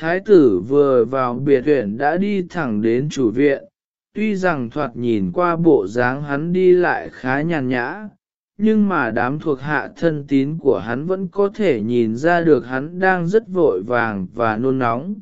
Thái tử vừa vào biệt viện đã đi thẳng đến chủ viện, tuy rằng thoạt nhìn qua bộ dáng hắn đi lại khá nhàn nhã, nhưng mà đám thuộc hạ thân tín của hắn vẫn có thể nhìn ra được hắn đang rất vội vàng và nôn nóng.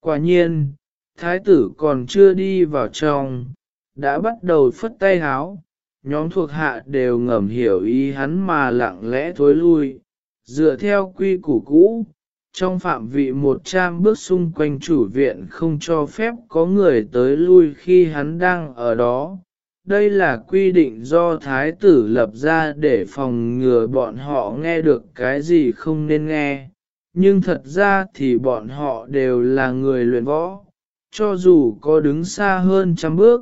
Quả nhiên, thái tử còn chưa đi vào trong, đã bắt đầu phất tay háo, nhóm thuộc hạ đều ngầm hiểu ý hắn mà lặng lẽ thối lui, dựa theo quy củ cũ, trong phạm vị một trăm bước xung quanh chủ viện không cho phép có người tới lui khi hắn đang ở đó. Đây là quy định do thái tử lập ra để phòng ngừa bọn họ nghe được cái gì không nên nghe, nhưng thật ra thì bọn họ đều là người luyện võ, cho dù có đứng xa hơn trăm bước,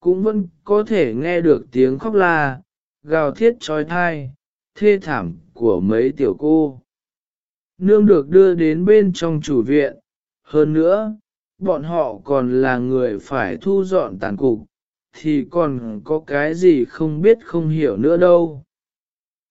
cũng vẫn có thể nghe được tiếng khóc la, gào thiết trói thai, thê thảm của mấy tiểu cô. Nương được đưa đến bên trong chủ viện, hơn nữa, bọn họ còn là người phải thu dọn tàn cục, thì còn có cái gì không biết không hiểu nữa đâu.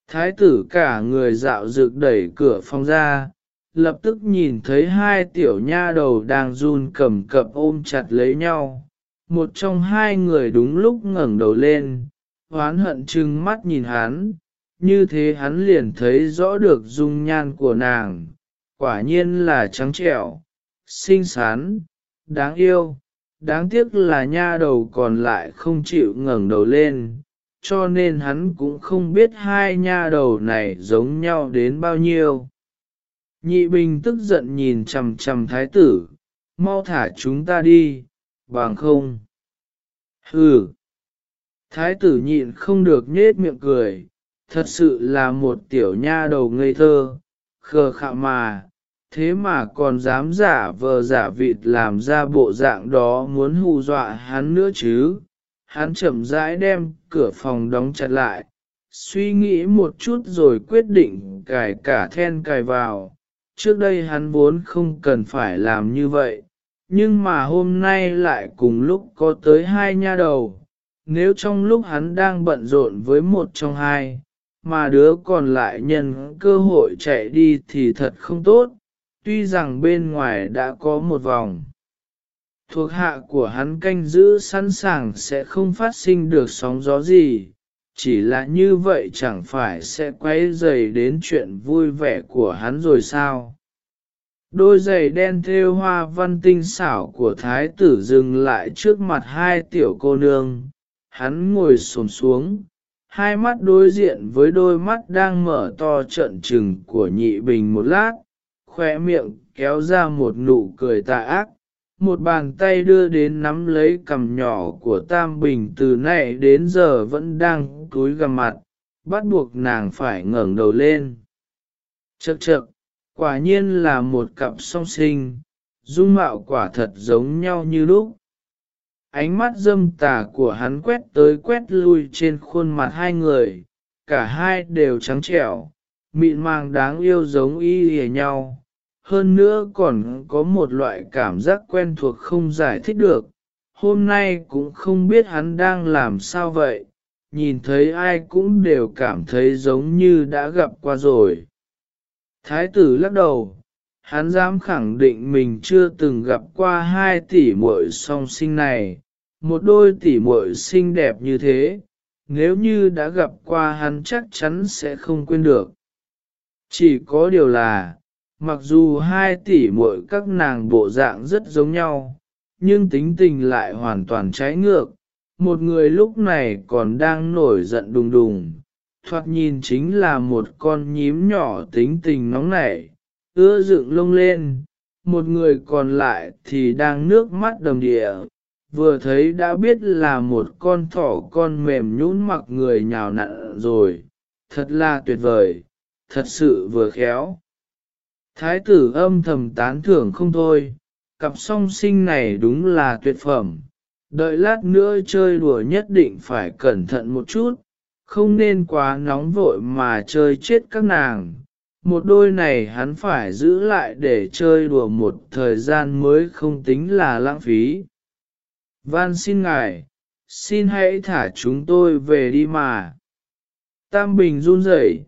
Thái tử cả người dạo dược đẩy cửa phòng ra, lập tức nhìn thấy hai tiểu nha đầu đang run cầm cập ôm chặt lấy nhau. Một trong hai người đúng lúc ngẩng đầu lên, hoán hận trừng mắt nhìn hắn, như thế hắn liền thấy rõ được dung nhan của nàng, quả nhiên là trắng trẻo, xinh xắn, đáng yêu, đáng tiếc là nha đầu còn lại không chịu ngẩng đầu lên, cho nên hắn cũng không biết hai nha đầu này giống nhau đến bao nhiêu. Nhị bình tức giận nhìn chằm chằm thái tử, mau thả chúng ta đi, bằng không. Hừ! Thái tử nhịn không được nhết miệng cười, thật sự là một tiểu nha đầu ngây thơ, khờ khạo mà, thế mà còn dám giả vờ giả vịt làm ra bộ dạng đó muốn hù dọa hắn nữa chứ. Hắn chậm rãi đem cửa phòng đóng chặt lại, suy nghĩ một chút rồi quyết định cài cả then cài vào. Trước đây hắn vốn không cần phải làm như vậy, nhưng mà hôm nay lại cùng lúc có tới hai nha đầu. Nếu trong lúc hắn đang bận rộn với một trong hai, mà đứa còn lại nhân cơ hội chạy đi thì thật không tốt, tuy rằng bên ngoài đã có một vòng. Thuộc hạ của hắn canh giữ sẵn sàng sẽ không phát sinh được sóng gió gì, chỉ là như vậy chẳng phải sẽ quay dày đến chuyện vui vẻ của hắn rồi sao. Đôi giày đen thêu hoa văn tinh xảo của thái tử dừng lại trước mặt hai tiểu cô nương, hắn ngồi xổm xuống, hai mắt đối diện với đôi mắt đang mở to trợn trừng của nhị bình một lát, khỏe miệng kéo ra một nụ cười tà ác, một bàn tay đưa đến nắm lấy cầm nhỏ của Tam Bình từ nãy đến giờ vẫn đang cúi gằm mặt, bắt buộc nàng phải ngẩng đầu lên. Chậc chậc, quả nhiên là một cặp song sinh, dung mạo quả thật giống nhau như lúc. Ánh mắt dâm tà của hắn quét tới quét lui trên khuôn mặt hai người, cả hai đều trắng trẻo, mịn màng đáng yêu giống y hề nhau, hơn nữa còn có một loại cảm giác quen thuộc không giải thích được. Hôm nay cũng không biết hắn đang làm sao vậy, nhìn thấy ai cũng đều cảm thấy giống như đã gặp qua rồi. Thái tử lắc đầu, hắn dám khẳng định mình chưa từng gặp qua hai tỷ muội song sinh này, một đôi tỷ muội xinh đẹp như thế, nếu như đã gặp qua hắn chắc chắn sẽ không quên được. Chỉ có điều là, mặc dù hai tỷ muội các nàng bộ dạng rất giống nhau, nhưng tính tình lại hoàn toàn trái ngược. Một người lúc này còn đang nổi giận đùng đùng, thoạt nhìn chính là một con nhím nhỏ tính tình nóng nảy, ưa dựng lông lên, một người còn lại thì đang nước mắt đầm địa, vừa thấy đã biết là một con thỏ con mềm nhũn mặc người nhào nặn rồi, thật là tuyệt vời, thật sự vừa khéo. Thái tử âm thầm tán thưởng không thôi, cặp song sinh này đúng là tuyệt phẩm, đợi lát nữa chơi đùa nhất định phải cẩn thận một chút, không nên quá nóng vội mà chơi chết các nàng. Một đôi này hắn phải giữ lại để chơi đùa một thời gian mới không tính là lãng phí. Van xin ngài, xin hãy thả chúng tôi về đi mà. Tam Bình run rẩy,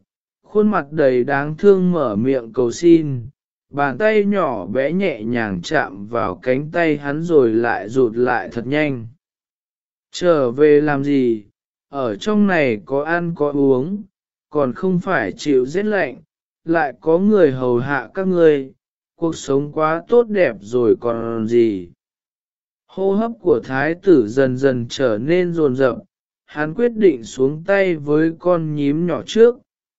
khuôn mặt đầy đáng thương mở miệng cầu xin, bàn tay nhỏ bé nhẹ nhàng chạm vào cánh tay hắn rồi lại rụt lại thật nhanh. Trở về làm gì, ở trong này có ăn có uống, còn không phải chịu rét lạnh, lại có người hầu hạ các ngươi, cuộc sống quá tốt đẹp rồi còn gì. Hô hấp của thái tử dần dần trở nên rồn rập, hắn quyết định xuống tay với con nhím nhỏ trước,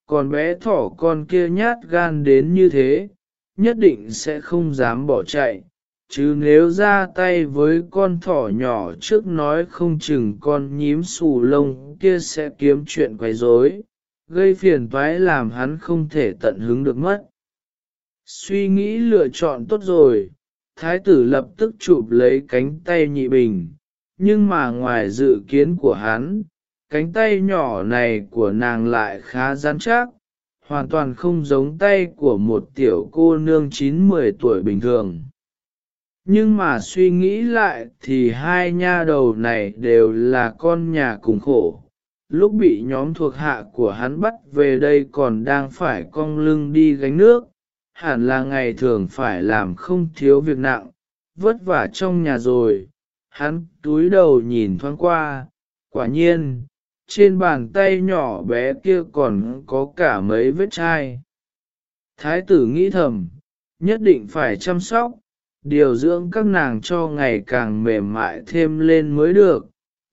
còn bé thỏ con kia nhát gan đến như thế, nhất định sẽ không dám bỏ chạy, chứ nếu ra tay với con thỏ nhỏ trước nói không chừng con nhím xù lông kia sẽ kiếm chuyện quấy rối, gây phiền toái làm hắn không thể tận hứng được mất. Suy nghĩ lựa chọn tốt rồi, thái tử lập tức chụp lấy cánh tay nhị bình, nhưng mà ngoài dự kiến của hắn, cánh tay nhỏ này của nàng lại khá rắn chắc, hoàn toàn không giống tay của một tiểu cô nương 9-10 tuổi bình thường. Nhưng mà suy nghĩ lại thì hai nha đầu này đều là con nhà cùng khổ. Lúc bị nhóm thuộc hạ của hắn bắt về đây còn đang phải cong lưng đi gánh nước, hẳn là ngày thường phải làm không thiếu việc nặng, vất vả trong nhà rồi. Hắn túi đầu nhìn thoáng qua, quả nhiên, trên bàn tay nhỏ bé kia còn có cả mấy vết chai. Thái tử nghĩ thầm, nhất định phải chăm sóc, điều dưỡng các nàng cho ngày càng mềm mại thêm lên mới được.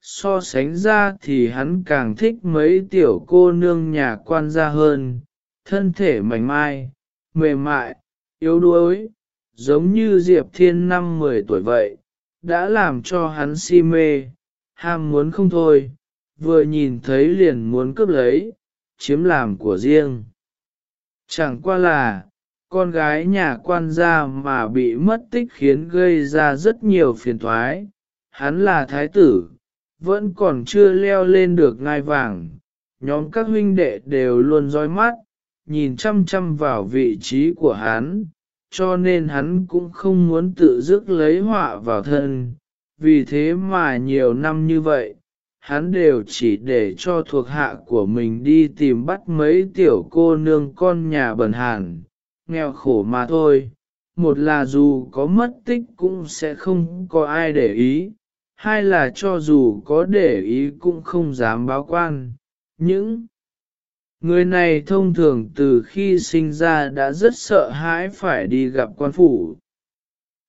So sánh ra thì hắn càng thích mấy tiểu cô nương nhà quan gia hơn, thân thể mảnh mai, mềm mại, yếu đuối, giống như Diệp Thiên năm mười tuổi vậy, đã làm cho hắn si mê, ham muốn không thôi, vừa nhìn thấy liền muốn cướp lấy, chiếm làm của riêng. Chẳng qua là, con gái nhà quan gia mà bị mất tích khiến gây ra rất nhiều phiền thoái. Hắn là thái tử, vẫn còn chưa leo lên được ngai vàng. Nhóm các huynh đệ đều luôn dõi mắt, nhìn chăm chăm vào vị trí của hắn, cho nên hắn cũng không muốn tự dứt lấy họa vào thân. Vì thế mà nhiều năm như vậy, hắn đều chỉ để cho thuộc hạ của mình đi tìm bắt mấy tiểu cô nương con nhà bần hàn, nghèo khổ mà thôi. Một là dù có mất tích cũng sẽ không có ai để ý, hai là cho dù có để ý cũng không dám báo quan. Những người này thông thường từ khi sinh ra đã rất sợ hãi phải đi gặp quan phủ.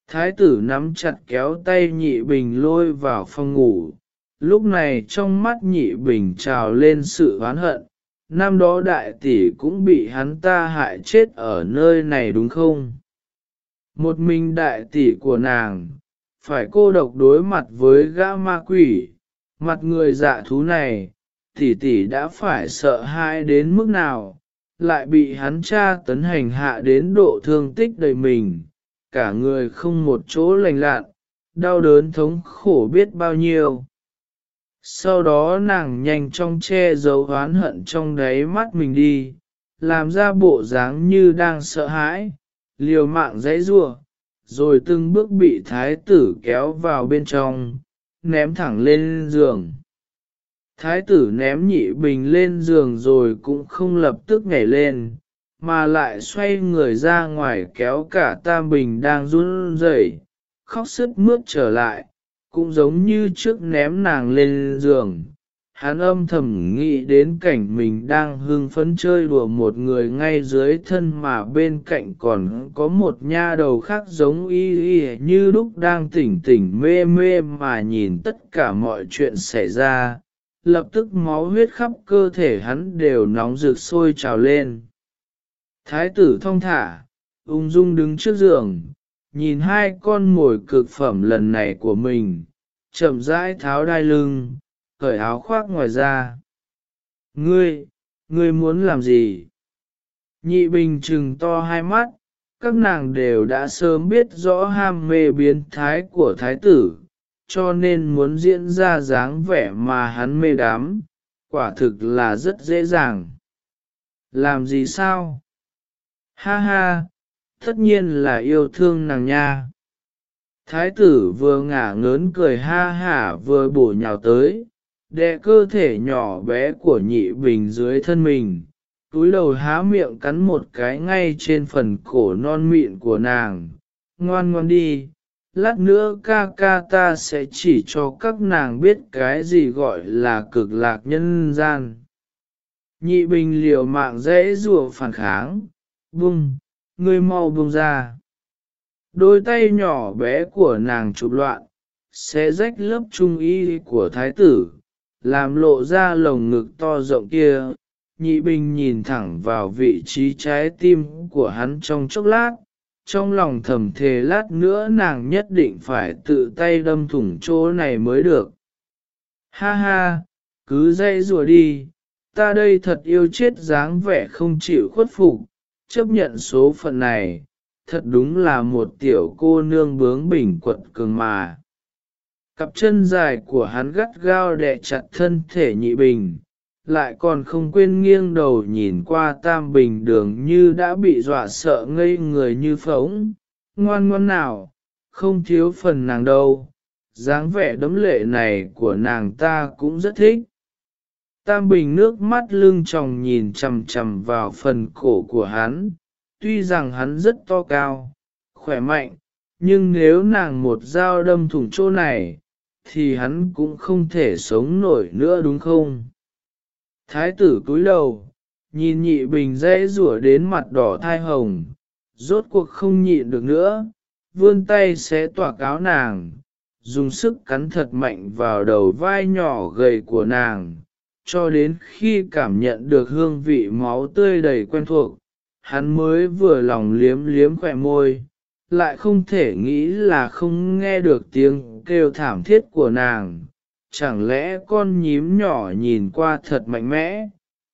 Thái tử nắm chặt kéo tay nhị bình lôi vào phòng ngủ, lúc này trong mắt nhị bình trào lên sự oán hận, năm đó đại tỷ cũng bị hắn ta hại chết ở nơi này đúng không? Một mình đại tỷ của nàng, phải cô độc đối mặt với gã ma quỷ, mặt người dạ thú này, tỷ tỷ đã phải sợ hãi đến mức nào, lại bị hắn cha tấn hành hạ đến độ thương tích đầy mình, cả người không một chỗ lành lặn, đau đớn thống khổ biết bao nhiêu. Sau đó nàng nhanh chóng che giấu oán hận trong đáy mắt mình đi, làm ra bộ dáng như đang sợ hãi, liều mạng dãy rua, rồi từng bước bị thái tử kéo vào bên trong, ném thẳng lên giường. Thái tử ném nhị bình lên giường rồi cũng không lập tức nhảy lên, mà lại xoay người ra ngoài kéo cả tam bình đang run rẩy, khóc sức mướt trở lại, cũng giống như trước ném nàng lên giường. Hắn âm thầm nghĩ đến cảnh mình đang hưng phấn chơi đùa một người ngay dưới thân mà bên cạnh còn có một nha đầu khác giống y y như lúc đang tỉnh tỉnh mê mê mà nhìn tất cả mọi chuyện xảy ra. Lập tức máu huyết khắp cơ thể hắn đều nóng rực sôi trào lên. Thái tử thong thả, ung dung đứng trước giường, nhìn hai con mồi cực phẩm lần này của mình, chậm rãi tháo đai lưng, cởi áo khoác ngoài ra. Ngươi, ngươi muốn làm gì? Nhị bình trừng to hai mắt, các nàng đều đã sớm biết rõ ham mê biến thái của thái tử, cho nên muốn diễn ra dáng vẻ mà hắn mê đắm, quả thực là rất dễ dàng. Làm gì sao? Ha ha, tất nhiên là yêu thương nàng nha. Thái tử vừa ngả ngớn cười ha hả vừa bổ nhào tới, đè cơ thể nhỏ bé của nhị bình dưới thân mình, túi đầu há miệng cắn một cái ngay trên phần cổ non mịn của nàng, ngoan ngoan đi, lát nữa ca ca ta sẽ chỉ cho các nàng biết cái gì gọi là cực lạc nhân gian. Nhị bình liều mạng dễ rùa phản kháng, bung, ngươi mau bung ra. Đôi tay nhỏ bé của nàng chụp loạn, sẽ rách lớp trung y của thái tử, làm lộ ra lồng ngực to rộng kia. Nhị bình nhìn thẳng vào vị trí trái tim của hắn trong chốc lát, trong lòng thầm thề lát nữa nàng nhất định phải tự tay đâm thủng chỗ này mới được. Ha ha, cứ dây rùa đi, ta đây thật yêu chết dáng vẻ không chịu khuất phục, chấp nhận số phận này, thật đúng là một tiểu cô nương bướng bỉnh quật cường mà. Cặp chân dài của hắn gắt gao đè chặt thân thể nhị bình, lại còn không quên nghiêng đầu nhìn qua tam bình đường như đã bị dọa sợ ngây người như phóng, ngoan ngoan nào, không thiếu phần nàng đâu, dáng vẻ đấm lệ này của nàng ta cũng rất thích. Tam bình nước mắt lưng tròng nhìn chầm chầm vào phần cổ của hắn, tuy rằng hắn rất to cao, khỏe mạnh, nhưng nếu nàng một dao đâm thủng chỗ này, thì hắn cũng không thể sống nổi nữa đúng không? Thái tử cúi đầu, nhìn nhị bình dễ rủa đến mặt đỏ thai hồng, rốt cuộc không nhịn được nữa, vươn tay xé tỏa cáo nàng, dùng sức cắn thật mạnh vào đầu vai nhỏ gầy của nàng, cho đến khi cảm nhận được hương vị máu tươi đầy quen thuộc, hắn mới vừa lòng liếm liếm khỏe môi, lại không thể nghĩ là không nghe được tiếng kêu thảm thiết của nàng. Chẳng lẽ con nhím nhỏ nhìn qua thật mạnh mẽ,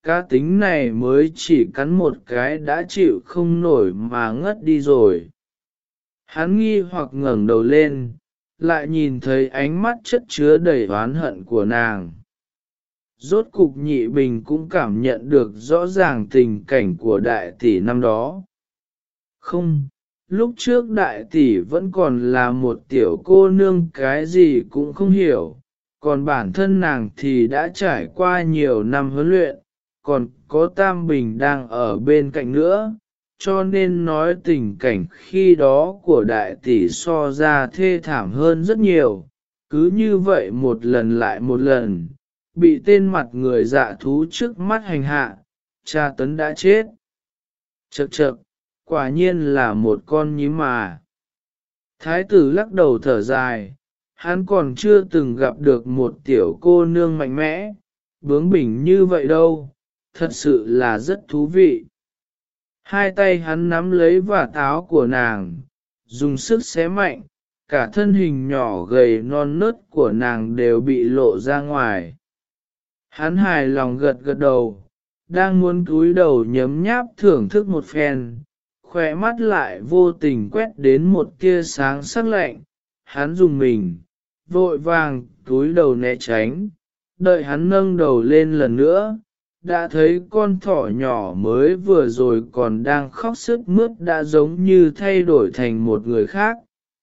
cá tính này mới chỉ cắn một cái đã chịu không nổi mà ngất đi rồi. Hắn nghi hoặc ngẩng đầu lên, lại nhìn thấy ánh mắt chất chứa đầy oán hận của nàng. Rốt cục nhị bình cũng cảm nhận được rõ ràng tình cảnh của đại tỷ năm đó. Không, lúc trước đại tỷ vẫn còn là một tiểu cô nương cái gì cũng không hiểu, còn bản thân nàng thì đã trải qua nhiều năm huấn luyện, còn có Tam Bình đang ở bên cạnh nữa, cho nên nói tình cảnh khi đó của đại tỷ so ra thê thảm hơn rất nhiều, cứ như vậy một lần lại một lần, bị tên mặt người dạ thú trước mắt hành hạ, cha tấn đã chết. Chậc chậc, quả nhiên là một con nhím mà. Thái tử lắc đầu thở dài, hắn còn chưa từng gặp được một tiểu cô nương mạnh mẽ, bướng bỉnh như vậy đâu, thật sự là rất thú vị. Hai tay hắn nắm lấy vả táo của nàng, dùng sức xé mạnh, cả thân hình nhỏ gầy non nớt của nàng đều bị lộ ra ngoài. Hắn hài lòng gật gật đầu, đang muốn cúi đầu nhấm nháp thưởng thức một phen, khỏe mắt lại vô tình quét đến một tia sáng sắc lạnh, hắn dùng mình, vội vàng cúi đầu né tránh, đợi hắn nâng đầu lên lần nữa, đã thấy con thỏ nhỏ mới vừa rồi còn đang khóc sức mướt đã giống như thay đổi thành một người khác,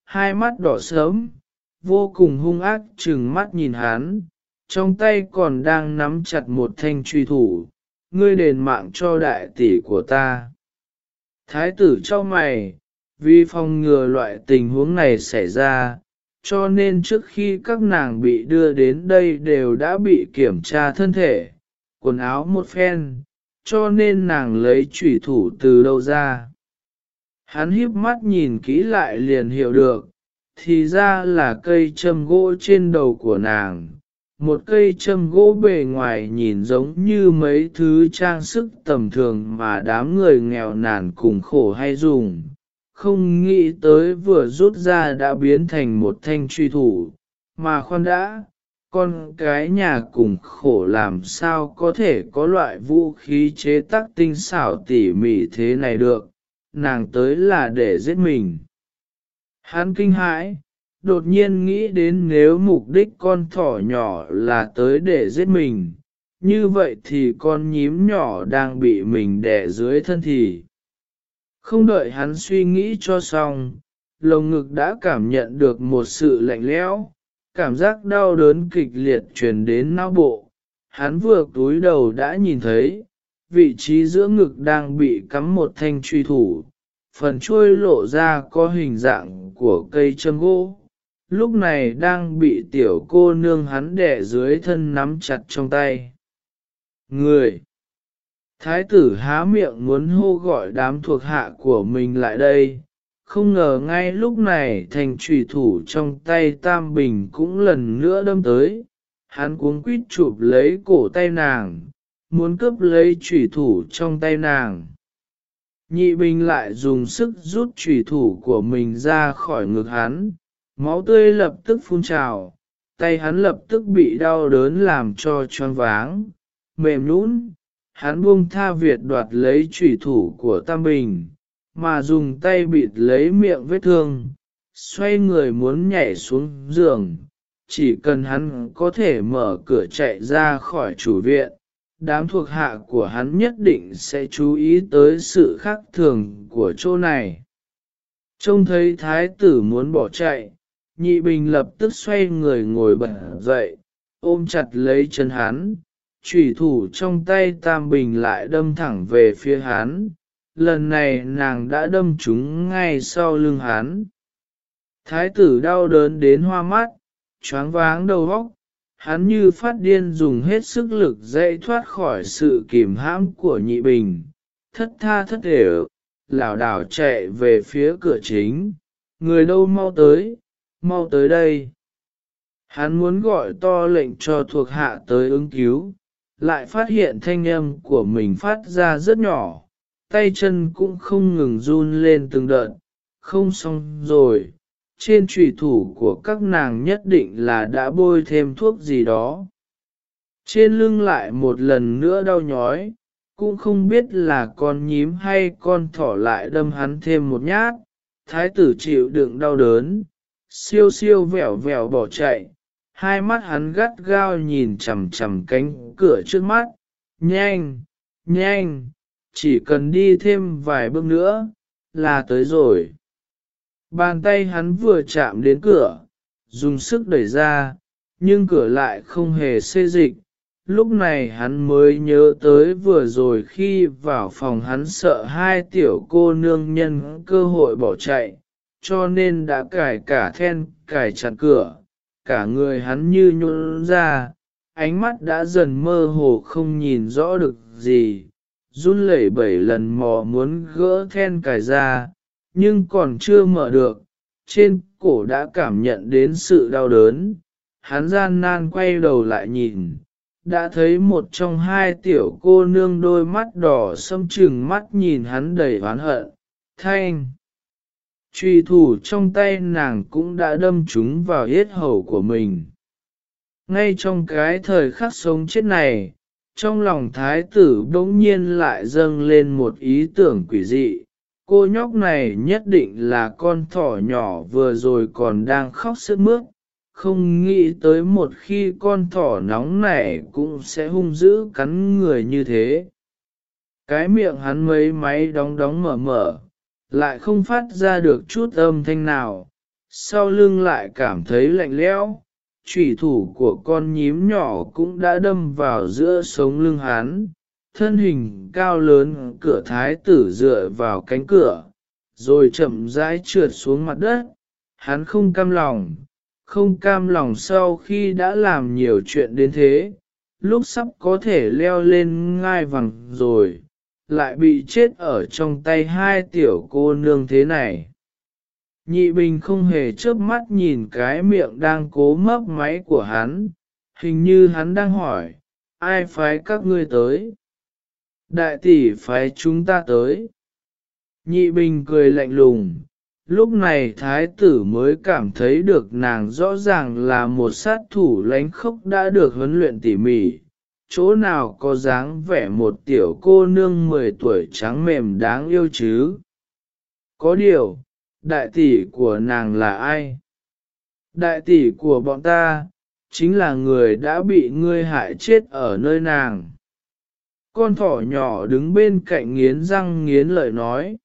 hai mắt đỏ sớm, vô cùng hung ác chừng mắt nhìn hắn, trong tay còn đang nắm chặt một thanh truy thủ, ngươi đền mạng cho đại tỷ của ta. Thái tử cho mày, vì phòng ngừa loại tình huống này xảy ra, cho nên trước khi các nàng bị đưa đến đây đều đã bị kiểm tra thân thể, quần áo một phen, cho nên nàng lấy chủy thủ từ đâu ra. Hắn híp mắt nhìn kỹ lại liền hiểu được, thì ra là cây châm gỗ trên đầu của nàng, một cây châm gỗ bề ngoài nhìn giống như mấy thứ trang sức tầm thường mà đám người nghèo nàn cùng khổ hay dùng, không nghĩ tới vừa rút ra đã biến thành một thanh truy thủ, mà khoan đã, con cái nhà cùng khổ làm sao có thể có loại vũ khí chế tác tinh xảo tỉ mỉ thế này được, nàng tới là để giết mình. Hắn kinh hãi, đột nhiên nghĩ đến nếu mục đích con thỏ nhỏ là tới để giết mình, như vậy thì con nhím nhỏ đang bị mình đè dưới thân thì. Không đợi hắn suy nghĩ cho xong, lồng ngực đã cảm nhận được một sự lạnh lẽo, cảm giác đau đớn kịch liệt truyền đến não bộ. Hắn vừa túi đầu đã nhìn thấy, vị trí giữa ngực đang bị cắm một thanh truy thủ, phần chuôi lộ ra có hình dạng của cây châm gỗ. Lúc này đang bị tiểu cô nương hắn đẻ dưới thân nắm chặt trong tay. Người! Thái tử há miệng muốn hô gọi đám thuộc hạ của mình lại đây, không ngờ ngay lúc này thành trùy thủ trong tay Tam Bình cũng lần nữa đâm tới, hắn cuống quýt chụp lấy cổ tay nàng, muốn cướp lấy trùy thủ trong tay nàng. Nhị Bình lại dùng sức rút trùy thủ của mình ra khỏi ngực hắn, máu tươi lập tức phun trào, tay hắn lập tức bị đau đớn làm cho choáng váng, mềm nhũn. Hắn buông tha Việt đoạt lấy chủy thủ của Tam Bình, mà dùng tay bịt lấy miệng vết thương, xoay người muốn nhảy xuống giường, chỉ cần hắn có thể mở cửa chạy ra khỏi chủ viện, đám thuộc hạ của hắn nhất định sẽ chú ý tới sự khác thường của chỗ này. Trông thấy thái tử muốn bỏ chạy, nhị bình lập tức xoay người ngồi bật dậy, ôm chặt lấy chân hắn, trùy thủ trong tay tam bình lại đâm thẳng về phía hắn, lần này nàng đã đâm chúng ngay sau lưng hắn. Thái tử đau đớn đến hoa mắt, choáng váng đầu óc, hắn như phát điên dùng hết sức lực dậy thoát khỏi sự kìm hãm của nhị bình, thất tha thất để, lảo đảo chạy về phía cửa chính, người đâu mau tới, mau tới đây. Hắn muốn gọi to lệnh cho thuộc hạ tới ứng cứu, lại phát hiện thanh âm của mình phát ra rất nhỏ, tay chân cũng không ngừng run lên từng đợt, không xong rồi, trên trùy thủ của các nàng nhất định là đã bôi thêm thuốc gì đó. Trên lưng lại một lần nữa đau nhói, cũng không biết là con nhím hay con thỏ lại đâm hắn thêm một nhát, thái tử chịu đựng đau đớn, siêu siêu vẻo vẻo bỏ chạy, hai mắt hắn gắt gao nhìn chằm chằm cánh cửa trước mắt, nhanh, nhanh, chỉ cần đi thêm vài bước nữa, là tới rồi. Bàn tay hắn vừa chạm đến cửa, dùng sức đẩy ra, nhưng cửa lại không hề xê dịch. Lúc này hắn mới nhớ tới vừa rồi khi vào phòng hắn sợ hai tiểu cô nương nhân cơ hội bỏ chạy, cho nên đã cài cả then cài chặt cửa, cả người hắn như nhún ra, ánh mắt đã dần mơ hồ không nhìn rõ được gì, run lẩy bảy lần mò muốn gỡ then cài ra, nhưng còn chưa mở được, trên cổ đã cảm nhận đến sự đau đớn. Hắn gian nan quay đầu lại nhìn, đã thấy một trong hai tiểu cô nương đôi mắt đỏ sâm chừng mắt nhìn hắn đầy oán hận. Thanh! Truy thủ trong tay nàng cũng đã đâm chúng vào yết hầu của mình. Ngay trong cái thời khắc sống chết này, trong lòng thái tử bỗng nhiên lại dâng lên một ý tưởng quỷ dị. Cô nhóc này nhất định là con thỏ nhỏ vừa rồi còn đang khóc sướt mướt, không nghĩ tới một khi con thỏ nóng này cũng sẽ hung dữ cắn người như thế. Cái miệng hắn mấy máy đóng đóng mở mở, lại không phát ra được chút âm thanh nào, sau lưng lại cảm thấy lạnh lẽo, chủy thủ của con nhím nhỏ cũng đã đâm vào giữa sống lưng hắn, thân hình cao lớn cửa thái tử dựa vào cánh cửa, rồi chậm rãi trượt xuống mặt đất, hắn không cam lòng, không cam lòng sau khi đã làm nhiều chuyện đến thế, lúc sắp có thể leo lên ngai vàng rồi, lại bị chết ở trong tay hai tiểu cô nương thế này. Nhị bình không hề chớp mắt nhìn cái miệng đang cố mấp máy của hắn, hình như hắn đang hỏi, ai phái các ngươi tới? Đại tỷ phái chúng ta tới. Nhị bình cười lạnh lùng, lúc này thái tử mới cảm thấy được nàng rõ ràng là một sát thủ lánh khốc đã được huấn luyện tỉ mỉ, chỗ nào có dáng vẻ một tiểu cô nương 10 tuổi trắng mềm đáng yêu chứ. Có điều, đại tỷ của nàng là ai? Đại tỷ của bọn ta, chính là người đã bị ngươi hại chết ở nơi nàng. Con thỏ nhỏ đứng bên cạnh nghiến răng nghiến lợi nói.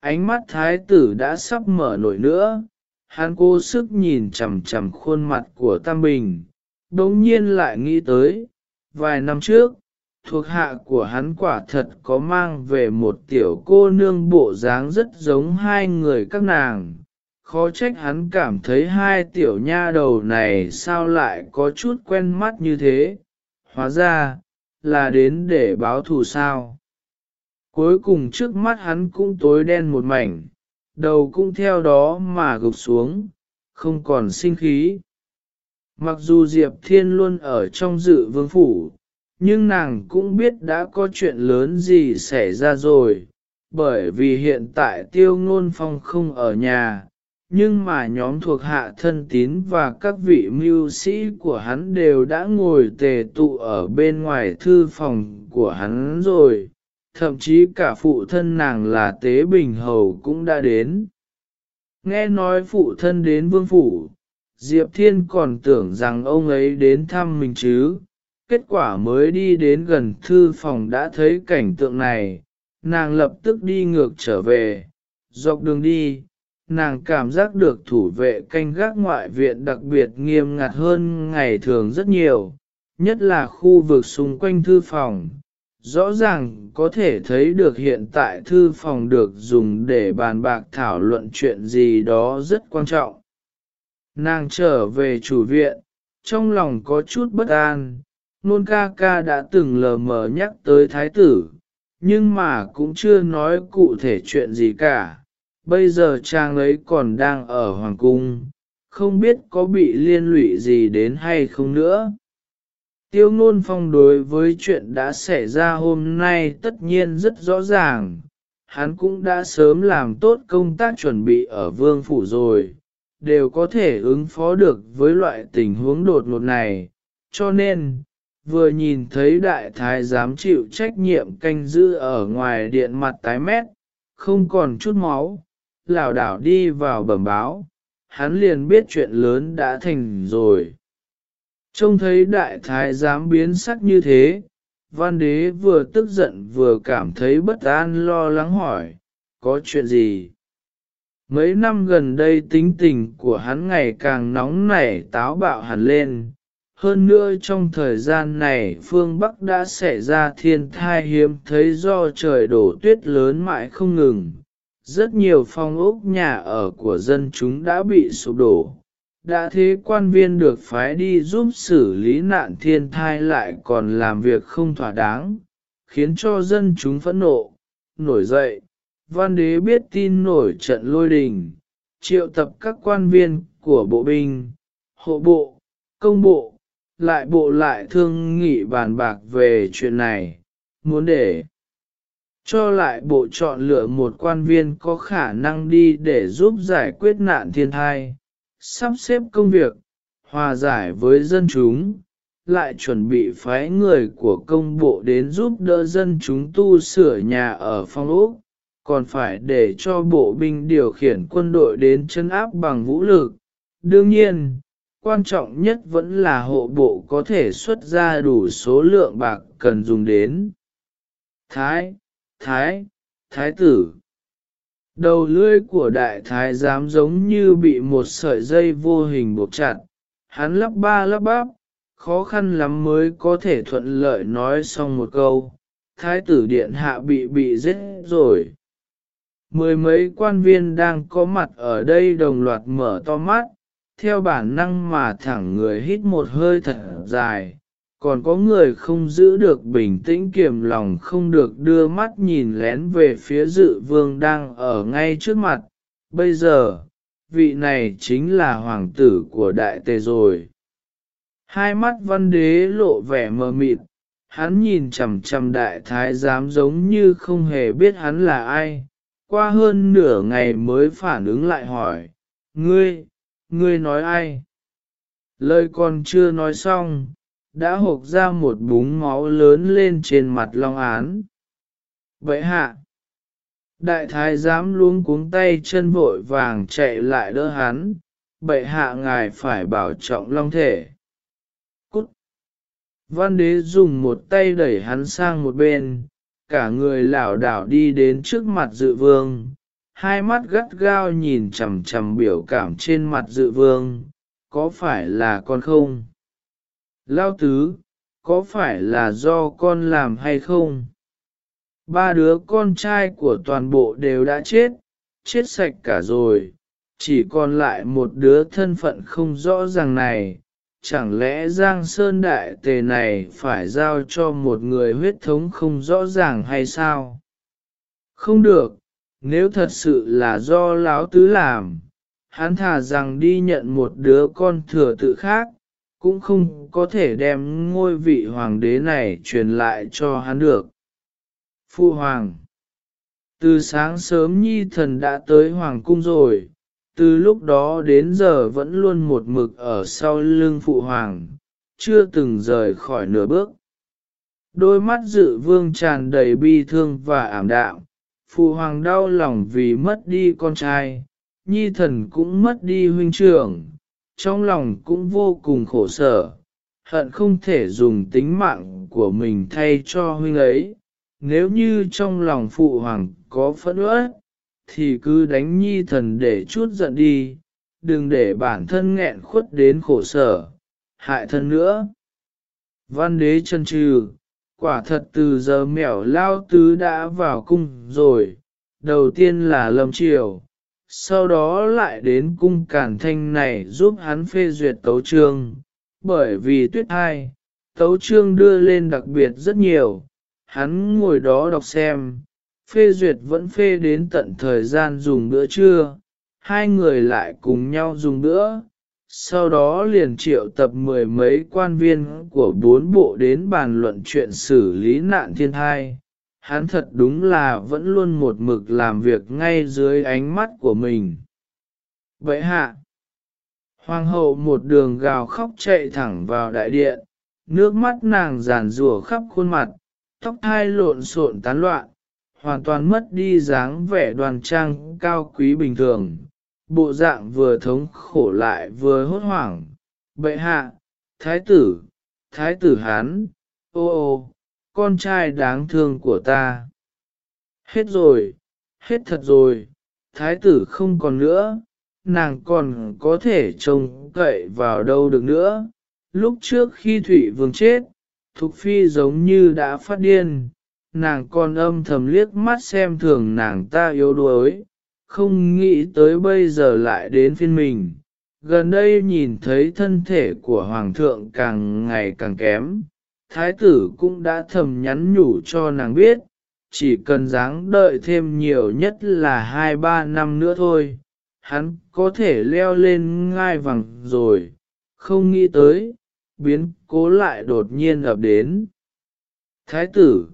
Ánh mắt thái tử đã sắp mở nổi nữa, hắn cố sức nhìn chằm chằm khuôn mặt của Tam Bình, đống nhiên lại nghĩ tới, vài năm trước, thuộc hạ của hắn quả thật có mang về một tiểu cô nương bộ dáng rất giống hai người các nàng. Khó trách hắn cảm thấy hai tiểu nha đầu này sao lại có chút quen mắt như thế, hóa ra, là đến để báo thù sao. Cuối cùng trước mắt hắn cũng tối đen một mảnh, đầu cũng theo đó mà gục xuống, không còn sinh khí. Mặc dù Diệp Thiên luôn ở trong dự vương phủ, nhưng nàng cũng biết đã có chuyện lớn gì xảy ra rồi, bởi vì hiện tại tiêu ngôn phong không ở nhà, nhưng mà nhóm thuộc hạ thân tín và các vị mưu sĩ của hắn đều đã ngồi tề tụ ở bên ngoài thư phòng của hắn rồi, thậm chí cả phụ thân nàng là Tế Bình Hầu cũng đã đến. Nghe nói phụ thân đến vương phủ, Diệp Thiên còn tưởng rằng ông ấy đến thăm mình chứ, kết quả mới đi đến gần thư phòng đã thấy cảnh tượng này, nàng lập tức đi ngược trở về, dọc đường đi, nàng cảm giác được thủ vệ canh gác ngoại viện đặc biệt nghiêm ngặt hơn ngày thường rất nhiều, nhất là khu vực xung quanh thư phòng. Rõ ràng có thể thấy được hiện tại thư phòng được dùng để bàn bạc thảo luận chuyện gì đó rất quan trọng. Nàng trở về chủ viện, trong lòng có chút bất an, nôn ca ca đã từng lờ mờ nhắc tới thái tử, nhưng mà cũng chưa nói cụ thể chuyện gì cả. Bây giờ chàng ấy còn đang ở hoàng cung, không biết có bị liên lụy gì đến hay không nữa. Tiêu ngôn phong đối với chuyện đã xảy ra hôm nay tất nhiên rất rõ ràng, hắn cũng đã sớm làm tốt công tác chuẩn bị ở vương phủ rồi, đều có thể ứng phó được với loại tình huống đột ngột này, cho nên, vừa nhìn thấy đại thái giám chịu trách nhiệm canh giữ ở ngoài điện mặt tái mét, không còn chút máu, lảo đảo đi vào bẩm báo, hắn liền biết chuyện lớn đã thành rồi. Trông thấy đại thái giám biến sắc như thế, văn đế vừa tức giận vừa cảm thấy bất an lo lắng hỏi, có chuyện gì? Mấy năm gần đây tính tình của hắn ngày càng nóng nảy táo bạo hẳn lên, hơn nữa trong thời gian này phương Bắc đã xảy ra thiên thai hiếm thấy do trời đổ tuyết lớn mãi không ngừng. Rất nhiều phong ốc nhà ở của dân chúng đã bị sụp đổ. Đã thế quan viên được phái đi giúp xử lý nạn thiên thai lại còn làm việc không thỏa đáng, khiến cho dân chúng phẫn nộ, nổi dậy. Văn đế biết tin nổi trận lôi đình, triệu tập các quan viên của bộ binh, hộ bộ, công bộ, lại bộ lại thương nghị bàn bạc về chuyện này, muốn để cho lại bộ chọn lựa một quan viên có khả năng đi để giúp giải quyết nạn thiên thai, sắp xếp công việc, hòa giải với dân chúng, lại chuẩn bị phái người của công bộ đến giúp đỡ dân chúng tu sửa nhà ở phong ốc, còn phải để cho bộ binh điều khiển quân đội đến chân áp bằng vũ lực. Đương nhiên, quan trọng nhất vẫn là hộ bộ có thể xuất ra đủ số lượng bạc cần dùng đến. Thái, Thái, Thái tử Đầu lưỡi của đại thái giám giống như bị một sợi dây vô hình buộc chặt, hắn lắp ba lắp bắp, khó khăn lắm mới có thể thuận lợi nói xong một câu, thái tử điện hạ bị bị giết rồi. Mười mấy quan viên đang có mặt ở đây đồng loạt mở to mắt, theo bản năng mà thẳng người hít một hơi thật dài, còn có người không giữ được bình tĩnh kiềm lòng không được đưa mắt nhìn lén về phía dự vương đang ở ngay trước mặt. Bây giờ, vị này chính là hoàng tử của đại tề rồi. Hai mắt văn đế lộ vẻ mờ mịt, hắn nhìn chằm chằm đại thái giám giống như không hề biết hắn là ai, qua hơn nửa ngày mới phản ứng lại hỏi, ngươi, ngươi nói ai? Lời còn chưa nói xong, đã hộp ra một búng máu lớn lên trên mặt long án. Vậy hạ, đại thái giám luôn cuống tay chân vội vàng chạy lại đỡ hắn, bệ hạ ngài phải bảo trọng long thể. Cút! Văn đế dùng một tay đẩy hắn sang một bên, cả người lảo đảo đi đến trước mặt dự vương, hai mắt gắt gao nhìn chằm chằm biểu cảm trên mặt dự vương, có phải là con không? Lao tứ, có phải là do con làm hay không? Ba đứa con trai của toàn bộ đều đã chết, chết sạch cả rồi, chỉ còn lại một đứa thân phận không rõ ràng này. Chẳng lẽ Giang Sơn Đại Tề này phải giao cho một người huyết thống không rõ ràng hay sao? Không được, nếu thật sự là do Lão Tứ làm, hắn thà rằng đi nhận một đứa con thừa tự khác, cũng không có thể đem ngôi vị hoàng đế này truyền lại cho hắn được. Phu Hoàng Từ sáng sớm nhi thần đã tới Hoàng cung rồi, từ lúc đó đến giờ vẫn luôn một mực ở sau lưng Phụ Hoàng, chưa từng rời khỏi nửa bước. Đôi mắt dự vương tràn đầy bi thương và ảm đạm, Phụ Hoàng đau lòng vì mất đi con trai, nhi thần cũng mất đi huynh trưởng, trong lòng cũng vô cùng khổ sở, hận không thể dùng tính mạng của mình thay cho huynh ấy. Nếu như trong lòng phụ hoàng có phẫn uất, thì cứ đánh nhi thần để chút giận đi, đừng để bản thân nghẹn khuất đến khổ sở, hại thân nữa. Văn đế chân trừ, quả thật từ giờ mẻo lao tứ đã vào cung rồi, đầu tiên là lâm triều, sau đó lại đến cung cản thanh này giúp hắn phê duyệt tấu trương, bởi vì tuyết hai, tấu trương đưa lên đặc biệt rất nhiều, hắn ngồi đó đọc xem, phê duyệt vẫn phê đến tận thời gian dùng bữa trưa, hai người lại cùng nhau dùng bữa. Sau đó liền triệu tập mười mấy quan viên của bốn bộ đến bàn luận chuyện xử lý nạn thiên thai hắn thật đúng là vẫn luôn một mực làm việc ngay dưới ánh mắt của mình. Vậy hạ, hoàng hậu một đường gào khóc chạy thẳng vào đại điện, nước mắt nàng giàn rủa khắp khuôn mặt, tóc thai lộn xộn tán loạn, hoàn toàn mất đi dáng vẻ đoàn trang cao quý bình thường, bộ dạng vừa thống khổ lại vừa hốt hoảng. Bệ hạ, thái tử, thái tử hán, ô ô, con trai đáng thương của ta. Hết rồi, hết thật rồi, thái tử không còn nữa, nàng còn có thể trông cậy vào đâu được nữa. Lúc trước khi Thụy Vương chết, Thục Phi giống như đã phát điên, nàng còn âm thầm liếc mắt xem thường nàng ta yếu đuối, không nghĩ tới bây giờ lại đến phiên mình. Gần đây nhìn thấy thân thể của Hoàng thượng càng ngày càng kém, thái tử cũng đã thầm nhắn nhủ cho nàng biết, chỉ cần dáng đợi thêm nhiều nhất là hai ba năm nữa thôi, hắn có thể leo lên ngai vàng rồi, không nghĩ tới, biến cố lại đột nhiên ập đến. Thái tử,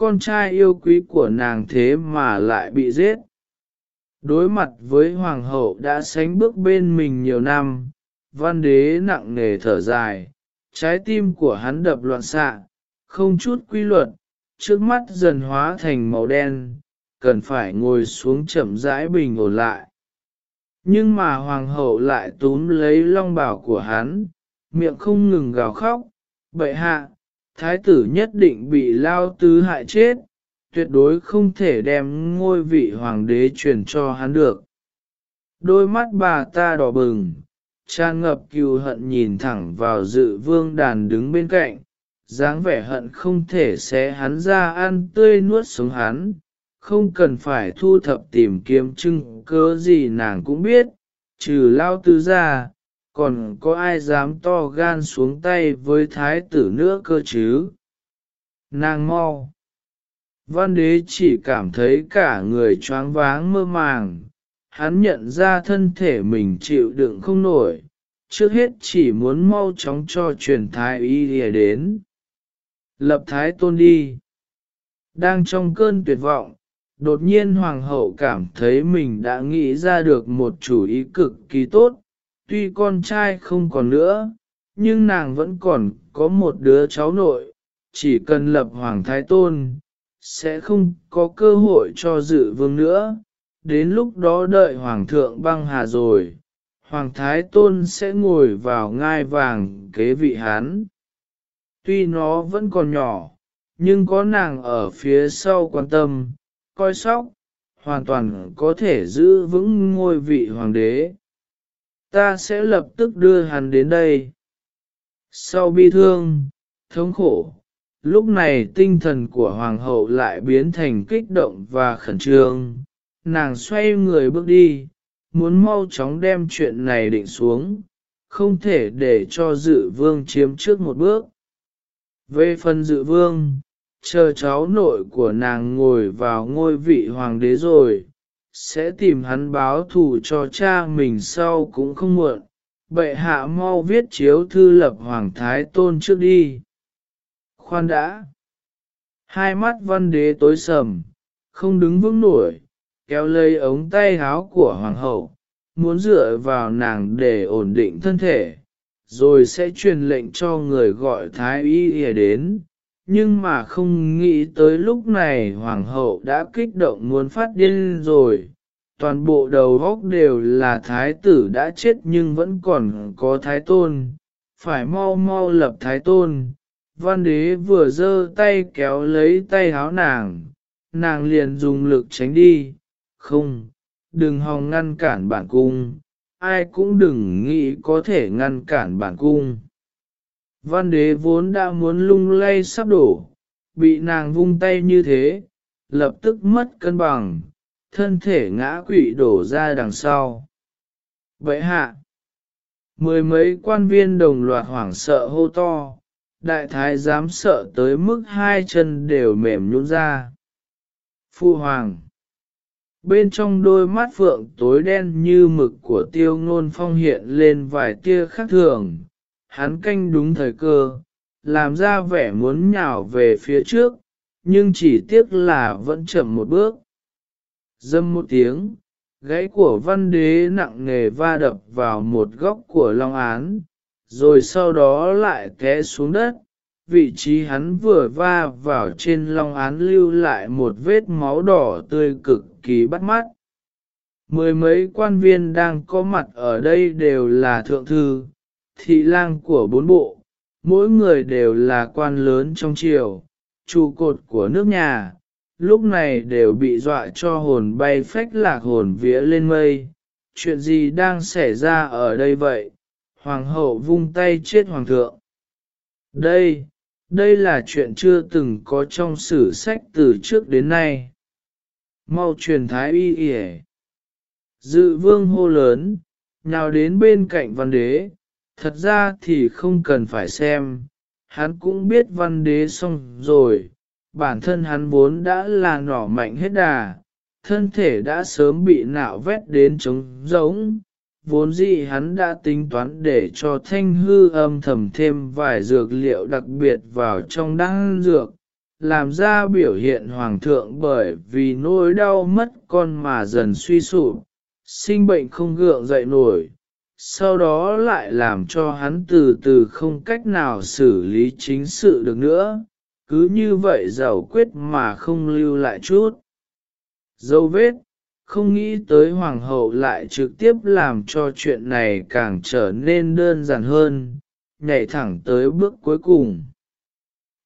con trai yêu quý của nàng thế mà lại bị giết. Đối mặt với hoàng hậu đã sánh bước bên mình nhiều năm, văn đế nặng nề thở dài, trái tim của hắn đập loạn xạ, không chút quy luật, trước mắt dần hóa thành màu đen, cần phải ngồi xuống chậm rãi bình ổn lại. Nhưng mà hoàng hậu lại túm lấy long bảo của hắn, miệng không ngừng gào khóc, bệ hạ, thái tử nhất định bị lao tứ hại chết, tuyệt đối không thể đem ngôi vị hoàng đế truyền cho hắn được. Đôi mắt bà ta đỏ bừng, tràn ngập cừu hận nhìn thẳng vào dự vương đàn đứng bên cạnh, dáng vẻ hận không thể xé hắn ra ăn tươi nuốt sống hắn, không cần phải thu thập tìm kiếm chứng cớ gì nàng cũng biết, trừ lao tư ra, còn có ai dám to gan xuống tay với thái tử nữa cơ chứ? Nàng mau! Văn đế chỉ cảm thấy cả người choáng váng mơ màng, hắn nhận ra thân thể mình chịu đựng không nổi, trước hết chỉ muốn mau chóng cho truyền thái y lìa đến. Lập thái tôn đi. Đang trong cơn tuyệt vọng, đột nhiên hoàng hậu cảm thấy mình đã nghĩ ra được một chủ ý cực kỳ tốt, tuy con trai không còn nữa, nhưng nàng vẫn còn có một đứa cháu nội, chỉ cần lập hoàng thái tôn, sẽ không có cơ hội cho dự vương nữa, đến lúc đó đợi hoàng thượng băng hà rồi, hoàng thái tôn sẽ ngồi vào ngai vàng kế vị hán. Tuy nó vẫn còn nhỏ, nhưng có nàng ở phía sau quan tâm, coi sóc, hoàn toàn có thể giữ vững ngôi vị hoàng đế. Ta sẽ lập tức đưa hắn đến đây. Sau bi thương, thống khổ. Lúc này tinh thần của hoàng hậu lại biến thành kích động và khẩn trương, nàng xoay người bước đi, muốn mau chóng đem chuyện này định xuống, không thể để cho dự vương chiếm trước một bước. Về phần dự vương, chờ cháu nội của nàng ngồi vào ngôi vị hoàng đế rồi, sẽ tìm hắn báo thù cho cha mình sau cũng không muộn. Bệ hạ mau viết chiếu thư lập hoàng thái tôn trước đi. Khoan đã. Hai mắt văn đế tối sầm, không đứng vững nổi, kéo lấy ống tay áo của hoàng hậu, muốn dựa vào nàng để ổn định thân thể, rồi sẽ truyền lệnh cho người gọi thái y ỉa đến. Nhưng mà không nghĩ tới lúc này hoàng hậu đã kích động muốn phát điên rồi, toàn bộ đầu góc đều là thái tử đã chết nhưng vẫn còn có thái tôn, phải mau mau lập thái tôn. Văn đế vừa giơ tay kéo lấy tay háo nàng, nàng liền dùng lực tránh đi, không, đừng hòng ngăn cản bản cung, ai cũng đừng nghĩ có thể ngăn cản bản cung. Văn đế vốn đã muốn lung lay sắp đổ, bị nàng vung tay như thế, lập tức mất cân bằng, thân thể ngã quỵ đổ ra đằng sau. Vậy hạ, mười mấy quan viên đồng loạt hoảng sợ hô to, đại thái dám sợ tới mức hai chân đều mềm nhũn ra. Phu hoàng Bên trong đôi mắt phượng tối đen như mực của tiêu ngôn phong hiện lên vài tia khác thường, hắn canh đúng thời cơ, làm ra vẻ muốn nhào về phía trước, nhưng chỉ tiếc là vẫn chậm một bước. Dâm một tiếng, gãy của văn đế nặng nề va đập vào một góc của long án, rồi sau đó lại té xuống đất. Vị trí hắn vừa va vào trên long án lưu lại một vết máu đỏ tươi cực kỳ bắt mắt. Mười mấy quan viên đang có mặt ở đây đều là thượng thư, thị lang của bốn bộ, mỗi người đều là quan lớn trong triều, trụ cột của nước nhà, lúc này đều bị dọa cho hồn bay phách lạc hồn vía lên mây. Chuyện gì đang xảy ra ở đây vậy? Hoàng hậu vung tay chết hoàng thượng. Đây, đây là chuyện chưa từng có trong sử sách từ trước đến nay. Mau truyền thái y y Dự vương hô lớn, nào đến bên cạnh văn đế, thật ra thì không cần phải xem, hắn cũng biết văn đế xong rồi, bản thân hắn vốn đã là nỏ mạnh hết đà, thân thể đã sớm bị nạo vét đến trống rỗng. Vốn dĩ hắn đã tính toán để cho thanh hư âm thầm thêm vài dược liệu đặc biệt vào trong đan dược, làm ra biểu hiện hoàng thượng bởi vì nỗi đau mất con mà dần suy sụp, sinh bệnh không gượng dậy nổi, sau đó lại làm cho hắn từ từ không cách nào xử lý chính sự được nữa, cứ như vậy giàu quyết mà không lưu lại chút. Dấu vết, không nghĩ tới hoàng hậu lại trực tiếp làm cho chuyện này càng trở nên đơn giản hơn, nhảy thẳng tới bước cuối cùng.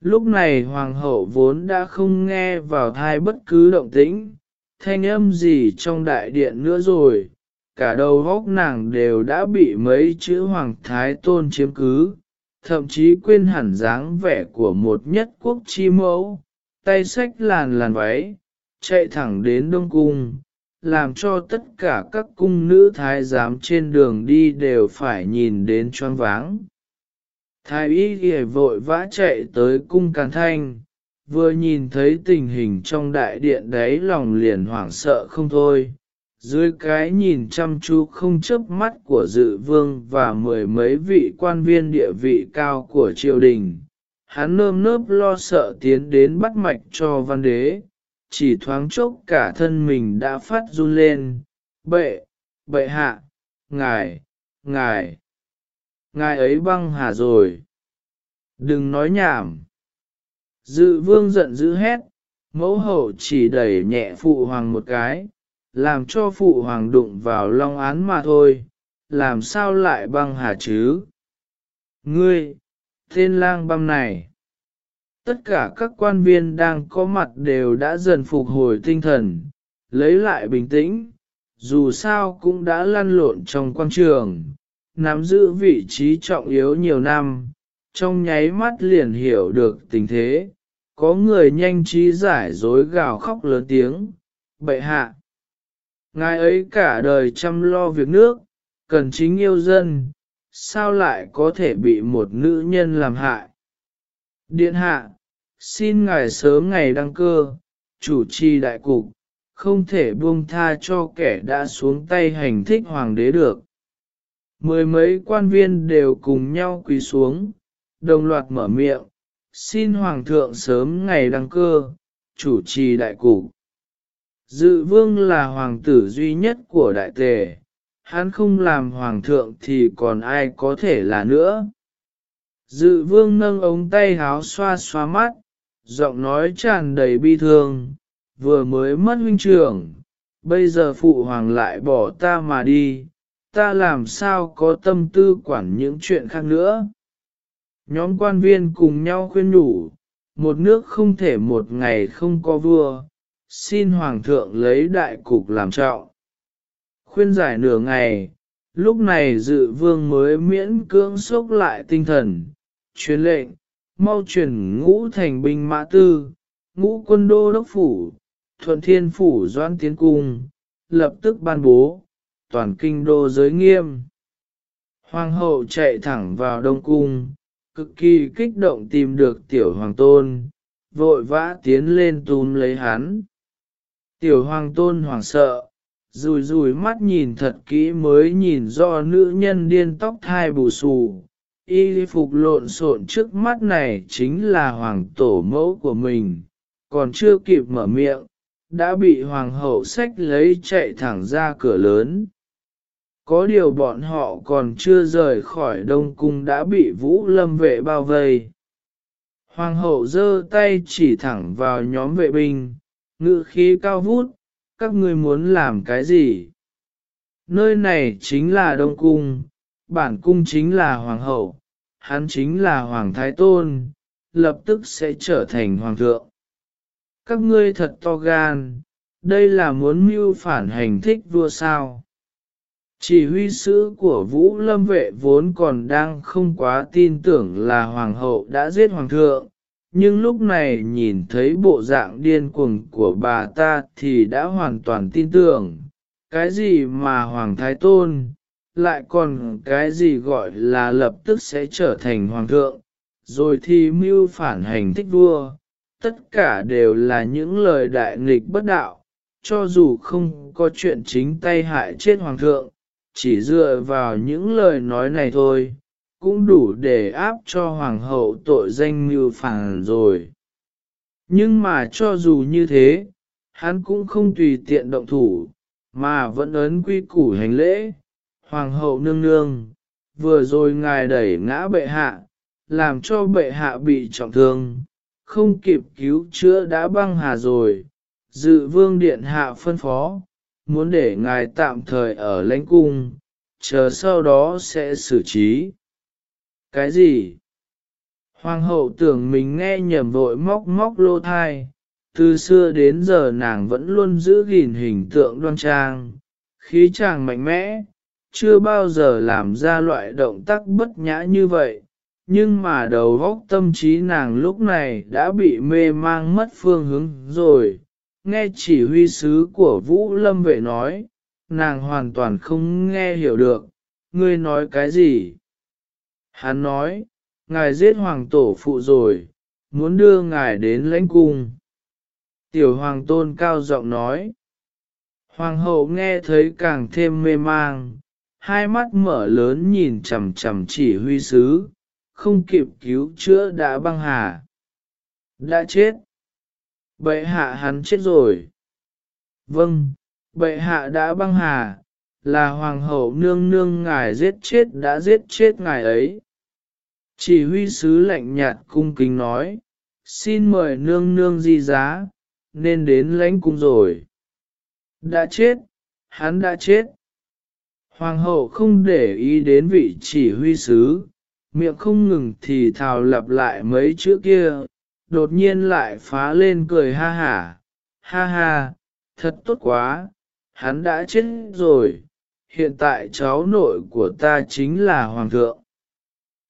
Lúc này hoàng hậu vốn đã không nghe vào thai bất cứ động tĩnh, thanh âm gì trong đại điện nữa rồi, cả đầu góc nàng đều đã bị mấy chữ hoàng thái tôn chiếm cứ, thậm chí quên hẳn dáng vẻ của một nhất quốc chi mẫu, tay sách làn làn váy, chạy thẳng đến Đông Cung, làm cho tất cả các cung nữ thái giám trên đường đi đều phải nhìn đến choáng váng. Thái y ghề vội vã chạy tới cung càn thanh, vừa nhìn thấy tình hình trong đại điện đấy lòng liền hoảng sợ không thôi, dưới cái nhìn chăm chú không chớp mắt của dự vương và mười mấy vị quan viên địa vị cao của triều đình, hắn nơm nớp lo sợ tiến đến bắt mạch cho văn đế, chỉ thoáng chốc cả thân mình đã phát run lên, bệ, bệ hạ, ngài, ngài, ngài ấy băng hà rồi. Đừng nói nhảm. Dự vương giận dữ hét, mẫu hậu chỉ đẩy nhẹ phụ hoàng một cái, làm cho phụ hoàng đụng vào long án mà thôi, làm sao lại băng hà chứ? Ngươi, tên lang băm này. Tất cả các quan viên đang có mặt đều đã dần phục hồi tinh thần, lấy lại bình tĩnh, dù sao cũng đã lăn lộn trong quan trường, nắm giữ vị trí trọng yếu nhiều năm, trong nháy mắt liền hiểu được tình thế, có người nhanh trí giải dối gào khóc lớn tiếng, bệ hạ. Ngài ấy cả đời chăm lo việc nước, cần chính yêu dân, sao lại có thể bị một nữ nhân làm hại? Điện hạ, xin ngài sớm ngày đăng cơ, chủ trì đại cục, không thể buông tha cho kẻ đã xuống tay hành thích hoàng đế được. Mười mấy quan viên đều cùng nhau quỳ xuống, đồng loạt mở miệng, xin hoàng thượng sớm ngày đăng cơ, chủ trì đại cục. Dự vương là hoàng tử duy nhất của đại tề, hắn không làm hoàng thượng thì còn ai có thể là nữa. Dự vương nâng ống tay háo xoa xoa mắt, giọng nói tràn đầy bi thương, vừa mới mất huynh trưởng, bây giờ phụ hoàng lại bỏ ta mà đi, ta làm sao có tâm tư quản những chuyện khác nữa. Nhóm quan viên cùng nhau khuyên nhủ, một nước không thể một ngày không có vua, xin hoàng thượng lấy đại cục làm trọng. Khuyên giải nửa ngày, lúc này dự vương mới miễn cưỡng sốc lại tinh thần, truyền lệnh, mau chuyển ngũ thành binh mã tư, ngũ quân đô đốc phủ, thuận thiên phủ doan tiến cung, lập tức ban bố, toàn kinh đô giới nghiêm. Hoàng hậu chạy thẳng vào đông cung, cực kỳ kích động tìm được tiểu hoàng tôn, vội vã tiến lên túm lấy hắn. Tiểu hoàng tôn hoảng sợ, rùi rùi mắt nhìn thật kỹ mới nhìn do nữ nhân điên tóc thai bù xù. Y phục lộn xộn trước mắt này chính là hoàng tổ mẫu của mình, còn chưa kịp mở miệng, đã bị hoàng hậu sách lấy chạy thẳng ra cửa lớn. Có điều bọn họ còn chưa rời khỏi đông cung đã bị vũ lâm vệ bao vây. Hoàng hậu giơ tay chỉ thẳng vào nhóm vệ binh, ngự khí cao vút, các ngươi muốn làm cái gì? Nơi này chính là đông cung, bản cung chính là hoàng hậu, hắn chính là hoàng thái tôn, lập tức sẽ trở thành hoàng thượng. Các ngươi thật to gan, đây là muốn mưu phản hành thích vua sao. Chỉ huy sứ của Vũ Lâm vệ vốn còn đang không quá tin tưởng là hoàng hậu đã giết hoàng thượng, nhưng lúc này nhìn thấy bộ dạng điên cuồng của bà ta thì đã hoàn toàn tin tưởng. Cái gì mà hoàng thái tôn, lại còn cái gì gọi là lập tức sẽ trở thành hoàng thượng, rồi thì mưu phản hành thích vua, tất cả đều là những lời đại nghịch bất đạo, cho dù không có chuyện chính tay hại chết hoàng thượng, chỉ dựa vào những lời nói này thôi, cũng đủ để áp cho hoàng hậu tội danh mưu phản rồi. Nhưng mà cho dù như thế, hắn cũng không tùy tiện động thủ, mà vẫn ấn quy củ hành lễ. Hoàng hậu nương nương, vừa rồi ngài đẩy ngã bệ hạ, làm cho bệ hạ bị trọng thương, không kịp cứu chữa đã băng hà rồi. Dự vương điện hạ phân phó, muốn để ngài tạm thời ở lãnh cung, chờ sau đó sẽ xử trí. Cái gì? Hoàng hậu tưởng mình nghe nhầm vội móc móc lô thai, từ xưa đến giờ nàng vẫn luôn giữ gìn hình tượng đoan trang, khí chàng mạnh mẽ, chưa bao giờ làm ra loại động tác bất nhã như vậy. Nhưng mà đầu góc tâm trí nàng lúc này đã bị mê mang mất phương hướng rồi, nghe chỉ huy sứ của Vũ Lâm vệ nói, nàng hoàn toàn không nghe hiểu được, ngươi nói cái gì? Hắn nói, ngài giết hoàng tổ phụ rồi, muốn đưa ngài đến lãnh cung. Tiểu hoàng tôn cao giọng nói. Hoàng hậu nghe thấy càng thêm mê mang, hai mắt mở lớn nhìn chằm chằm chỉ huy sứ, không kịp cứu chữa đã băng hà. Đã chết. Bệ hạ hắn chết rồi. Vâng, bệ hạ đã băng hà, là hoàng hậu nương nương ngài giết chết đã giết chết ngài ấy. Chỉ huy sứ lạnh nhạt cung kính nói, xin mời nương nương di giá, nên đến lãnh cung rồi. Đã chết, hắn đã chết. Hoàng hậu không để ý đến vị chỉ huy sứ, miệng không ngừng thì thào lặp lại mấy chữ kia, đột nhiên lại phá lên cười ha hả, ha ha, thật tốt quá, hắn đã chết rồi, hiện tại cháu nội của ta chính là Hoàng thượng.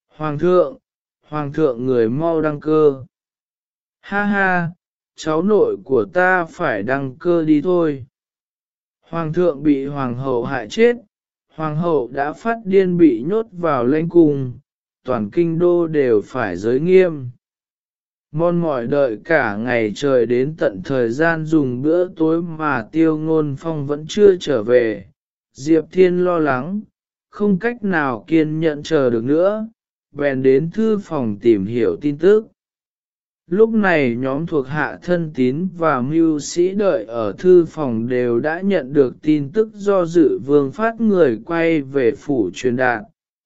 Hoàng thượng, hoàng thượng người mau đăng cơ. Ha ha, cháu nội của ta phải đăng cơ đi thôi. Hoàng thượng bị hoàng hậu hại chết, hoàng hậu đã phát điên bị nhốt vào lãnh cung, toàn kinh đô đều phải giới nghiêm. Mon mỏi đợi cả ngày trời đến tận thời gian dùng bữa tối mà tiêu ngôn phong vẫn chưa trở về. Diệp Thiên lo lắng, không cách nào kiên nhẫn chờ được nữa, bèn đến thư phòng tìm hiểu tin tức. Lúc này nhóm thuộc hạ thân tín và mưu sĩ đợi ở thư phòng đều đã nhận được tin tức do dự vương phát người quay về phủ truyền đạt,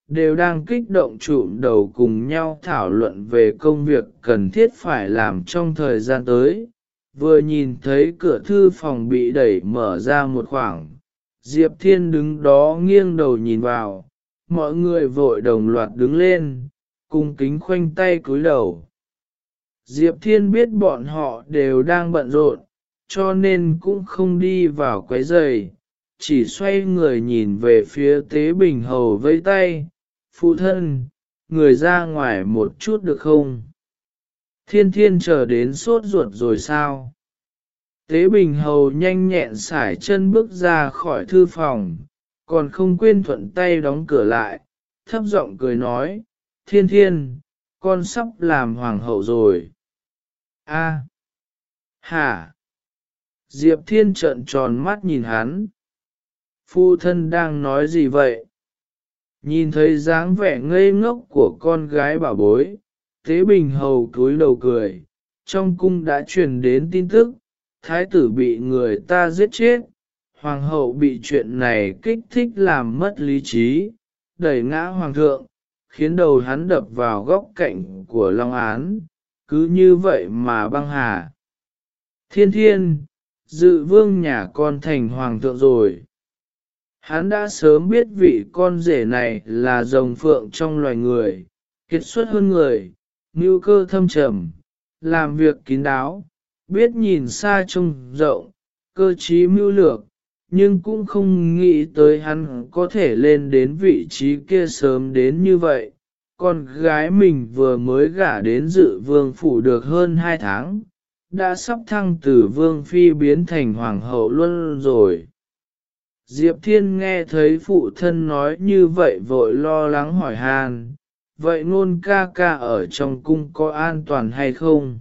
đều đang kích động trụm đầu cùng nhau thảo luận về công việc cần thiết phải làm trong thời gian tới. Vừa nhìn thấy cửa thư phòng bị đẩy mở ra một khoảng, Diệp Thiên đứng đó nghiêng đầu nhìn vào, mọi người vội đồng loạt đứng lên, cung kính khoanh tay cúi đầu. Diệp Thiên biết bọn họ đều đang bận rộn, cho nên cũng không đi vào quấy giày, chỉ xoay người nhìn về phía Tế Bình Hầu với tay, phụ thân, người ra ngoài một chút được không? Thiên thiên chờ đến sốt ruột rồi sao? Tế Bình Hầu nhanh nhẹn sải chân bước ra khỏi thư phòng, còn không quên thuận tay đóng cửa lại, thấp giọng cười nói, thiên thiên, con sắp làm hoàng hậu rồi. A, à. hả? Diệp Thiên trợn tròn mắt nhìn hắn. Phu thân đang nói gì vậy? Nhìn thấy dáng vẻ ngây ngốc của con gái bảo bối, Tế Bình Hầu cúi đầu cười, trong cung đã truyền đến tin tức, thái tử bị người ta giết chết, hoàng hậu bị chuyện này kích thích làm mất lý trí, đẩy ngã hoàng thượng, khiến đầu hắn đập vào góc cạnh của Long Án, cứ như vậy mà băng hà. Thiên thiên, dự vương nhà con thành hoàng thượng rồi. Hắn đã sớm biết vị con rể này là rồng phượng trong loài người, kiệt xuất hơn người, mưu cơ thâm trầm, làm việc kín đáo, biết nhìn xa trông rộng, cơ trí mưu lược, nhưng cũng không nghĩ tới hắn có thể lên đến vị trí kia sớm đến như vậy. Con gái mình vừa mới gả đến dự vương phủ được hơn hai tháng, đã sắp thăng từ vương phi biến thành hoàng hậu luôn rồi. Diệp Thiên nghe thấy phụ thân nói như vậy vội lo lắng hỏi hàn, vậy ngôn ca ca ở trong cung có an toàn hay không?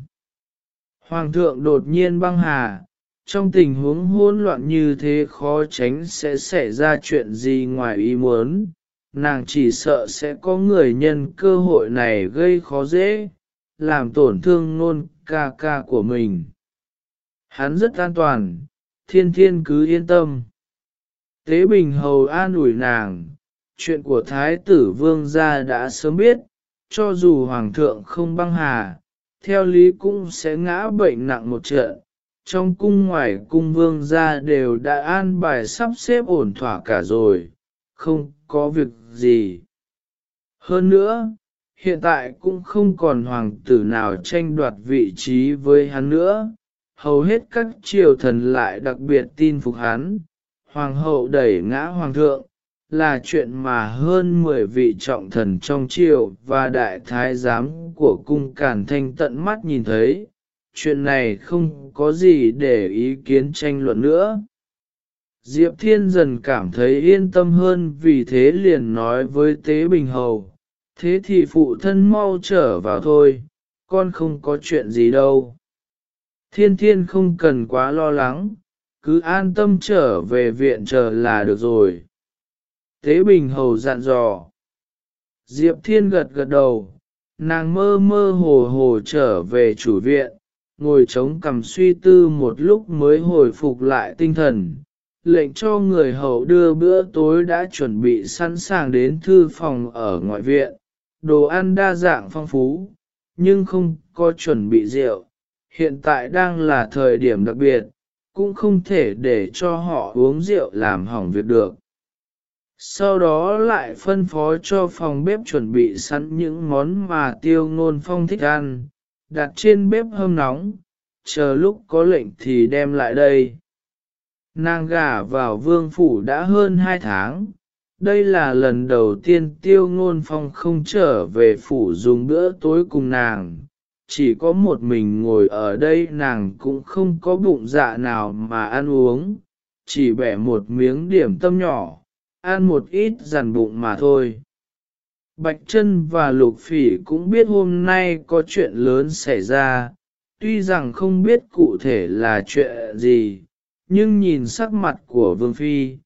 Hoàng thượng đột nhiên băng hà, trong tình huống hỗn loạn như thế khó tránh sẽ xảy ra chuyện gì ngoài ý muốn, nàng chỉ sợ sẽ có người nhân cơ hội này gây khó dễ, làm tổn thương nôn ca ca của mình. Hắn rất an toàn, thiên thiên cứ yên tâm. Tế Bình Hầu an ủi nàng, chuyện của Thái tử Vương gia đã sớm biết, cho dù Hoàng thượng không băng hà, theo lý cũng sẽ ngã bệnh nặng một trận. Trong cung ngoài cung vương gia đều đã an bài sắp xếp ổn thỏa cả rồi, không có việc gì. Hơn nữa, hiện tại cũng không còn hoàng tử nào tranh đoạt vị trí với hắn nữa, hầu hết các triều thần lại đặc biệt tin phục hắn, hoàng hậu đẩy ngã hoàng thượng, là chuyện mà hơn 10 vị trọng thần trong triều và đại thái giám của cung cản thanh tận mắt nhìn thấy, chuyện này không có gì để ý kiến tranh luận nữa. Diệp Thiên dần cảm thấy yên tâm hơn vì thế liền nói với Tế Bình Hầu, thế thì phụ thân mau trở vào thôi, con không có chuyện gì đâu. Thiên Thiên không cần quá lo lắng, cứ an tâm trở về viện chờ là được rồi. Tế Bình Hầu dặn dò. Diệp Thiên gật gật đầu, nàng mơ mơ hồ hồ trở về chủ viện, ngồi chống cằm suy tư một lúc mới hồi phục lại tinh thần, lệnh cho người hầu đưa bữa tối đã chuẩn bị sẵn sàng đến thư phòng ở ngoại viện, đồ ăn đa dạng phong phú, nhưng không có chuẩn bị rượu, hiện tại đang là thời điểm đặc biệt, cũng không thể để cho họ uống rượu làm hỏng việc được. Sau đó lại phân phó cho phòng bếp chuẩn bị sẵn những món mà tiêu ngôn phong thích ăn, đặt trên bếp hâm nóng, chờ lúc có lệnh thì đem lại đây. Nàng gả vào vương phủ đã hơn hai tháng, đây là lần đầu tiên tiêu ngôn phong không trở về phủ dùng bữa tối cùng nàng, chỉ có một mình ngồi ở đây nàng cũng không có bụng dạ nào mà ăn uống, chỉ bẻ một miếng điểm tâm nhỏ, ăn một ít dằn bụng mà thôi. Bạch Trân và Lục Phỉ cũng biết hôm nay có chuyện lớn xảy ra, tuy rằng không biết cụ thể là chuyện gì, nhưng nhìn sắc mặt của Vương Phi,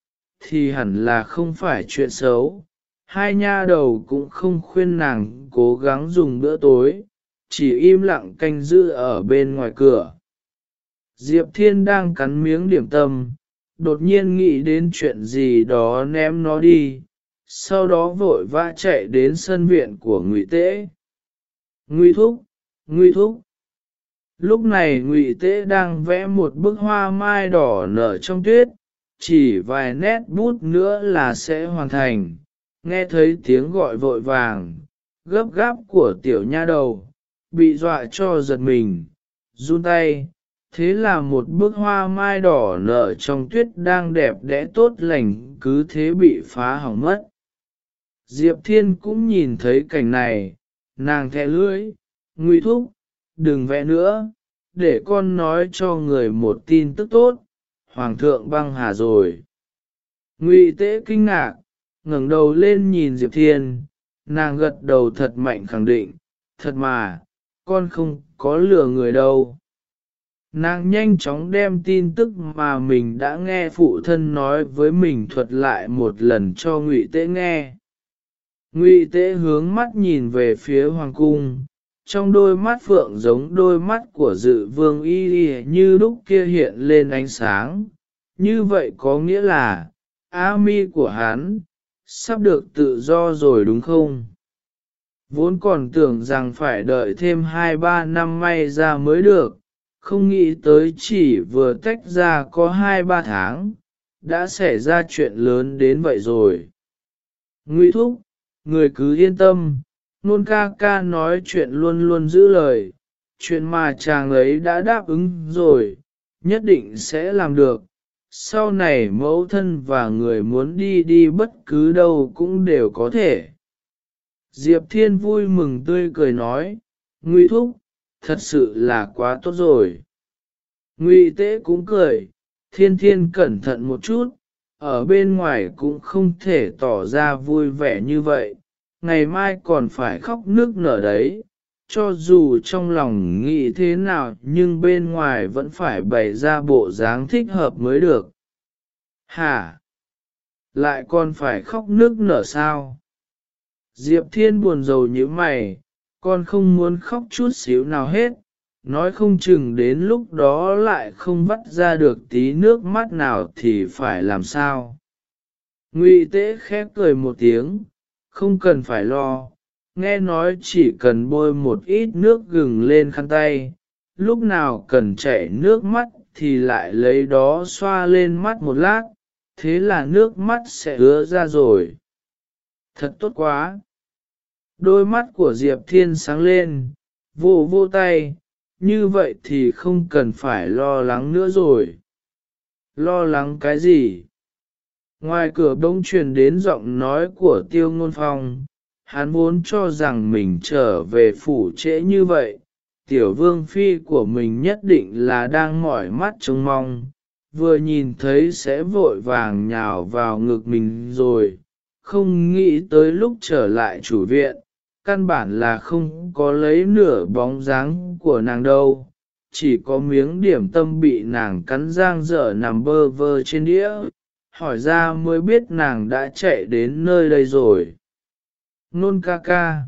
thì hẳn là không phải chuyện xấu. Hai nha đầu cũng không khuyên nàng cố gắng dùng bữa tối, chỉ im lặng canh giữ ở bên ngoài cửa. Diệp Thiên đang cắn miếng điểm tâm, đột nhiên nghĩ đến chuyện gì đó ném nó đi, sau đó vội vã chạy đến sân viện của Ngụy Tế. Ngụy Thúc, Ngụy Thúc. Lúc này Ngụy Tế đang vẽ một bức hoa mai đỏ nở trong tuyết, chỉ vài nét bút nữa là sẽ hoàn thành. Nghe thấy tiếng gọi vội vàng, gấp gáp của tiểu nha đầu, bị dọa cho giật mình, run tay. Thế là một bức hoa mai đỏ nở trong tuyết đang đẹp đẽ tốt lành cứ thế bị phá hỏng mất. Diệp Thiên cũng nhìn thấy cảnh này, nàng thẹ lưỡi, nguy thúc, đừng vẽ nữa, để con nói cho người một tin tức tốt, Hoàng thượng băng hà rồi. Ngụy tế kinh ngạc, ngẩng đầu lên nhìn Diệp Thiên, nàng gật đầu thật mạnh khẳng định, thật mà, con không có lừa người đâu. Nàng nhanh chóng đem tin tức mà mình đã nghe phụ thân nói với mình thuật lại một lần cho Ngụy Tế nghe. Ngụy Tế hướng mắt nhìn về phía hoàng cung, trong đôi mắt phượng giống đôi mắt của dự vương y y như lúc kia hiện lên ánh sáng. Như vậy có nghĩa là, A mi của hắn, sắp được tự do rồi đúng không? Vốn còn tưởng rằng phải đợi thêm 2-3 năm may ra mới được, không nghĩ tới chỉ vừa tách ra có 2-3 tháng, đã xảy ra chuyện lớn đến vậy rồi. Ngụy Thúc, người cứ yên tâm, nôn ca ca nói chuyện luôn luôn giữ lời, chuyện mà chàng ấy đã đáp ứng rồi, nhất định sẽ làm được. Sau này mẫu thân và người muốn đi đi bất cứ đâu cũng đều có thể. Diệp Thiên vui mừng tươi cười nói, Ngụy Thúc, thật sự là quá tốt rồi. Ngụy Tế cũng cười, Thiên Thiên cẩn thận một chút, ở bên ngoài cũng không thể tỏ ra vui vẻ như vậy, ngày mai còn phải khóc nước nở đấy, cho dù trong lòng nghĩ thế nào nhưng bên ngoài vẫn phải bày ra bộ dáng thích hợp mới được. Hả? Lại còn phải khóc nước nở sao? Diệp Thiên buồn rầu như mày, con không muốn khóc chút xíu nào hết, nói không chừng đến lúc đó lại không vắt ra được tí nước mắt nào thì phải làm sao. Ngụy tế khép cười một tiếng, không cần phải lo, nghe nói chỉ cần bôi một ít nước gừng lên khăn tay, lúc nào cần chảy nước mắt thì lại lấy đó xoa lên mắt một lát, thế là nước mắt sẽ ứa ra rồi. Thật tốt quá! Đôi mắt của Diệp Thiên sáng lên, vô vô tay, như vậy thì không cần phải lo lắng nữa rồi. Lo lắng cái gì? Ngoài cửa bỗng truyền đến giọng nói của tiêu ngôn phong, hắn vốn cho rằng mình trở về phủ trễ như vậy, tiểu vương phi của mình nhất định là đang mỏi mắt trông mong, vừa nhìn thấy sẽ vội vàng nhào vào ngực mình rồi, không nghĩ tới lúc trở lại chủ viện, căn bản là không có lấy nửa bóng dáng của nàng đâu, chỉ có miếng điểm tâm bị nàng cắn giang dở nằm bơ vơ trên đĩa, hỏi ra mới biết nàng đã chạy đến nơi đây rồi. Nôn ca ca.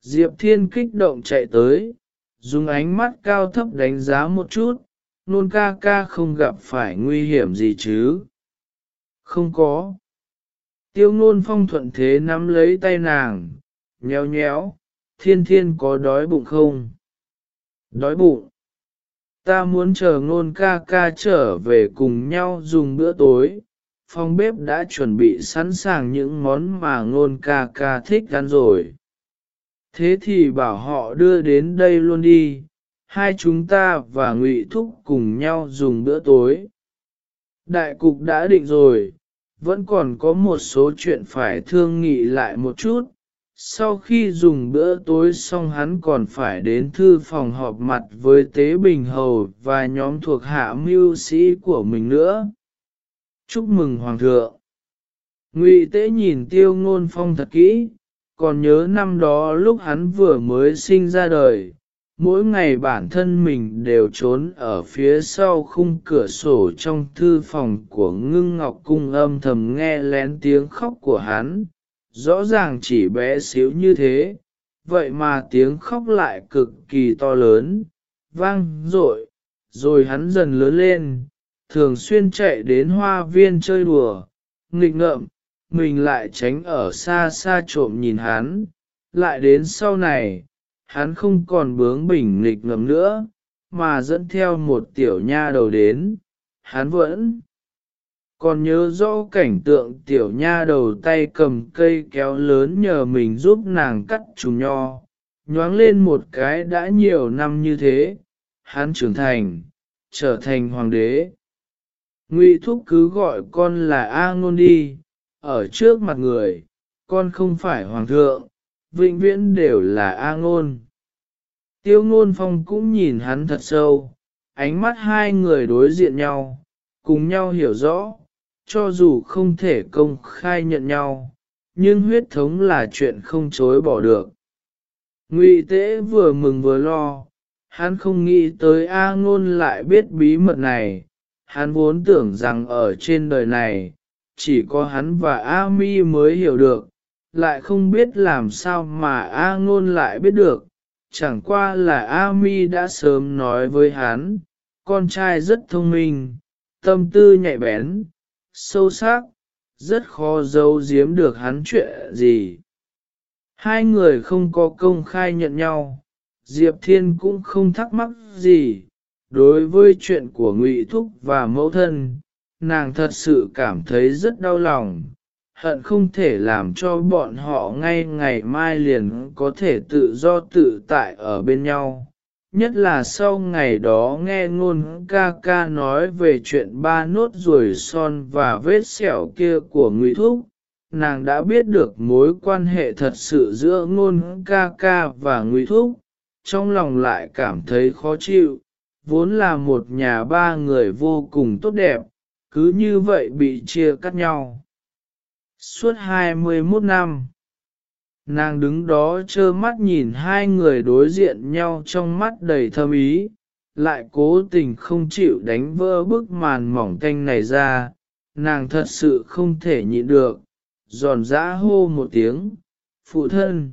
Diệp Thiên kích động chạy tới, dùng ánh mắt cao thấp đánh giá một chút, nôn ca ca không gặp phải nguy hiểm gì chứ. Không có. Tiêu nôn phong thuận thế nắm lấy tay nàng, nhéo nhéo, thiên thiên có đói bụng không? Đói bụng. Ta muốn chờ ngôn ca ca trở về cùng nhau dùng bữa tối, phòng bếp đã chuẩn bị sẵn sàng những món mà ngôn ca ca thích ăn rồi. Thế thì bảo họ đưa đến đây luôn đi, hai chúng ta và ngụy thúc cùng nhau dùng bữa tối. Đại cục đã định rồi, vẫn còn có một số chuyện phải thương nghị lại một chút. Sau khi dùng bữa tối xong hắn còn phải đến thư phòng họp mặt với Tế Bình Hầu và nhóm thuộc hạ mưu sĩ của mình nữa. Chúc mừng Hoàng thượng! Ngụy Tế nhìn tiêu ngôn phong thật kỹ, còn nhớ năm đó lúc hắn vừa mới sinh ra đời, mỗi ngày bản thân mình đều trốn ở phía sau khung cửa sổ trong thư phòng của ngưng ngọc cung âm thầm nghe lén tiếng khóc của hắn, rõ ràng chỉ bé xíu như thế, vậy mà tiếng khóc lại cực kỳ to lớn, vang dội, rồi hắn dần lớn lên, thường xuyên chạy đến hoa viên chơi đùa, nghịch ngợm, mình lại tránh ở xa xa trộm nhìn hắn, lại đến sau này, hắn không còn bướng bỉnh nghịch ngợm nữa, mà dẫn theo một tiểu nha đầu đến, hắn vẫn còn nhớ rõ cảnh tượng tiểu nha đầu tay cầm cây kéo lớn nhờ mình giúp nàng cắt trùng nho, nhoáng lên một cái đã nhiều năm như thế, hắn trưởng thành, trở thành hoàng đế. Ngụy Thúc cứ gọi con là A Ngôn đi, ở trước mặt người, con không phải hoàng thượng, vĩnh viễn đều là A ngôn. Tiêu ngôn phong cũng nhìn hắn thật sâu, ánh mắt hai người đối diện nhau, cùng nhau hiểu rõ, cho dù không thể công khai nhận nhau, nhưng huyết thống là chuyện không chối bỏ được. Ngụy Tế vừa mừng vừa lo, hắn không nghĩ tới A ngôn lại biết bí mật này, hắn vốn tưởng rằng ở trên đời này, chỉ có hắn và A Mi mới hiểu được, lại không biết làm sao mà A ngôn lại biết được, chẳng qua là A Mi đã sớm nói với hắn, con trai rất thông minh, tâm tư nhạy bén, sâu sắc, rất khó giấu giếm được hắn chuyện gì. Hai người không có công khai nhận nhau, Diệp Thiên cũng không thắc mắc gì, đối với chuyện của Ngụy Thúc và mẫu thân, nàng thật sự cảm thấy rất đau lòng, hận không thể làm cho bọn họ ngay ngày mai liền có thể tự do tự tại ở bên nhau. Nhất là sau ngày đó nghe ngôn ca ca nói về chuyện ba nốt ruồi son và vết sẹo kia của Ngụy Thúc, nàng đã biết được mối quan hệ thật sự giữa ngôn ca ca và Ngụy Thúc, trong lòng lại cảm thấy khó chịu, vốn là một nhà ba người vô cùng tốt đẹp, cứ như vậy bị chia cắt nhau. Suốt 21 năm, nàng đứng đó trơ mắt nhìn hai người đối diện nhau trong mắt đầy thâm ý, lại cố tình không chịu đánh vỡ bức màn mỏng tanh này ra, nàng thật sự không thể nhịn được, giòn giã hô một tiếng, phụ thân.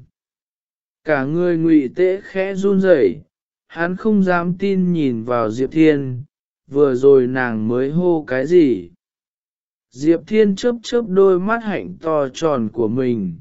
Cả người ngụy tễ khẽ run rẩy, hắn không dám tin nhìn vào Diệp Thiên, vừa rồi nàng mới hô cái gì. Diệp Thiên chớp chớp đôi mắt hạnh to tròn của mình,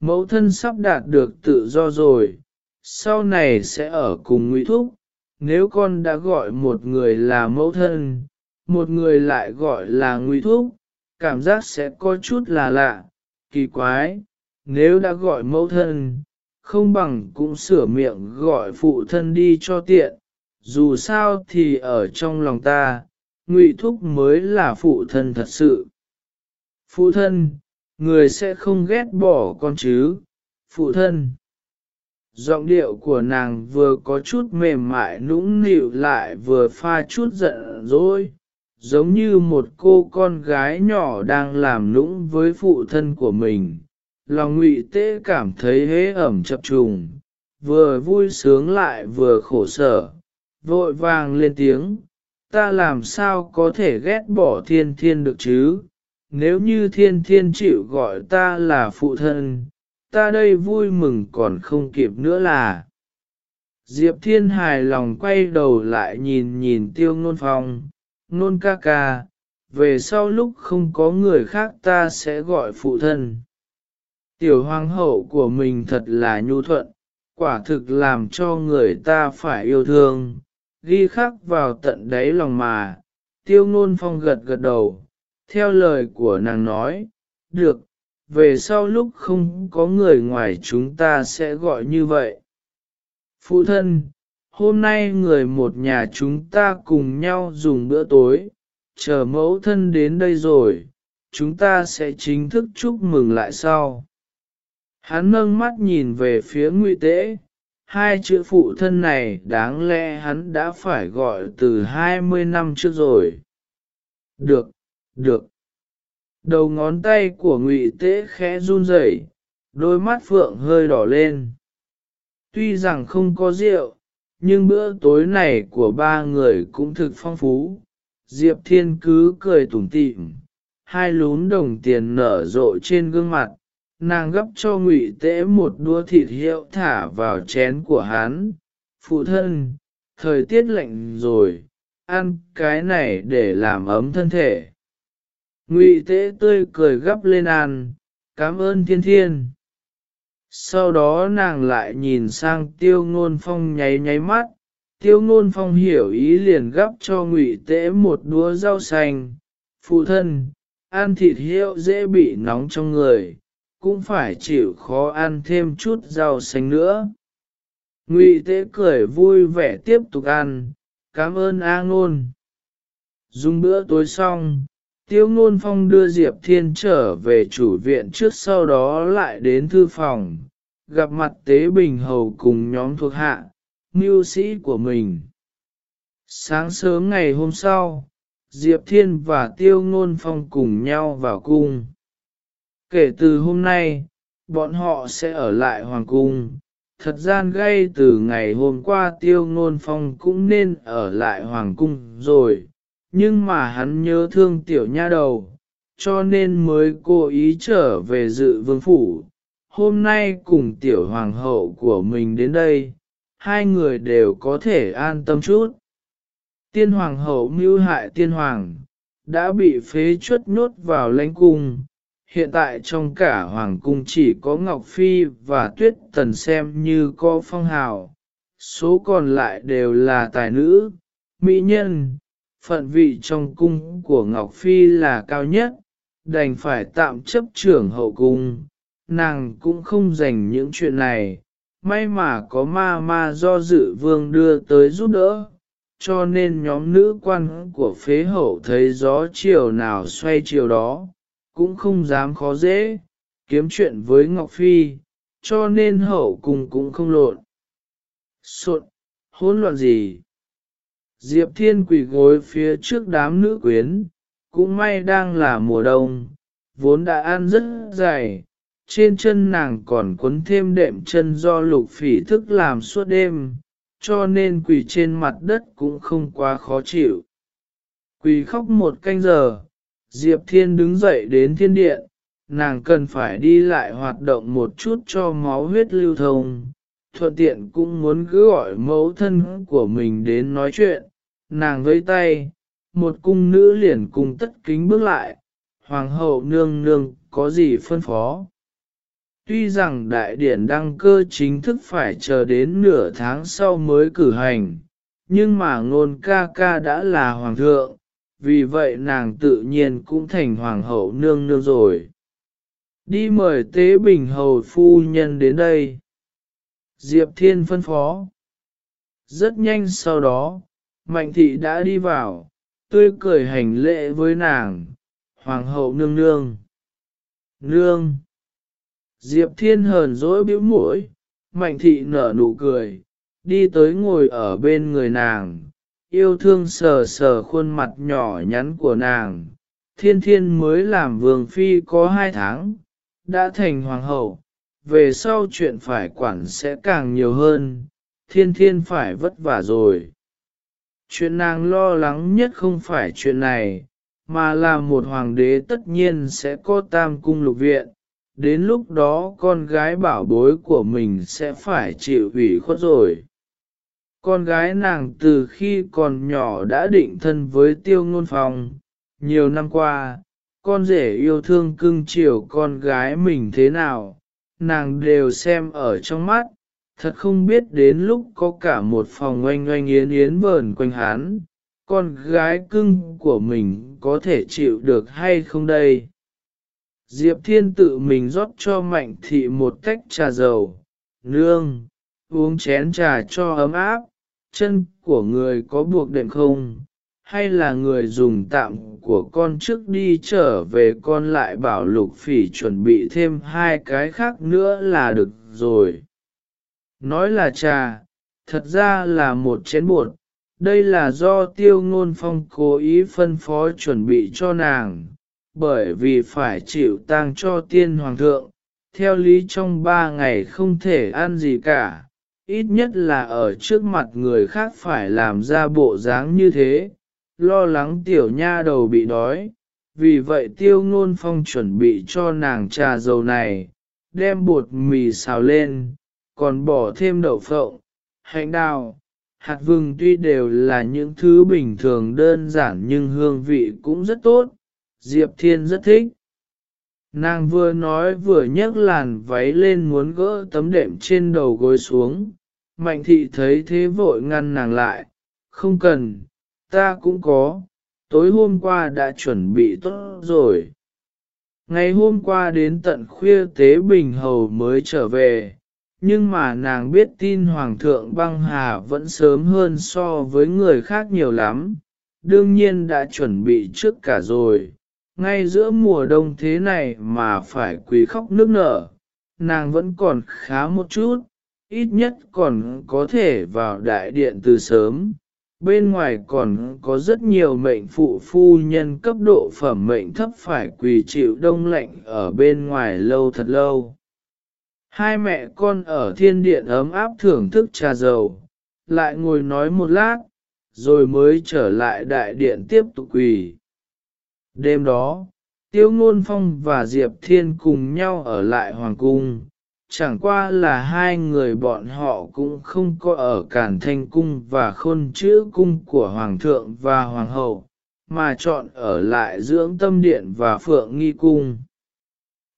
mẫu thân sắp đạt được tự do rồi, sau này sẽ ở cùng Ngụy Thúc, nếu con đã gọi một người là mẫu thân, một người lại gọi là Ngụy Thúc, cảm giác sẽ có chút là lạ, kỳ quái, nếu đã gọi mẫu thân, không bằng cũng sửa miệng gọi phụ thân đi cho tiện, dù sao thì ở trong lòng ta, ngụy thúc mới là phụ thân thật sự. Phụ thân, người sẽ không ghét bỏ con chứ, phụ thân. Giọng điệu của nàng vừa có chút mềm mại nũng nịu lại vừa pha chút giận dỗi, giống như một cô con gái nhỏ đang làm nũng với phụ thân của mình. Lòng ngụy tế cảm thấy hế ẩm chập trùng, vừa vui sướng lại vừa khổ sở, vội vàng lên tiếng, ta làm sao có thể ghét bỏ thiên thiên được chứ, nếu như thiên thiên chịu gọi ta là phụ thân, ta đây vui mừng còn không kịp nữa là. Diệp thiên hài lòng quay đầu lại nhìn nhìn tiêu ngôn phong, ngôn ca ca, về sau lúc không có người khác ta sẽ gọi phụ thân. Tiểu hoàng hậu của mình thật là nhu thuận, quả thực làm cho người ta phải yêu thương, ghi khắc vào tận đáy lòng mà, tiêu ngôn phong gật gật đầu, theo lời của nàng nói, được, về sau lúc không có người ngoài chúng ta sẽ gọi như vậy. Phụ thân, hôm nay người một nhà chúng ta cùng nhau dùng bữa tối, chờ mẫu thân đến đây rồi, chúng ta sẽ chính thức chúc mừng lại sau. Hắn nâng mắt nhìn về phía ngụy tế, hai chữ phụ thân này đáng lẽ hắn đã phải gọi từ hai mươi năm trước rồi. Được, được. Đầu ngón tay của ngụy tế khẽ run rẩy, đôi mắt phượng hơi đỏ lên. Tuy rằng không có rượu, nhưng bữa tối này của ba người cũng thực phong phú. Diệp Thiên cứ cười tủm tỉm, hai lún đồng tiền nở rộ trên gương mặt, nàng gấp cho ngụy tế một đũa thịt hiệu thả vào chén của hắn. Phụ thân, thời tiết lạnh rồi, ăn cái này để làm ấm thân thể. Ngụy tế tươi cười gấp lên ăn, cảm ơn thiên thiên. Sau đó nàng lại nhìn sang tiêu ngôn phong nháy nháy mắt, tiêu ngôn phong hiểu ý liền gấp cho ngụy tế một đũa rau xanh. Phụ thân, ăn thịt hiệu dễ bị nóng trong người, cũng phải chịu khó ăn thêm chút rau xanh nữa. Ngụy tế cười vui vẻ tiếp tục ăn, cảm ơn A ngôn. Dùng bữa tối xong, Tiêu Ngôn Phong đưa Diệp Thiên trở về chủ viện trước sau đó lại đến thư phòng, gặp mặt Tế Bình Hầu cùng nhóm thuộc hạ, mưu sĩ của mình. Sáng sớm ngày hôm sau, Diệp Thiên và Tiêu Ngôn Phong cùng nhau vào cung. Kể từ hôm nay, bọn họ sẽ ở lại Hoàng Cung. Thật gian gây từ ngày hôm qua Tiêu Ngôn Phong cũng nên ở lại Hoàng Cung rồi, nhưng mà hắn nhớ thương tiểu nha đầu, cho nên mới cố ý trở về dự vương phủ. Hôm nay cùng tiểu hoàng hậu của mình đến đây, hai người đều có thể an tâm chút. Tiên hoàng hậu mưu hại tiên hoàng, đã bị phế chuất nhốt vào lãnh cung. Hiện tại trong cả hoàng cung chỉ có Ngọc Phi và Tuyết Tần xem như có phong hào, số còn lại đều là tài nữ, mỹ nhân, phận vị trong cung của Ngọc Phi là cao nhất, đành phải tạm chấp trưởng hậu cung, nàng cũng không dành những chuyện này, may mà có ma ma do dự vương đưa tới giúp đỡ, cho nên nhóm nữ quan của phế hậu thấy gió chiều nào xoay chiều đó, cũng không dám khó dễ, kiếm chuyện với Ngọc Phi, cho nên hậu cung cũng không lộn. Sộn, hỗn loạn gì? Diệp Thiên quỳ gối phía trước đám nữ quyến, cũng may đang là mùa đông, vốn đã ăn rất dày, trên chân nàng còn quấn thêm đệm chân do lục phỉ thức làm suốt đêm, cho nên quỳ trên mặt đất cũng không quá khó chịu. Quỳ khóc một canh giờ, Diệp Thiên đứng dậy đến thiên điện, nàng cần phải đi lại hoạt động một chút cho máu huyết lưu thông, thuận tiện cũng muốn cứ gọi mẫu thân của mình đến nói chuyện, nàng với tay, một cung nữ liền cùng tất kính bước lại, hoàng hậu nương nương có gì phân phó. Tuy rằng đại điển đăng cơ chính thức phải chờ đến nửa tháng sau mới cử hành, nhưng mà ngôn ca ca đã là hoàng thượng, vì vậy nàng tự nhiên cũng thành hoàng hậu nương nương rồi. Đi mời tế bình hầu phu nhân đến đây. Diệp Thiên phân phó. Rất nhanh sau đó, Mạnh thị đã đi vào, tươi cười hành lễ với nàng, hoàng hậu nương nương. Nương! Diệp Thiên hờn dỗi bĩu mũi, mạnh thị nở nụ cười, đi tới ngồi ở bên người nàng, yêu thương sờ sờ khuôn mặt nhỏ nhắn của nàng. Thiên thiên mới làm vương phi có hai tháng, đã thành hoàng hậu, về sau chuyện phải quản sẽ càng nhiều hơn, thiên thiên phải vất vả rồi. Chuyện nàng lo lắng nhất không phải chuyện này, mà là một hoàng đế tất nhiên sẽ có tam cung lục viện, đến lúc đó con gái bảo bối của mình sẽ phải chịu ủy khuất rồi. Con gái nàng từ khi còn nhỏ đã định thân với tiêu ngôn phòng, nhiều năm qua, con rể yêu thương cưng chiều con gái mình thế nào, nàng đều xem ở trong mắt, thật không biết đến lúc có cả một phòng oanh oanh yến yến vờn quanh hắn, con gái cưng của mình có thể chịu được hay không đây? Diệp Thiên tự mình rót cho Mạnh Thị một tách trà dầu, nương, uống chén trà cho ấm áp, chân của người có buộc đệm không, hay là người dùng tạm của con trước đi trở về con lại bảo lục phỉ chuẩn bị thêm hai cái khác nữa là được rồi. Nói là trà, thật ra là một chén bột, đây là do tiêu ngôn phong cố ý phân phó chuẩn bị cho nàng, bởi vì phải chịu tang cho tiên hoàng thượng, theo lý trong ba ngày không thể ăn gì cả, ít nhất là ở trước mặt người khác phải làm ra bộ dáng như thế, lo lắng tiểu nha đầu bị đói, vì vậy tiêu ngôn phong chuẩn bị cho nàng trà dầu này, đem bột mì xào lên, còn bỏ thêm đậu phộng, hạnh đào, hạt vừng tuy đều là những thứ bình thường đơn giản nhưng hương vị cũng rất tốt, Diệp Thiên rất thích. Nàng vừa nói vừa nhấc làn váy lên muốn gỡ tấm đệm trên đầu gối xuống, mạnh thị thấy thế vội ngăn nàng lại, không cần, ta cũng có, tối hôm qua đã chuẩn bị tốt rồi. Ngày hôm qua đến tận khuya tế bình hầu mới trở về, nhưng mà nàng biết tin Hoàng thượng băng hà vẫn sớm hơn so với người khác nhiều lắm, đương nhiên đã chuẩn bị trước cả rồi. Ngay giữa mùa đông thế này mà phải quỳ khóc nước nở, nàng vẫn còn khá một chút, ít nhất còn có thể vào đại điện từ sớm. Bên ngoài còn có rất nhiều mệnh phụ phu nhân cấp độ phẩm mệnh thấp phải quỳ chịu đông lạnh ở bên ngoài lâu thật lâu. Hai mẹ con ở thiên điện ấm áp thưởng thức trà dầu, lại ngồi nói một lát, rồi mới trở lại đại điện tiếp tục quỳ. Đêm đó, Tiêu Ngôn Phong và Diệp Thiên cùng nhau ở lại Hoàng Cung, chẳng qua là hai người bọn họ cũng không có ở Cản Thanh Cung và Khôn Chữ Cung của Hoàng thượng và Hoàng hậu, mà chọn ở lại dưỡng tâm điện và Phượng Nghi Cung.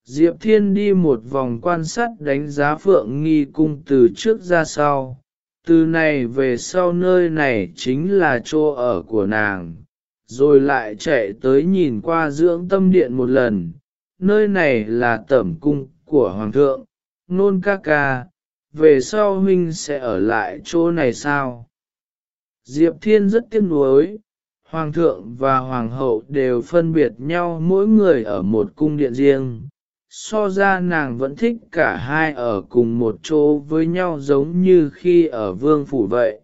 Diệp Thiên đi một vòng quan sát đánh giá Phượng Nghi Cung từ trước ra sau. Từ này về sau nơi này chính là chỗ ở của nàng, rồi lại chạy tới nhìn qua dưỡng tâm điện một lần. Nơi này là tẩm cung của Hoàng thượng, nôn ca ca, về sau huynh sẽ ở lại chỗ này sao? Diệp Thiên rất tiếc nuối, Hoàng thượng và Hoàng hậu đều phân biệt nhau mỗi người ở một cung điện riêng so ra nàng vẫn thích cả hai ở cùng một chỗ với nhau giống như khi ở vương phủ vậy.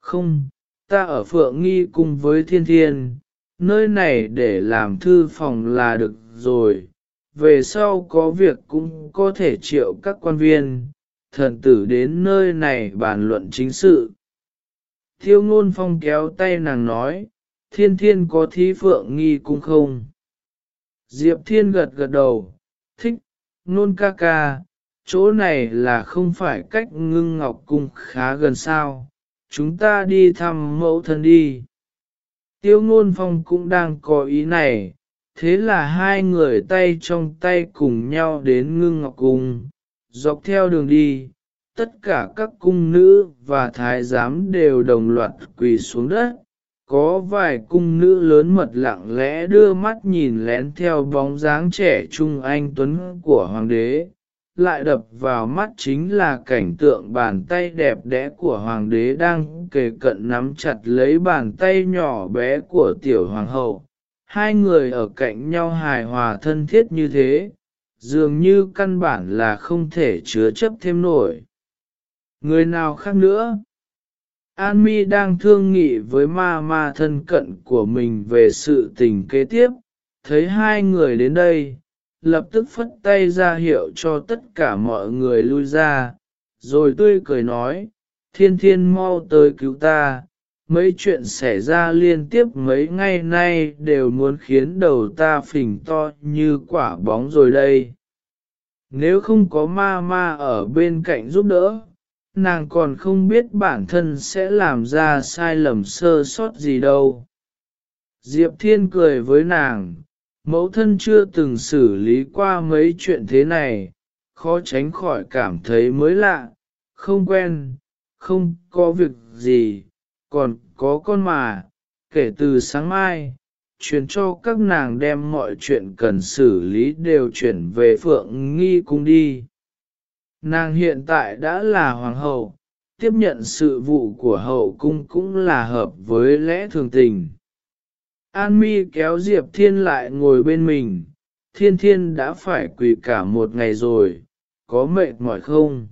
Không, ta ở Phượng Nghi cùng với Thiên Thiên, nơi này để làm thư phòng là được rồi, về sau có việc cũng có thể triệu các quan viên, thần tử đến nơi này bàn luận chính sự. Thiêu ngôn phong kéo tay nàng nói, Thiên Thiên có thí Phượng Nghi cung không? Diệp Thiên gật gật đầu, thích, nôn ca ca, chỗ này là không phải cách ngưng ngọc cung khá gần sao, chúng ta đi thăm mẫu thân đi. Tiêu ngôn phong cũng đang có ý này, thế là hai người tay trong tay cùng nhau đến ngưng ngọc cung, dọc theo đường đi, tất cả các cung nữ và thái giám đều đồng loạt quỳ xuống đất, có vài cung nữ lớn mật lặng lẽ đưa mắt nhìn lén theo bóng dáng trẻ trung anh tuấn của hoàng đế, lại đập vào mắt chính là cảnh tượng bàn tay đẹp đẽ của hoàng đế đang kề cận nắm chặt lấy bàn tay nhỏ bé của tiểu hoàng hậu. Hai người ở cạnh nhau hài hòa thân thiết như thế, dường như căn bản là không thể chứa chấp thêm nổi. Người nào khác nữa? An Mi đang thương nghị với ma ma thân cận của mình về sự tình kế tiếp, thấy hai người đến đây, lập tức phất tay ra hiệu cho tất cả mọi người lui ra, rồi tươi cười nói, thiên thiên mau tới cứu ta, mấy chuyện xảy ra liên tiếp mấy ngày nay đều muốn khiến đầu ta phình to như quả bóng rồi đây. Nếu không có ma ma ở bên cạnh giúp đỡ, nàng còn không biết bản thân sẽ làm ra sai lầm sơ sót gì đâu. Diệp Thiên cười với nàng, mẫu thân chưa từng xử lý qua mấy chuyện thế này, khó tránh khỏi cảm thấy mới lạ, không quen, không có việc gì, còn có con mà, kể từ sáng mai, truyền cho các nàng đem mọi chuyện cần xử lý đều chuyển về Phượng Nghi Cung đi. Nàng hiện tại đã là hoàng hậu, tiếp nhận sự vụ của hậu cung cũng là hợp với lẽ thường tình. An mi kéo Diệp Thiên lại ngồi bên mình, thiên thiên đã phải quỳ cả một ngày rồi, có mệt mỏi không?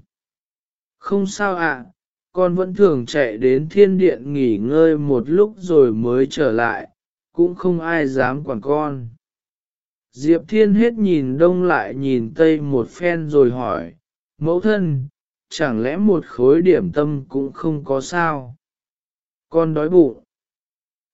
Không sao ạ, con vẫn thường chạy đến thiên điện nghỉ ngơi một lúc rồi mới trở lại, cũng không ai dám quản con. Diệp Thiên hết nhìn đông lại nhìn tây một phen rồi hỏi, mẫu thân, chẳng lẽ một khối điểm tâm cũng không có sao? Con đói bụng.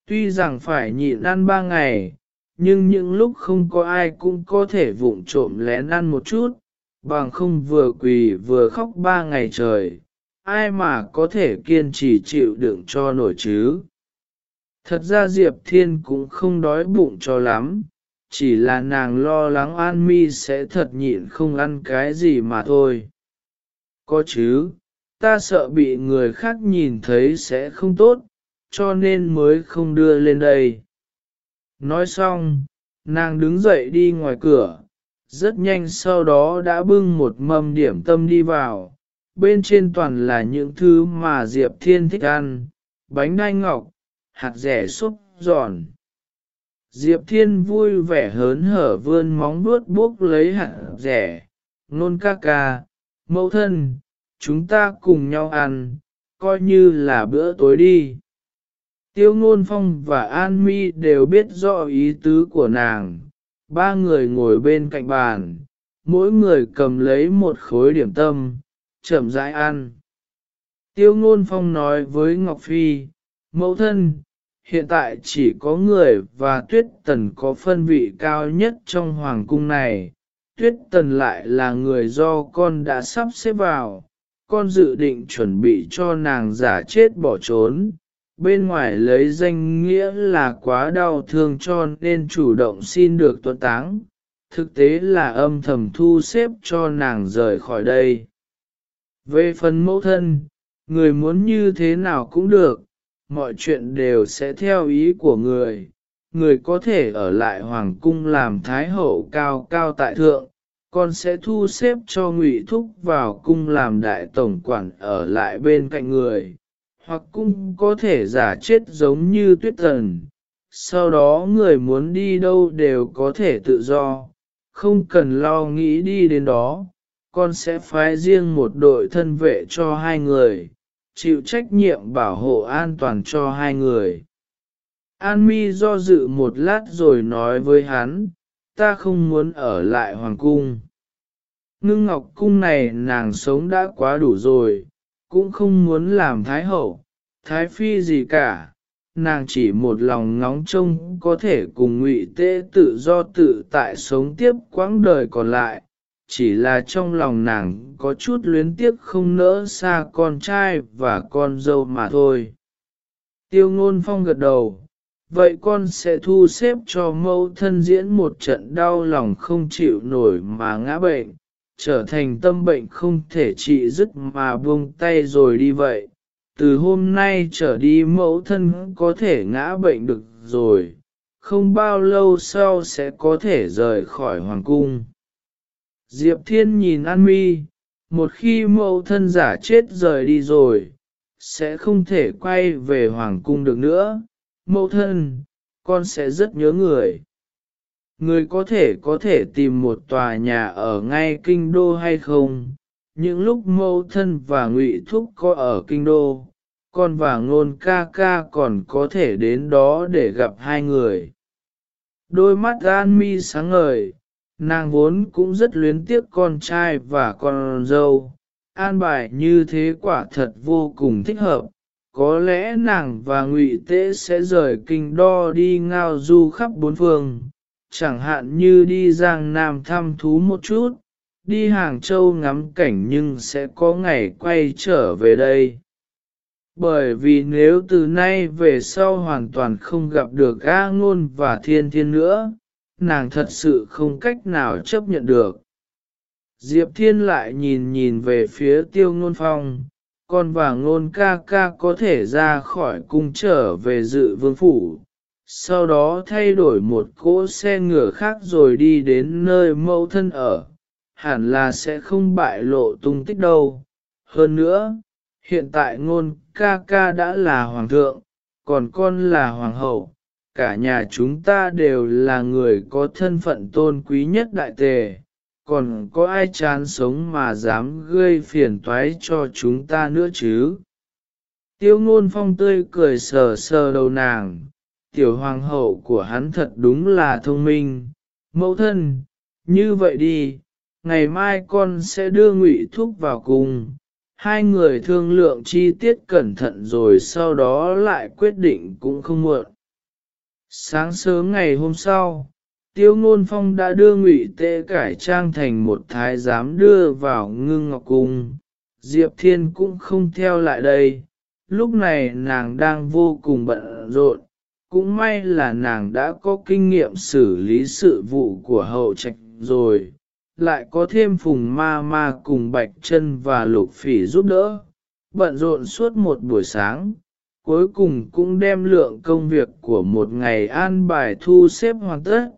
Tuy rằng phải nhịn ăn ba ngày, nhưng những lúc không có ai cũng có thể vụng trộm lén ăn một chút, bằng không vừa quỳ vừa khóc ba ngày trời, ai mà có thể kiên trì chịu đựng cho nổi chứ. Thật ra Diệp Thiên cũng không đói bụng cho lắm, chỉ là nàng lo lắng An Mi sẽ thật nhịn không ăn cái gì mà thôi. Có chứ, ta sợ bị người khác nhìn thấy sẽ không tốt, cho nên mới không đưa lên đây. Nói xong, nàng đứng dậy đi ngoài cửa, rất nhanh sau đó đã bưng một mâm điểm tâm đi vào, bên trên toàn là những thứ mà Diệp Thiên thích ăn, bánh đai ngọc, hạt rẻ xúc giòn. Diệp Thiên vui vẻ hớn hở vươn móng vuốt buốc lấy hạt rẻ, nôn ca ca, mẫu thân, chúng ta cùng nhau ăn, coi như là bữa tối đi. Tiêu ngôn phong và An Mi đều biết rõ ý tứ của nàng, ba người ngồi bên cạnh bàn, mỗi người cầm lấy một khối điểm tâm, chậm rãi ăn. Tiêu ngôn phong nói với Ngọc Phi, mẫu thân, hiện tại chỉ có người và tuyết tần có phân vị cao nhất trong hoàng cung này, tuyết tần lại là người do con đã sắp xếp vào, con dự định chuẩn bị cho nàng giả chết bỏ trốn, bên ngoài lấy danh nghĩa là quá đau thương cho nên chủ động xin được tuân táng, thực tế là âm thầm thu xếp cho nàng rời khỏi đây. Về phần mẫu thân, người muốn như thế nào cũng được, mọi chuyện đều sẽ theo ý của người. Người có thể ở lại hoàng cung làm thái hậu cao cao tại thượng, con sẽ thu xếp cho ngụy thúc vào cung làm đại tổng quản ở lại bên cạnh người, hoặc cung có thể giả chết giống như tuyết thần. Sau đó người muốn đi đâu đều có thể tự do, không cần lo nghĩ đi đến đó, con sẽ phái riêng một đội thân vệ cho hai người, chịu trách nhiệm bảo hộ an toàn cho hai người. An mi do dự một lát rồi nói với hắn, ta không muốn ở lại hoàng cung. Ngưng ngọc cung này nàng sống đã quá đủ rồi, cũng không muốn làm thái hậu, thái phi gì cả. Nàng chỉ một lòng ngóng trông có thể cùng ngụy tế tự do tự tại sống tiếp quãng đời còn lại, chỉ là trong lòng nàng có chút luyến tiếc không nỡ xa con trai và con dâu mà thôi. Tiêu ngôn phong gật đầu, vậy con sẽ thu xếp cho mẫu thân diễn một trận đau lòng không chịu nổi mà ngã bệnh, trở thành tâm bệnh không thể trị dứt mà buông tay rồi đi vậy. Từ hôm nay trở đi mẫu thân có thể ngã bệnh được rồi, không bao lâu sau sẽ có thể rời khỏi hoàng cung. Diệp Thiên nhìn An Mi, một khi mẫu thân giả chết rời đi rồi, sẽ không thể quay về hoàng cung được nữa. Mẫu thân, con sẽ rất nhớ người. Người có thể có thể tìm một tòa nhà ở ngay kinh đô hay không? Những lúc mẫu thân và ngụy thúc có ở kinh đô, con và ngôn ca ca còn có thể đến đó để gặp hai người. Đôi mắt An Mi sáng ngời, nàng vốn cũng rất luyến tiếc con trai và con dâu, an bài như thế quả thật vô cùng thích hợp. Có lẽ nàng và ngụy tế sẽ rời kinh đo đi ngao du khắp bốn phương, chẳng hạn như đi Giang Nam thăm thú một chút, đi Hàng Châu ngắm cảnh nhưng sẽ có ngày quay trở về đây. Bởi vì nếu từ nay về sau hoàn toàn không gặp được A Ngôn và Thiên Thiên nữa, nàng thật sự không cách nào chấp nhận được. Diệp Thiên lại nhìn nhìn về phía tiêu ngôn phong, con và ngôn ca ca có thể ra khỏi cung trở về dự vương phủ, sau đó thay đổi một cỗ xe ngựa khác rồi đi đến nơi mẫu thân ở, hẳn là sẽ không bại lộ tung tích đâu. Hơn nữa, hiện tại ngôn ca ca đã là hoàng thượng, còn con là hoàng hậu, cả nhà chúng ta đều là người có thân phận tôn quý nhất đại tề, còn có ai chán sống mà dám gây phiền toái cho chúng ta nữa chứ? Tiêu ngôn phong tươi cười sờ sờ đầu nàng, tiểu hoàng hậu của hắn thật đúng là thông minh, mẫu thân, như vậy đi, ngày mai con sẽ đưa ngụy thúc vào cùng, hai người thương lượng chi tiết cẩn thận rồi sau đó lại quyết định cũng không muộn. Sáng sớm ngày hôm sau, tiêu ngôn phong đã đưa ngụy tệ cải trang thành một thái giám đưa vào ngưng ngọc cung, Diệp Thiên cũng không theo lại đây, lúc này nàng đang vô cùng bận rộn, cũng may là nàng đã có kinh nghiệm xử lý sự vụ của hậu trạch rồi, lại có thêm phùng ma ma cùng bạch chân và lục phỉ giúp đỡ, bận rộn suốt một buổi sáng, cuối cùng cũng đem lượng công việc của một ngày an bài thu xếp hoàn tất,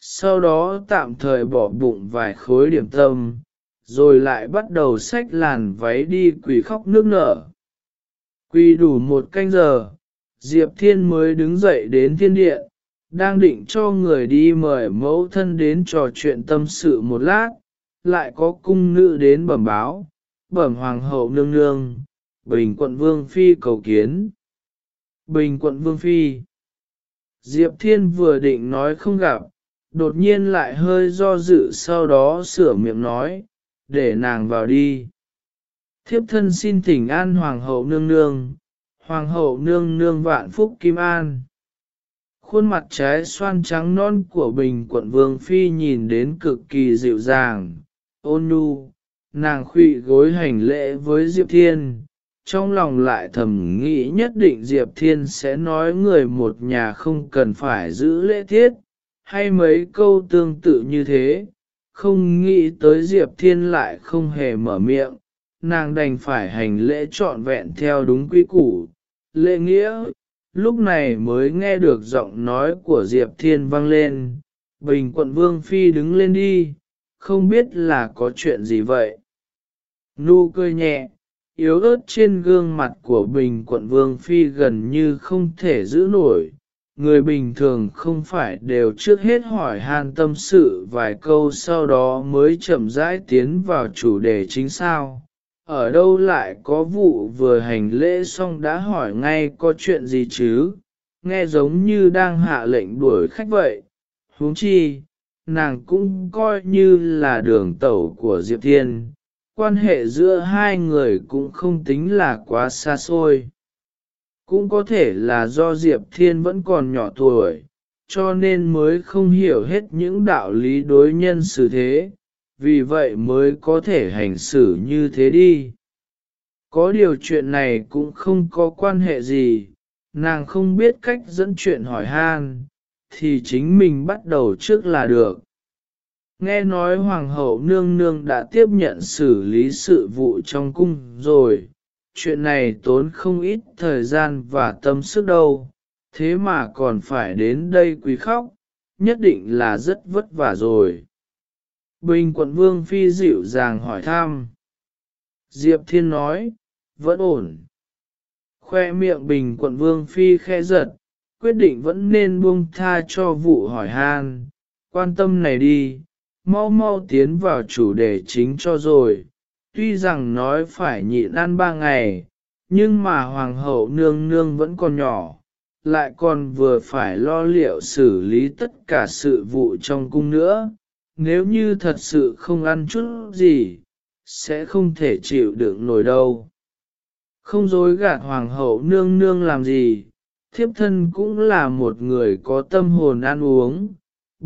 sau đó tạm thời bỏ bụng vài khối điểm tâm, rồi lại bắt đầu xách làn váy đi quỳ khóc nước nở. Quỳ đủ một canh giờ, Diệp Thiên mới đứng dậy đến thiên điện, đang định cho người đi mời mẫu thân đến trò chuyện tâm sự một lát, lại có cung nữ đến bẩm báo, bẩm hoàng hậu nương nương, bình quận vương phi cầu kiến. Bình quận vương phi Diệp Thiên vừa định nói không gặp, đột nhiên lại hơi do dự sau đó sửa miệng nói, để nàng vào đi. Thiếp thân xin thỉnh an hoàng hậu nương nương, hoàng hậu nương nương vạn phúc kim an. Khuôn mặt trái xoan trắng non của bình quận vương phi nhìn đến cực kỳ dịu dàng, ôn nhu, nàng khụy gối hành lễ với Diệp Thiên, trong lòng lại thầm nghĩ nhất định Diệp Thiên sẽ nói người một nhà không cần phải giữ lễ thiết, hay mấy câu tương tự như thế, không nghĩ tới Diệp Thiên lại không hề mở miệng, nàng đành phải hành lễ trọn vẹn theo đúng quy củ, lễ nghĩa, lúc này mới nghe được giọng nói của Diệp Thiên vang lên, bình quận Vương Phi đứng lên đi, không biết là có chuyện gì vậy. Nu cười nhẹ, yếu ớt trên gương mặt của bình quận Vương Phi gần như không thể giữ nổi. Người bình thường không phải đều trước hết hỏi han tâm sự vài câu sau đó mới chậm rãi tiến vào chủ đề chính sao ở đâu lại có vụ vừa hành lễ xong đã hỏi ngay có chuyện gì chứ, nghe giống như đang hạ lệnh đuổi khách vậy. huống chi, nàng cũng coi như là đường tẩu của Diệp Thiên, quan hệ giữa hai người cũng không tính là quá xa xôi. Cũng có thể là do Diệp Thiên vẫn còn nhỏ tuổi, cho nên mới không hiểu hết những đạo lý đối nhân xử thế, vì vậy mới có thể hành xử như thế đi. Có điều chuyện này cũng không có quan hệ gì, nàng không biết cách dẫn chuyện hỏi han, thì chính mình bắt đầu trước là được. Nghe nói Hoàng hậu nương nương đã tiếp nhận xử lý sự vụ trong cung rồi, chuyện này tốn không ít thời gian và tâm sức đâu, thế mà còn phải đến đây quý khóc, nhất định là rất vất vả rồi. Bình quận vương phi dịu dàng hỏi thăm. Diệp Thiên nói, vẫn ổn. Khoe miệng bình quận vương phi khe giật, quyết định vẫn nên buông tha cho vụ hỏi han, quan tâm này đi, mau mau tiến vào chủ đề chính cho rồi. Tuy rằng nói phải nhịn ăn ba ngày, nhưng mà hoàng hậu nương nương vẫn còn nhỏ, lại còn vừa phải lo liệu xử lý tất cả sự vụ trong cung nữa, nếu như thật sự không ăn chút gì, sẽ không thể chịu đựng nổi đâu. Không dối gạt hoàng hậu nương nương làm gì, thiếp thân cũng là một người có tâm hồn ăn uống.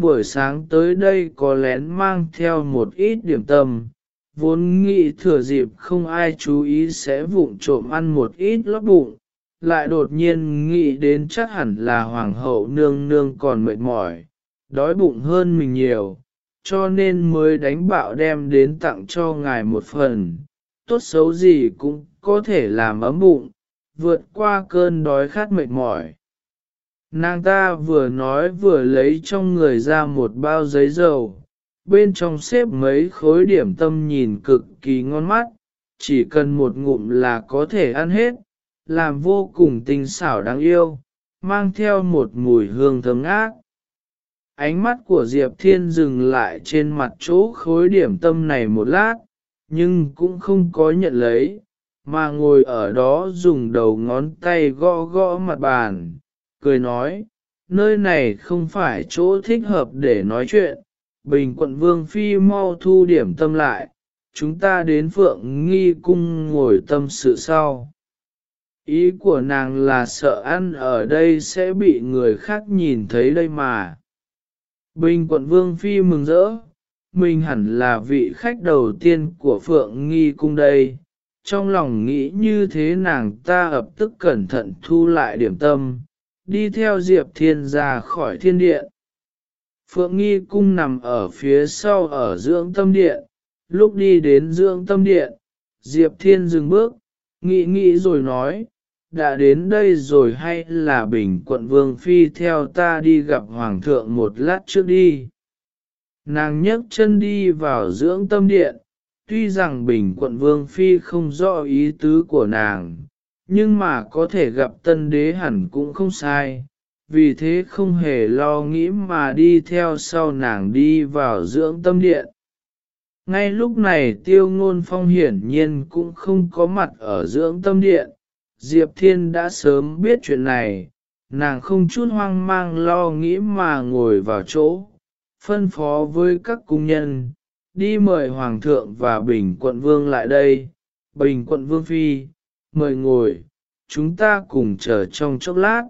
Buổi sáng tới đây có lén mang theo một ít điểm tâm, vốn nghĩ thừa dịp không ai chú ý sẽ vụng trộm ăn một ít lót bụng, lại đột nhiên nghĩ đến chắc hẳn là hoàng hậu nương nương còn mệt mỏi, đói bụng hơn mình nhiều, cho nên mới đánh bạo đem đến tặng cho ngài một phần, tốt xấu gì cũng có thể làm ấm bụng, vượt qua cơn đói khát mệt mỏi. Nàng ta vừa nói vừa lấy trong người ra một bao giấy dầu, bên trong xếp mấy khối điểm tâm nhìn cực kỳ ngon mắt, chỉ cần một ngụm là có thể ăn hết, làm vô cùng tinh xảo đáng yêu, mang theo một mùi hương thơm ngát. Ánh mắt của Diệp Thiên dừng lại trên mặt chỗ khối điểm tâm này một lát, nhưng cũng không có nhận lấy, mà ngồi ở đó dùng đầu ngón tay gõ gõ mặt bàn, cười nói, nơi này không phải chỗ thích hợp để nói chuyện, bình quận vương phi mau thu điểm tâm lại, chúng ta đến phượng nghi cung ngồi tâm sự sau. Ý của nàng là sợ ăn ở đây sẽ bị người khác nhìn thấy đây mà. Bình quận vương phi mừng rỡ, mình hẳn là vị khách đầu tiên của phượng nghi cung đây. Trong lòng nghĩ như thế nàng ta ập tức cẩn thận thu lại điểm tâm, đi theo Diệp Thiên ra khỏi thiên điện. Phượng Nghi Cung nằm ở phía sau ở dưỡng tâm điện, lúc đi đến dưỡng tâm điện, Diệp Thiên dừng bước, nghĩ nghĩ rồi nói, đã đến đây rồi hay là bình quận vương phi theo ta đi gặp hoàng thượng một lát trước đi. Nàng nhấc chân đi vào dưỡng tâm điện, tuy rằng bình quận vương phi không rõ ý tứ của nàng, nhưng mà có thể gặp tân đế hẳn cũng không sai, vì thế không hề lo nghĩ mà đi theo sau nàng đi vào dưỡng tâm điện. Ngay lúc này tiêu ngôn phong hiển nhiên cũng không có mặt ở dưỡng tâm điện, Diệp Thiên đã sớm biết chuyện này, nàng không chút hoang mang lo nghĩ mà ngồi vào chỗ, phân phó với các cung nhân, đi mời Hoàng thượng và Bình quận vương lại đây, Bình quận vương phi, mời ngồi, chúng ta cùng chờ trong chốc lát.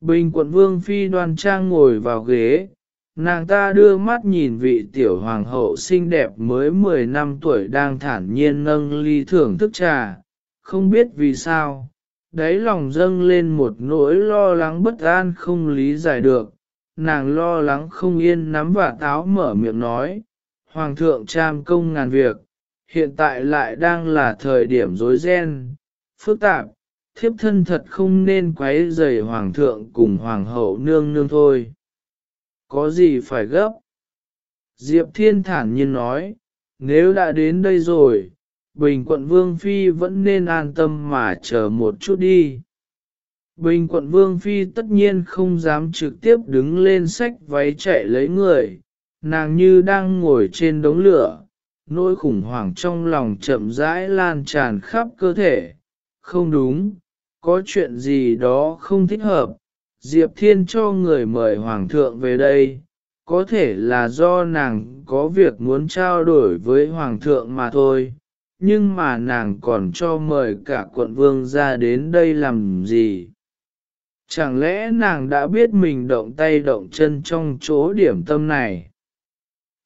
Bình quận vương phi đoan trang ngồi vào ghế, nàng ta đưa mắt nhìn vị tiểu hoàng hậu xinh đẹp mới 10 năm tuổi đang thản nhiên nâng ly thưởng thức trà, không biết vì sao, đáy lòng dâng lên một nỗi lo lắng bất an không lý giải được, nàng lo lắng không yên nắm và táo mở miệng nói, Hoàng thượng tram công ngàn việc, hiện tại lại đang là thời điểm rối ren, phức tạp, thiếp thân thật không nên quấy rầy Hoàng thượng cùng Hoàng hậu nương nương thôi. Có gì phải gấp? Diệp Thiên thản nhiên nói, nếu đã đến đây rồi, Bình quận Vương Phi vẫn nên an tâm mà chờ một chút đi. Bình quận Vương Phi tất nhiên không dám trực tiếp đứng lên sách váy chạy lấy người, nàng như đang ngồi trên đống lửa, nỗi khủng hoảng trong lòng chậm rãi lan tràn khắp cơ thể. Không đúng, có chuyện gì đó không thích hợp, Diệp Thiên cho người mời Hoàng thượng về đây, có thể là do nàng có việc muốn trao đổi với Hoàng thượng mà thôi nhưng mà nàng còn cho mời cả quận vương ra đến đây làm gì? Chẳng lẽ nàng đã biết mình động tay động chân trong chỗ điểm tâm này?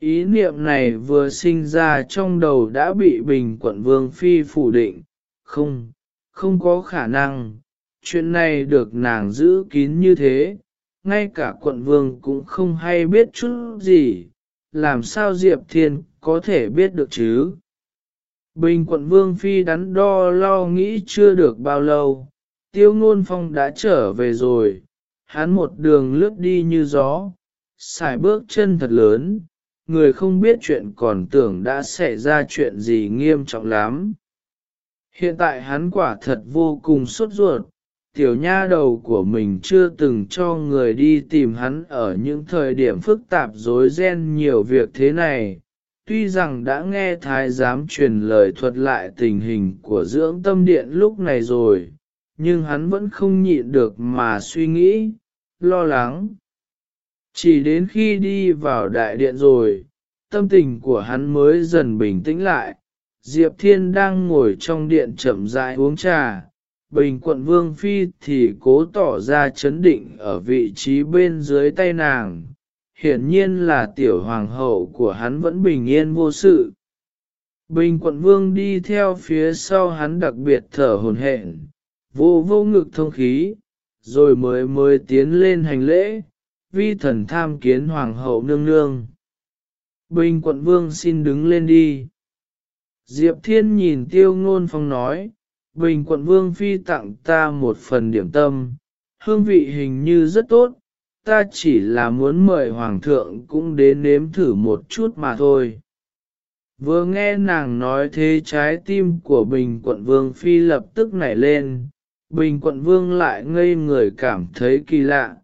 Ý niệm này vừa sinh ra trong đầu đã bị bình quận vương phi phủ định, không, không có khả năng, chuyện này được nàng giữ kín như thế, ngay cả quận vương cũng không hay biết chút gì, làm sao Diệp Thiên có thể biết được chứ? Bình quận Vương Phi đắn đo lo nghĩ chưa được bao lâu, tiêu ngôn phong đã trở về rồi, hắn một đường lướt đi như gió, xài bước chân thật lớn, người không biết chuyện còn tưởng đã xảy ra chuyện gì nghiêm trọng lắm. Hiện tại hắn quả thật vô cùng sốt ruột, tiểu nha đầu của mình chưa từng cho người đi tìm hắn ở những thời điểm phức tạp rối ren nhiều việc thế này, tuy rằng đã nghe thái giám truyền lời thuật lại tình hình của dưỡng tâm điện lúc này rồi, nhưng hắn vẫn không nhịn được mà suy nghĩ, lo lắng. Chỉ đến khi đi vào đại điện rồi, tâm tình của hắn mới dần bình tĩnh lại. Diệp Thiên đang ngồi trong điện chậm rãi uống trà, bình quận vương phi thì cố tỏ ra chấn định ở vị trí bên dưới tay nàng, hiển nhiên là tiểu hoàng hậu của hắn vẫn bình yên vô sự. Bình quận vương đi theo phía sau hắn đặc biệt thở hồn hển, vô vô ngực thông khí, rồi mới mới tiến lên hành lễ, vi thần tham kiến hoàng hậu nương nương. Bình quận vương xin đứng lên đi. Diệp Thiên nhìn tiêu ngôn phong nói, Bình quận vương phi tặng ta một phần điểm tâm, hương vị hình như rất tốt, ta chỉ là muốn mời hoàng thượng cũng đến nếm thử một chút mà thôi. Vừa nghe nàng nói thế trái tim của Bình quận vương phi lập tức nảy lên, Bình quận vương lại ngây người cảm thấy kỳ lạ.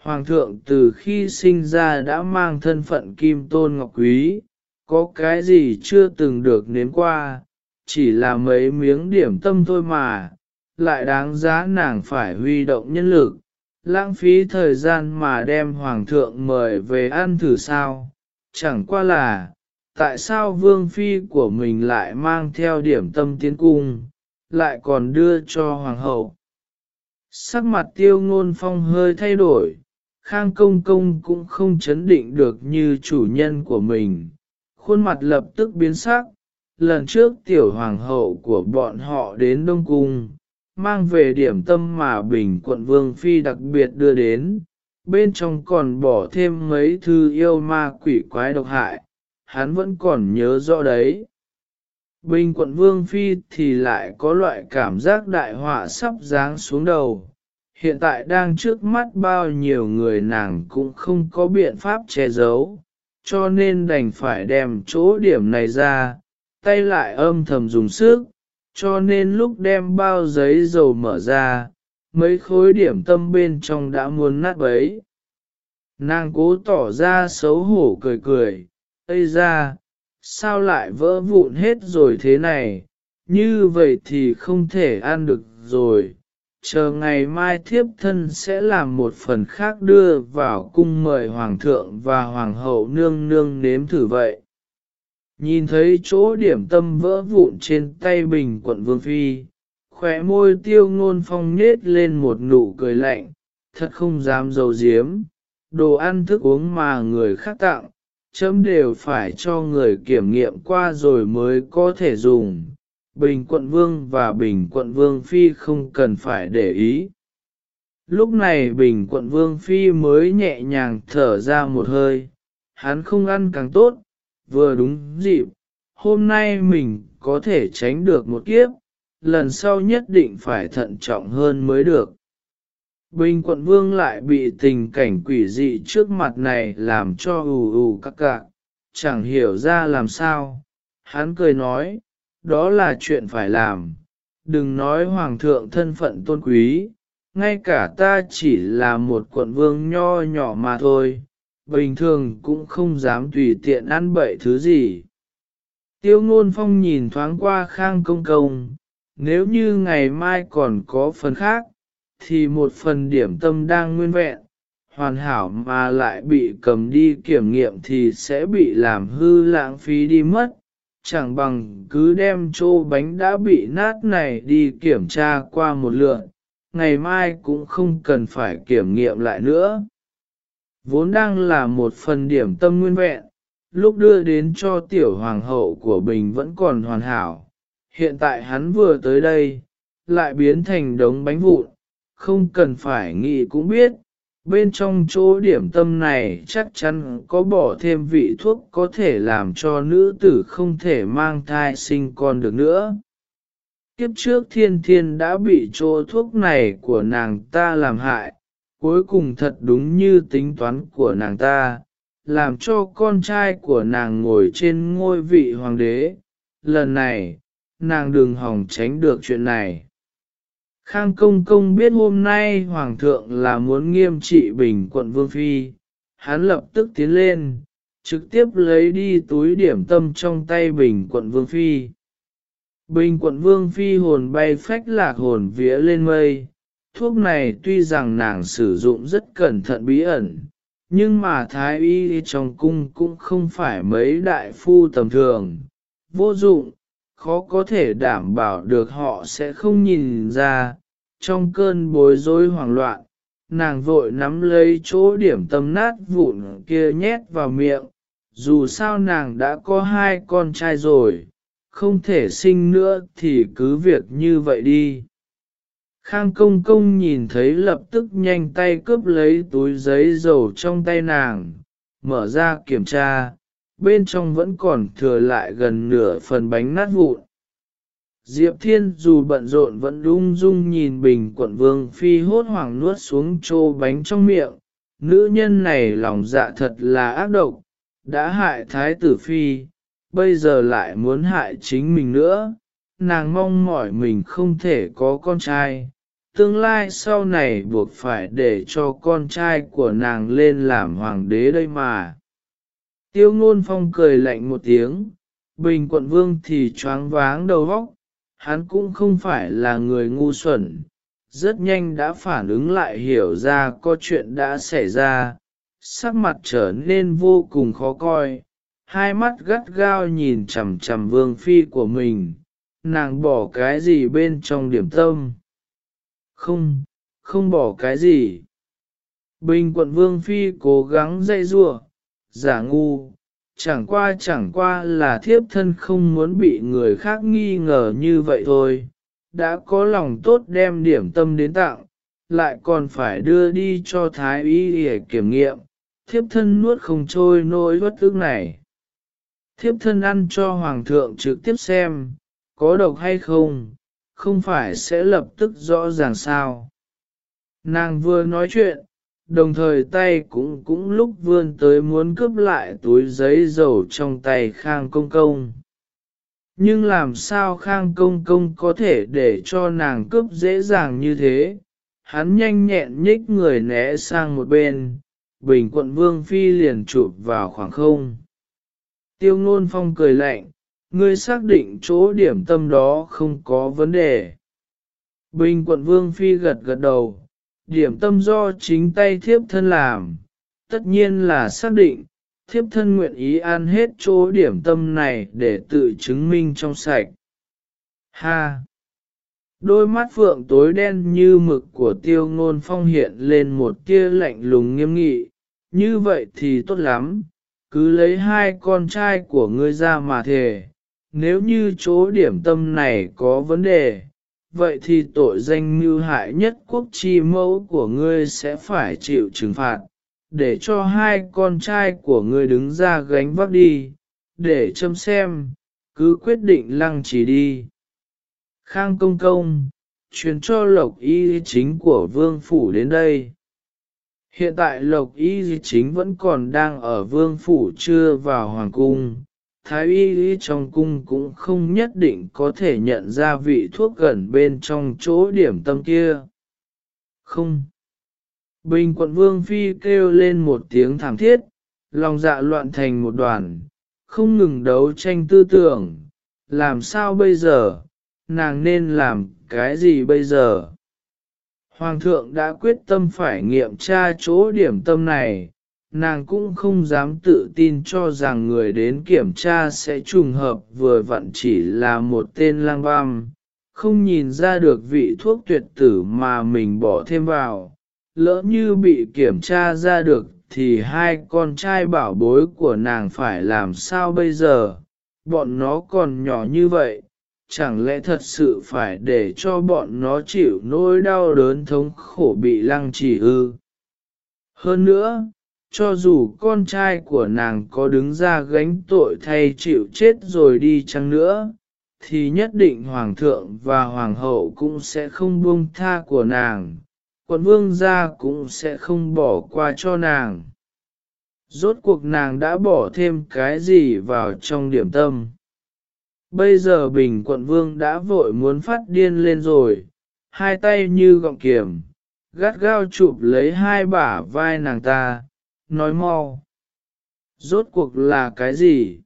Hoàng thượng từ khi sinh ra đã mang thân phận kim tôn ngọc quý, có cái gì chưa từng được nếm qua, chỉ là mấy miếng điểm tâm thôi mà, lại đáng giá nàng phải huy động nhân lực, lãng phí thời gian mà đem hoàng thượng mời về ăn thử sao, chẳng qua là, tại sao vương phi của mình lại mang theo điểm tâm tiến cung, lại còn đưa cho hoàng hậu. Sắc mặt tiêu ngôn phong hơi thay đổi, khang công công cũng không chấn định được như chủ nhân của mình, khuôn mặt lập tức biến sắc, lần trước tiểu hoàng hậu của bọn họ đến Đông Cung, mang về điểm tâm mà Bình quận Vương Phi đặc biệt đưa đến, bên trong còn bỏ thêm mấy thư yêu ma quỷ quái độc hại, hắn vẫn còn nhớ rõ đấy. Bình quận Vương Phi thì lại có loại cảm giác đại họa sắp giáng xuống đầu. Hiện tại đang trước mắt bao nhiêu người nàng cũng không có biện pháp che giấu, cho nên đành phải đem chỗ điểm này ra, tay lại âm thầm dùng sức, cho nên lúc đem bao giấy dầu mở ra, mấy khối điểm tâm bên trong đã muốn nát bấy. Nàng cố tỏ ra xấu hổ cười cười, Ây ra, sao lại vỡ vụn hết rồi thế này, như vậy thì không thể ăn được rồi. Chờ ngày mai thiếp thân sẽ làm một phần khác đưa vào cung mời hoàng thượng và hoàng hậu nương nương nếm thử vậy. Nhìn thấy chỗ điểm tâm vỡ vụn trên tay bình quận vương phi, khỏe môi tiêu ngôn phong nhết lên một nụ cười lạnh, thật không dám dầu diếm, đồ ăn thức uống mà người khác tặng, chấm đều phải cho người kiểm nghiệm qua rồi mới có thể dùng. Bình quận vương và bình quận vương phi không cần phải để ý. Lúc này bình quận vương phi mới nhẹ nhàng thở ra một hơi, hắn không ăn càng tốt, vừa đúng dịp, hôm nay mình có thể tránh được một kiếp, lần sau nhất định phải thận trọng hơn mới được. Bình quận vương lại bị tình cảnh quỷ dị trước mặt này làm cho ù ù các cạc, chẳng hiểu ra làm sao. Hắn cười nói, đó là chuyện phải làm, đừng nói hoàng thượng thân phận tôn quý, ngay cả ta chỉ là một quận vương nho nhỏ mà thôi, bình thường cũng không dám tùy tiện ăn bậy thứ gì. Tiêu ngôn phong nhìn thoáng qua khang công công, nếu như ngày mai còn có phần khác, thì một phần điểm tâm đang nguyên vẹn, hoàn hảo mà lại bị cầm đi kiểm nghiệm thì sẽ bị làm hư lãng phí đi mất, chẳng bằng cứ đem chỗ bánh đã bị nát này đi kiểm tra qua một lượt, ngày mai cũng không cần phải kiểm nghiệm lại nữa. Vốn đang là một phần điểm tâm nguyên vẹn, lúc đưa đến cho tiểu hoàng hậu của Bình vẫn còn hoàn hảo, hiện tại hắn vừa tới đây, lại biến thành đống bánh vụn, không cần phải nghĩ cũng biết, bên trong chỗ điểm tâm này chắc chắn có bỏ thêm vị thuốc có thể làm cho nữ tử không thể mang thai sinh con được nữa. Kiếp trước thiên thiên đã bị chỗ thuốc này của nàng ta làm hại, cuối cùng thật đúng như tính toán của nàng ta, làm cho con trai của nàng ngồi trên ngôi vị hoàng đế. Lần này, nàng đừng hòng tránh được chuyện này. Khang công công biết hôm nay hoàng thượng là muốn nghiêm trị bình quận vương phi, hắn lập tức tiến lên, trực tiếp lấy đi túi điểm tâm trong tay bình quận vương phi. Bình quận vương phi hồn bay phách lạc hồn vía lên mây, thuốc này tuy rằng nàng sử dụng rất cẩn thận bí ẩn, nhưng mà thái y trong cung cũng không phải mấy đại phu tầm thường, vô dụng, khó có thể đảm bảo được họ sẽ không nhìn ra, trong cơn bối rối hoảng loạn, nàng vội nắm lấy chỗ điểm tâm nát vụn kia nhét vào miệng, dù sao nàng đã có hai con trai rồi, không thể sinh nữa thì cứ việc như vậy đi. Khang công công nhìn thấy lập tức nhanh tay cướp lấy túi giấy dầu trong tay nàng, mở ra kiểm tra, bên trong vẫn còn thừa lại gần nửa phần bánh nát vụn. Diệp Thiên dù bận rộn vẫn lung dung nhìn bình quận vương phi hốt hoảng nuốt xuống trô bánh trong miệng, nữ nhân này lòng dạ thật là ác độc, đã hại thái tử phi, bây giờ lại muốn hại chính mình nữa, nàng mong mỏi mình không thể có con trai, tương lai sau này buộc phải để cho con trai của nàng lên làm hoàng đế đây mà. Tiêu ngôn phong cười lạnh một tiếng, bình quận vương thì choáng váng đầu óc, hắn cũng không phải là người ngu xuẩn, rất nhanh đã phản ứng lại hiểu ra có chuyện đã xảy ra, sắc mặt trở nên vô cùng khó coi, hai mắt gắt gao nhìn chằm chằm vương phi của mình, nàng bỏ cái gì bên trong điểm tâm. Không, không bỏ cái gì. Bình quận vương phi cố gắng dây rua, giả ngu, chẳng qua chẳng qua là thiếp thân không muốn bị người khác nghi ngờ như vậy thôi, đã có lòng tốt đem điểm tâm đến tặng, lại còn phải đưa đi cho thái y để kiểm nghiệm, thiếp thân nuốt không trôi nỗi bất ức này. Thiếp thân ăn cho hoàng thượng trực tiếp xem, có độc hay không, không phải sẽ lập tức rõ ràng sao. Nàng vừa nói chuyện, đồng thời tay cũng cũng lúc vươn tới muốn cướp lại túi giấy dầu trong tay Khang Công Công. Nhưng làm sao Khang Công Công có thể để cho nàng cướp dễ dàng như thế? Hắn nhanh nhẹn nhích người né sang một bên, bình quận Vương Phi liền chụp vào khoảng không. Tiêu ngôn phong cười lạnh, ngươi xác định chỗ điểm tâm đó không có vấn đề. Bình quận Vương Phi gật gật đầu, điểm tâm do chính tay thiếp thân làm, tất nhiên là xác định, thiếp thân nguyện ý ăn hết chỗ điểm tâm này để tự chứng minh trong sạch. Ha! Đôi mắt phượng tối đen như mực của tiêu ngôn phong hiện lên một tia lạnh lùng nghiêm nghị, như vậy thì tốt lắm, cứ lấy hai con trai của ngươi ra mà thề, nếu như chỗ điểm tâm này có vấn đề, vậy thì tội danh mưu hại nhất quốc chi mẫu của ngươi sẽ phải chịu trừng phạt, để cho hai con trai của ngươi đứng ra gánh vác đi, để châm xem, cứ quyết định lăng trì đi. Khang công công, truyền cho lộc y chính của vương phủ đến đây. Hiện tại lộc y chính vẫn còn đang ở vương phủ chưa vào hoàng cung, thái y trong cung cũng không nhất định có thể nhận ra vị thuốc gần bên trong chỗ điểm tâm kia. Không. Bình quận vương phi kêu lên một tiếng thảm thiết, lòng dạ loạn thành một đoàn, không ngừng đấu tranh tư tưởng, làm sao bây giờ, nàng nên làm cái gì bây giờ? Hoàng thượng đã quyết tâm phải nghiệm tra chỗ điểm tâm này, nàng cũng không dám tự tin cho rằng người đến kiểm tra sẽ trùng hợp vừa vặn chỉ là một tên lang băm, không nhìn ra được vị thuốc tuyệt tử mà mình bỏ thêm vào. Lỡ như bị kiểm tra ra được thì hai con trai bảo bối của nàng phải làm sao bây giờ, bọn nó còn nhỏ như vậy, chẳng lẽ thật sự phải để cho bọn nó chịu nỗi đau đớn thống khổ bị lăng trì ư. Hơn nữa, cho dù con trai của nàng có đứng ra gánh tội thay chịu chết rồi đi chăng nữa, thì nhất định hoàng thượng và hoàng hậu cũng sẽ không buông tha của nàng, quận vương gia cũng sẽ không bỏ qua cho nàng. Rốt cuộc nàng đã bỏ thêm cái gì vào trong điểm tâm. Bây giờ bình quận vương đã vội muốn phát điên lên rồi, hai tay như gọng kiềm, gắt gao chụp lấy hai bả vai nàng ta, nói mau. Rốt cuộc là cái gì?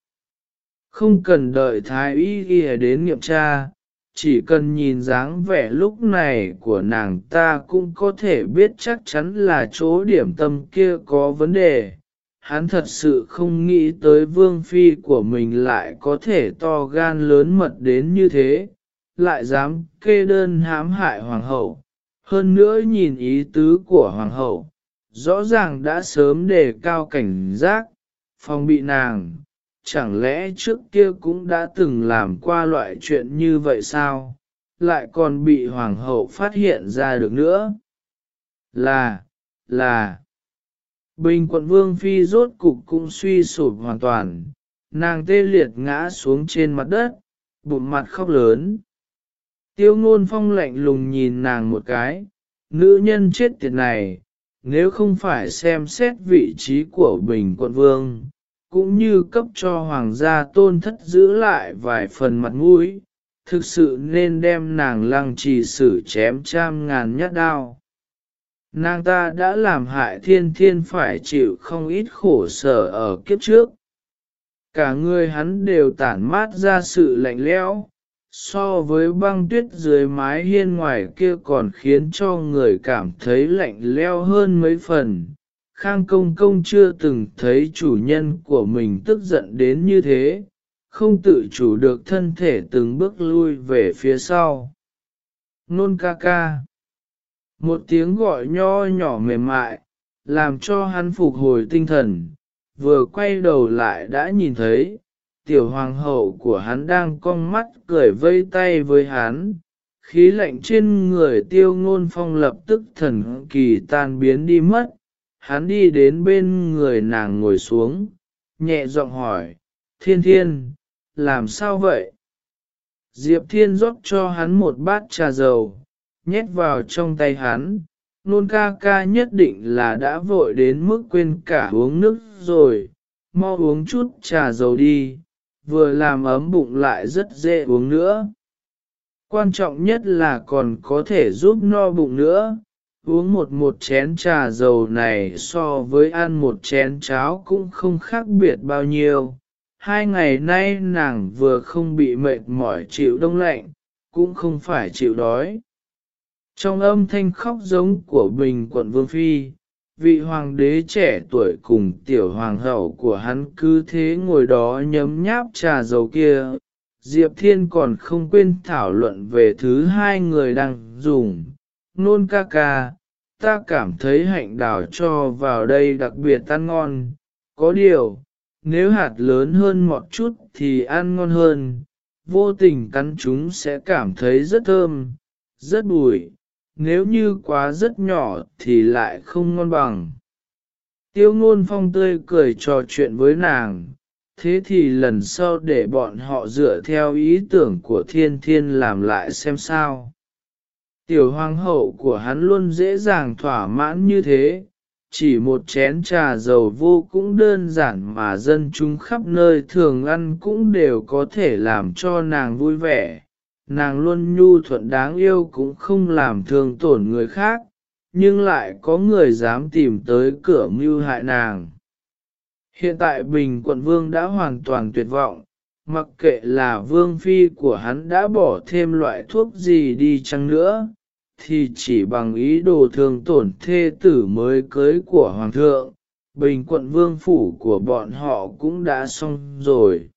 Không cần đợi thái y ghi đến nghiệm tra, chỉ cần nhìn dáng vẻ lúc này của nàng ta cũng có thể biết chắc chắn là chỗ điểm tâm kia có vấn đề. Hắn thật sự không nghĩ tới vương phi của mình lại có thể to gan lớn mật đến như thế, lại dám kê đơn hãm hại hoàng hậu. Hơn nữa nhìn ý tứ của hoàng hậu, rõ ràng đã sớm đề cao cảnh giác, phòng bị nàng, chẳng lẽ trước kia cũng đã từng làm qua loại chuyện như vậy sao, lại còn bị hoàng hậu phát hiện ra được nữa. Là, là, bình quận vương phi rốt cục cũng suy sụp hoàn toàn, nàng tê liệt ngã xuống trên mặt đất, bụng mặt khóc lớn. Tiêu ngôn phong lạnh lùng nhìn nàng một cái, nữ nhân chết tiệt này, nếu không phải xem xét vị trí của bình quận vương, cũng như cấp cho hoàng gia tôn thất giữ lại vài phần mặt mũi, thực sự nên đem nàng lăng trì xử chém trăm ngàn nhát đao. Nàng ta đã làm hại thiên thiên phải chịu không ít khổ sở ở kiếp trước. Cả người hắn đều tản mát ra sự lạnh lẽo, so với băng tuyết dưới mái hiên ngoài kia còn khiến cho người cảm thấy lạnh leo hơn mấy phần. Khang công công chưa từng thấy chủ nhân của mình tức giận đến như thế, không tự chủ được thân thể từng bước lui về phía sau. Nôn ca ca. Một tiếng gọi nho nhỏ mềm mại, làm cho hắn phục hồi tinh thần, vừa quay đầu lại đã nhìn thấy, tiểu hoàng hậu của hắn đang cong mắt cười vây tay với hắn, khí lạnh trên người tiêu ngôn phong lập tức thần kỳ tan biến đi mất, hắn đi đến bên người nàng ngồi xuống, nhẹ giọng hỏi, thiên thiên, làm sao vậy? Diệp thiên rót cho hắn một bát trà dầu, nhét vào trong tay hắn, nôn ca ca nhất định là đã vội đến mức quên cả uống nước rồi, mau uống chút trà dầu đi, vừa làm ấm bụng lại rất dễ uống nữa. Quan trọng nhất là còn có thể giúp no bụng nữa, uống một một chén trà dầu này so với ăn một chén cháo cũng không khác biệt bao nhiêu. Hai ngày nay nàng vừa không bị mệt mỏi chịu đông lạnh, cũng không phải chịu đói. Trong âm thanh khóc giống của bình quận Vương Phi, vị hoàng đế trẻ tuổi cùng tiểu hoàng hậu của hắn cứ thế ngồi đó nhấm nháp trà dầu kia. Diệp Thiên còn không quên thảo luận về thứ hai người đang dùng. Nôn ca ca, ta cảm thấy hạnh đào cho vào đây đặc biệt ăn ngon. Có điều, nếu hạt lớn hơn một chút thì ăn ngon hơn. Vô tình cắn chúng sẽ cảm thấy rất thơm, rất bùi nếu như quá rất nhỏ thì lại không ngon bằng. Tiêu ngôn phong tươi cười trò chuyện với nàng, thế thì lần sau để bọn họ dựa theo ý tưởng của thiên thiên làm lại xem sao. Tiểu hoàng hậu của hắn luôn dễ dàng thỏa mãn như thế, chỉ một chén trà dầu vô cũng đơn giản mà dân chúng khắp nơi thường ăn cũng đều có thể làm cho nàng vui vẻ nàng luôn nhu thuận đáng yêu cũng không làm thương tổn người khác, nhưng lại có người dám tìm tới cửa mưu hại nàng. Hiện tại Bình quận vương đã hoàn toàn tuyệt vọng, mặc kệ là vương phi của hắn đã bỏ thêm loại thuốc gì đi chăng nữa, thì chỉ bằng ý đồ thương tổn thê tử mới cưới của hoàng thượng, bình quận vương phủ của bọn họ cũng đã xong rồi.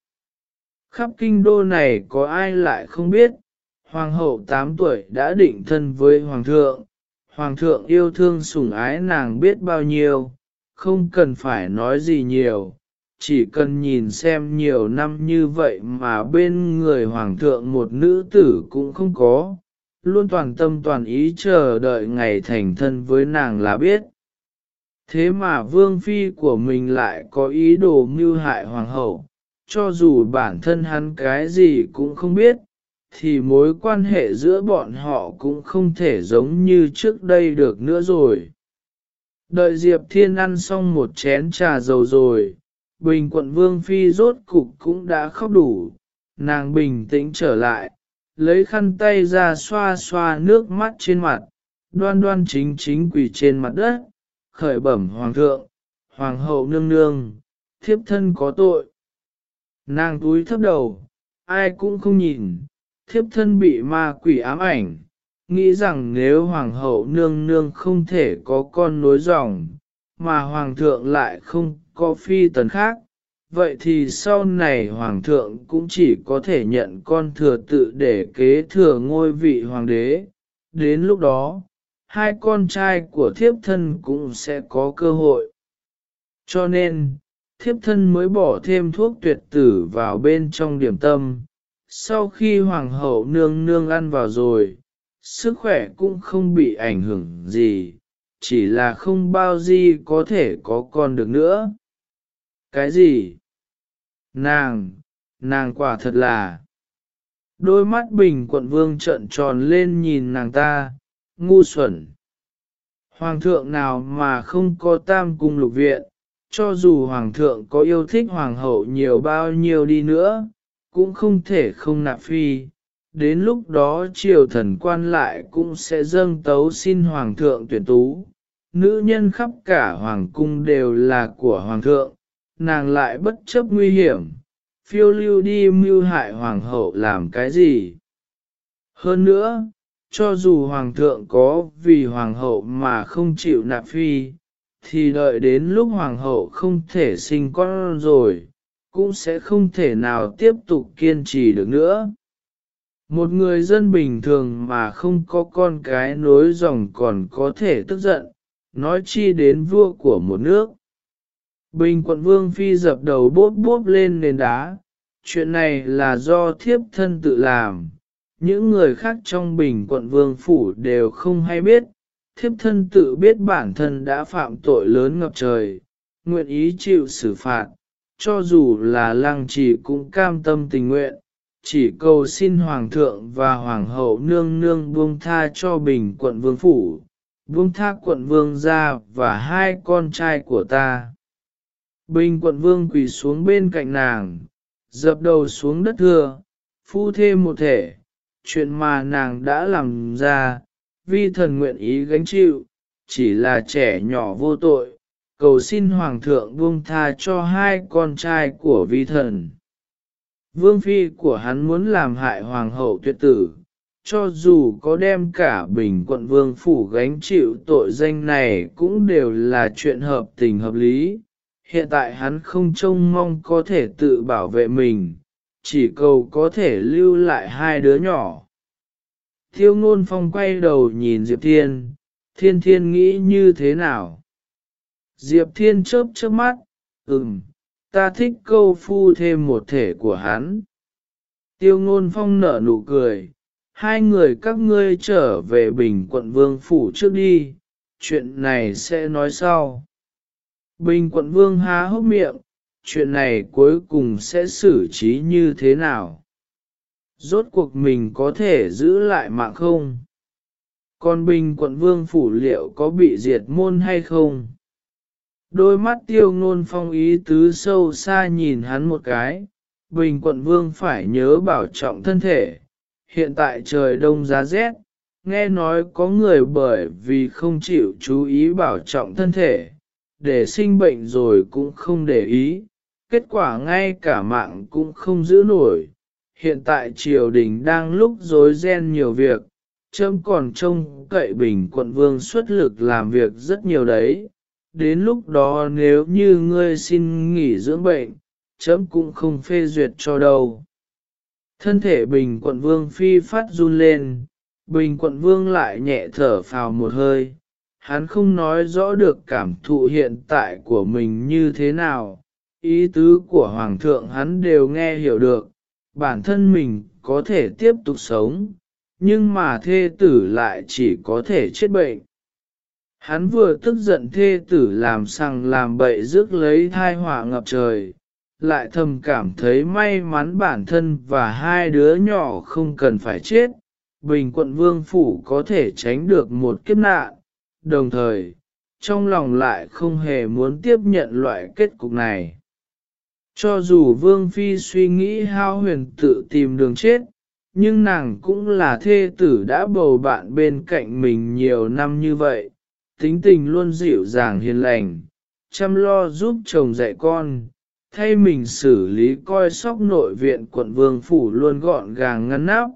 Khắp kinh đô này có ai lại không biết, Hoàng hậu 8 tuổi đã định thân với Hoàng thượng, Hoàng thượng yêu thương sủng ái nàng biết bao nhiêu, không cần phải nói gì nhiều, chỉ cần nhìn xem nhiều năm như vậy mà bên người Hoàng thượng một nữ tử cũng không có, luôn toàn tâm toàn ý chờ đợi ngày thành thân với nàng là biết. Thế mà vương phi của mình lại có ý đồ mưu hại hoàng hậu, cho dù bản thân hắn cái gì cũng không biết, thì mối quan hệ giữa bọn họ cũng không thể giống như trước đây được nữa rồi. Đợi Diệp Thiên ăn xong một chén trà dầu rồi, Bình quận Vương Phi rốt cục cũng đã khóc đủ, nàng bình tĩnh trở lại, lấy khăn tay ra xoa xoa nước mắt trên mặt, đoan đoan chính chính quỳ trên mặt đất, khởi bẩm Hoàng thượng, Hoàng hậu nương nương, thiếp thân có tội. Nàng túi thấp đầu, ai cũng không nhìn, thiếp thân bị ma quỷ ám ảnh, nghĩ rằng nếu hoàng hậu nương nương không thể có con nối dòng, mà hoàng thượng lại không có phi tần khác, vậy thì sau này hoàng thượng cũng chỉ có thể nhận con thừa tự để kế thừa ngôi vị hoàng đế. Đến lúc đó, hai con trai của thiếp thân cũng sẽ có cơ hội. Cho nên, thiếp thân mới bỏ thêm thuốc tuyệt tử vào bên trong điểm tâm, sau khi hoàng hậu nương nương ăn vào rồi, sức khỏe cũng không bị ảnh hưởng gì, chỉ là không bao gì có thể có con được nữa. Cái gì? Nàng, nàng quả thật là... Đôi mắt bình quận vương trợn tròn lên nhìn nàng ta, ngu xuẩn. Hoàng thượng nào mà không có tam cung lục viện, cho dù hoàng thượng có yêu thích hoàng hậu nhiều bao nhiêu đi nữa, cũng không thể không nạp phi. Đến lúc đó triều thần quan lại cũng sẽ dâng tấu xin hoàng thượng tuyển tú. Nữ nhân khắp cả hoàng cung đều là của hoàng thượng, nàng lại bất chấp nguy hiểm, phiêu lưu đi mưu hại hoàng hậu làm cái gì. Hơn nữa, cho dù hoàng thượng có vì hoàng hậu mà không chịu nạp phi, thì đợi đến lúc hoàng hậu không thể sinh con rồi, cũng sẽ không thể nào tiếp tục kiên trì được nữa. Một người dân bình thường mà không có con cái nối dòng còn có thể tức giận, nói chi đến vua của một nước. Bình quận vương phi dập đầu bốp bốp lên nền đá, chuyện này là do thiếp thân tự làm, những người khác trong bình quận vương phủ đều không hay biết, thiếp thân tự biết bản thân đã phạm tội lớn ngập trời, nguyện ý chịu xử phạt, cho dù là lăng trì cũng cam tâm tình nguyện, chỉ cầu xin hoàng thượng và hoàng hậu nương nương buông tha cho bình quận vương phủ, buông tha quận vương gia và hai con trai của ta. Bình quận vương quỳ xuống bên cạnh nàng, dập đầu xuống đất thưa, phu thêm một thể, chuyện mà nàng đã làm ra, vi thần nguyện ý gánh chịu, chỉ là trẻ nhỏ vô tội, cầu xin hoàng thượng buông tha cho hai con trai của vi thần. Vương phi của hắn muốn làm hại hoàng hậu tuyệt tử, cho dù có đem cả bình quận vương phủ gánh chịu tội danh này cũng đều là chuyện hợp tình hợp lý. Hiện tại hắn không trông mong có thể tự bảo vệ mình, chỉ cầu có thể lưu lại hai đứa nhỏ. Thiêu ngôn phong quay đầu nhìn Diệp Thiên, Thiên Thiên nghĩ như thế nào? Diệp Thiên chớp chớp mắt, ừm, ta thích câu phu thêm một thể của hắn. Tiêu ngôn phong nở nụ cười, hai người các ngươi trở về bình quận vương phủ trước đi, chuyện này sẽ nói sau. Bình quận vương há hốc miệng, chuyện này cuối cùng sẽ xử trí như thế nào? Rốt cuộc mình có thể giữ lại mạng không? Còn bình quận vương phủ liệu có bị diệt môn hay không? Đôi mắt tiêu ngôn phong ý tứ sâu xa nhìn hắn một cái, bình quận vương phải nhớ bảo trọng thân thể. Hiện tại trời đông giá rét, nghe nói có người bởi vì không chịu chú ý bảo trọng thân thể, để sinh bệnh rồi cũng không để ý, kết quả ngay cả mạng cũng không giữ nổi. Hiện tại triều đình đang lúc rối ren nhiều việc, trâm còn trông cậy bình quận vương xuất lực làm việc rất nhiều đấy. Đến lúc đó nếu như ngươi xin nghỉ dưỡng bệnh, chấm cũng không phê duyệt cho đâu. Thân thể bình quận vương phi phát run lên, bình quận vương lại nhẹ thở phào một hơi, hắn không nói rõ được cảm thụ hiện tại của mình như thế nào, ý tứ của hoàng thượng hắn đều nghe hiểu được, bản thân mình có thể tiếp tục sống, nhưng mà thê tử lại chỉ có thể chết bệnh. Hắn vừa tức giận thê tử làm sằng làm bậy rước lấy thai họa ngập trời, lại thầm cảm thấy may mắn bản thân và hai đứa nhỏ không cần phải chết, bình quận vương phủ có thể tránh được một kiếp nạn, đồng thời, trong lòng lại không hề muốn tiếp nhận loại kết cục này. Cho dù Vương Phi suy nghĩ hao huyền tự tìm đường chết, nhưng nàng cũng là thê tử đã bầu bạn bên cạnh mình nhiều năm như vậy, tính tình luôn dịu dàng hiền lành, chăm lo giúp chồng dạy con, thay mình xử lý coi sóc nội viện quận Vương Phủ luôn gọn gàng ngăn nắp,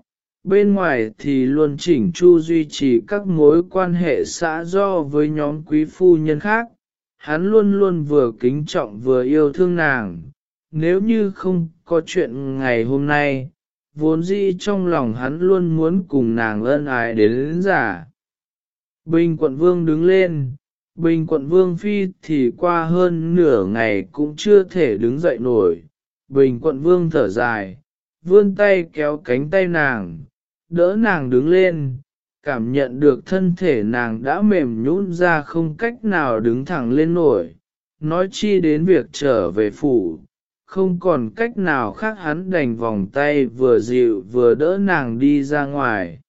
bên ngoài thì luôn chỉnh chu duy trì các mối quan hệ xã do với nhóm quý phu nhân khác, hắn luôn luôn vừa kính trọng vừa yêu thương nàng nếu như không có chuyện ngày hôm nay, vốn dĩ trong lòng hắn luôn muốn cùng nàng ân ái đến, đến giả. Bình quận vương đứng lên, bình quận vương phi thì qua hơn nửa ngày cũng chưa thể đứng dậy nổi. Bình quận vương thở dài, vươn tay kéo cánh tay nàng, đỡ nàng đứng lên, cảm nhận được thân thể nàng đã mềm nhũn ra không cách nào đứng thẳng lên nổi, nói chi đến việc trở về phủ, không còn cách nào khác hắn đành vòng tay vừa dịu vừa đỡ nàng đi ra ngoài.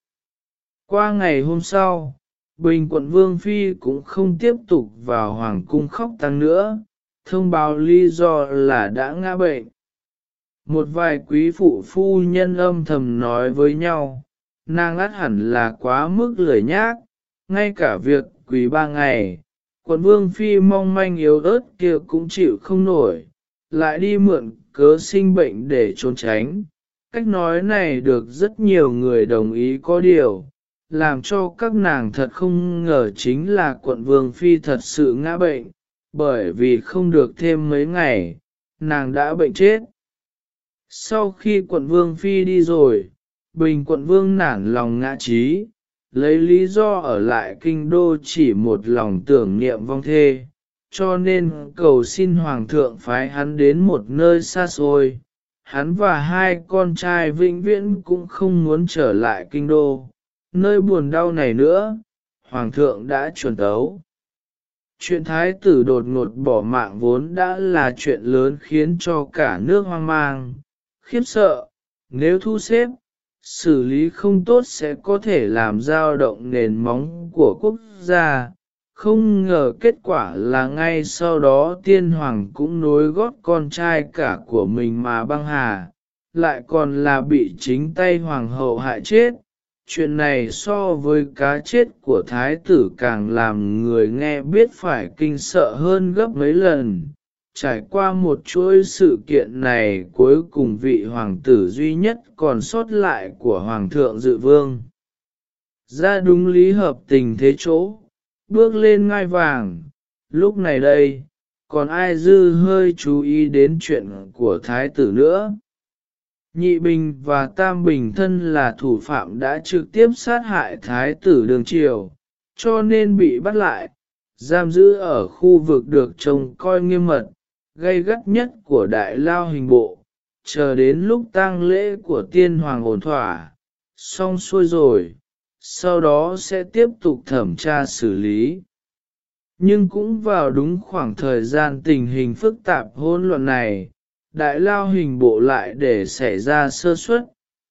Qua ngày hôm sau, Bình quận Vương Phi cũng không tiếp tục vào Hoàng cung khóc tăng nữa, thông báo lý do là đã ngã bệnh. Một vài quý phụ phu nhân âm thầm nói với nhau, nàng át hẳn là quá mức lười nhác, ngay cả việc quý ba ngày, quận vương phi mong manh yếu ớt kia cũng chịu không nổi, lại đi mượn cớ sinh bệnh để trốn tránh. Cách nói này được rất nhiều người đồng ý có điều, làm cho các nàng thật không ngờ chính là quận vương phi thật sự ngã bệnh, bởi vì không được thêm mấy ngày, nàng đã bệnh chết. Sau khi quận vương phi đi rồi, bình quận vương nản lòng ngã trí, lấy lý do ở lại kinh đô chỉ một lòng tưởng niệm vong thê, cho nên cầu xin hoàng thượng phái hắn đến một nơi xa xôi. Hắn và hai con trai vĩnh viễn cũng không muốn trở lại kinh đô, nơi buồn đau này nữa, hoàng thượng đã chuẩn tấu. Chuyện thái tử đột ngột bỏ mạng vốn đã là chuyện lớn khiến cho cả nước hoang mang, khiếp sợ, nếu thu xếp, xử lý không tốt sẽ có thể làm dao động nền móng của quốc gia. Không ngờ kết quả là ngay sau đó tiên hoàng cũng nối gót con trai cả của mình mà băng hà, lại còn là bị chính tay hoàng hậu hại chết. Chuyện này so với cá chết của thái tử càng làm người nghe biết phải kinh sợ hơn gấp mấy lần trải qua một chuỗi sự kiện này cuối cùng vị hoàng tử duy nhất còn sót lại của hoàng thượng dự vương. Ra đúng lý hợp tình thế chỗ, bước lên ngai vàng, lúc này đây, còn ai dư hơi chú ý đến chuyện của thái tử nữa. Nhị Bình và Tam Bình thân là thủ phạm đã trực tiếp sát hại thái tử đường triều, cho nên bị bắt lại, giam giữ ở khu vực được trông coi nghiêm mật, gây gắt nhất của đại lao hình bộ, chờ đến lúc tang lễ của tiên hoàng ổn thỏa, xong xuôi rồi, sau đó sẽ tiếp tục thẩm tra xử lý. Nhưng cũng vào đúng khoảng thời gian tình hình phức tạp hỗn loạn này, đại lao hình bộ lại để xảy ra sơ suất,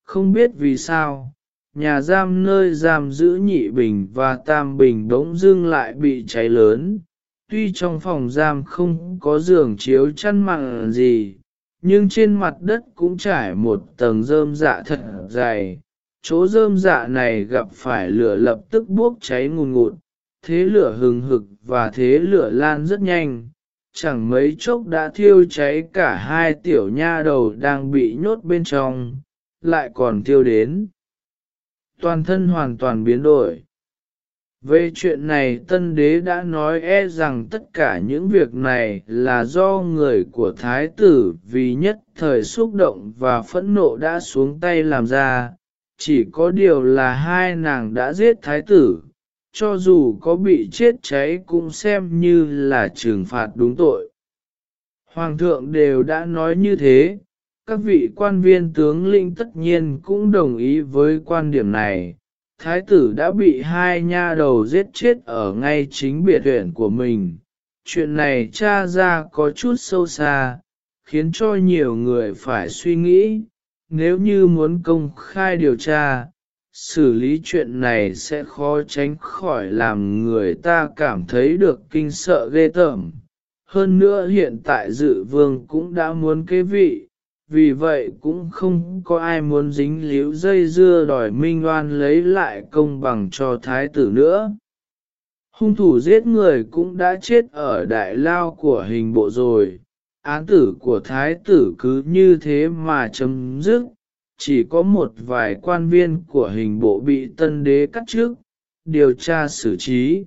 không biết vì sao, nhà giam nơi giam giữ nhị bình và tam bình đống dưng lại bị cháy lớn, tuy trong phòng giam không có giường chiếu chăn mặn gì, nhưng trên mặt đất cũng trải một tầng rơm dạ thật dày. Chỗ rơm dạ này gặp phải lửa lập tức bốc cháy ngùn ngụt, thế lửa hừng hực và thế lửa lan rất nhanh, chẳng mấy chốc đã thiêu cháy cả hai tiểu nha đầu đang bị nhốt bên trong, lại còn thiêu đến. Toàn thân hoàn toàn biến đổi. Về chuyện này tân đế đã nói e rằng tất cả những việc này là do người của thái tử vì nhất thời xúc động và phẫn nộ đã xuống tay làm ra, chỉ có điều là hai nàng đã giết thái tử, cho dù có bị chết cháy cũng xem như là trừng phạt đúng tội. Hoàng thượng đều đã nói như thế, các vị quan viên tướng lĩnh tất nhiên cũng đồng ý với quan điểm này thái tử đã bị hai nha đầu giết chết ở ngay chính biệt huyện của mình. Chuyện này tra ra có chút sâu xa, khiến cho nhiều người phải suy nghĩ, nếu như muốn công khai điều tra, xử lý chuyện này sẽ khó tránh khỏi làm người ta cảm thấy được kinh sợ ghê tởm. Hơn nữa hiện tại dự vương cũng đã muốn kế vị, vì vậy cũng không có ai muốn dính líu dây dưa đòi minh oan lấy lại công bằng cho thái tử nữa. Hung thủ giết người cũng đã chết ở đại lao của hình bộ rồi, án tử của thái tử cứ như thế mà chấm dứt, chỉ có một vài quan viên của hình bộ bị tân đế cắt trước, điều tra xử trí.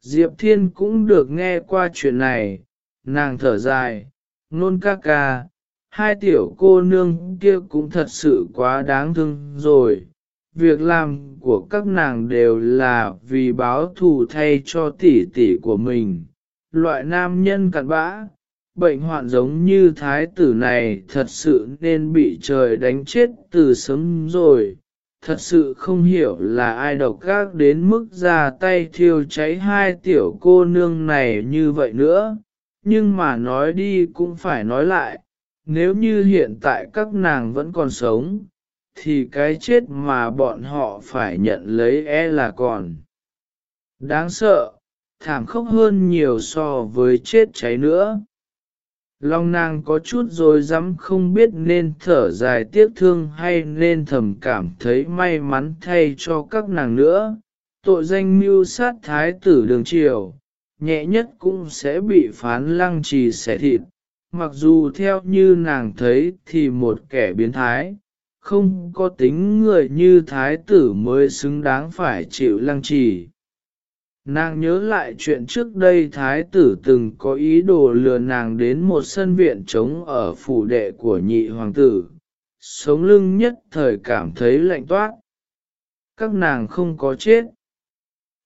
Diệp Thiên cũng được nghe qua chuyện này, nàng thở dài, nôn ca ca, hai tiểu cô nương kia cũng thật sự quá đáng thương rồi. Việc làm của các nàng đều là vì báo thù thay cho tỷ tỷ của mình. Loại nam nhân cặn bã, bệnh hoạn giống như thái tử này thật sự nên bị trời đánh chết từ sớm rồi. Thật sự không hiểu là ai độc gác đến mức ra tay thiêu cháy hai tiểu cô nương này như vậy nữa. Nhưng mà nói đi cũng phải nói lại, nếu như hiện tại các nàng vẫn còn sống, thì cái chết mà bọn họ phải nhận lấy e là còn. Đáng sợ, thảm khốc hơn nhiều so với chết cháy nữa. Long nàng có chút rồi dám không biết nên thở dài tiếc thương hay nên thầm cảm thấy may mắn thay cho các nàng nữa. Tội danh mưu sát thái tử đường triều, nhẹ nhất cũng sẽ bị phán lăng trì xẻ thịt. Mặc dù theo như nàng thấy thì một kẻ biến thái, không có tính người như thái tử mới xứng đáng phải chịu lăng trì. Nàng nhớ lại chuyện trước đây thái tử từng có ý đồ lừa nàng đến một sân viện trống ở phủ đệ của nhị hoàng tử, sống lưng nhất thời cảm thấy lạnh toát. Các nàng không có chết.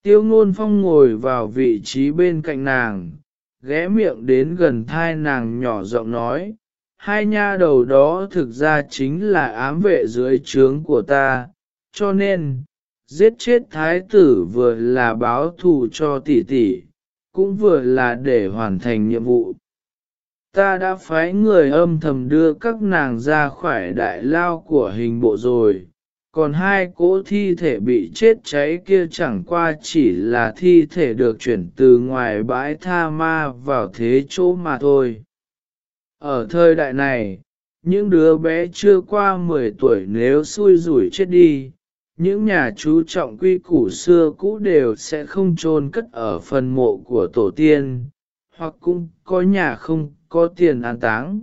Tiêu ngôn phong ngồi vào vị trí bên cạnh nàng, ghé miệng đến gần thai nàng nhỏ giọng nói, hai nha đầu đó thực ra chính là ám vệ dưới trướng của ta, cho nên, giết chết thái tử vừa là báo thù cho tỷ tỷ, cũng vừa là để hoàn thành nhiệm vụ. Ta đã phái người âm thầm đưa các nàng ra khỏi đại lao của hình bộ rồi, còn hai cỗ thi thể bị chết cháy kia chẳng qua chỉ là thi thể được chuyển từ ngoài bãi tha ma vào thế chỗ mà thôi. Ở thời đại này, những đứa bé chưa qua 10 tuổi nếu xui rủi chết đi, những nhà chú trọng quy củ xưa cũ đều sẽ không chôn cất ở phần mộ của tổ tiên, hoặc cũng có nhà không có tiền an táng,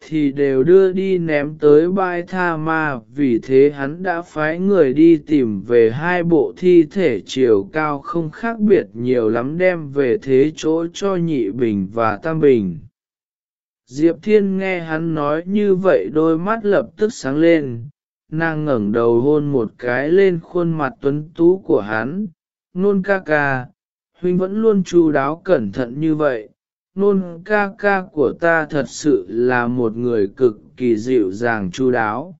thì đều đưa đi ném tới bãi tha ma vì thế hắn đã phái người đi tìm về hai bộ thi thể chiều cao không khác biệt nhiều lắm đem về thế chỗ cho nhị bình và tam bình. Diệp Thiên nghe hắn nói như vậy đôi mắt lập tức sáng lên, nàng ngẩng đầu hôn một cái lên khuôn mặt tuấn tú của hắn, nôn ca ca, huynh vẫn luôn chu đáo cẩn thận như vậy, nôn ca ca của ta thật sự là một người cực kỳ dịu dàng chu đáo.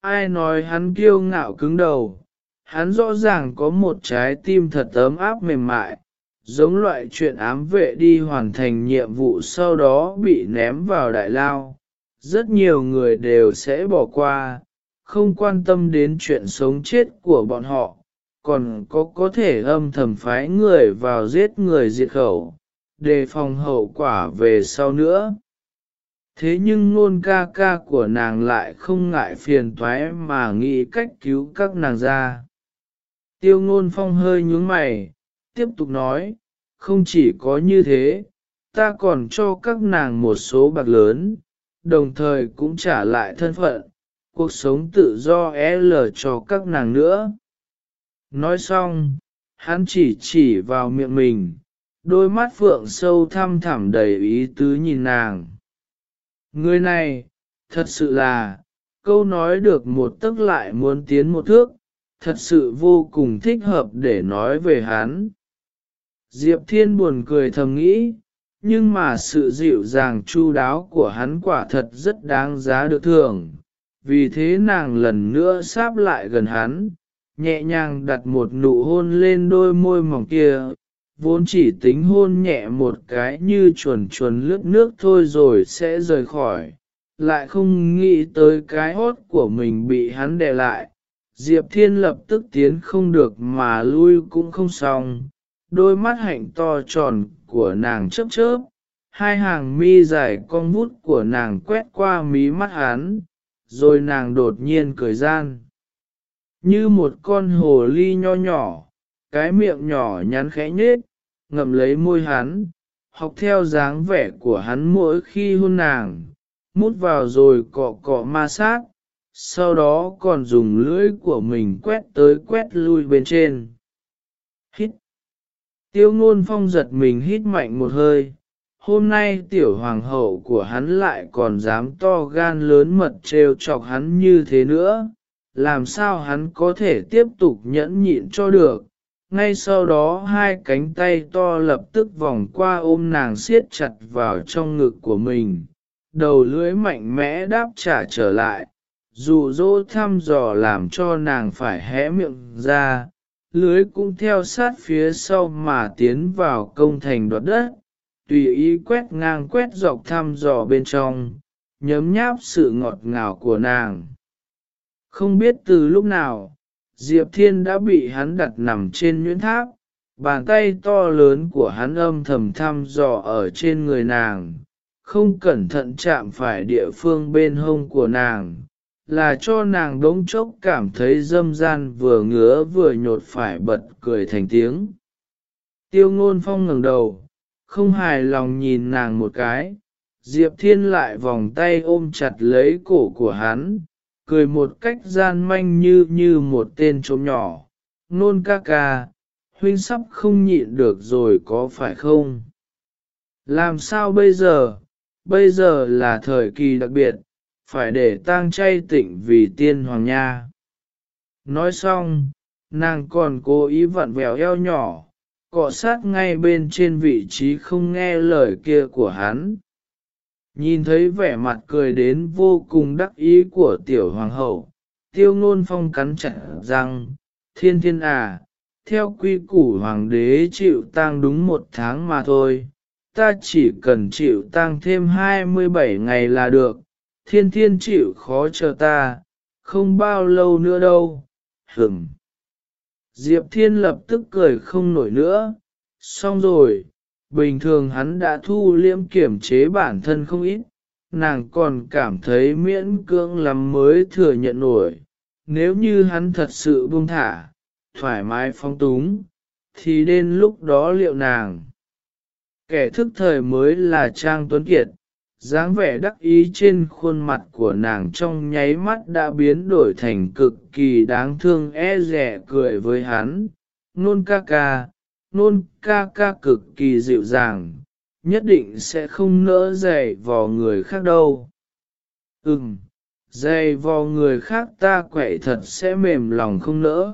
Ai nói hắn kiêu ngạo cứng đầu, hắn rõ ràng có một trái tim thật ấm áp mềm mại, giống loại chuyện ám vệ đi hoàn thành nhiệm vụ sau đó bị ném vào đại lao. Rất nhiều người đều sẽ bỏ qua, không quan tâm đến chuyện sống chết của bọn họ, còn có có thể âm thầm phái người vào giết người diệt khẩu, đề phòng hậu quả về sau nữa. Thế nhưng nôn ca ca của nàng lại không ngại phiền toái mà nghĩ cách cứu các nàng ra. Tiêu ngôn phong hơi nhướng mày, tiếp tục nói, không chỉ có như thế, ta còn cho các nàng một số bạc lớn, đồng thời cũng trả lại thân phận, cuộc sống tự do L cho các nàng nữa. Nói xong, hắn chỉ chỉ vào miệng mình, đôi mắt phượng sâu thăm thẳm đầy ý tứ nhìn nàng. Người này, thật sự là, câu nói được một tức lại muốn tiến một thước, thật sự vô cùng thích hợp để nói về hắn. Diệp Thiên buồn cười thầm nghĩ, nhưng mà sự dịu dàng chu đáo của hắn quả thật rất đáng giá được thưởng. Vì thế nàng lần nữa sáp lại gần hắn, nhẹ nhàng đặt một nụ hôn lên đôi môi mỏng kia, vốn chỉ tính hôn nhẹ một cái như chuồn chuồn lướt nước thôi rồi sẽ rời khỏi, lại không nghĩ tới cái hốt của mình bị hắn đè lại. Diệp Thiên lập tức tiến không được mà lui cũng không xong, đôi mắt hạnh to tròn của nàng chớp chớp, hai hàng mi dài con vút của nàng quét qua mí mắt hắn, rồi nàng đột nhiên cười gian. Như một con hồ ly nho nhỏ, cái miệng nhỏ nhắn khẽ nhết, ngậm lấy môi hắn, học theo dáng vẻ của hắn mỗi khi hôn nàng, mút vào rồi cọ cọ ma sát, sau đó còn dùng lưỡi của mình quét tới quét lui bên trên. Hít! Tiêu ngôn phong giật mình hít mạnh một hơi, hôm nay tiểu hoàng hậu của hắn lại còn dám to gan lớn mật trêu chọc hắn như thế nữa, làm sao hắn có thể tiếp tục nhẫn nhịn cho được. Ngay sau đó hai cánh tay to lập tức vòng qua ôm nàng siết chặt vào trong ngực của mình, đầu lưỡi mạnh mẽ đáp trả trở lại, dù dỗ thăm dò làm cho nàng phải hé miệng ra, lưới cũng theo sát phía sau mà tiến vào công thành đoạt đất, tùy ý quét ngang quét dọc thăm dò bên trong, nhấm nháp sự ngọt ngào của nàng. Không biết từ lúc nào, Diệp Thiên đã bị hắn đặt nằm trên nhuyễn tháp, bàn tay to lớn của hắn âm thầm thăm dò ở trên người nàng, không cẩn thận chạm phải địa phương bên hông của nàng, là cho nàng đống chốc cảm thấy dâm gian vừa ngứa vừa nhột phải bật cười thành tiếng. Tiêu ngôn phong ngẩng đầu, không hài lòng nhìn nàng một cái, Diệp Thiên lại vòng tay ôm chặt lấy cổ của hắn, cười một cách gian manh như như một tên trộm nhỏ, nôn ca ca, huynh sắp không nhịn được rồi có phải không? Làm sao bây giờ? Bây giờ là thời kỳ đặc biệt, phải để tang chay tịnh vì tiên hoàng nha. Nói xong, nàng còn cố ý vặn vẹo eo nhỏ, cọ sát ngay bên trên vị trí không nghe lời kia của hắn. Nhìn thấy vẻ mặt cười đến vô cùng đắc ý của tiểu hoàng hậu, tiêu ngôn phong cắn chặt răng, thiên thiên à, theo quy củ hoàng đế chịu tang đúng một tháng mà thôi, ta chỉ cần chịu tang thêm 27 ngày là được, thiên thiên chịu khó chờ ta, không bao lâu nữa đâu, hửng. Diệp thiên lập tức cười không nổi nữa, xong rồi, bình thường hắn đã thu liễm kiểm chế bản thân không ít, nàng còn cảm thấy miễn cưỡng lắm mới thừa nhận nổi, nếu như hắn thật sự buông thả, thoải mái phong túng, thì đến lúc đó liệu nàng. Kẻ thức thời mới là Trang Tuấn Kiệt, dáng vẻ đắc ý trên khuôn mặt của nàng trong nháy mắt đã biến đổi thành cực kỳ đáng thương e rẻ cười với hắn. Nôn ca ca, nôn ca ca cực kỳ dịu dàng, nhất định sẽ không nỡ dày vò người khác đâu. Ừm, dày vò người khác ta quậy thật sẽ mềm lòng không nỡ.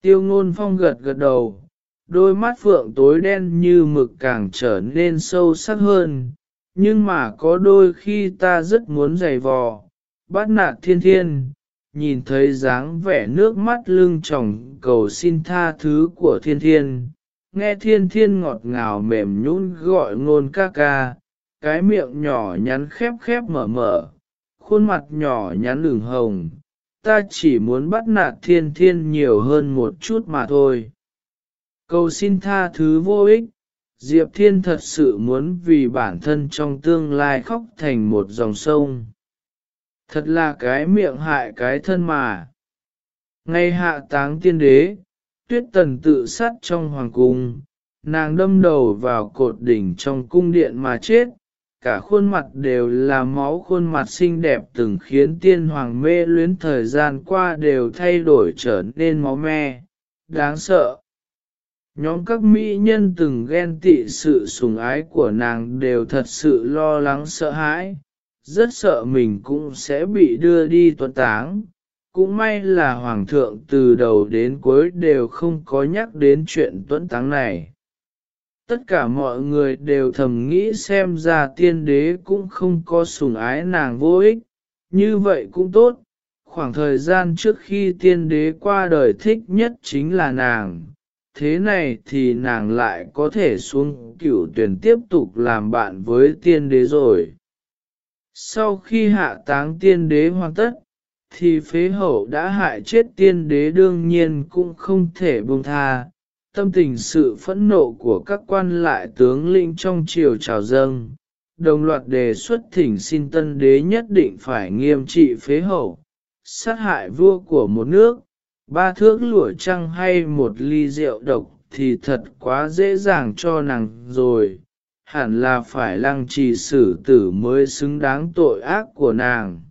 Tiêu ngôn phong gật gật đầu, đôi mắt phượng tối đen như mực càng trở nên sâu sắc hơn, nhưng mà có đôi khi ta rất muốn giày vò, bắt nạt thiên thiên, nhìn thấy dáng vẻ nước mắt lưng tròng cầu xin tha thứ của thiên thiên, nghe thiên thiên ngọt ngào mềm nhún gọi ngôn ca ca, cái miệng nhỏ nhắn khép khép mở mở, khuôn mặt nhỏ nhắn đường hồng, ta chỉ muốn bắt nạt thiên thiên nhiều hơn một chút mà thôi. Cầu xin tha thứ vô ích, Diệp Thiên thật sự muốn vì bản thân trong tương lai khóc thành một dòng sông. Thật là cái miệng hại cái thân mà. Ngay hạ táng tiên đế, tuyết tần tự sát trong hoàng cung, nàng đâm đầu vào cột đỉnh trong cung điện mà chết, cả khuôn mặt đều là máu khuôn mặt xinh đẹp từng khiến tiên hoàng mê luyến thời gian qua đều thay đổi trở nên máu me, đáng sợ. Nhóm các mỹ nhân từng ghen tị sự sùng ái của nàng đều thật sự lo lắng sợ hãi, rất sợ mình cũng sẽ bị đưa đi tuấn táng. Cũng may là Hoàng thượng từ đầu đến cuối đều không có nhắc đến chuyện tuấn táng này. Tất cả mọi người đều thầm nghĩ xem ra tiên đế cũng không có sùng ái nàng vô ích, như vậy cũng tốt. Khoảng thời gian trước khi tiên đế qua đời thích nhất chính là nàng, thế này thì nàng lại có thể xuống cửu tuyển tiếp tục làm bạn với tiên đế rồi. Sau khi hạ táng tiên đế hoàn tất, thì phế hậu đã hại chết tiên đế đương nhiên cũng không thể buông tha. Tâm tình sự phẫn nộ của các quan lại tướng lĩnh trong triều trào dâng, đồng loạt đề xuất thỉnh xin tân đế nhất định phải nghiêm trị phế hậu, sát hại vua của một nước, ba thước lụa trăng hay một ly rượu độc thì thật quá dễ dàng cho nàng rồi, hẳn là phải lăng trì xử tử mới xứng đáng tội ác của nàng.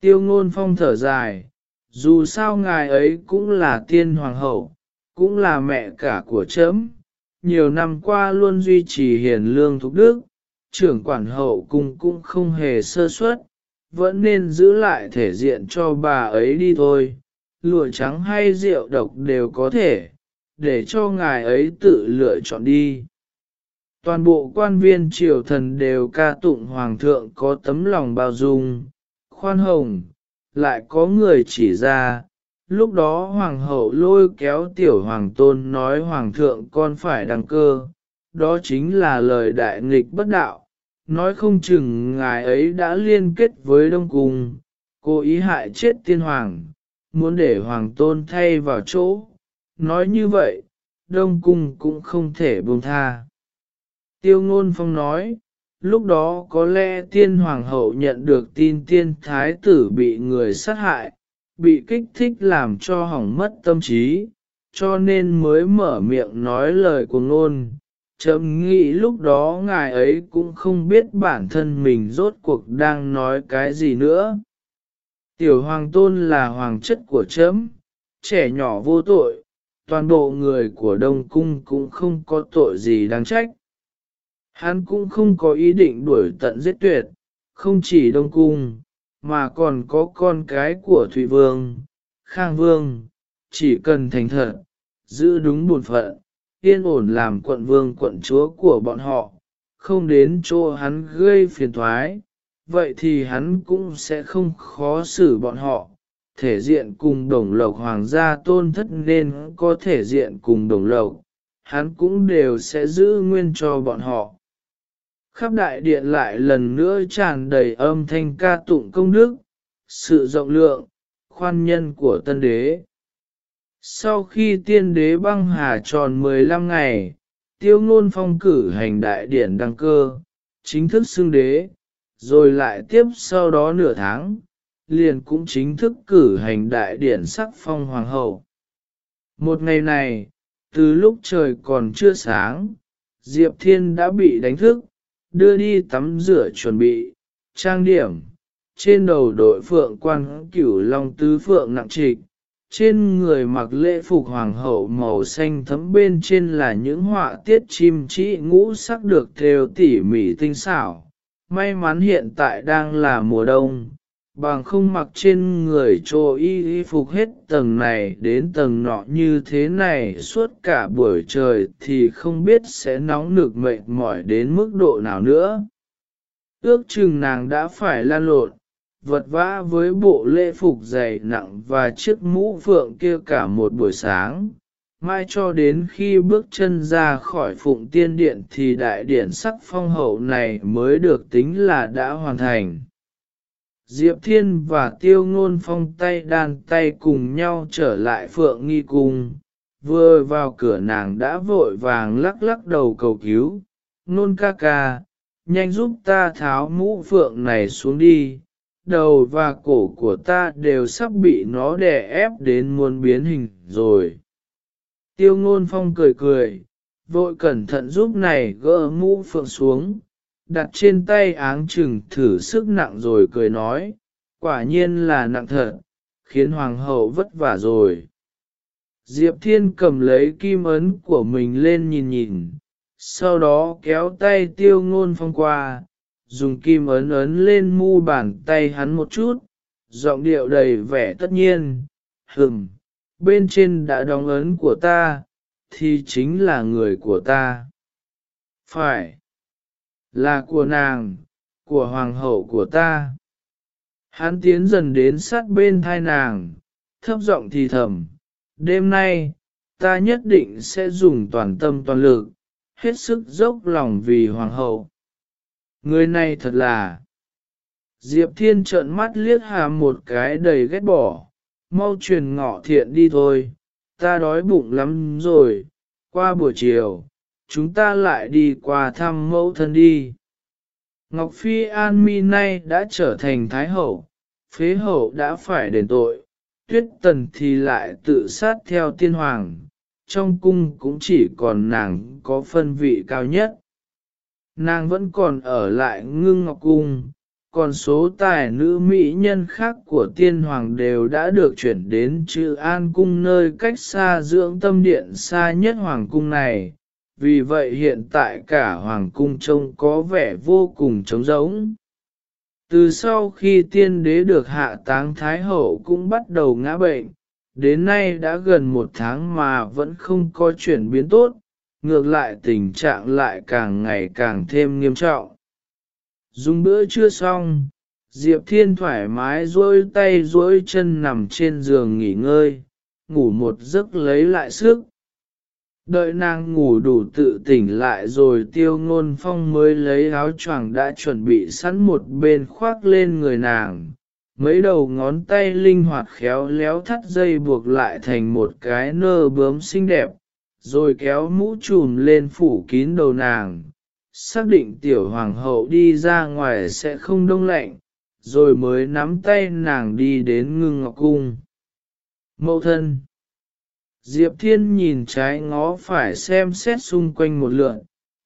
Tiêu ngôn phong thở dài, dù sao ngài ấy cũng là tiên hoàng hậu, cũng là mẹ cả của chấm, nhiều năm qua luôn duy trì hiền lương thục đức, trưởng quản hậu cung cũng không hề sơ suất, vẫn nên giữ lại thể diện cho bà ấy đi thôi, lụa trắng hay rượu độc đều có thể, để cho ngài ấy tự lựa chọn đi. Toàn bộ quan viên triều thần đều ca tụng hoàng thượng có tấm lòng bao dung, khoan hồng, lại có người chỉ ra, lúc đó hoàng hậu lôi kéo tiểu hoàng tôn nói hoàng thượng con phải đăng cơ, đó chính là lời đại nghịch bất đạo, nói không chừng ngài ấy đã liên kết với đông cung, cố ý hại chết tiên hoàng, muốn để hoàng tôn thay vào chỗ, nói như vậy, đông cung cũng không thể buông tha. Tiêu ngôn phong nói, lúc đó có lẽ tiên hoàng hậu nhận được tin tiên thái tử bị người sát hại, bị kích thích làm cho hỏng mất tâm trí, cho nên mới mở miệng nói lời của ngôn. Chậm nghĩ lúc đó ngài ấy cũng không biết bản thân mình rốt cuộc đang nói cái gì nữa. Tiểu hoàng tôn là hoàng chất của chấm, trẻ nhỏ vô tội, toàn bộ người của Đông Cung cũng không có tội gì đáng trách. Hắn cũng không có ý định đuổi tận giết tuyệt, không chỉ Đông Cung, mà còn có con cái của Thụy Vương, Khang Vương, chỉ cần thành thật, giữ đúng bổn phận, yên ổn làm quận vương quận chúa của bọn họ, không đến chỗ hắn gây phiền thoái, vậy thì hắn cũng sẽ không khó xử bọn họ. Thể diện cùng đồng lộc hoàng gia tôn thất nên có thể diện cùng đồng lộc, hắn cũng đều sẽ giữ nguyên cho bọn họ. Khắp đại điện lại lần nữa tràn đầy âm thanh ca tụng công đức, sự rộng lượng, khoan nhân của tân đế. Sau khi tiên đế băng hà tròn 15 ngày, tiêu ngôn phong cử hành đại điển đăng cơ, chính thức xưng đế, rồi lại tiếp sau đó nửa tháng, liền cũng chính thức cử hành đại điển sắc phong hoàng hậu. Một ngày này, từ lúc trời còn chưa sáng, Diệp Thiên đã bị đánh thức, đưa đi tắm rửa chuẩn bị, trang điểm, trên đầu đội phượng quan cửu long tứ phượng nặng trịch, trên người mặc lễ phục hoàng hậu màu xanh thấm bên trên là những họa tiết chim trĩ ngũ sắc được thêu tỉ mỉ tinh xảo. May mắn hiện tại đang là mùa đông, bằng không mặc trên người trô y y phục hết tầng này đến tầng nọ như thế này suốt cả buổi trời thì không biết sẽ nóng nực mệt mỏi đến mức độ nào nữa. Ước chừng nàng đã phải lan lộn, vật vã với bộ lễ phục dày nặng và chiếc mũ phượng kia cả một buổi sáng. Mai cho đến khi bước chân ra khỏi phụng tiên điện thì đại điện sắc phong hậu này mới được tính là đã hoàn thành. Diệp Thiên và Tiêu Ngôn Phong tay đan tay cùng nhau trở lại Phượng Nghi Cung, vừa vào cửa nàng đã vội vàng lắc lắc đầu cầu cứu, Nôn ca ca, nhanh giúp ta tháo mũ Phượng này xuống đi, đầu và cổ của ta đều sắp bị nó đè ép đến muôn biến hình rồi. Tiêu Ngôn Phong cười cười, vội cẩn thận giúp này gỡ mũ Phượng xuống đặt trên tay áng chừng thử sức nặng rồi cười nói, quả nhiên là nặng thật, khiến hoàng hậu vất vả rồi. Diệp Thiên cầm lấy kim ấn của mình lên nhìn nhìn, sau đó kéo tay tiêu ngôn phong qua, dùng kim ấn ấn lên mu bàn tay hắn một chút, giọng điệu đầy vẻ tất nhiên, hừm, bên trên đã đóng ấn của ta, thì chính là người của ta. Phải, là của nàng, của hoàng hậu của ta. Hắn tiến dần đến sát bên thai nàng, thấp giọng thì thầm, đêm nay, ta nhất định sẽ dùng toàn tâm toàn lực, hết sức dốc lòng vì hoàng hậu. Người này thật là... Diệp Thiên trợn mắt liếc hà một cái đầy ghét bỏ, mau truyền ngọ thiện đi thôi, ta đói bụng lắm rồi, qua buổi chiều, chúng ta lại đi qua thăm mẫu thân đi. Ngọc Phi An Mi nay đã trở thành Thái Hậu, phế hậu đã phải đền tội, tuyết tần thì lại tự sát theo tiên hoàng, trong cung cũng chỉ còn nàng có phân vị cao nhất. Nàng vẫn còn ở lại ngưng ngọc cung, còn số tài nữ mỹ nhân khác của tiên hoàng đều đã được chuyển đến chữ an cung nơi cách xa dưỡng tâm điện xa nhất hoàng cung này, vì vậy hiện tại cả hoàng cung trông có vẻ vô cùng trống rỗng. Từ sau khi tiên đế được hạ táng thái hậu cũng bắt đầu ngã bệnh, đến nay đã gần một tháng mà vẫn không có chuyển biến tốt, ngược lại tình trạng lại càng ngày càng thêm nghiêm trọng. Dùng bữa trưa xong, Diệp Thiên thoải mái duỗi tay duỗi chân nằm trên giường nghỉ ngơi, ngủ một giấc lấy lại sức. Đợi nàng ngủ đủ tự tỉnh lại rồi tiêu ngôn phong mới lấy áo choàng đã chuẩn bị sẵn một bên khoác lên người nàng. Mấy đầu ngón tay linh hoạt khéo léo thắt dây buộc lại thành một cái nơ bướm xinh đẹp, rồi kéo mũ trùm lên phủ kín đầu nàng, xác định tiểu hoàng hậu đi ra ngoài sẽ không đông lạnh, rồi mới nắm tay nàng đi đến ngưng ngọc cung. Mậu thân Diệp Thiên nhìn trái ngó phải xem xét xung quanh một lượn,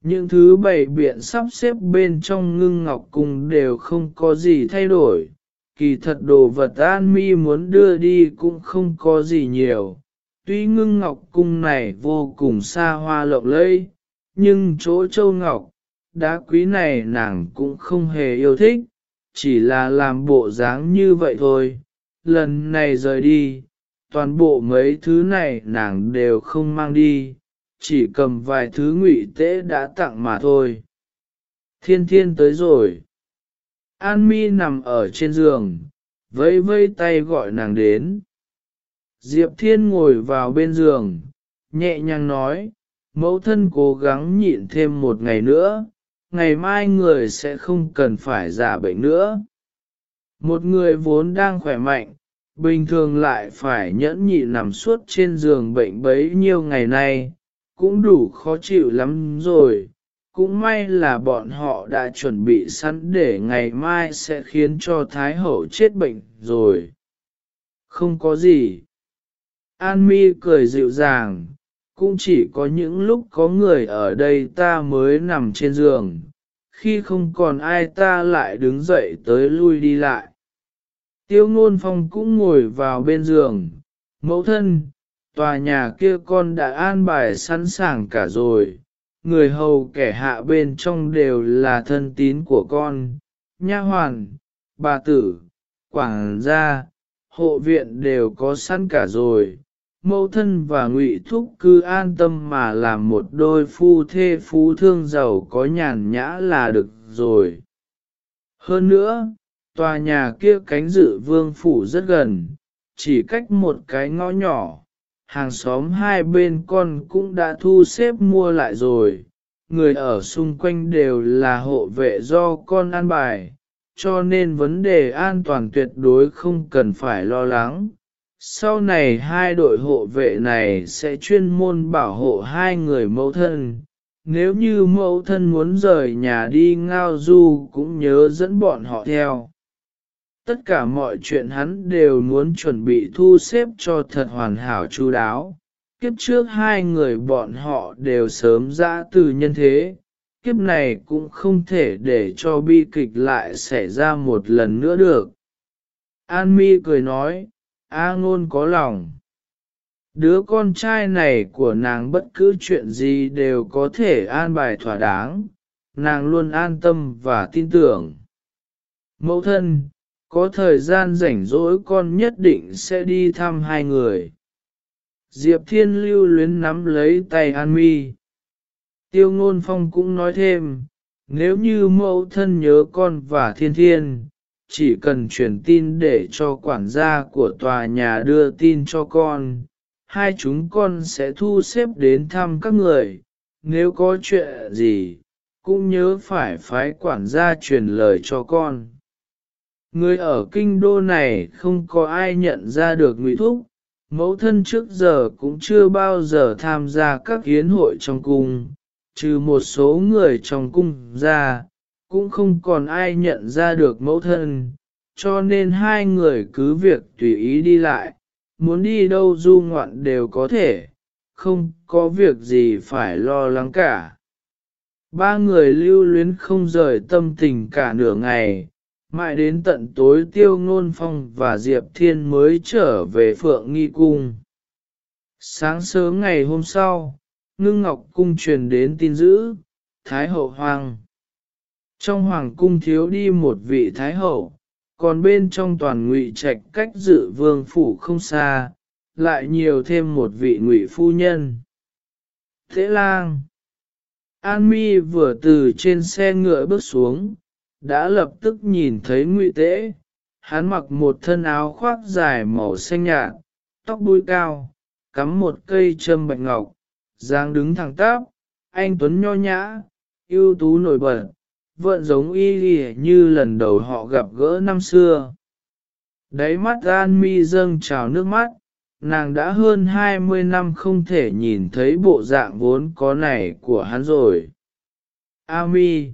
những thứ bày biện sắp xếp bên trong ngưng ngọc cung đều không có gì thay đổi. Kỳ thật đồ vật an mi muốn đưa đi cũng không có gì nhiều. Tuy ngưng ngọc cung này vô cùng xa hoa lộng lẫy, nhưng chỗ châu ngọc, đá quý này nàng cũng không hề yêu thích, chỉ là làm bộ dáng như vậy thôi. Lần này rời đi, toàn bộ mấy thứ này nàng đều không mang đi, chỉ cầm vài thứ ngụy tế đã tặng mà thôi. Thiên thiên tới rồi. An mi nằm ở trên giường, vẫy vây tay gọi nàng đến. Diệp thiên ngồi vào bên giường, nhẹ nhàng nói, mẫu thân cố gắng nhịn thêm một ngày nữa, ngày mai người sẽ không cần phải giả bệnh nữa. Một người vốn đang khỏe mạnh, bình thường lại phải nhẫn nhị nằm suốt trên giường bệnh bấy nhiêu ngày nay, cũng đủ khó chịu lắm rồi. Cũng may là bọn họ đã chuẩn bị sẵn để ngày mai sẽ khiến cho Thái Hậu chết bệnh rồi. Không có gì. An mi cười dịu dàng, cũng chỉ có những lúc có người ở đây ta mới nằm trên giường, khi không còn ai ta lại đứng dậy tới lui đi lại. Tiêu ngôn phong cũng ngồi vào bên giường, mẫu thân, tòa nhà kia con đã an bài sẵn sàng cả rồi, người hầu kẻ hạ bên trong đều là thân tín của con, nha hoàn, bà tử, quảng gia, hộ viện đều có sẵn cả rồi. Mẫu thân và ngụy thúc cứ an tâm mà làm một đôi phu thê phú thương giàu có nhàn nhã là được rồi. Hơn nữa, tòa nhà kia cánh dự vương phủ rất gần, chỉ cách một cái ngõ nhỏ, hàng xóm hai bên con cũng đã thu xếp mua lại rồi, người ở xung quanh đều là hộ vệ do con an bài, cho nên vấn đề an toàn tuyệt đối không cần phải lo lắng. Sau này hai đội hộ vệ này sẽ chuyên môn bảo hộ hai người mẫu thân. Nếu như mẫu thân muốn rời nhà đi ngao du cũng nhớ dẫn bọn họ theo tất cả mọi chuyện hắn đều muốn chuẩn bị thu xếp cho thật hoàn hảo chu đáo. Kiếp trước hai người bọn họ đều sớm ra từ nhân thế, kiếp này cũng không thể để cho bi kịch lại xảy ra một lần nữa được. An Mi cười nói, A ngôn có lòng. Đứa con trai này của nàng bất cứ chuyện gì đều có thể an bài thỏa đáng, nàng luôn an tâm và tin tưởng. Mẫu thân, có thời gian rảnh rỗi con nhất định sẽ đi thăm hai người. Diệp Thiên lưu luyến nắm lấy tay An Mi. Tiêu ngôn phong cũng nói thêm, nếu như mẫu thân nhớ con và thiên thiên, chỉ cần truyền tin để cho quản gia của tòa nhà đưa tin cho con, hai chúng con sẽ thu xếp đến thăm các người, nếu có chuyện gì, cũng nhớ phải phái quản gia truyền lời cho con. Người ở kinh đô này không có ai nhận ra được ngụy thúc, mẫu thân trước giờ cũng chưa bao giờ tham gia các hiến hội trong cung, trừ một số người trong cung ra, cũng không còn ai nhận ra được mẫu thân, cho nên hai người cứ việc tùy ý đi lại, muốn đi đâu du ngoạn đều có thể, không có việc gì phải lo lắng cả. Ba người lưu luyến không rời tâm tình cả nửa ngày, mãi đến tận tối tiêu ngôn phong và Diệp Thiên mới trở về Phượng Nghi Cung. Sáng sớm ngày hôm sau, ngưng ngọc cung truyền đến tin dữ, Thái hậu hoàng. Trong hoàng cung thiếu đi một vị Thái hậu, còn bên trong toàn ngụy trạch cách dự vương phủ không xa, lại nhiều thêm một vị ngụy phu nhân. Thế lang An mi vừa từ trên xe ngựa bước xuống, đã lập tức nhìn thấy ngụy tế. Hắn mặc một thân áo khoác dài màu xanh nhạt, tóc búi cao, cắm một cây châm bạch ngọc, dáng đứng thẳng tắp, anh Tuấn nho nhã, ưu tú nổi bật, vẫn giống y như lần đầu họ gặp gỡ năm xưa. Đáy mắt An mi dâng trào nước mắt, nàng đã hơn hai mươi năm không thể nhìn thấy bộ dạng vốn có này của hắn rồi. A mi.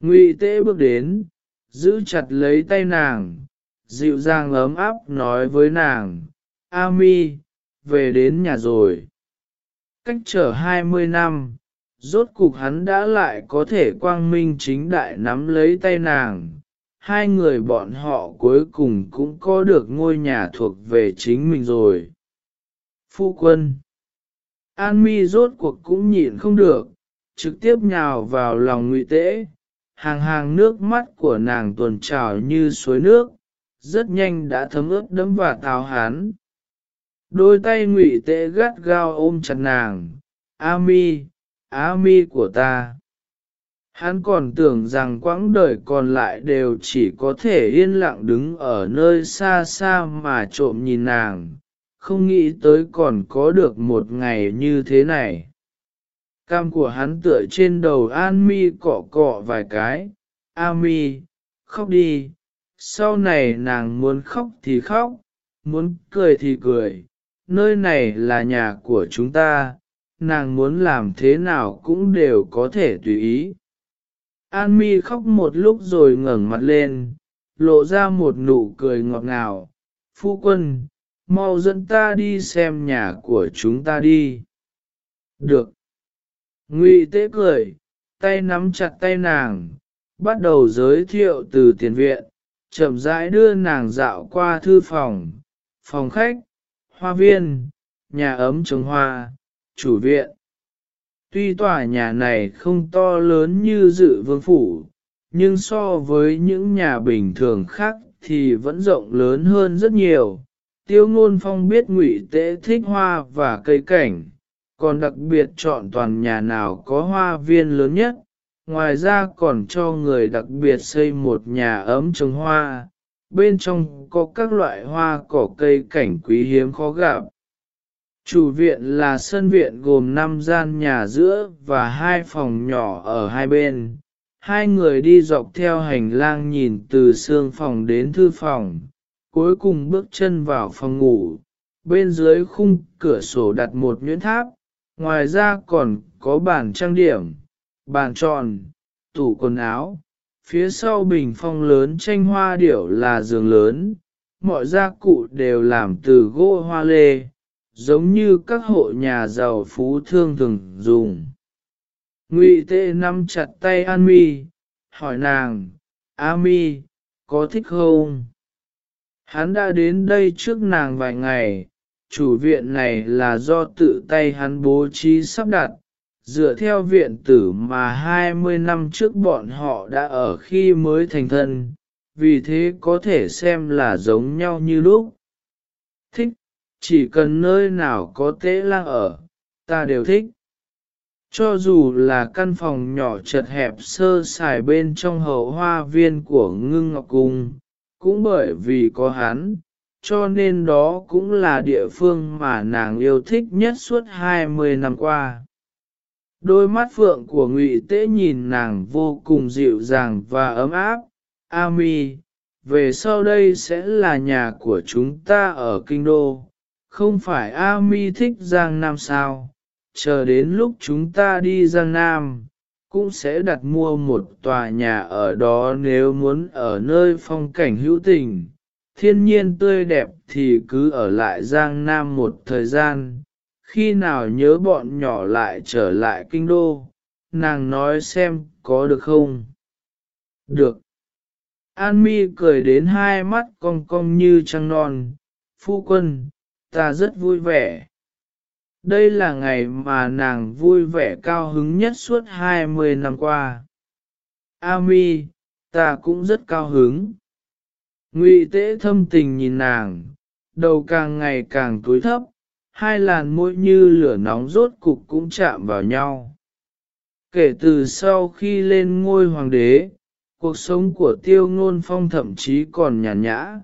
Ngụy tế bước đến, giữ chặt lấy tay nàng, dịu dàng ấm áp nói với nàng, A mi, về đến nhà rồi. Cách trở hai mươi năm, rốt cục hắn đã lại có thể quang minh chính đại nắm lấy tay nàng. Hai người bọn họ cuối cùng cũng có được ngôi nhà thuộc về chính mình rồi. Phu quân An mi rốt cuộc cũng nhịn không được, trực tiếp nhào vào lòng ngụy tễ, hàng hàng nước mắt của nàng tuần trào như suối nước, rất nhanh đã thấm ướt đấm và tào hán. Đôi tay ngụy tệ gắt gao ôm chặt nàng, A mi, á mi của ta. Hắn còn tưởng rằng quãng đời còn lại đều chỉ có thể yên lặng đứng ở nơi xa xa mà trộm nhìn nàng, không nghĩ tới còn có được một ngày như thế này. Cam của hắn tựa trên đầu An Mi cọ cọ vài cái, A Mi, khóc đi, sau này nàng muốn khóc thì khóc, muốn cười thì cười, nơi này là nhà của chúng ta, nàng muốn làm thế nào cũng đều có thể tùy ý. An mi khóc một lúc rồi ngẩng mặt lên, lộ ra một nụ cười ngọt ngào. Phu quân, mau dẫn ta đi xem nhà của chúng ta đi. Được. Ngụy tế cười, tay nắm chặt tay nàng, bắt đầu giới thiệu từ tiền viện, chậm rãi đưa nàng dạo qua thư phòng, phòng khách, hoa viên, nhà ấm trồng hoa, chủ viện. Tuy tòa nhà này không to lớn như dự vương phủ, nhưng so với những nhà bình thường khác thì vẫn rộng lớn hơn rất nhiều. Tiêu ngôn phong biết ngụy tế thích hoa và cây cảnh, còn đặc biệt chọn toàn nhà nào có hoa viên lớn nhất, ngoài ra còn cho người đặc biệt xây một nhà ấm trồng hoa, bên trong có các loại hoa cỏ cây cảnh quý hiếm khó gặp. Chủ viện là sân viện gồm 5 gian nhà giữa và hai phòng nhỏ ở hai bên. Hai người đi dọc theo hành lang nhìn từ xương phòng đến thư phòng, cuối cùng bước chân vào phòng ngủ. Bên dưới khung cửa sổ đặt một nhuyễn tháp, ngoài ra còn có bàn trang điểm, bàn tròn, tủ quần áo. Phía sau bình phong lớn tranh hoa điểu là giường lớn, mọi gia cụ đều làm từ gỗ hoa lê giống như các hộ nhà giàu phú thương thường dùng. Ngụy tê nắm chặt tay An Mi, hỏi nàng, A Mi, có thích không? Hắn đã đến đây trước nàng vài ngày, chủ viện này là do tự tay hắn bố trí sắp đặt, dựa theo viện tử mà 20 năm trước bọn họ đã ở khi mới thành thân, vì thế có thể xem là giống nhau như lúc. Thích, chỉ cần nơi nào có tế lang ở, ta đều thích. Cho dù là căn phòng nhỏ chật hẹp sơ sài bên trong hậu hoa viên của ngưng ngọc cung, cũng bởi vì có hắn, cho nên đó cũng là địa phương mà nàng yêu thích nhất suốt 20 năm qua. Đôi mắt phượng của ngụy tế nhìn nàng vô cùng dịu dàng và ấm áp. Ami, về sau đây sẽ là nhà của chúng ta ở kinh đô, không phải A Mi thích Giang Nam sao, chờ đến lúc chúng ta đi Giang Nam, cũng sẽ đặt mua một tòa nhà ở đó nếu muốn ở nơi phong cảnh hữu tình, thiên nhiên tươi đẹp thì cứ ở lại Giang Nam một thời gian, khi nào nhớ bọn nhỏ lại trở lại kinh đô, nàng nói xem có được không? Được. An mi cười đến hai mắt cong cong như trăng non, phu quân, ta rất vui vẻ. Đây là ngày mà nàng vui vẻ cao hứng nhất suốt 20 năm qua. Ami, ta cũng rất cao hứng. Ngụy tế thâm tình nhìn nàng, đầu càng ngày càng túi thấp, hai làn môi như lửa nóng rốt cục cũng chạm vào nhau. Kể từ sau khi lên ngôi hoàng đế, cuộc sống của tiêu ngôn phong thậm chí còn nhàn nhã,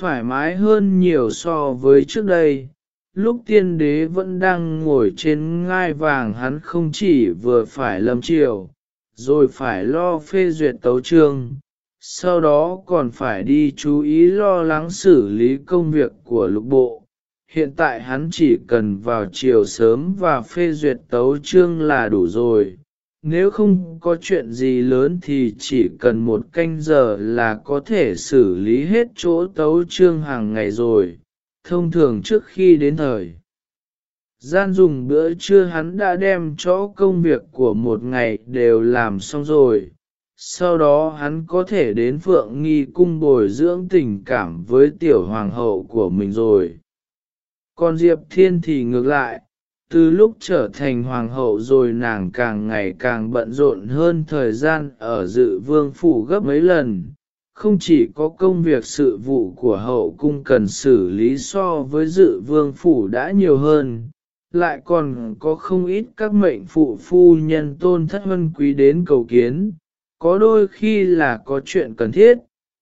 thoải mái hơn nhiều so với trước đây. Lúc tiên đế vẫn đang ngồi trên ngai vàng hắn không chỉ vừa phải lâm triều, rồi phải lo phê duyệt tấu trương, sau đó còn phải đi chú ý lo lắng xử lý công việc của lục bộ. hiện tại hắn chỉ cần vào chiều sớm và phê duyệt tấu chương là đủ rồi. Nếu không có chuyện gì lớn thì chỉ cần một canh giờ là có thể xử lý hết chỗ tấu chương hàng ngày rồi, thông thường trước khi đến thời. Gian dùng bữa trưa hắn đã đem chỗ công việc của một ngày đều làm xong rồi, sau đó hắn có thể đến phượng nghi cung bồi dưỡng tình cảm với tiểu hoàng hậu của mình rồi. Còn Diệp Thiên thì ngược lại, từ lúc trở thành hoàng hậu rồi nàng càng ngày càng bận rộn hơn thời gian ở dự vương phủ gấp mấy lần. Không chỉ có công việc sự vụ của hậu cung cần xử lý so với dự vương phủ đã nhiều hơn, lại còn có không ít các mệnh phụ phu nhân tôn thất vân quý đến cầu kiến, có đôi khi là có chuyện cần thiết,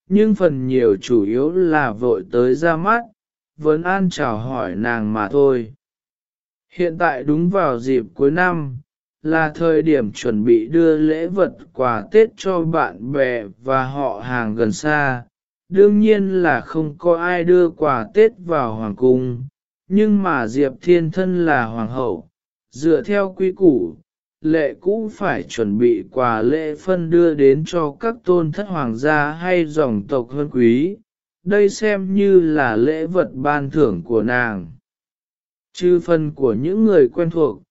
nhưng phần nhiều chủ yếu là vội tới ra mắt, vẫn an chào hỏi nàng mà thôi. Hiện tại đúng vào dịp cuối năm, là thời điểm chuẩn bị đưa lễ vật quà Tết cho bạn bè và họ hàng gần xa. Đương nhiên là không có ai đưa quà Tết vào Hoàng Cung, nhưng mà Diệp Thiên Thân là Hoàng hậu, dựa theo quy củ, lệ cũ phải chuẩn bị quà lễ phân đưa đến cho các tôn thất hoàng gia hay dòng tộc hơn quý, đây xem như là lễ vật ban thưởng của nàng. Trừ phần của những người quen thuộc,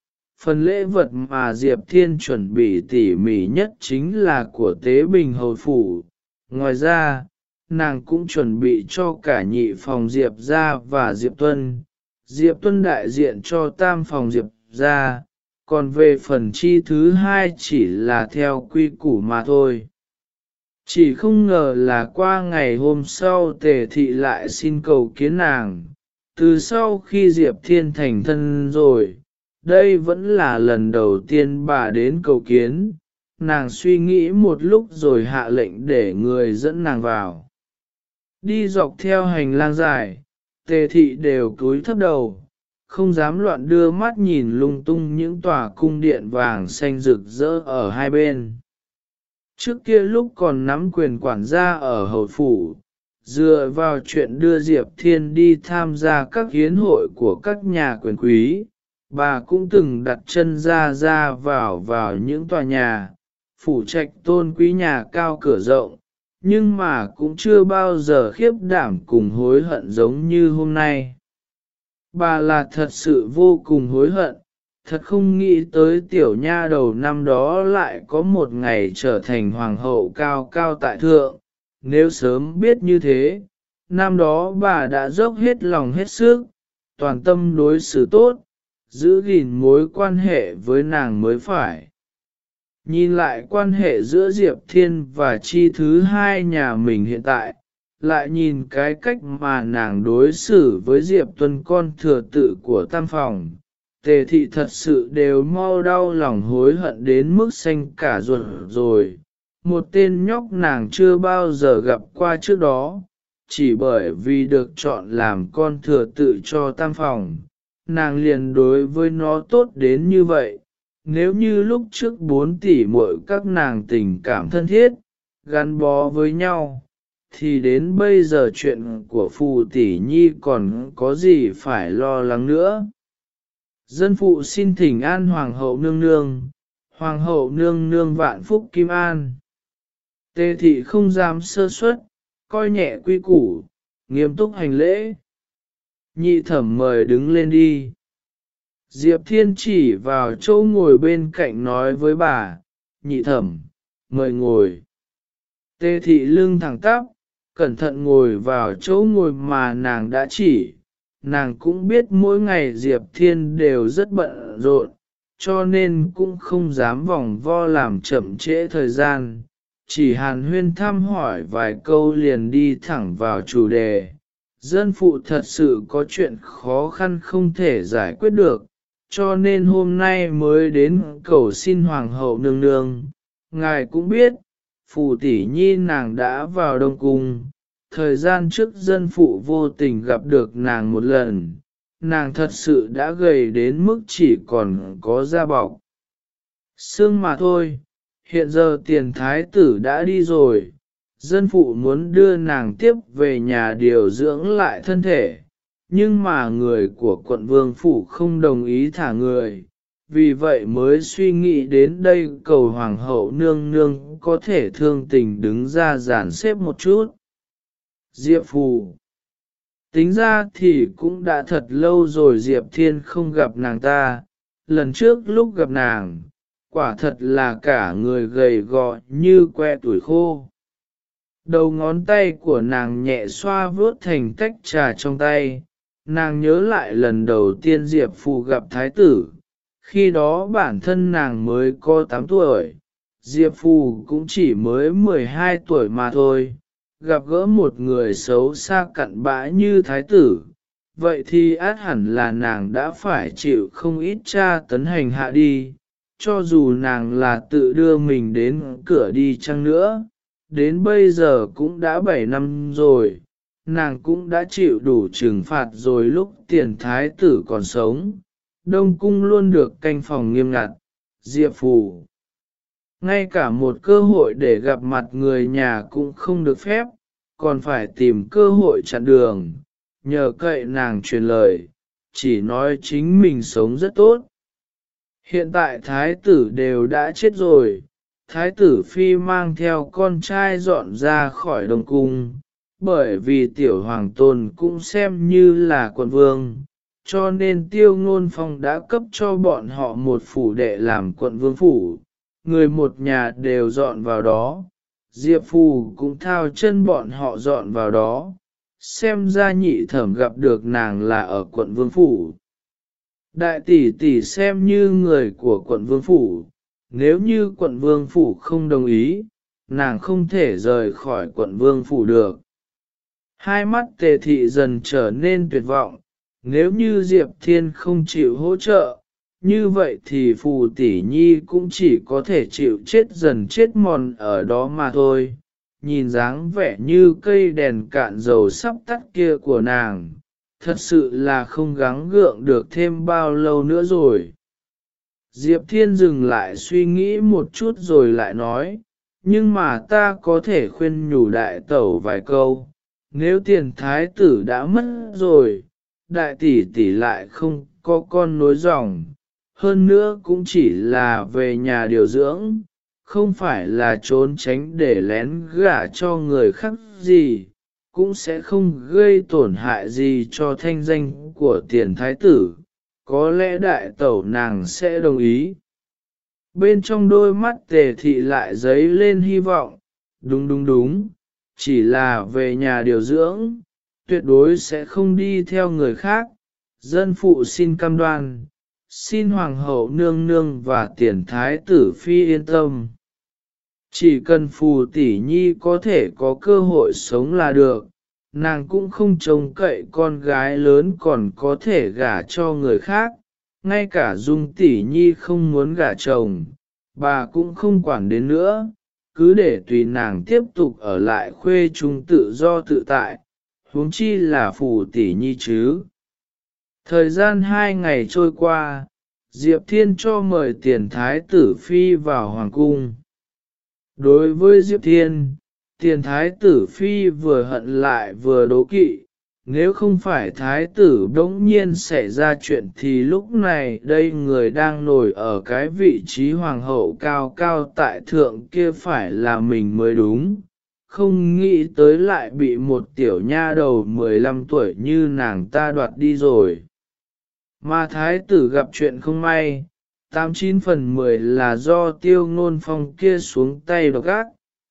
phần lễ vật mà Diệp Thiên chuẩn bị tỉ mỉ nhất chính là của Tế Bình Hầu Phủ. Ngoài ra, nàng cũng chuẩn bị cho cả nhị phòng Diệp gia và Diệp Tuân. Diệp Tuân đại diện cho tam phòng Diệp gia, còn về phần chi thứ hai chỉ là theo quy củ mà thôi. Chỉ không ngờ là qua ngày hôm sau tề thị lại xin cầu kiến nàng, từ sau khi Diệp Thiên thành thân rồi, đây vẫn là lần đầu tiên bà đến cầu kiến, nàng suy nghĩ một lúc rồi hạ lệnh để người dẫn nàng vào. Đi dọc theo hành lang dài, tề thị đều cúi thấp đầu, không dám loạn đưa mắt nhìn lung tung những tòa cung điện vàng xanh rực rỡ ở hai bên. Trước kia lúc còn nắm quyền quản gia ở hầu phủ, dựa vào chuyện đưa Diệp Thiên đi tham gia các hiến hội của các nhà quyền quý, bà cũng từng đặt chân ra ra vào vào những tòa nhà, phủ trạch tôn quý nhà cao cửa rộng, nhưng mà cũng chưa bao giờ khiếp đảm cùng hối hận giống như hôm nay. Bà là thật sự vô cùng hối hận, thật không nghĩ tới tiểu nha đầu năm đó lại có một ngày trở thành hoàng hậu cao cao tại thượng, nếu sớm biết như thế, năm đó bà đã dốc hết lòng hết sức, toàn tâm đối xử tốt, giữ gìn mối quan hệ với nàng mới phải. Nhìn lại quan hệ giữa Diệp Thiên và chi thứ hai nhà mình hiện tại, lại nhìn cái cách mà nàng đối xử với Diệp Tuân con thừa tự của tam phòng, tề thị thật sự đều mau đau lòng hối hận đến mức xanh cả ruột rồi. Một tên nhóc nàng chưa bao giờ gặp qua trước đó, chỉ bởi vì được chọn làm con thừa tự cho tam phòng, nàng liền đối với nó tốt đến như vậy. Nếu như lúc trước bốn tỷ muội các nàng tình cảm thân thiết, gắn bó với nhau, thì đến bây giờ chuyện của phù tỷ nhi còn có gì phải lo lắng nữa. Dân phụ xin thỉnh an hoàng hậu nương nương, hoàng hậu nương nương vạn phúc kim an. Tê thị không dám sơ suất, coi nhẹ quy củ, nghiêm túc hành lễ. Nhị thẩm mời đứng lên đi. Diệp Thiên chỉ vào chỗ ngồi bên cạnh nói với bà, nhị thẩm, mời ngồi. Tê thị lưng thẳng tắp, cẩn thận ngồi vào chỗ ngồi mà nàng đã chỉ, nàng cũng biết mỗi ngày Diệp Thiên đều rất bận rộn, cho nên cũng không dám vòng vo làm chậm trễ thời gian, chỉ hàn huyên thăm hỏi vài câu liền đi thẳng vào chủ đề. Dân phụ thật sự có chuyện khó khăn không thể giải quyết được, cho nên hôm nay mới đến cầu xin Hoàng hậu nương nương. Ngài cũng biết, phù tỷ nhi nàng đã vào Đông Cung, thời gian trước dân phụ vô tình gặp được nàng một lần, nàng thật sự đã gầy đến mức chỉ còn có da bọc. Sương mà thôi, hiện giờ tiền thái tử đã đi rồi, dân phụ muốn đưa nàng tiếp về nhà điều dưỡng lại thân thể, nhưng mà người của quận vương phủ không đồng ý thả người, vì vậy mới suy nghĩ đến đây cầu hoàng hậu nương nương có thể thương tình đứng ra giản xếp một chút. Diệp Phù Tính ra thì cũng đã thật lâu rồi Diệp Thiên không gặp nàng ta, lần trước lúc gặp nàng, quả thật là cả người gầy gò như que tuổi khô. Đầu ngón tay của nàng nhẹ xoa vuốt thành tách trà trong tay, nàng nhớ lại lần đầu tiên Diệp Phù gặp Thái tử, khi đó bản thân nàng mới có 8 tuổi, Diệp Phù cũng chỉ mới 12 tuổi mà thôi, gặp gỡ một người xấu xa cặn bã như Thái tử, vậy thì át hẳn là nàng đã phải chịu không ít tra tấn hành hạ đi, cho dù nàng là tự đưa mình đến cửa đi chăng nữa, đến bây giờ cũng đã 7 năm rồi, nàng cũng đã chịu đủ trừng phạt rồi lúc tiền thái tử còn sống, đông cung luôn được canh phòng nghiêm ngặt, diệp phù. Ngay cả một cơ hội để gặp mặt người nhà cũng không được phép, còn phải tìm cơ hội chặn đường, nhờ cậy nàng truyền lời, chỉ nói chính mình sống rất tốt. Hiện tại thái tử đều đã chết rồi, thái tử phi mang theo con trai dọn ra khỏi đồng cung, bởi vì tiểu hoàng tôn cũng xem như là quận vương, cho nên tiêu ngôn phong đã cấp cho bọn họ một phủ đệ làm quận vương phủ, người một nhà đều dọn vào đó, Diệp Phù cũng thao chân bọn họ dọn vào đó, xem ra nhị thẩm gặp được nàng là ở quận vương phủ. Đại tỷ tỷ xem như người của quận vương phủ, nếu như quận vương phủ không đồng ý, nàng không thể rời khỏi quận vương phủ được. Hai mắt tề thị dần trở nên tuyệt vọng, nếu như Diệp Thiên không chịu hỗ trợ, như vậy thì phù tỷ nhi cũng chỉ có thể chịu chết dần chết mòn ở đó mà thôi. Nhìn dáng vẻ như cây đèn cạn dầu sắp tắt kia của nàng, thật sự là không gắng gượng được thêm bao lâu nữa rồi. Diệp Thiên dừng lại suy nghĩ một chút rồi lại nói, nhưng mà ta có thể khuyên nhủ đại tẩu vài câu, nếu tiền thái tử đã mất rồi, đại tỷ tỷ lại không có con nối dòng, hơn nữa cũng chỉ là về nhà điều dưỡng, không phải là trốn tránh để lén gả cho người khác gì, cũng sẽ không gây tổn hại gì cho thanh danh của tiền thái tử, có lẽ đại tẩu nàng sẽ đồng ý. Bên trong đôi mắt tề thị lại dấy lên hy vọng, đúng đúng đúng, chỉ là về nhà điều dưỡng, tuyệt đối sẽ không đi theo người khác, dân phụ xin cam đoan, xin hoàng hậu nương nương và tiền thái tử phi yên tâm. Chỉ cần phù tỷ nhi có thể có cơ hội sống là được, nàng cũng không trông cậy con gái lớn còn có thể gả cho người khác, ngay cả dung tỷ nhi không muốn gả chồng, bà cũng không quản đến nữa, cứ để tùy nàng tiếp tục ở lại khuê trung tự do tự tại, huống chi là phù tỷ nhi chứ. Thời gian hai ngày trôi qua, Diệp Thiên cho mời tiền thái tử phi vào hoàng cung. Đối với Diệp Thiên, tiền thái tử phi vừa hận lại vừa đố kỵ, nếu không phải thái tử đống nhiên xảy ra chuyện thì lúc này đây người đang nổi ở cái vị trí hoàng hậu cao cao tại thượng kia phải là mình mới đúng, không nghĩ tới lại bị một tiểu nha đầu 15 tuổi như nàng ta đoạt đi rồi. Mà thái tử gặp chuyện không may, 89 phần 10 là do tiêu ngôn phong kia xuống tay độc ác,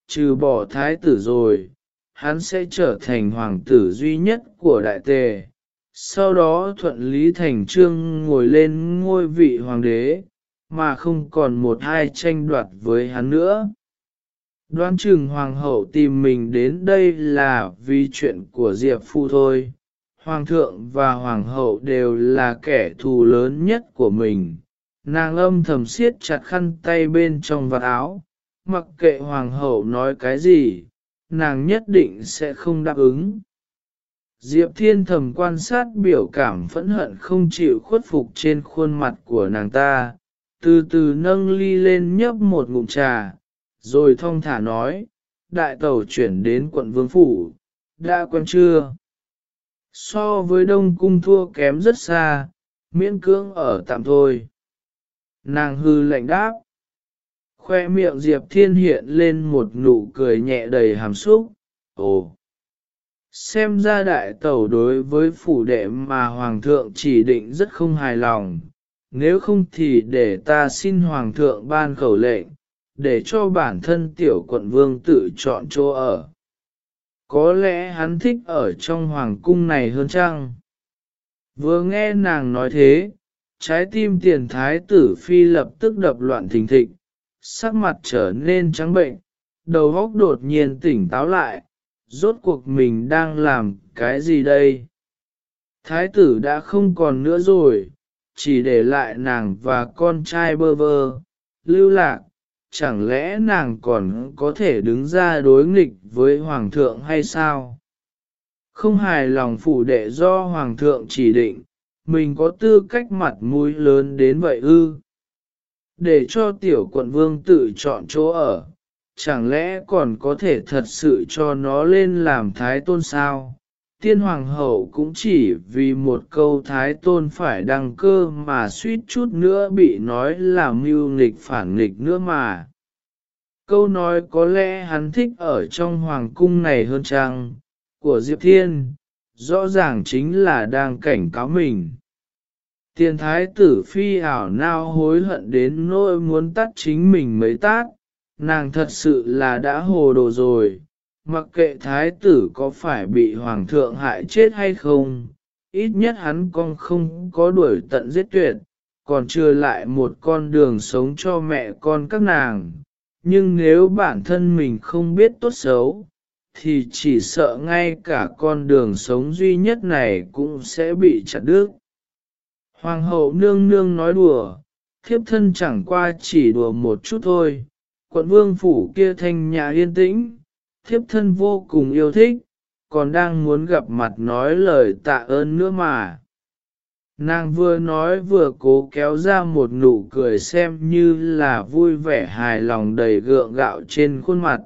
trừ bỏ thái tử rồi, hắn sẽ trở thành hoàng tử duy nhất của đại tề. Sau đó thuận lý thành trương ngồi lên ngôi vị hoàng đế, mà không còn một hai tranh đoạt với hắn nữa. Đoán chừng hoàng hậu tìm mình đến đây là vì chuyện của Diệp Phu thôi. Hoàng thượng và hoàng hậu đều là kẻ thù lớn nhất của mình. Nàng âm thầm siết chặt khăn tay bên trong vạt áo, mặc kệ hoàng hậu nói cái gì, nàng nhất định sẽ không đáp ứng. Diệp Thiên thầm quan sát biểu cảm phẫn hận không chịu khuất phục trên khuôn mặt của nàng ta, từ từ nâng ly lên nhấp một ngụm trà, rồi thong thả nói, đại tàu chuyển đến quận Vương Phủ, đã quen chưa? So với đông cung thua kém rất xa, miễn cưỡng ở tạm thôi. Nàng hư lạnh đáp. Khoe miệng Diệp Thiên hiện lên một nụ cười nhẹ đầy hàm xúc. Ồ! Xem ra đại tẩu đối với phủ đệ mà Hoàng thượng chỉ định rất không hài lòng, nếu không thì để ta xin Hoàng thượng ban khẩu lệnh, để cho bản thân tiểu quận vương tự chọn chỗ ở. Có lẽ hắn thích ở trong hoàng cung này hơn chăng? Vừa nghe nàng nói thế, trái tim tiền thái tử phi lập tức đập loạn thình thịch, sắc mặt trở nên trắng bệnh, đầu óc đột nhiên tỉnh táo lại, rốt cuộc mình đang làm cái gì đây? Thái tử đã không còn nữa rồi, chỉ để lại nàng và con trai bơ vơ, lưu lạc, chẳng lẽ nàng còn có thể đứng ra đối nghịch với hoàng thượng hay sao? Không hài lòng phủ đệ do hoàng thượng chỉ định, mình có tư cách mặt mũi lớn đến vậy ư? Để cho tiểu quận vương tự chọn chỗ ở, chẳng lẽ còn có thể thật sự cho nó lên làm thái tôn sao? Tiên hoàng hậu cũng chỉ vì một câu thái tôn phải đăng cơ mà suýt chút nữa bị nói là mưu nghịch phản nghịch nữa mà. Câu nói có lẽ hắn thích ở trong hoàng cung này hơn chăng, của Diệp Thiên, rõ ràng chính là đang cảnh cáo mình. Tiền thái tử phi ảo nao hối hận đến nỗi muốn tắt chính mình mấy tát, nàng thật sự là đã hồ đồ rồi, mặc kệ thái tử có phải bị hoàng thượng hại chết hay không, ít nhất hắn con không có đuổi tận giết tuyệt, còn chưa lại một con đường sống cho mẹ con các nàng. Nhưng nếu bản thân mình không biết tốt xấu, thì chỉ sợ ngay cả con đường sống duy nhất này cũng sẽ bị chặt đứt. Hoàng hậu nương nương nói đùa, thiếp thân chẳng qua chỉ đùa một chút thôi, quận vương phủ kia thanh nhà yên tĩnh, thiếp thân vô cùng yêu thích, còn đang muốn gặp mặt nói lời tạ ơn nữa mà. Nàng vừa nói vừa cố kéo ra một nụ cười xem như là vui vẻ hài lòng đầy gượng gạo trên khuôn mặt,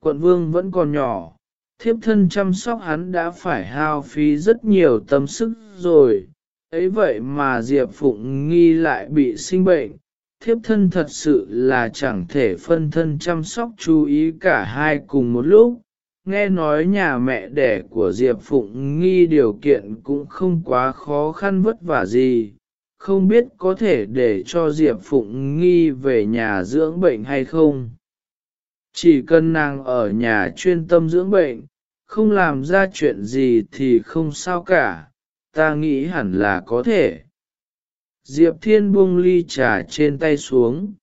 quận vương vẫn còn nhỏ, thiếp thân chăm sóc hắn đã phải hao phí rất nhiều tâm sức rồi, ấy vậy mà Diệp Phụng nghi lại bị sinh bệnh, thiếp thân thật sự là chẳng thể phân thân chăm sóc chú ý cả hai cùng một lúc. Nghe nói nhà mẹ đẻ của Diệp Phụng nghi điều kiện cũng không quá khó khăn vất vả gì, không biết có thể để cho Diệp Phụng nghi về nhà dưỡng bệnh hay không. Chỉ cần nàng ở nhà chuyên tâm dưỡng bệnh, không làm ra chuyện gì thì không sao cả, ta nghĩ hẳn là có thể. Diệp Thiên buông ly trà trên tay xuống.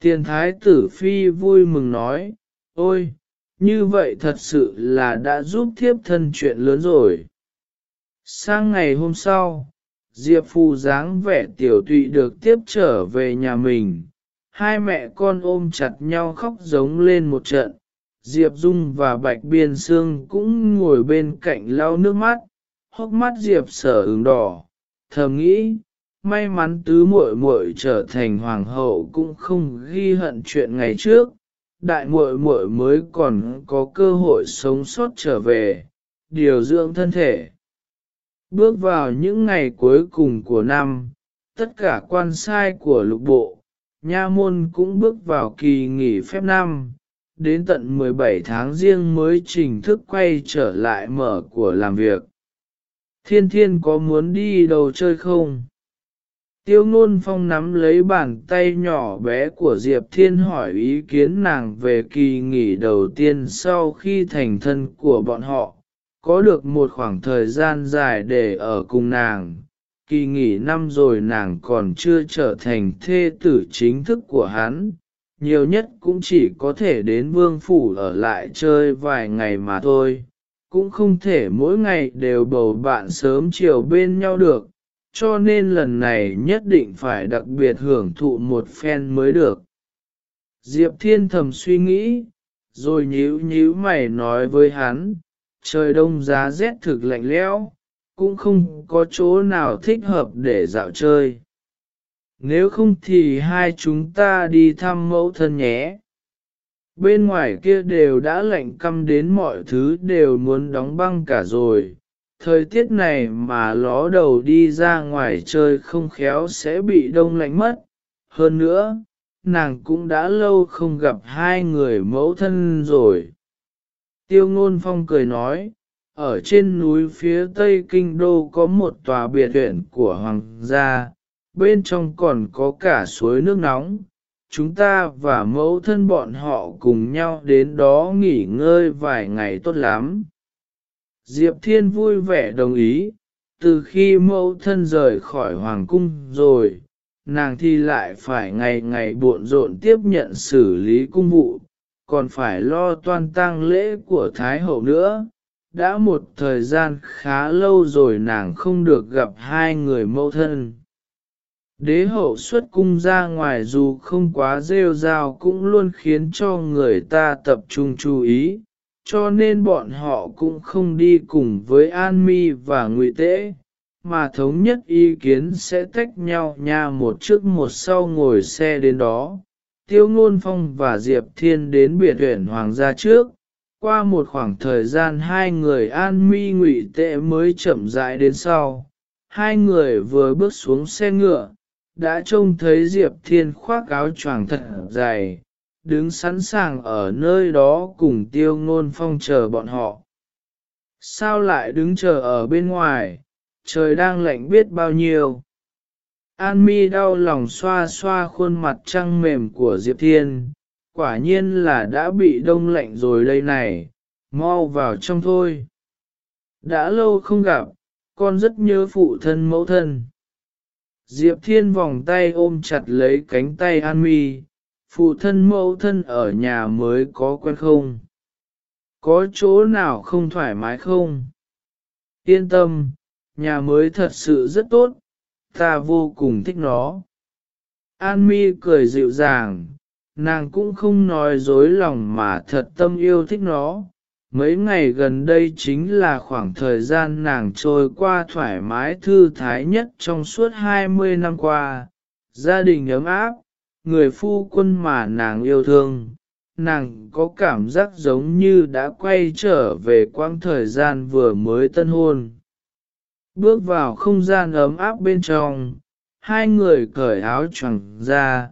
Tiền thái tử phi vui mừng nói, ôi, như vậy thật sự là đã giúp thiếp thân chuyện lớn rồi. Sang ngày hôm sau, Diệp Phù dáng vẻ tiểu tụy được tiếp trở về nhà mình, hai mẹ con ôm chặt nhau khóc giống lên một trận. Diệp Dung và Bạch Biên Sương cũng ngồi bên cạnh lau nước mắt, hốc mắt Diệp sở ứng đỏ, thầm nghĩ, may mắn tứ muội muội trở thành hoàng hậu cũng không ghi hận chuyện ngày trước, đại muội muội mới còn có cơ hội sống sót trở về, điều dưỡng thân thể. Bước vào những ngày cuối cùng của năm, tất cả quan sai của lục bộ, nha môn cũng bước vào kỳ nghỉ phép năm, đến tận 17 tháng riêng mới chính thức quay trở lại mở của làm việc. Thiên thiên có muốn đi đâu chơi không? Tiêu ngôn phong nắm lấy bàn tay nhỏ bé của Diệp Thiên hỏi ý kiến nàng về kỳ nghỉ đầu tiên sau khi thành thân của bọn họ, có được một khoảng thời gian dài để ở cùng nàng. Kỳ nghỉ năm rồi nàng còn chưa trở thành thê tử chính thức của hắn, nhiều nhất cũng chỉ có thể đến vương phủ ở lại chơi vài ngày mà thôi, cũng không thể mỗi ngày đều bầu bạn sớm chiều bên nhau được cho nên lần này nhất định phải đặc biệt hưởng thụ một phen mới được. Diệp Thiên thầm suy nghĩ, rồi nhíu nhíu mày nói với hắn, trời đông giá rét thực lạnh lẽo, cũng không có chỗ nào thích hợp để dạo chơi. Nếu không thì hai chúng ta đi thăm mẫu thân nhé. Bên ngoài kia đều đã lạnh căm đến mọi thứ đều muốn đóng băng cả rồi, thời tiết này mà ló đầu đi ra ngoài chơi không khéo sẽ bị đông lạnh mất. Hơn nữa, nàng cũng đã lâu không gặp hai người mẫu thân rồi. Tiêu ngôn phong cười nói, ở trên núi phía tây kinh đô có một tòa biệt viện của hoàng gia, bên trong còn có cả suối nước nóng. Chúng ta và mẫu thân bọn họ cùng nhau đến đó nghỉ ngơi vài ngày tốt lắm. Diệp Thiên vui vẻ đồng ý, từ khi mẫu thân rời khỏi hoàng cung rồi, nàng thì lại phải ngày ngày buộn rộn tiếp nhận xử lý cung vụ, còn phải lo toan tang lễ của Thái Hậu nữa. Đã một thời gian khá lâu rồi nàng không được gặp hai người mẫu thân. Đế hậu xuất cung ra ngoài dù không quá rêu rao cũng luôn khiến cho người ta tập trung chú ý, cho nên bọn họ cũng không đi cùng với An Mi và Ngụy Tế, mà thống nhất ý kiến sẽ tách nhau nha một trước một sau ngồi xe đến đó. Tiêu Ngôn Phong và Diệp Thiên đến biệt huyện Hoàng gia trước, qua một khoảng thời gian hai người An Mi Ngụy Tệ mới chậm rãi đến sau. Hai người vừa bước xuống xe ngựa, đã trông thấy Diệp Thiên khoác áo choàng thật dày, đứng sẵn sàng ở nơi đó cùng tiêu ngôn phong chờ bọn họ. Sao lại đứng chờ ở bên ngoài, trời đang lạnh biết bao nhiêu. An mi đau lòng xoa xoa khuôn mặt trăng mềm của Diệp Thiên, quả nhiên là đã bị đông lạnh rồi đây này, mau vào trong thôi. Đã lâu không gặp, con rất nhớ phụ thân mẫu thân. Diệp Thiên vòng tay ôm chặt lấy cánh tay An mi, phụ thân mẫu thân ở nhà mới có quen không? Có chỗ nào không thoải mái không? Yên tâm, nhà mới thật sự rất tốt, ta vô cùng thích nó. An mi cười dịu dàng, nàng cũng không nói dối lòng mà thật tâm yêu thích nó. Mấy ngày gần đây chính là khoảng thời gian nàng trôi qua thoải mái thư thái nhất trong suốt 20 năm qua. Gia đình ấm áp, người phu quân mà nàng yêu thương, nàng có cảm giác giống như đã quay trở về quãng thời gian vừa mới tân hôn. Bước vào không gian ấm áp bên trong, hai người cởi áo choàng ra,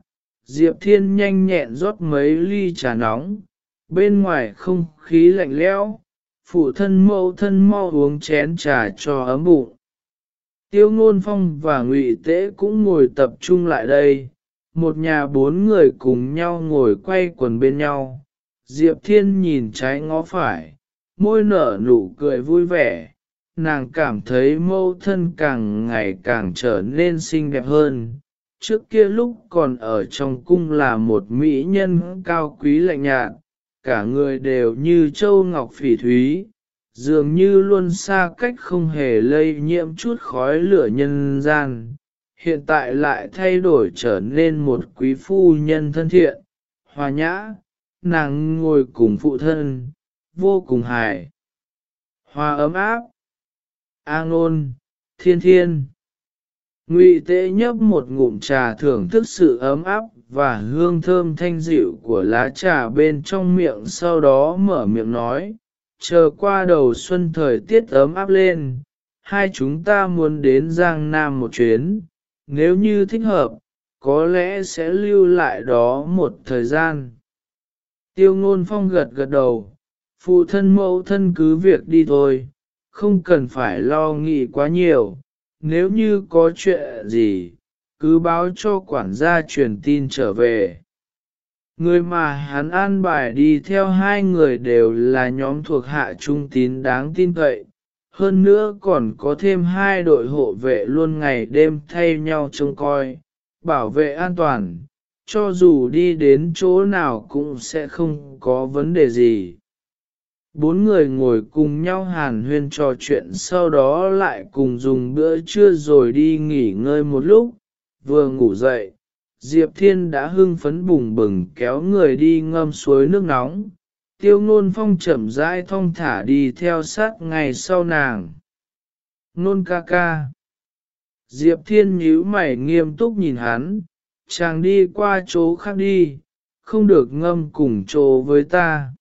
Diệp Thiên nhanh nhẹn rót mấy ly trà nóng, bên ngoài không khí lạnh lẽo, phụ thân mẫu thân mau uống chén trà cho ấm bụng. Tiêu ngôn phong và ngụy tế cũng ngồi tập trung lại đây, một nhà bốn người cùng nhau ngồi quay quần bên nhau. Diệp Thiên nhìn trái ngó phải, môi nở nụ cười vui vẻ, nàng cảm thấy mâu thân càng ngày càng trở nên xinh đẹp hơn. Trước kia lúc còn ở trong cung là một mỹ nhân cao quý lạnh nhạt, cả người đều như châu ngọc phỉ thúy, dường như luôn xa cách không hề lây nhiễm chút khói lửa nhân gian, hiện tại lại thay đổi trở nên một quý phu nhân thân thiện, hòa nhã, nàng ngồi cùng phụ thân, vô cùng hài. Hòa ấm áp, an ôn, thiên thiên. Ngụy tế nhấp một ngụm trà thưởng thức sự ấm áp và hương thơm thanh dịu của lá trà bên trong miệng sau đó mở miệng nói, chờ qua đầu xuân thời tiết ấm áp lên, hai chúng ta muốn đến Giang Nam một chuyến, nếu như thích hợp, có lẽ sẽ lưu lại đó một thời gian. Tiêu ngôn phong gật gật đầu, phụ thân mẫu thân cứ việc đi thôi, không cần phải lo nghĩ quá nhiều, nếu như có chuyện gì, cứ báo cho quản gia truyền tin trở về. Người mà hắn an bài đi theo hai người đều là nhóm thuộc hạ trung tín đáng tin cậy, hơn nữa còn có thêm hai đội hộ vệ luôn ngày đêm thay nhau trông coi, bảo vệ an toàn, cho dù đi đến chỗ nào cũng sẽ không có vấn đề gì. Bốn người ngồi cùng nhau hàn huyên trò chuyện sau đó lại cùng dùng bữa trưa rồi đi nghỉ ngơi một lúc, vừa ngủ dậy, Diệp Thiên đã hưng phấn bùng bừng kéo người đi ngâm suối nước nóng, tiêu Nôn phong chậm rãi thong thả đi theo sát ngày sau nàng. Nôn ca ca. Diệp thiên nhíu mày nghiêm túc nhìn hắn, chàng đi qua chỗ khác đi, không được ngâm cùng chỗ với ta.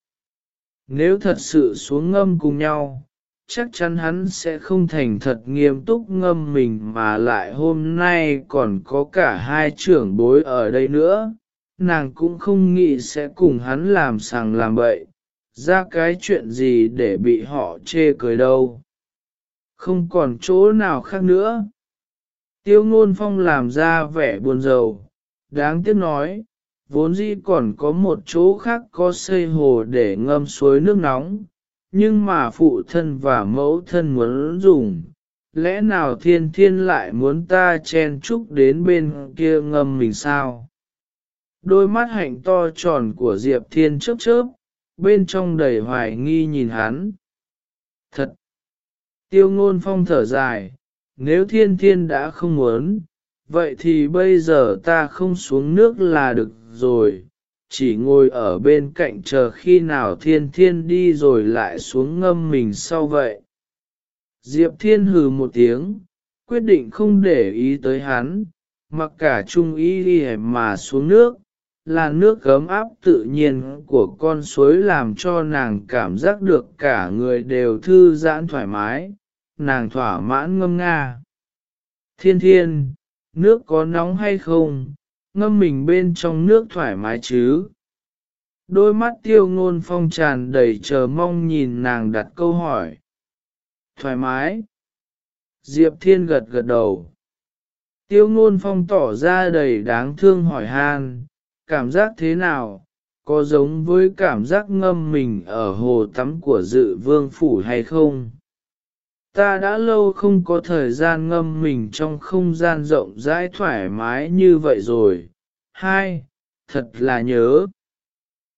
Nếu thật sự xuống ngâm cùng nhau, chắc chắn hắn sẽ không thành thật nghiêm túc ngâm mình mà lại hôm nay còn có cả hai trưởng bối ở đây nữa, nàng cũng không nghĩ sẽ cùng hắn làm sàng làm bậy, ra cái chuyện gì để bị họ chê cười đâu. Không còn chỗ nào khác nữa. Tiêu ngôn phong làm ra vẻ buồn rầu, đáng tiếc nói, vốn dĩ còn có một chỗ khác có xây hồ để ngâm suối nước nóng, nhưng mà phụ thân và mẫu thân muốn dùng, lẽ nào thiên thiên lại muốn ta chen chúc đến bên kia ngâm mình sao? Đôi mắt hạnh to tròn của Diệp Thiên chớp chớp, bên trong đầy hoài nghi nhìn hắn. Thật! Tiêu ngôn phong thở dài, nếu thiên thiên đã không muốn, vậy thì bây giờ ta không xuống nước là được rồi, chỉ ngồi ở bên cạnh chờ khi nào thiên thiên đi rồi lại xuống ngâm mình sau vậy. Diệp thiên hừ một tiếng, quyết định không để ý tới hắn, mặc cả trung y đi mà xuống nước, là nước gấm áp tự nhiên của con suối làm cho nàng cảm giác được cả người đều thư giãn thoải mái, nàng thỏa mãn ngâm nga. Thiên thiên, nước có nóng hay không, ngâm mình bên trong nước thoải mái chứ. Đôi mắt tiêu ngôn phong tràn đầy chờ mong nhìn nàng đặt câu hỏi. Thoải mái. Diệp Thiên gật gật đầu. Tiêu ngôn phong tỏ ra đầy đáng thương hỏi han, cảm giác thế nào, có giống với cảm giác ngâm mình ở hồ tắm của dự vương phủ hay không? Ta đã lâu không có thời gian ngâm mình trong không gian rộng rãi thoải mái như vậy rồi. Hai, thật là nhớ.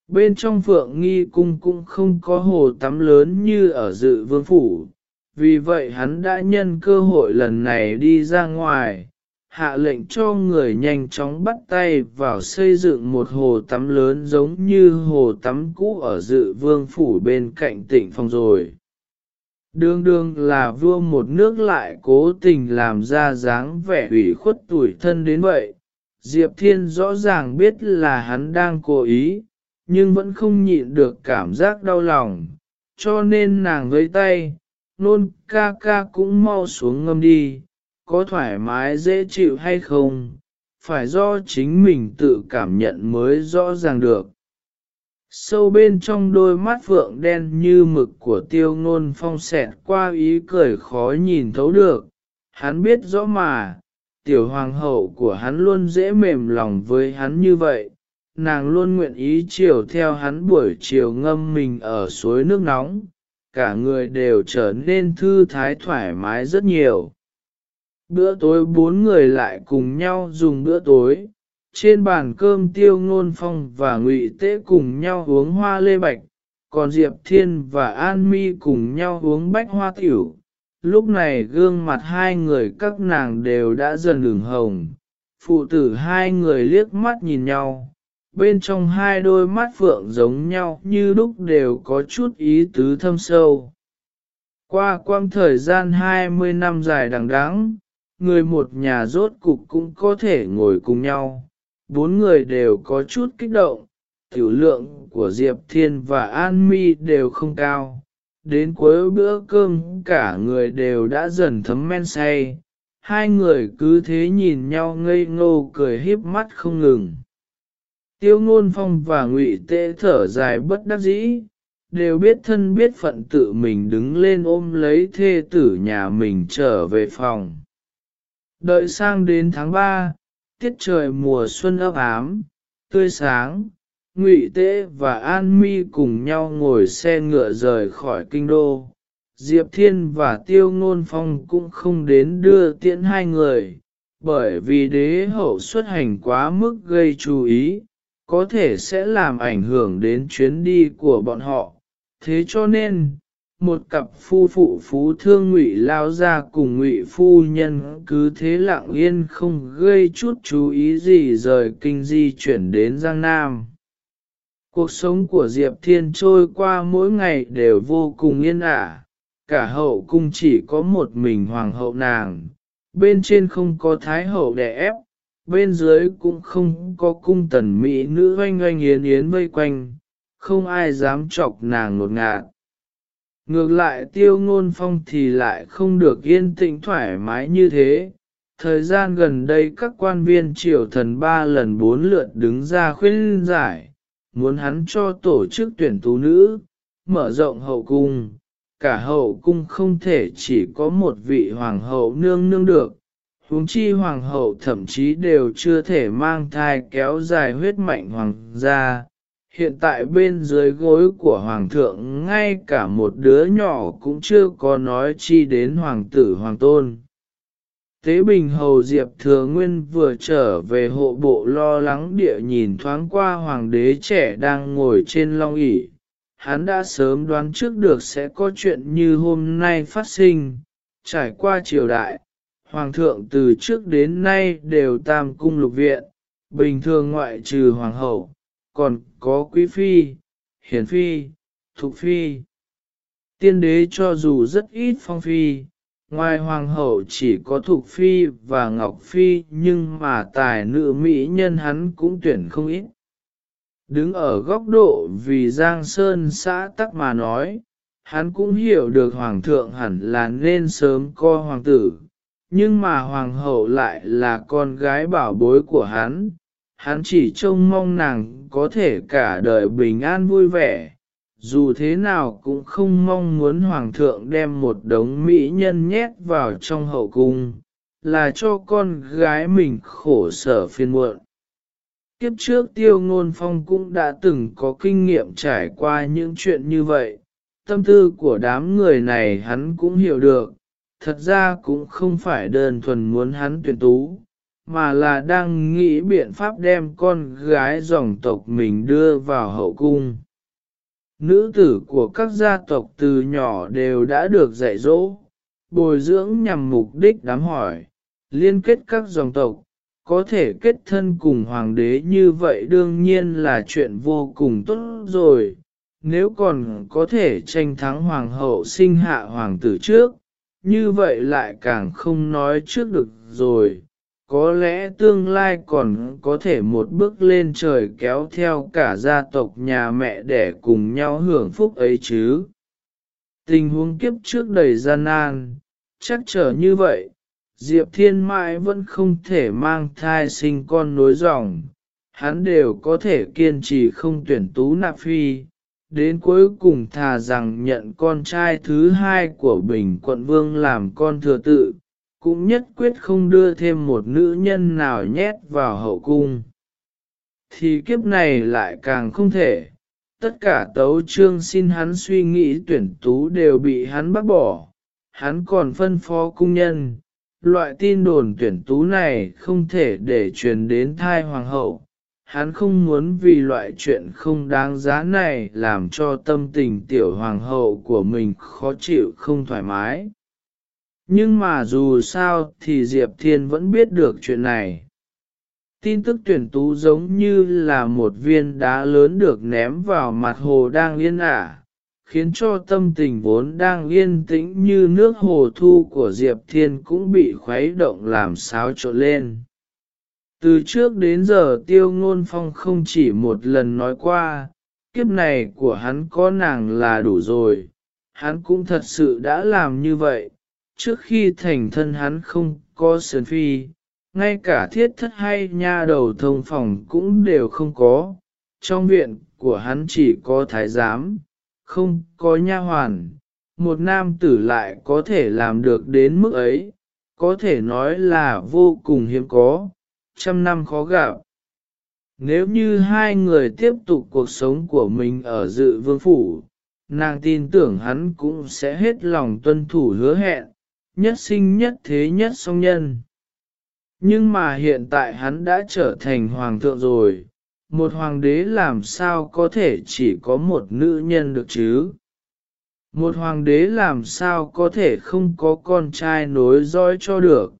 Bên trong phượng nghi cung cũng không có hồ tắm lớn như ở dự vương phủ, vì vậy hắn đã nhân cơ hội lần này đi ra ngoài, hạ lệnh cho người nhanh chóng bắt tay vào xây dựng một hồ tắm lớn giống như hồ tắm cũ ở dự vương phủ bên cạnh tỉnh phòng rồi. Đương đương là vua một nước lại cố tình làm ra dáng vẻ ủy khuất tuổi thân đến vậy. Diệp Thiên rõ ràng biết là hắn đang cố ý, nhưng vẫn không nhịn được cảm giác đau lòng, cho nên nàng với tay, nôn ca ca cũng mau xuống ngâm đi, có thoải mái dễ chịu hay không, phải do chính mình tự cảm nhận mới rõ ràng được. Sâu bên trong đôi mắt vượng đen như mực của tiêu ngôn phong xẹt qua ý cười khó nhìn thấu được, hắn biết rõ mà, tiểu hoàng hậu của hắn luôn dễ mềm lòng với hắn như vậy, nàng luôn nguyện ý chiều theo hắn buổi chiều ngâm mình ở suối nước nóng, cả người đều trở nên thư thái thoải mái rất nhiều. Bữa tối bốn người lại cùng nhau dùng bữa tối, trên bàn cơm tiêu ngôn phong và ngụy tế cùng nhau uống hoa lê bạch, còn Diệp Thiên và An Mi cùng nhau uống bách hoa tiểu. Lúc này gương mặt hai người các nàng đều đã dần đường hồng, phụ tử hai người liếc mắt nhìn nhau, bên trong hai đôi mắt phượng giống nhau như lúc đều có chút ý tứ thâm sâu. Qua quang thời gian 20 năm dài đằng đẵng, người một nhà rốt cục cũng có thể ngồi cùng nhau, bốn người đều có chút kích động, tiểu lượng của Diệp Thiên và An Mi đều không cao. Đến cuối bữa cơm cả người đều đã dần thấm men say, hai người cứ thế nhìn nhau ngây ngô cười híp mắt không ngừng. Tiêu ngôn phong và ngụy tệ thở dài bất đắc dĩ, đều biết thân biết phận tự mình đứng lên ôm lấy thê tử nhà mình trở về phòng. Đợi sang đến tháng 3, tiết trời mùa xuân ấp ám, tươi sáng, ngụy tế và an mi cùng nhau ngồi xe ngựa rời khỏi kinh đô. Diệp Thiên và Tiêu Ngôn Phong cũng không đến đưa tiễn hai người, bởi vì đế hậu xuất hành quá mức gây chú ý, có thể sẽ làm ảnh hưởng đến chuyến đi của bọn họ. Thế cho nên, một cặp phu phụ phú thương ngụy lao ra cùng ngụy phu nhân cứ thế lặng yên không gây chút chú ý gì rời kinh di chuyển đến Giang Nam. Cuộc sống của Diệp Thiên trôi qua mỗi ngày đều vô cùng yên ả, cả hậu cung chỉ có một mình hoàng hậu nàng, bên trên không có thái hậu đè ép, bên dưới cũng không có cung tần mỹ nữ oanh oanh yến yến vây quanh, không ai dám chọc nàng ngột ngạt. Ngược lại tiêu ngôn phong thì lại không được yên tĩnh thoải mái như thế. Thời gian gần đây các quan viên triều thần ba lần bốn lượt đứng ra khuyên giải, muốn hắn cho tổ chức tuyển tú nữ, mở rộng hậu cung. Cả hậu cung không thể chỉ có một vị hoàng hậu nương nương được, huống chi hoàng hậu thậm chí đều chưa thể mang thai kéo dài huyết mạnh hoàng gia. Hiện tại bên dưới gối của hoàng thượng ngay cả một đứa nhỏ cũng chưa có nói chi đến hoàng tử hoàng tôn. Tế Bình Hầu Diệp Thừa Nguyên vừa trở về hộ bộ lo lắng địa nhìn thoáng qua hoàng đế trẻ đang ngồi trên long ỷ Hắn đã sớm đoán trước được sẽ có chuyện như hôm nay phát sinh, trải qua triều đại, hoàng thượng từ trước đến nay đều tam cung lục viện, bình thường ngoại trừ hoàng hậu, còn có quý phi, hiển phi, thục phi. Tiên đế cho dù rất ít phong phi, ngoài hoàng hậu chỉ có thục phi và ngọc phi nhưng mà tài nữ mỹ nhân hắn cũng tuyển không ít. Đứng ở góc độ vì Giang Sơn xã tắc mà nói, hắn cũng hiểu được hoàng thượng hẳn là nên sớm co hoàng tử, nhưng mà hoàng hậu lại là con gái bảo bối của hắn, hắn chỉ trông mong nàng có thể cả đời bình an vui vẻ, dù thế nào cũng không mong muốn hoàng thượng đem một đống mỹ nhân nhét vào trong hậu cung, là cho con gái mình khổ sở phiền muộn. Kiếp trước tiêu ngôn phong cũng đã từng có kinh nghiệm trải qua những chuyện như vậy, tâm tư của đám người này hắn cũng hiểu được, thật ra cũng không phải đơn thuần muốn hắn tuyển tú, mà là đang nghĩ biện pháp đem con gái dòng tộc mình đưa vào hậu cung. Nữ tử của các gia tộc từ nhỏ đều đã được dạy dỗ, bồi dưỡng nhằm mục đích đám hỏi, liên kết các dòng tộc, có thể kết thân cùng hoàng đế như vậy đương nhiên là chuyện vô cùng tốt rồi, nếu còn có thể tranh thắng hoàng hậu sinh hạ hoàng tử trước, như vậy lại càng không nói trước được rồi. Có lẽ tương lai còn có thể một bước lên trời kéo theo cả gia tộc nhà mẹ để cùng nhau hưởng phúc ấy chứ. Tình huống kiếp trước đầy gian nan, chắc trở như vậy, Diệp Thiên mãi vẫn không thể mang thai sinh con nối dòng, hắn đều có thể kiên trì không tuyển tú nạp phi, đến cuối cùng thà rằng nhận con trai thứ hai của Bình quận vương làm con thừa tự, cũng nhất quyết không đưa thêm một nữ nhân nào nhét vào hậu cung. Thì kiếp này lại càng không thể, tất cả tấu trương xin hắn suy nghĩ tuyển tú đều bị hắn bác bỏ, hắn còn phân phó cung nhân, loại tin đồn tuyển tú này không thể để truyền đến thai hoàng hậu, hắn không muốn vì loại chuyện không đáng giá này làm cho tâm tình tiểu hoàng hậu của mình khó chịu không thoải mái. Nhưng mà dù sao thì Diệp Thiên vẫn biết được chuyện này. Tin tức tuyển tú giống như là một viên đá lớn được ném vào mặt hồ đang yên ả, khiến cho tâm tình vốn đang yên tĩnh như nước hồ thu của Diệp Thiên cũng bị khuấy động làm xáo trộn lên. Từ trước đến giờ tiêu ngôn phong không chỉ một lần nói qua, kiếp này của hắn có nàng là đủ rồi, hắn cũng thật sự đã làm như vậy, trước khi thành thân hắn không có sơn phi, ngay cả thiết thất hay nha đầu thông phòng cũng đều không có, trong viện của hắn chỉ có thái giám, không có nha hoàn, một nam tử lại có thể làm được đến mức ấy, có thể nói là vô cùng hiếm có trăm năm khó gặp. Nếu như hai người tiếp tục cuộc sống của mình ở dự vương phủ, nàng tin tưởng hắn cũng sẽ hết lòng tuân thủ hứa hẹn, nhất sinh nhất thế nhất song nhân. Nhưng mà hiện tại hắn đã trở thành hoàng thượng rồi, một hoàng đế làm sao có thể chỉ có một nữ nhân được chứ? Một hoàng đế làm sao có thể không có con trai nối dõi cho được?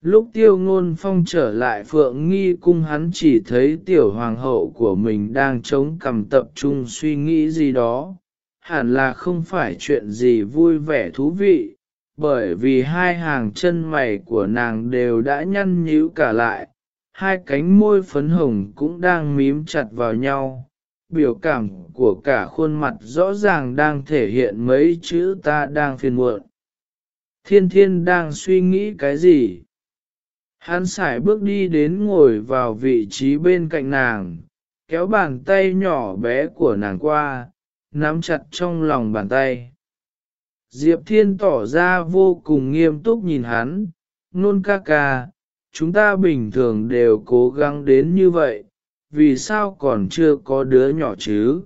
Lúc tiêu ngôn phong trở lại phượng nghi cung hắn chỉ thấy tiểu hoàng hậu của mình đang chống cầm tập trung suy nghĩ gì đó, hẳn là không phải chuyện gì vui vẻ thú vị, bởi vì hai hàng chân mày của nàng đều đã nhăn nhíu cả lại, hai cánh môi phấn hồng cũng đang mím chặt vào nhau, biểu cảm của cả khuôn mặt rõ ràng đang thể hiện mấy chữ ta đang phiền muộn. Thiên thiên đang suy nghĩ cái gì? Hắn sải bước đi đến ngồi vào vị trí bên cạnh nàng, kéo bàn tay nhỏ bé của nàng qua, nắm chặt trong lòng bàn tay. Diệp Thiên tỏ ra vô cùng nghiêm túc nhìn hắn, nôn ca ca, chúng ta bình thường đều cố gắng đến như vậy, vì sao còn chưa có đứa nhỏ chứ?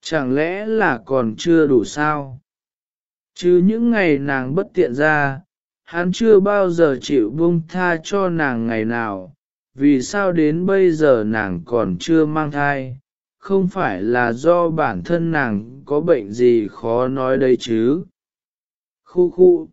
Chẳng lẽ là còn chưa đủ sao? Chứ những ngày nàng bất tiện ra, hắn chưa bao giờ chịu buông tha cho nàng ngày nào, vì sao đến bây giờ nàng còn chưa mang thai, không phải là do bản thân nàng có bệnh gì khó nói đây chứ. Khu khu.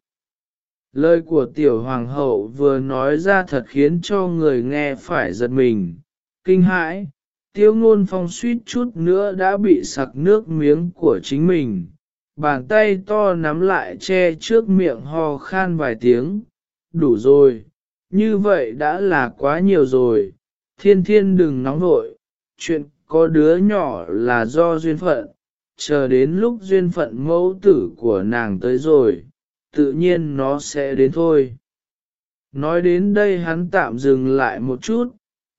Lời của tiểu hoàng hậu vừa nói ra thật khiến cho người nghe phải giật mình, kinh hãi, tiêu ngôn phong suýt chút nữa đã bị sặc nước miếng của chính mình, bàn tay to nắm lại che trước miệng ho khan vài tiếng, đủ rồi, như vậy đã là quá nhiều rồi, thiên thiên đừng nóng vội, chuyện có đứa nhỏ là do duyên phận, chờ đến lúc duyên phận mẫu tử của nàng tới rồi, tự nhiên nó sẽ đến thôi. Nói đến đây hắn tạm dừng lại một chút,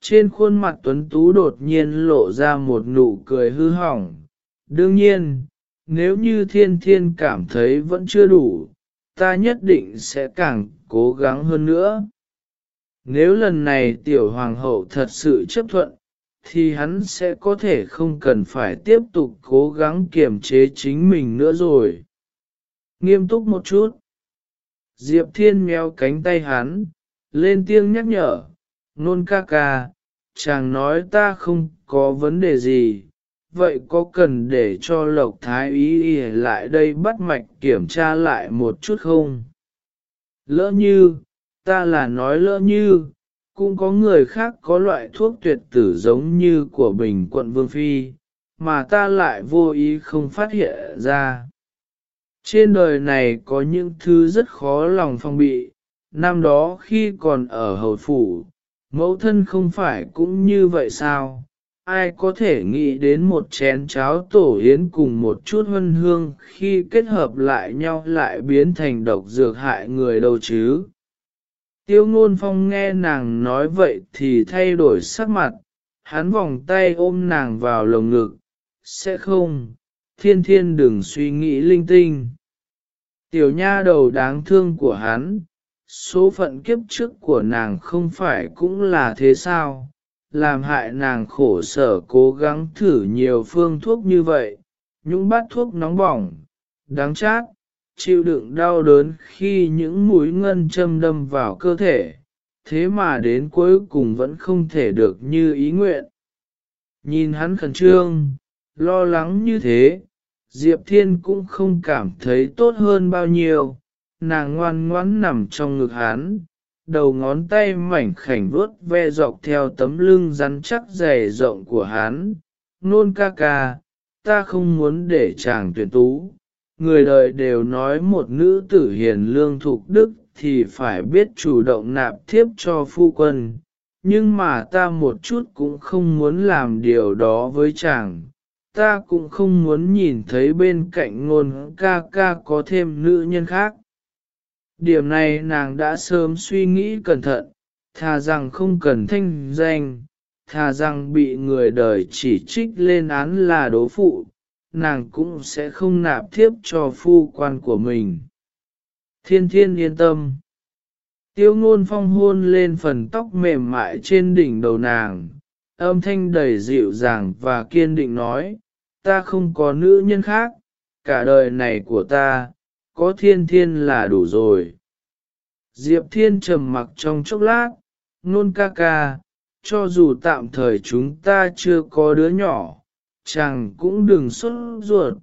trên khuôn mặt tuấn tú đột nhiên lộ ra một nụ cười hư hỏng. Đương nhiên, nếu như thiên thiên cảm thấy vẫn chưa đủ, ta nhất định sẽ càng cố gắng hơn nữa. Nếu lần này tiểu hoàng hậu thật sự chấp thuận, thì hắn sẽ có thể không cần phải tiếp tục cố gắng kiềm chế chính mình nữa rồi. Nghiêm túc một chút. Diệp Thiên méo cánh tay hắn, lên tiếng nhắc nhở, nôn ca ca, chàng nói ta không có vấn đề gì, vậy có cần để cho Lộc Thái ý ý lại đây bắt mạch kiểm tra lại một chút không? Lỡ như, ta là nói lỡ như, cũng có người khác có loại thuốc tuyệt tử giống như của Bình quận Vương Phi, mà ta lại vô ý không phát hiện ra. Trên đời này có những thứ rất khó lòng phong bị, năm đó khi còn ở hầu phủ, mẫu thân không phải cũng như vậy sao? Ai có thể nghĩ đến một chén cháo tổ yến cùng một chút hân hương khi kết hợp lại nhau lại biến thành độc dược hại người đâu chứ? Tiêu ngôn phong nghe nàng nói vậy thì thay đổi sắc mặt, hắn vòng tay ôm nàng vào lồng ngực, sẽ không, thiên thiên đừng suy nghĩ linh tinh. Tiểu nha đầu đáng thương của hắn, số phận kiếp trước của nàng không phải cũng là thế sao, làm hại nàng khổ sở cố gắng thử nhiều phương thuốc như vậy, những bát thuốc nóng bỏng, đáng chát, chịu đựng đau đớn khi những mũi ngân châm đâm vào cơ thể, thế mà đến cuối cùng vẫn không thể được như ý nguyện. Nhìn hắn khẩn trương, lo lắng như thế, Diệp Thiên cũng không cảm thấy tốt hơn bao nhiêu, nàng ngoan ngoãn nằm trong ngực hắn, đầu ngón tay mảnh khảnh vuốt ve dọc theo tấm lưng rắn chắc dày rộng của hắn. Nôn ca ca, ta không muốn để chàng tuyển tú. Người đời đều nói một nữ tử hiền lương thục đức thì phải biết chủ động nạp thiếp cho phu quân, nhưng mà ta một chút cũng không muốn làm điều đó với chàng. Ta cũng không muốn nhìn thấy bên cạnh ngôn ca ca có thêm nữ nhân khác. Điểm này nàng đã sớm suy nghĩ cẩn thận, thà rằng không cần thanh danh, thà rằng bị người đời chỉ trích lên án là đố phụ, nàng cũng sẽ không nạp thiếp cho phu quan của mình. Thiên thiên yên tâm. Tiêu ngôn phong hôn lên phần tóc mềm mại trên đỉnh đầu nàng, âm thanh đầy dịu dàng và kiên định nói, ta không có nữ nhân khác, cả đời này của ta, có thiên thiên là đủ rồi. Diệp thiên trầm mặc trong chốc lát, nôn ca ca, cho dù tạm thời chúng ta chưa có đứa nhỏ, chàng cũng đừng xuất ruột,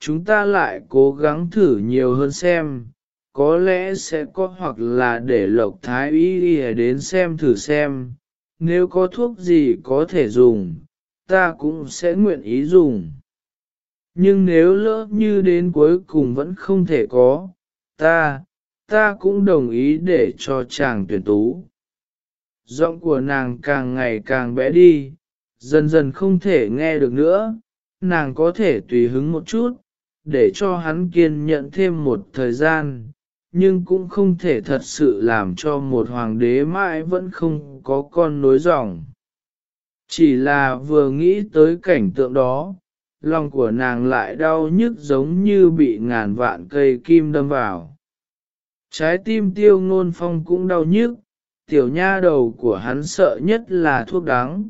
chúng ta lại cố gắng thử nhiều hơn xem, có lẽ sẽ có hoặc là để lộc thái y y đến xem thử xem, nếu có thuốc gì có thể dùng, ta cũng sẽ nguyện ý dùng. Nhưng nếu lỡ như đến cuối cùng vẫn không thể có, ta, ta cũng đồng ý để cho chàng tuyển tú. Giọng của nàng càng ngày càng bé đi, dần dần không thể nghe được nữa, nàng có thể tùy hứng một chút, để cho hắn kiên nhận thêm một thời gian, nhưng cũng không thể thật sự làm cho một hoàng đế mãi vẫn không có con nối dòng. Chỉ là vừa nghĩ tới cảnh tượng đó, lòng của nàng lại đau nhức giống như bị ngàn vạn cây kim đâm vào. Trái tim tiêu ngôn phong cũng đau nhức, tiểu nha đầu của hắn sợ nhất là thuốc đắng,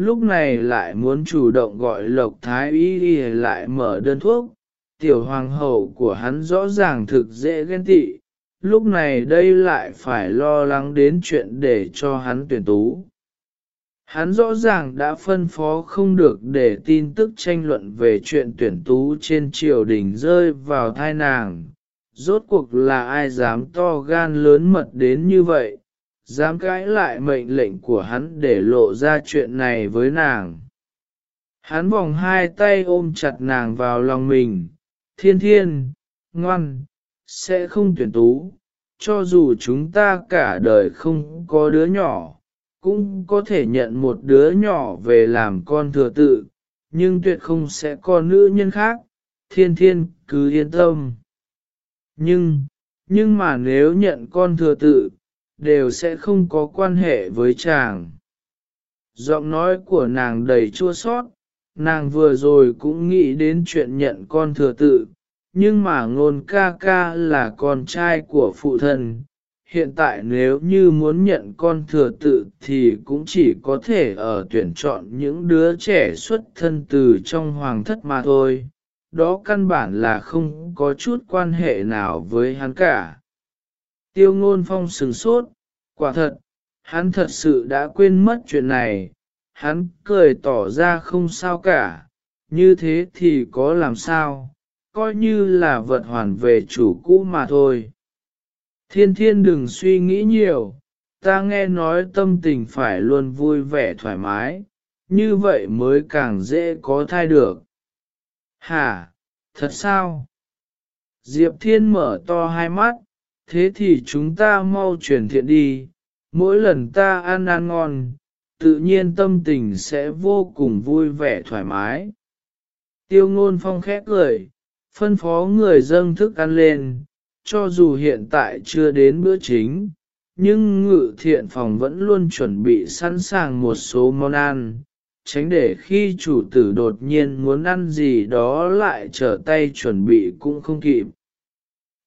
lúc này lại muốn chủ động gọi lộc thái y y lại mở đơn thuốc. Tiểu hoàng hậu của hắn rõ ràng thực dễ ghen tị, lúc này đây lại phải lo lắng đến chuyện để cho hắn tuyển tú. Hắn rõ ràng đã phân phó không được để tin tức tranh luận về chuyện tuyển tú trên triều đình rơi vào thai nàng. Rốt cuộc là ai dám to gan lớn mật đến như vậy, dám cãi lại mệnh lệnh của hắn để lộ ra chuyện này với nàng. Hắn vòng hai tay ôm chặt nàng vào lòng mình, thiên thiên, ngoan, sẽ không tuyển tú, cho dù chúng ta cả đời không có đứa nhỏ, cũng có thể nhận một đứa nhỏ về làm con thừa tự, nhưng tuyệt không sẽ có nữ nhân khác, thiên thiên cứ yên tâm. Nhưng, nhưng mà nếu nhận con thừa tự, đều sẽ không có quan hệ với chàng. Giọng nói của nàng đầy chua sót, nàng vừa rồi cũng nghĩ đến chuyện nhận con thừa tự, nhưng mà ngôn ca ca là con trai của phụ thân. Hiện tại nếu như muốn nhận con thừa tự thì cũng chỉ có thể ở tuyển chọn những đứa trẻ xuất thân từ trong hoàng thất mà thôi. Đó căn bản là không có chút quan hệ nào với hắn cả. Tiêu ngôn phong sừng sốt, quả thật, hắn thật sự đã quên mất chuyện này, hắn cười tỏ ra không sao cả, như thế thì có làm sao, coi như là vật hoàn về chủ cũ mà thôi. Thiên thiên đừng suy nghĩ nhiều, ta nghe nói tâm tình phải luôn vui vẻ thoải mái, như vậy mới càng dễ có thai được. Hả, thật sao? Diệp Thiên mở to hai mắt, thế thì chúng ta mau chuyển thiện đi, mỗi lần ta ăn ăn ngon, tự nhiên tâm tình sẽ vô cùng vui vẻ thoải mái. Tiêu ngôn phong khét cười, phân phó người dâng thức ăn lên, cho dù hiện tại chưa đến bữa chính, nhưng ngự thiện phòng vẫn luôn chuẩn bị sẵn sàng một số món ăn, tránh để khi chủ tử đột nhiên muốn ăn gì đó lại trở tay chuẩn bị cũng không kịp.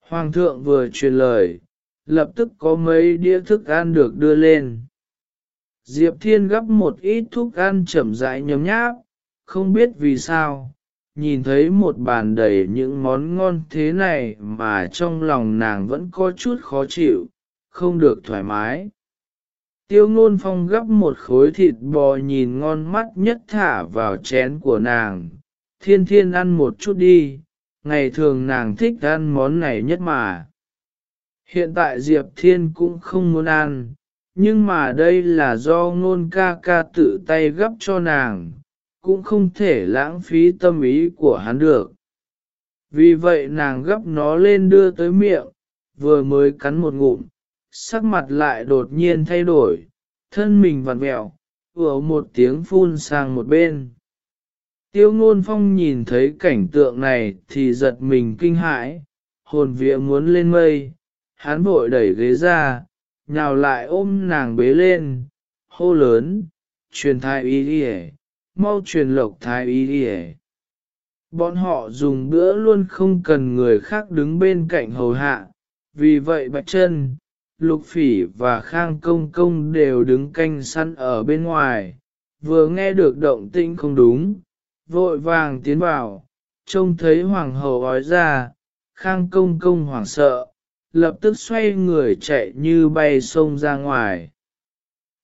Hoàng thượng vừa truyền lời, lập tức có mấy đĩa thức ăn được đưa lên. Diệp Thiên gấp một ít thuốc ăn chậm rãi nhấm nháp, không biết vì sao, nhìn thấy một bàn đầy những món ngon thế này mà trong lòng nàng vẫn có chút khó chịu, không được thoải mái. Tiêu ngôn phong gấp một khối thịt bò nhìn ngon mắt nhất thả vào chén của nàng, thiên thiên ăn một chút đi, ngày thường nàng thích ăn món này nhất mà. Hiện tại Diệp Thiên cũng không muốn ăn, nhưng mà đây là do ngôn ca ca tự tay gấp cho nàng, cũng không thể lãng phí tâm ý của hắn được. Vì vậy nàng gấp nó lên đưa tới miệng, vừa mới cắn một ngụm, sắc mặt lại đột nhiên thay đổi, thân mình vặn vẹo, vừa một tiếng phun sang một bên. Tiêu ngôn phong nhìn thấy cảnh tượng này thì giật mình kinh hãi, hồn vía muốn lên mây, hắn vội đẩy ghế ra, nhào lại ôm nàng bế lên, hô lớn, truyền thai y đi mau truyền lộc thái y đi Bọn họ dùng bữa luôn không cần người khác đứng bên cạnh hầu hạ, vì vậy bạch chân, lục phỉ và khang công công đều đứng canh săn ở bên ngoài, vừa nghe được động tĩnh không đúng, vội vàng tiến vào, trông thấy hoàng hậu ói ra, khang công công hoảng sợ, lập tức xoay người chạy như bay sông ra ngoài.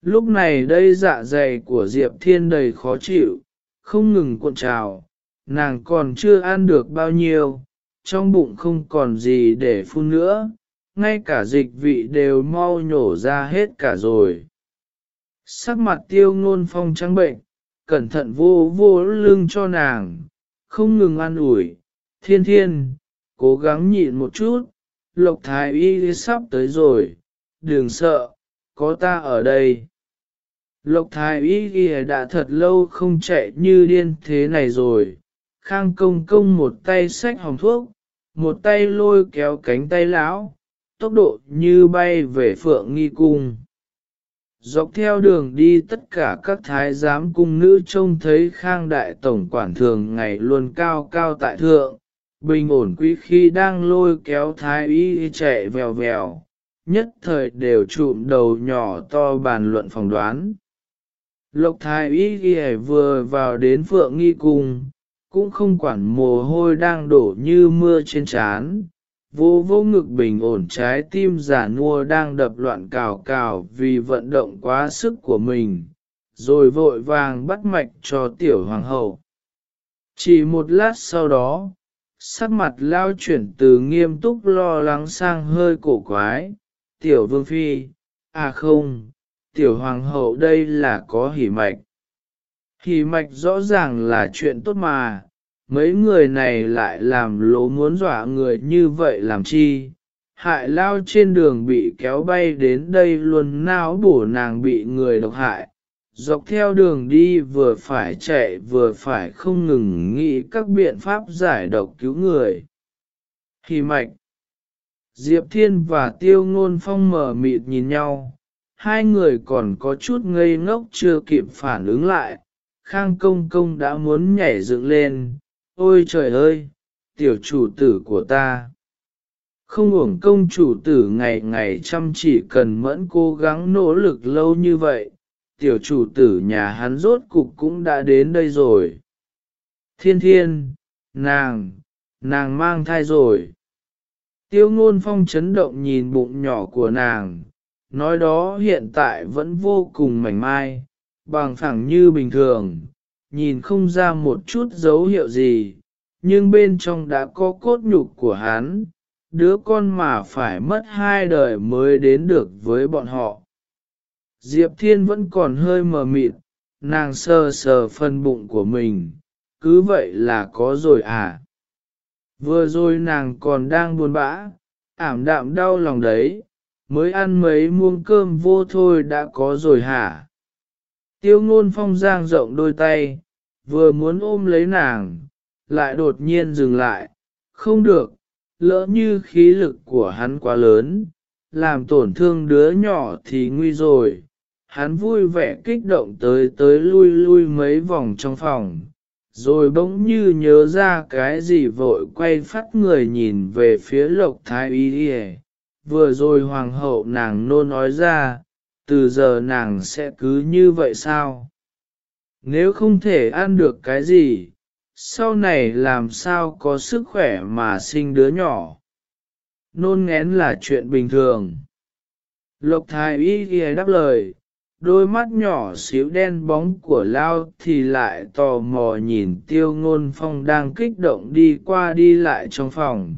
Lúc này đây dạ dày của Diệp Thiên đầy khó chịu, không ngừng cuộn trào, nàng còn chưa ăn được bao nhiêu, trong bụng không còn gì để phun nữa, ngay cả dịch vị đều mau nhổ ra hết cả rồi. Sắc mặt tiêu ngôn phong trắng bệnh, cẩn thận vô vô lưng cho nàng, không ngừng ăn ủi, thiên thiên, cố gắng nhịn một chút, lộc thái y sắp tới rồi, đừng sợ, có ta ở đây. Lộc thái y đã thật lâu không chạy như điên thế này rồi, khang công công một tay xách hồng thuốc, một tay lôi kéo cánh tay lão, tốc độ như bay về phượng nghi cung. Dọc theo đường đi tất cả các thái giám cung nữ trông thấy khang đại tổng quản thường ngày luôn cao cao tại thượng, bình ổn quý khi đang lôi kéo thái y chạy vèo vèo, nhất thời đều trụm đầu nhỏ to bàn luận phỏng đoán. Lộc thái y ghi vừa vào đến phượng nghi cung, cũng không quản mồ hôi đang đổ như mưa trên trán, vô vô ngực bình ổn trái tim giả nua đang đập loạn cào cào vì vận động quá sức của mình, rồi vội vàng bắt mạch cho tiểu hoàng hậu. Chỉ một lát sau đó, sắc mặt lao chuyển từ nghiêm túc lo lắng sang hơi cổ quái, tiểu vương phi, à không, tiểu hoàng hậu đây là có hỉ mạch. Hỉ mạch rõ ràng là chuyện tốt mà, mấy người này lại làm lố muốn dọa người như vậy làm chi. Hại lao trên đường bị kéo bay đến đây luôn náo bổ nàng bị người độc hại, dọc theo đường đi vừa phải chạy vừa phải không ngừng nghĩ các biện pháp giải độc cứu người. Hì mạch. Diệp Thiên và Tiêu Ngôn Phong mở mịt nhìn nhau, hai người còn có chút ngây ngốc chưa kịp phản ứng lại, Khang Công Công đã muốn nhảy dựng lên, ôi trời ơi, tiểu chủ tử của ta. Không uổng công chủ tử ngày ngày chăm chỉ cần mẫn cố gắng nỗ lực lâu như vậy, tiểu chủ tử nhà hắn rốt cục cũng đã đến đây rồi. Thiên thiên, nàng, nàng mang thai rồi. Tiêu ngôn phong chấn động nhìn bụng nhỏ của nàng, nói đó hiện tại vẫn vô cùng mảnh mai, bằng phẳng như bình thường, nhìn không ra một chút dấu hiệu gì, nhưng bên trong đã có cốt nhục của hắn, đứa con mà phải mất hai đời mới đến được với bọn họ. Diệp Thiên vẫn còn hơi mờ mịt, nàng sờ sờ phần bụng của mình, cứ vậy là có rồi à. Vừa rồi nàng còn đang buồn bã, ảm đạm đau lòng đấy, mới ăn mấy muông cơm vô thôi đã có rồi hả? Tiêu ngôn phong giang rộng đôi tay, vừa muốn ôm lấy nàng, lại đột nhiên dừng lại, không được, lỡ như khí lực của hắn quá lớn, làm tổn thương đứa nhỏ thì nguy rồi. Hắn vui vẻ kích động tới tới lui lui mấy vòng trong phòng, rồi bỗng như nhớ ra cái gì vội quay phát người nhìn về phía lộc thái y vừa rồi hoàng hậu nàng nôn nói ra, từ giờ nàng sẽ cứ như vậy sao? Nếu không thể ăn được cái gì, sau này làm sao có sức khỏe mà sinh đứa nhỏ. Nôn ngén là chuyện bình thường. Lộc thái y ghi đáp lời, đôi mắt nhỏ xíu đen bóng của Lao thì lại tò mò nhìn tiêu ngôn phong đang kích động đi qua đi lại trong phòng.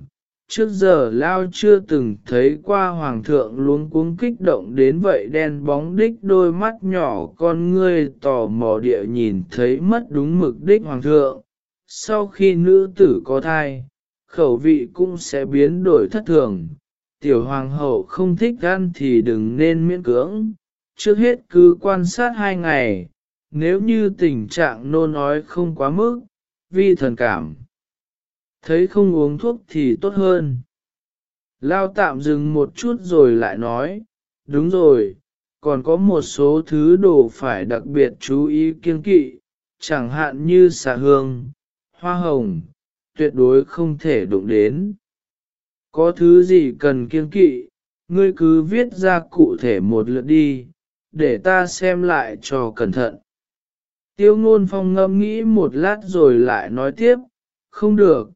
Trước giờ Lao chưa từng thấy qua Hoàng thượng luống cuống kích động đến vậy đen bóng đích đôi mắt nhỏ con ngươi tò mò địa nhìn thấy mất đúng mực đích Hoàng thượng. Sau khi nữ tử có thai, khẩu vị cũng sẽ biến đổi thất thường. Tiểu hoàng hậu không thích ăn thì đừng nên miễn cưỡng, trước hết cứ quan sát hai ngày, nếu như tình trạng nôn ói không quá mức, vi thần cảm. Thấy không uống thuốc thì tốt hơn. Lao tạm dừng một chút rồi lại nói, đúng rồi, còn có một số thứ đồ phải đặc biệt chú ý kiêng kỵ, chẳng hạn như xà hương, hoa hồng, tuyệt đối không thể đụng đến. Có thứ gì cần kiêng kỵ, ngươi cứ viết ra cụ thể một lượt đi, để ta xem lại cho cẩn thận. Tiêu ngôn phong ngâm nghĩ một lát rồi lại nói tiếp, không được,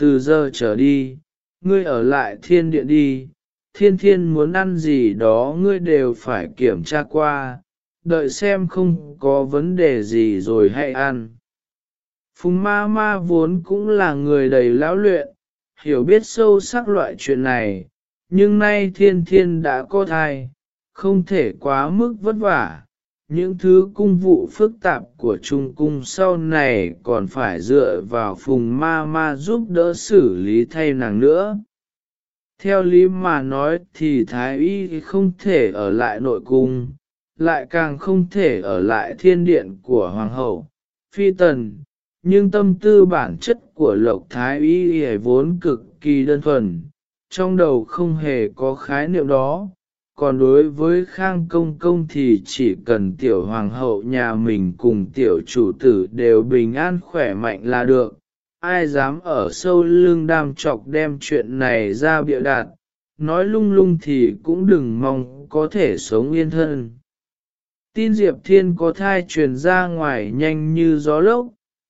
từ giờ trở đi, ngươi ở lại thiên điện đi, thiên thiên muốn ăn gì đó ngươi đều phải kiểm tra qua, đợi xem không có vấn đề gì rồi hãy ăn. Phùng ma ma vốn cũng là người đầy lão luyện, hiểu biết sâu sắc loại chuyện này, nhưng nay thiên thiên đã có thai, không thể quá mức vất vả. Những thứ cung vụ phức tạp của Trung Cung sau này còn phải dựa vào phùng ma ma giúp đỡ xử lý thay nàng nữa. Theo lý mà nói thì Thái Y không thể ở lại nội cung, lại càng không thể ở lại thiên điện của hoàng hậu, phi tần, nhưng tâm tư bản chất của lộc thái y y vốn cực kỳ đơn thuần, trong đầu không hề có khái niệm đó. Còn đối với Khang Công Công thì chỉ cần tiểu hoàng hậu nhà mình cùng tiểu chủ tử đều bình an khỏe mạnh là được, ai dám ở sâu lưng đam chọc đem chuyện này ra bịa đặt, nói lung lung thì cũng đừng mong có thể sống yên thân. Tin Diệp Thiên có thai truyền ra ngoài nhanh như gió lốc,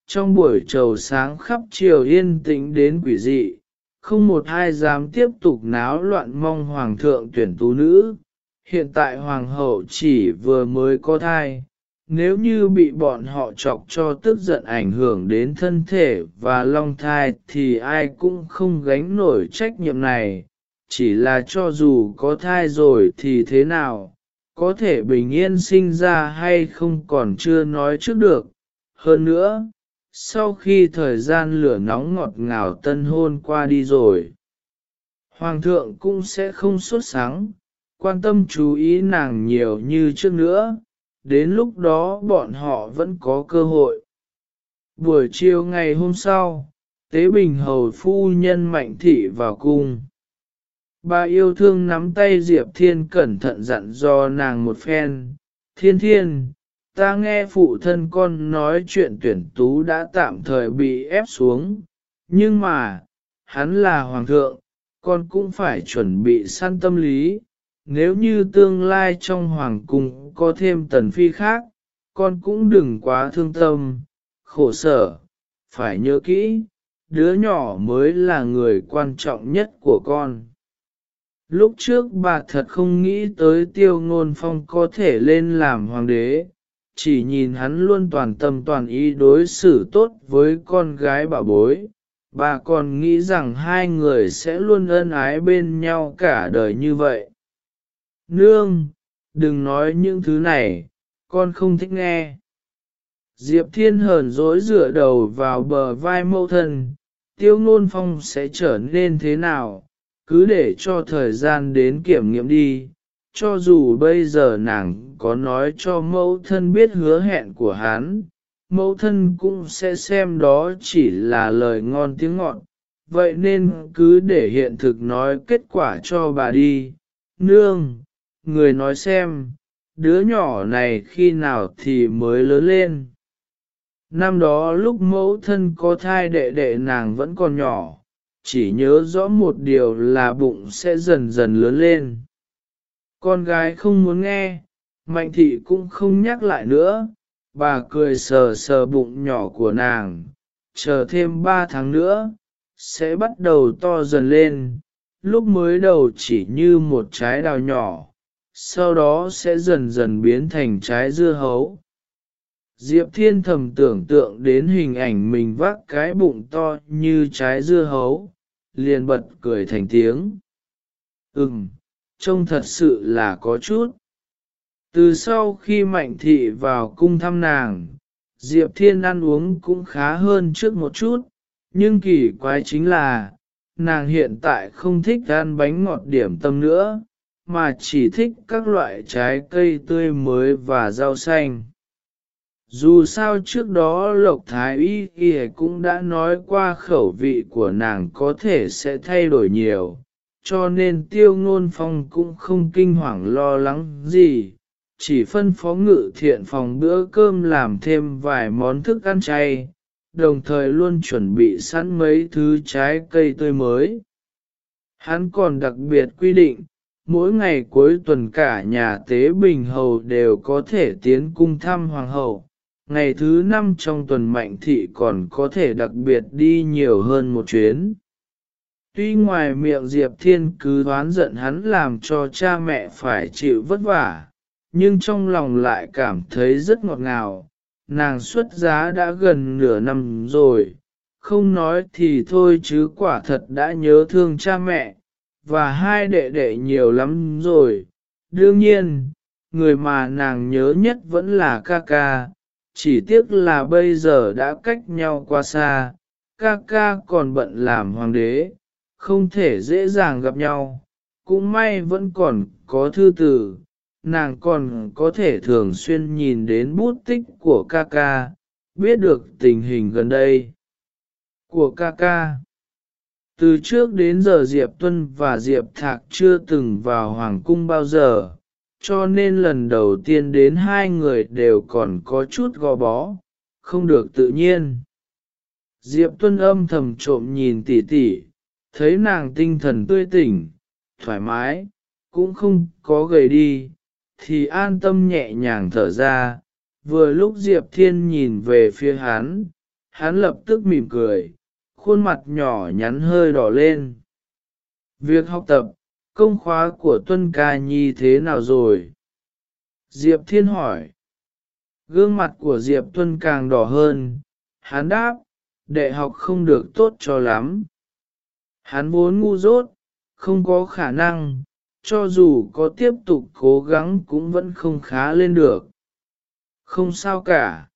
trong buổi trầu sáng khắp chiều yên tĩnh đến quỷ dị, không một ai dám tiếp tục náo loạn mong hoàng thượng tuyển tú nữ. Hiện tại hoàng hậu chỉ vừa mới có thai, nếu như bị bọn họ chọc cho tức giận ảnh hưởng đến thân thể và long thai thì ai cũng không gánh nổi trách nhiệm này, chỉ là cho dù có thai rồi thì thế nào, có thể bình yên sinh ra hay không còn chưa nói trước được. Hơn nữa, sau khi thời gian lửa nóng ngọt ngào tân hôn qua đi rồi, Hoàng thượng cũng sẽ không xuất sáng, quan tâm chú ý nàng nhiều như trước nữa, đến lúc đó bọn họ vẫn có cơ hội. Buổi chiều ngày hôm sau, Tế Bình Hầu Phu Nhân Mạnh Thị vào cung. Bà yêu thương nắm tay Diệp Thiên cẩn thận dặn do nàng một phen. Thiên thiên, ta nghe phụ thân con nói chuyện tuyển tú đã tạm thời bị ép xuống, nhưng mà, hắn là hoàng thượng, con cũng phải chuẩn bị săn tâm lý. Nếu như tương lai trong hoàng cung có thêm tần phi khác, con cũng đừng quá thương tâm, khổ sở, phải nhớ kỹ, đứa nhỏ mới là người quan trọng nhất của con. Lúc trước bà thật không nghĩ tới tiêu ngôn phong có thể lên làm hoàng đế, chỉ nhìn hắn luôn toàn tâm toàn ý đối xử tốt với con gái bà bối. Bà còn nghĩ rằng hai người sẽ luôn ân ái bên nhau cả đời như vậy. Nương, đừng nói những thứ này, con không thích nghe. Diệp Thiên hờn dỗi dựa đầu vào bờ vai mâu thân, tiêu ngôn phong sẽ trở nên thế nào, cứ để cho thời gian đến kiểm nghiệm đi. Cho dù bây giờ nàng có nói cho mẫu thân biết hứa hẹn của hắn, mẫu thân cũng sẽ xem đó chỉ là lời ngon tiếng ngọt. Vậy nên cứ để hiện thực nói kết quả cho bà đi. Nương, người nói xem, đứa nhỏ này khi nào thì mới lớn lên. Năm đó lúc mẫu thân có thai đệ đệ nàng vẫn còn nhỏ, chỉ nhớ rõ một điều là bụng sẽ dần dần lớn lên. Con gái không muốn nghe, mạnh thị cũng không nhắc lại nữa, bà cười sờ sờ bụng nhỏ của nàng, chờ thêm ba tháng nữa, sẽ bắt đầu to dần lên, lúc mới đầu chỉ như một trái đào nhỏ, sau đó sẽ dần dần biến thành trái dưa hấu. Diệp Thiên thầm tưởng tượng đến hình ảnh mình vác cái bụng to như trái dưa hấu, liền bật cười thành tiếng. Ừm, trông thật sự là có chút. Từ sau khi Mạnh Thị vào cung thăm nàng, Diệp Thiên ăn uống cũng khá hơn trước một chút, nhưng kỳ quái chính là, nàng hiện tại không thích ăn bánh ngọt điểm tâm nữa, mà chỉ thích các loại trái cây tươi mới và rau xanh. Dù sao trước đó Lộc Thái Y Y cũng đã nói qua khẩu vị của nàng có thể sẽ thay đổi nhiều, cho nên tiêu ngôn phong cũng không kinh hoàng lo lắng gì, chỉ phân phó ngự thiện phòng bữa cơm làm thêm vài món thức ăn chay, đồng thời luôn chuẩn bị sẵn mấy thứ trái cây tươi mới. Hắn còn đặc biệt quy định, mỗi ngày cuối tuần cả nhà tế bình hầu đều có thể tiến cung thăm hoàng hậu, ngày thứ năm trong tuần mạnh thị còn có thể đặc biệt đi nhiều hơn một chuyến. Tuy ngoài miệng Diệp Thiên cứ đoán giận hắn làm cho cha mẹ phải chịu vất vả, nhưng trong lòng lại cảm thấy rất ngọt ngào. Nàng xuất giá đã gần nửa năm rồi, không nói thì thôi chứ quả thật đã nhớ thương cha mẹ, và hai đệ đệ nhiều lắm rồi. Đương nhiên, người mà nàng nhớ nhất vẫn là ca ca, chỉ tiếc là bây giờ đã cách nhau qua xa, ca ca còn bận làm hoàng đế, không thể dễ dàng gặp nhau, cũng may vẫn còn có thư tử, nàng còn có thể thường xuyên nhìn đến bút tích của ca ca, biết được tình hình gần đây của ca ca. Từ trước đến giờ Diệp Tuân và Diệp Thạc chưa từng vào Hoàng cung bao giờ, cho nên lần đầu tiên đến hai người đều còn có chút gò bó, không được tự nhiên. Diệp Tuân âm thầm trộm nhìn tỉ tỉ, thấy nàng tinh thần tươi tỉnh, thoải mái, cũng không có gầy đi, thì an tâm nhẹ nhàng thở ra. Vừa lúc Diệp Thiên nhìn về phía hắn, hắn lập tức mỉm cười, khuôn mặt nhỏ nhắn hơi đỏ lên. Việc học tập, công khóa của Tuân Ca Nhi thế nào rồi? Diệp Thiên hỏi. Gương mặt của Diệp Tuân càng đỏ hơn, hắn đáp, đệ học không được tốt cho lắm. Hắn vốn ngu dốt, không có khả năng, cho dù có tiếp tục cố gắng cũng vẫn không khá lên được. Không sao cả.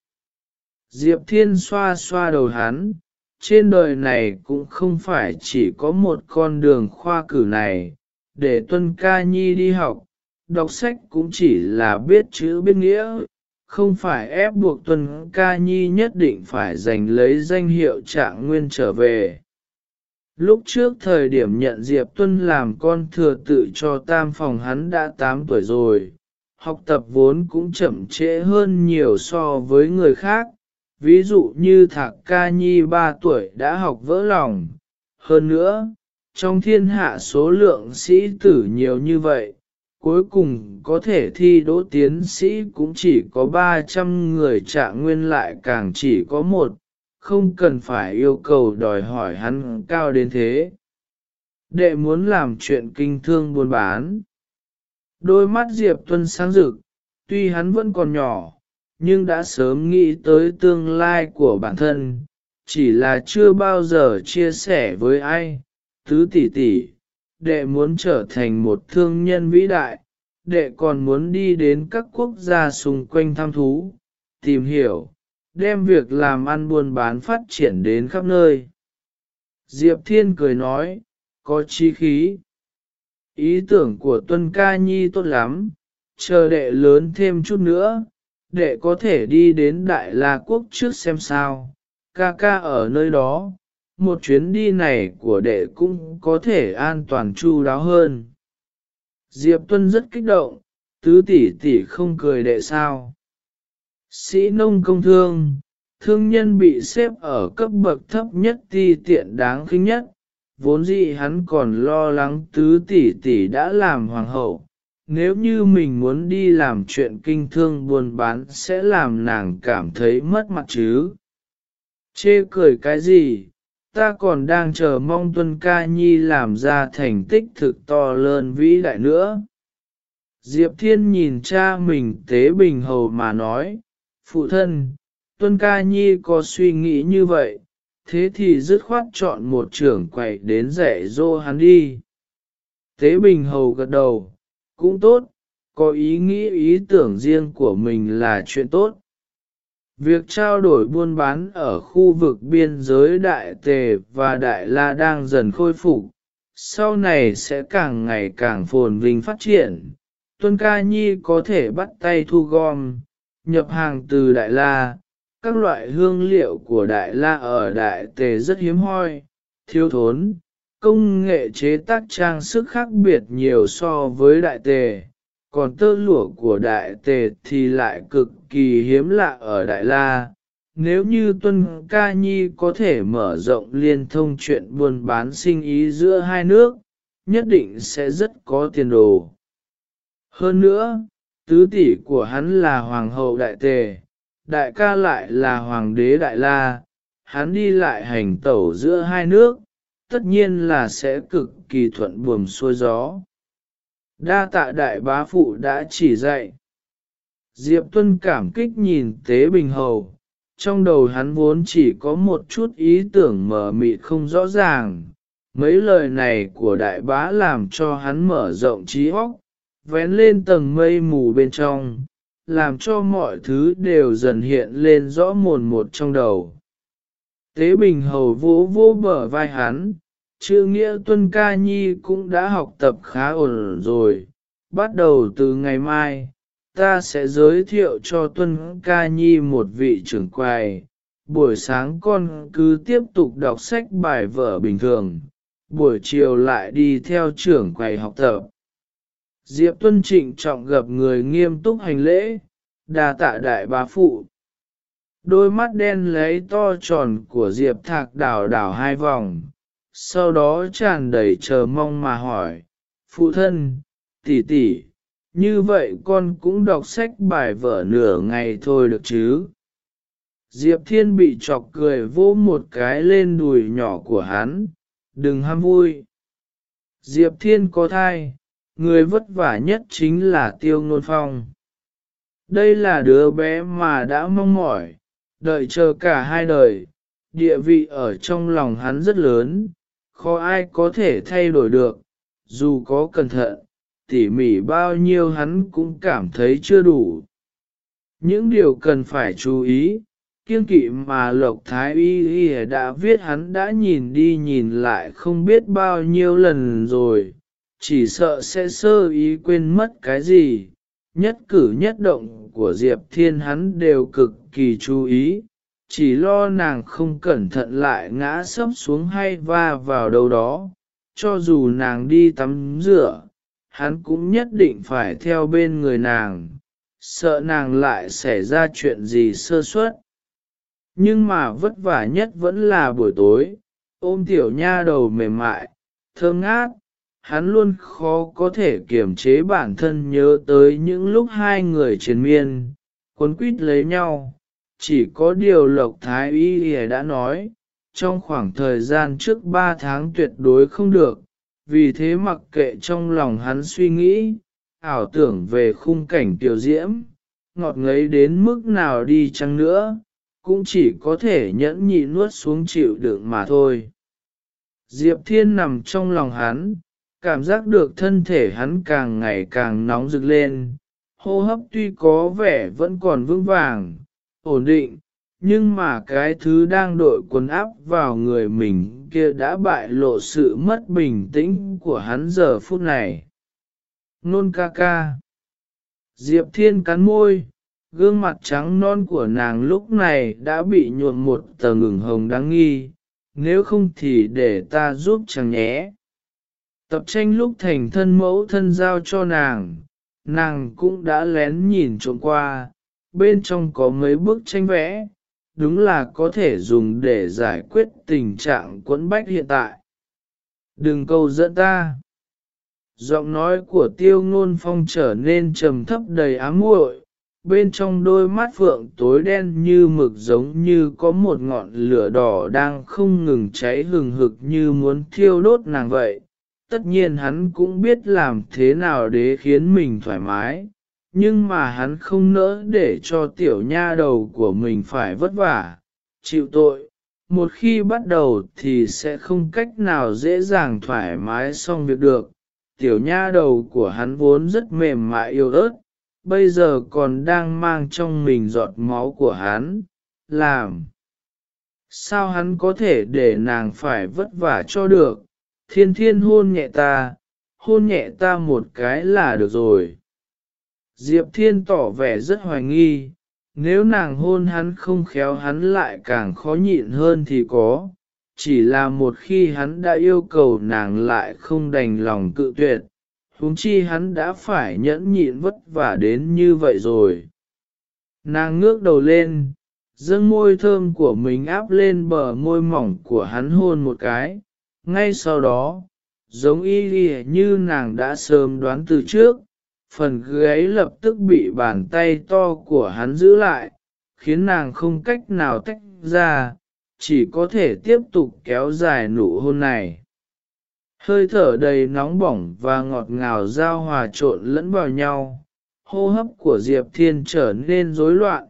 Diệp Thiên xoa xoa đầu hắn, trên đời này cũng không phải chỉ có một con đường khoa cử này, để Tuân Ca Nhi đi học, đọc sách cũng chỉ là biết chữ biết nghĩa, không phải ép buộc Tuân Ca Nhi nhất định phải giành lấy danh hiệu trạng nguyên trở về. Lúc trước thời điểm nhận Diệp Tuân làm con thừa tự cho tam phòng hắn đã 8 tuổi rồi, học tập vốn cũng chậm trễ hơn nhiều so với người khác, ví dụ như Thạc Ca Nhi 3 tuổi đã học vỡ lòng. Hơn nữa, trong thiên hạ số lượng sĩ tử nhiều như vậy, cuối cùng có thể thi đỗ tiến sĩ cũng chỉ có 300 người trạng nguyên lại càng chỉ có một, không cần phải yêu cầu đòi hỏi hắn cao đến thế. Đệ muốn làm chuyện kinh thương buôn bán. Đôi mắt Diệp Tuân sáng rực, tuy hắn vẫn còn nhỏ, nhưng đã sớm nghĩ tới tương lai của bản thân, chỉ là chưa bao giờ chia sẻ với ai. Tứ tỷ tỷ, đệ muốn trở thành một thương nhân vĩ đại, đệ còn muốn đi đến các quốc gia xung quanh tham thú, tìm hiểu, đem việc làm ăn buôn bán phát triển đến khắp nơi. Diệp Thiên cười nói, có chí khí. Ý tưởng của Tuân Ca Nhi tốt lắm, chờ đệ lớn thêm chút nữa, đệ có thể đi đến Đại La Quốc trước xem sao, ca ca ở nơi đó, một chuyến đi này của đệ cũng có thể an toàn chu đáo hơn. Diệp Tuân rất kích động, tứ tỷ tỷ không cười đệ sao. Sĩ nông công thương, thương nhân bị xếp ở cấp bậc thấp nhất ti tiện đáng khinh nhất, vốn dĩ hắn còn lo lắng tứ tỷ tỷ đã làm hoàng hậu, nếu như mình muốn đi làm chuyện kinh thương buôn bán sẽ làm nàng cảm thấy mất mặt chứ. Chê cười cái gì, ta còn đang chờ mong Tuân Ca Nhi làm ra thành tích thực to lớn vĩ đại nữa. Diệp Thiên nhìn cha mình tế bình hầu mà nói, phụ thân, Tuân Ca Nhi có suy nghĩ như vậy, thế thì dứt khoát chọn một trưởng quậy đến dạy dỗ hắn đi. Tế bình hầu gật đầu, cũng tốt, có ý nghĩ ý tưởng riêng của mình là chuyện tốt. Việc trao đổi buôn bán ở khu vực biên giới Đại Tề và Đại La đang dần khôi phục, sau này sẽ càng ngày càng phồn vinh phát triển. Tuân Ca Nhi có thể bắt tay thu gom, nhập hàng từ Đại La, các loại hương liệu của Đại La ở Đại Tề rất hiếm hoi, thiếu thốn, công nghệ chế tác trang sức khác biệt nhiều so với Đại Tề còn tơ lụa của đại tề thì lại cực kỳ hiếm lạ ở Đại La. Nếu như Tuân Ca Nhi có thể mở rộng liên thông chuyện buôn bán sinh ý giữa hai nước, nhất định sẽ rất có tiền đồ. Hơn nữa, tứ tỷ của hắn là Hoàng hậu Đại Tề, đại ca lại là Hoàng đế Đại La, hắn đi lại hành tẩu giữa hai nước, tất nhiên là sẽ cực kỳ thuận buồm xuôi gió. Đa tạ đại bá phụ đã chỉ dạy. Diệp Tuân cảm kích nhìn Tế Bình Hầu, trong đầu hắn vốn chỉ có một chút ý tưởng mờ mịt không rõ ràng. Mấy lời này của đại bá làm cho hắn mở rộng trí óc, vén lên tầng mây mù bên trong, làm cho mọi thứ đều dần hiện lên rõ mồn một trong đầu. Tế Bình Hầu vỗ vỗ bờ vai hắn, chữ nghĩa tuân ca nhi cũng đã học tập khá ổn rồi, bắt đầu từ ngày mai, ta sẽ giới thiệu cho Tuân Ca Nhi một vị trưởng quầy. Buổi sáng con cứ tiếp tục đọc sách bài vở bình thường, buổi chiều lại đi theo trưởng quầy học tập. Diệp Tuân trịnh trọng gặp người nghiêm túc hành lễ, đà tạ đại bá phụ. Đôi mắt đen lấy to tròn của Diệp Thạc đảo đảo hai vòng, sau đó tràn đầy chờ mong mà hỏi, phụ thân, tỷ tỷ, như vậy con cũng đọc sách bài vở nửa ngày thôi được chứ? Diệp Thiên bị chọc cười vô một cái lên đùi nhỏ của hắn, đừng ham vui. Diệp Thiên có thai, người vất vả nhất chính là Tiêu Nôn Phong. Đây là đứa bé mà đã mong mỏi, đợi chờ cả hai đời, địa vị ở trong lòng hắn rất lớn, khó ai có thể thay đổi được, dù có cẩn thận, tỉ mỉ bao nhiêu hắn cũng cảm thấy chưa đủ. Những điều cần phải chú ý, kiên kỵ mà Lộc Thái Y Y đã viết hắn đã nhìn đi nhìn lại không biết bao nhiêu lần rồi, chỉ sợ sẽ sơ ý quên mất cái gì, nhất cử nhất động của Diệp Thiên hắn đều cực kỳ chú ý, chỉ lo nàng không cẩn thận lại ngã sấp xuống hay va vào đâu đó, cho dù nàng đi tắm rửa, hắn cũng nhất định phải theo bên người nàng, sợ nàng lại xảy ra chuyện gì sơ suất. Nhưng mà vất vả nhất vẫn là buổi tối, ôm tiểu nha đầu mềm mại, thơm ngát, hắn luôn khó có thể kiềm chế bản thân nhớ tới những lúc hai người triền miên, cuốn quýt lấy nhau. Chỉ có điều Lộc Thái Y đã nói, trong khoảng thời gian trước ba tháng tuyệt đối không được, vì thế mặc kệ trong lòng hắn suy nghĩ, ảo tưởng về khung cảnh tiểu diễm, ngọt ngấy đến mức nào đi chăng nữa, cũng chỉ có thể nhẫn nhị nuốt xuống chịu đựng mà thôi. Diệp Thiên nằm trong lòng hắn, cảm giác được thân thể hắn càng ngày càng nóng rực lên, hô hấp tuy có vẻ vẫn còn vững vàng, ổn định, nhưng mà cái thứ đang đội quần áp vào người mình kia đã bại lộ sự mất bình tĩnh của hắn giờ phút này. Nôn ca ca. Diệp Thiên cắn môi, gương mặt trắng non của nàng lúc này đã bị nhuộm một tờ ngừng hồng đáng nghi, nếu không thì để ta giúp chàng nhé. Tập tranh lúc thành thân mẫu thân giao cho nàng, nàng cũng đã lén nhìn trộm qua, bên trong có mấy bức tranh vẽ, đúng là có thể dùng để giải quyết tình trạng quẫn bách hiện tại. Đừng câu dẫn ta. Giọng nói của tiêu ngôn phong trở nên trầm thấp đầy ám muội bên trong đôi mắt phượng tối đen như mực giống như có một ngọn lửa đỏ đang không ngừng cháy hừng hực như muốn thiêu đốt nàng vậy. Tất nhiên hắn cũng biết làm thế nào để khiến mình thoải mái, nhưng mà hắn không nỡ để cho tiểu nha đầu của mình phải vất vả, chịu tội. Một khi bắt đầu thì sẽ không cách nào dễ dàng thoải mái xong việc được. Tiểu nha đầu của hắn vốn rất mềm mại yêu ớt, bây giờ còn đang mang trong mình giọt máu của hắn, làm. Sao hắn có thể để nàng phải vất vả cho được, thiên thiên hôn nhẹ ta, hôn nhẹ ta một cái là được rồi. Diệp Thiên tỏ vẻ rất hoài nghi, nếu nàng hôn hắn không khéo hắn lại càng khó nhịn hơn thì có, chỉ là một khi hắn đã yêu cầu nàng lại không đành lòng cự tuyệt, huống chi hắn đã phải nhẫn nhịn vất vả đến như vậy rồi. Nàng ngước đầu lên, dâng môi thơm của mình áp lên bờ môi mỏng của hắn hôn một cái, ngay sau đó, giống y như nàng đã sớm đoán từ trước, phần gáy lập tức bị bàn tay to của hắn giữ lại, khiến nàng không cách nào tách ra, chỉ có thể tiếp tục kéo dài nụ hôn này. Hơi thở đầy nóng bỏng và ngọt ngào giao hòa trộn lẫn vào nhau, hô hấp của Diệp Thiên trở nên rối loạn,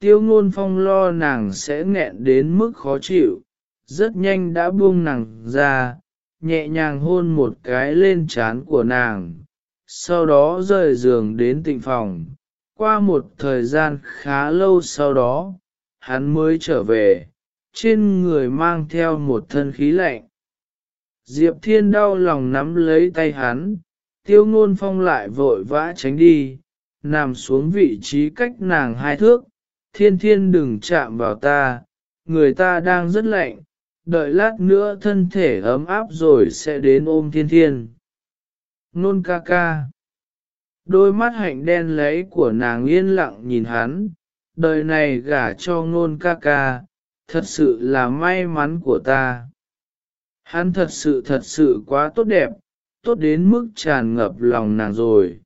tiêu ngôn phong lo nàng sẽ nghẹn đến mức khó chịu, rất nhanh đã buông nàng ra, nhẹ nhàng hôn một cái lên trán của nàng, sau đó rời giường đến tịnh phòng. Qua một thời gian khá lâu sau đó, hắn mới trở về, trên người mang theo một thân khí lạnh. Diệp Thiên đau lòng nắm lấy tay hắn, tiêu ngôn phong lại vội vã tránh đi, nằm xuống vị trí cách nàng hai thước, thiên thiên đừng chạm vào ta, người ta đang rất lạnh, đợi lát nữa thân thể ấm áp rồi sẽ đến ôm thiên thiên. Nôn ca ca. Đôi mắt hạnh đen lấy của nàng yên lặng nhìn hắn, đời này gả cho Nôn ca ca, thật sự là may mắn của ta. Hắn thật sự thật sự quá tốt đẹp, tốt đến mức tràn ngập lòng nàng rồi.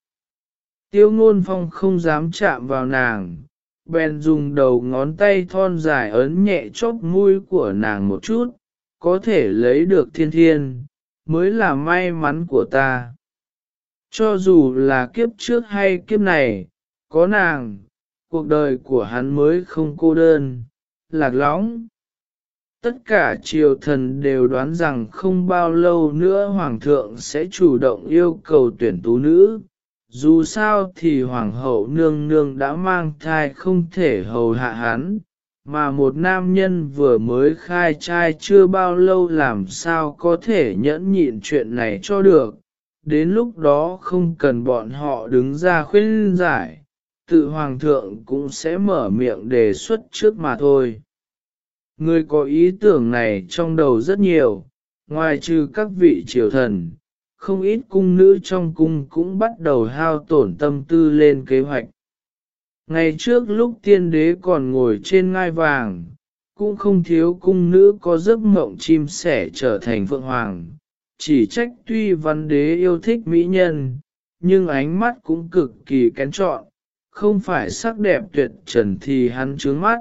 Tiêu ngôn phong không dám chạm vào nàng, bèn dùng đầu ngón tay thon dài ấn nhẹ chóp mũi của nàng một chút, có thể lấy được thiên thiên, mới là may mắn của ta. Cho dù là kiếp trước hay kiếp này, có nàng, cuộc đời của hắn mới không cô đơn, lạc lõng. Tất cả triều thần đều đoán rằng không bao lâu nữa Hoàng thượng sẽ chủ động yêu cầu tuyển tú nữ. Dù sao thì Hoàng hậu nương nương đã mang thai không thể hầu hạ hắn, mà một nam nhân vừa mới khai trai chưa bao lâu làm sao có thể nhẫn nhịn chuyện này cho được, đến lúc đó không cần bọn họ đứng ra khuyên giải, tự hoàng thượng cũng sẽ mở miệng đề xuất trước mà thôi. Người có ý tưởng này trong đầu rất nhiều, ngoài trừ các vị triều thần, không ít cung nữ trong cung cũng bắt đầu hao tổn tâm tư lên kế hoạch. Ngày trước lúc tiên đế còn ngồi trên ngai vàng, cũng không thiếu cung nữ có giấc mộng chim sẻ trở thành phượng hoàng. Chỉ trách tuy văn đế yêu thích mỹ nhân, nhưng ánh mắt cũng cực kỳ kén chọn, không phải sắc đẹp tuyệt trần thì hắn trướng mắt.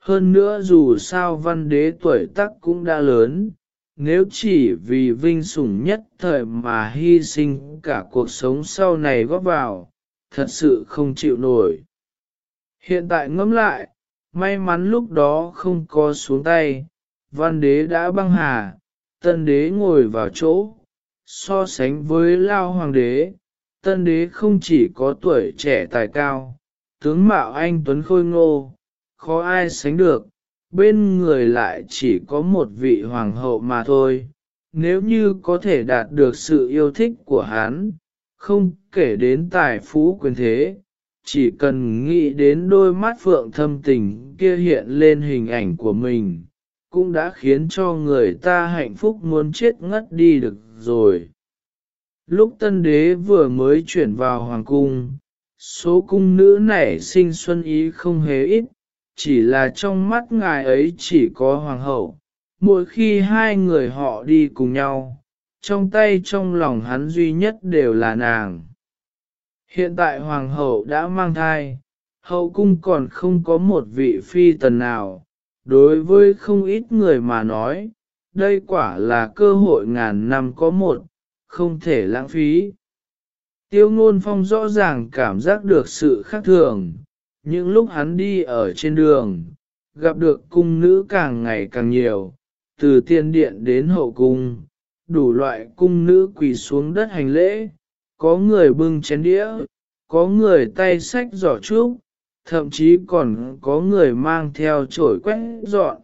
Hơn nữa dù sao văn đế tuổi tác cũng đã lớn, nếu chỉ vì vinh sủng nhất thời mà hy sinh cả cuộc sống sau này góp vào, thật sự không chịu nổi. Hiện tại ngẫm lại, may mắn lúc đó không có xuống tay, văn đế đã băng hà, tân đế ngồi vào chỗ, so sánh với lao hoàng đế, tân đế không chỉ có tuổi trẻ tài cao, tướng mạo anh Tuấn Khôi Ngô, khó ai sánh được, bên người lại chỉ có một vị hoàng hậu mà thôi. Nếu như có thể đạt được sự yêu thích của hắn, không kể đến tài phú quyền thế, chỉ cần nghĩ đến đôi mắt phượng thâm tình kia hiện lên hình ảnh của mình, cũng đã khiến cho người ta hạnh phúc muốn chết ngất đi được rồi. Lúc tân đế vừa mới chuyển vào hoàng cung, số cung nữ nảy sinh xuân ý không hề ít, chỉ là trong mắt ngài ấy chỉ có hoàng hậu, mỗi khi hai người họ đi cùng nhau, trong tay trong lòng hắn duy nhất đều là nàng. Hiện tại hoàng hậu đã mang thai, hậu cung còn không có một vị phi tần nào, đối với không ít người mà nói, đây quả là cơ hội ngàn năm có một, không thể lãng phí. Tiêu ngôn phong rõ ràng cảm giác được sự khác thường, những lúc hắn đi ở trên đường, gặp được cung nữ càng ngày càng nhiều, từ tiên điện đến hậu cung, đủ loại cung nữ quỳ xuống đất hành lễ, có người bưng chén đĩa, có người tay sách giỏ trúc, thậm chí còn có người mang theo chổi quét dọn.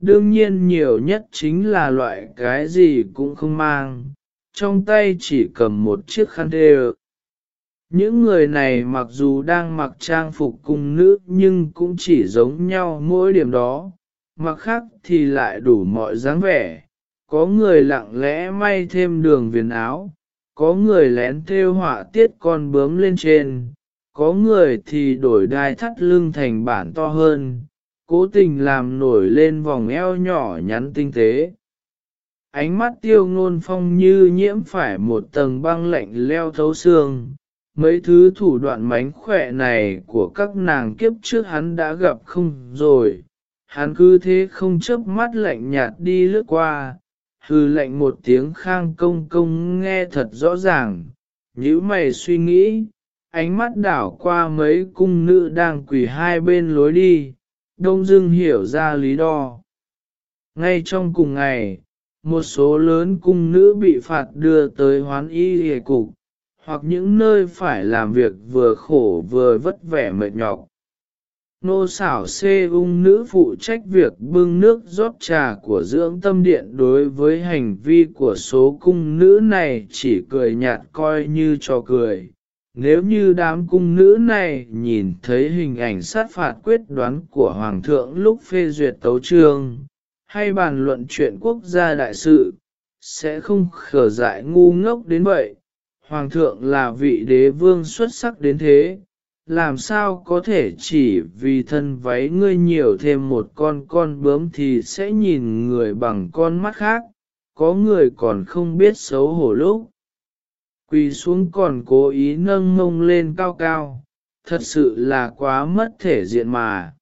Đương nhiên nhiều nhất chính là loại cái gì cũng không mang, trong tay chỉ cầm một chiếc khăn đê những người này mặc dù đang mặc trang phục cung nữ nhưng cũng chỉ giống nhau mỗi điểm đó, mặc khác thì lại đủ mọi dáng vẻ. Có người lặng lẽ may thêm đường viền áo, có người lén thêu họa tiết con bướm lên trên, có người thì đổi đai thắt lưng thành bản to hơn, cố tình làm nổi lên vòng eo nhỏ nhắn tinh tế. Ánh mắt tiêu ngôn phong như nhiễm phải một tầng băng lạnh leo thấu xương, mấy thứ thủ đoạn mánh khỏe này của các nàng kiếp trước hắn đã gặp không rồi. Hắn cứ thế không chớp mắt lạnh nhạt đi lướt qua, hư lạnh một tiếng khang công công nghe thật rõ ràng, nhíu mày suy nghĩ, ánh mắt đảo qua mấy cung nữ đang quỳ hai bên lối đi, đông dưng hiểu ra lý do. Ngay trong cùng ngày, một số lớn cung nữ bị phạt đưa tới hoán y hề cục, hoặc những nơi phải làm việc vừa khổ vừa vất vẻ mệt nhọc. nô xảo xê ung nữ phụ trách việc bưng nước rót trà của dưỡng tâm điện đối với hành vi của số cung nữ này chỉ cười nhạt coi như trò cười. Nếu như đám cung nữ này nhìn thấy hình ảnh sát phạt quyết đoán của Hoàng thượng lúc phê duyệt tấu trương, hay bàn luận chuyện quốc gia đại sự, sẽ không khở dại ngu ngốc đến vậy. Hoàng thượng là vị đế vương xuất sắc đến thế, làm sao có thể chỉ vì thân váy ngươi nhiều thêm một con con bướm thì sẽ nhìn người bằng con mắt khác, có người còn không biết xấu hổ lúc. Quỳ xuống còn cố ý nâng mông lên cao cao, thật sự là quá mất thể diện mà.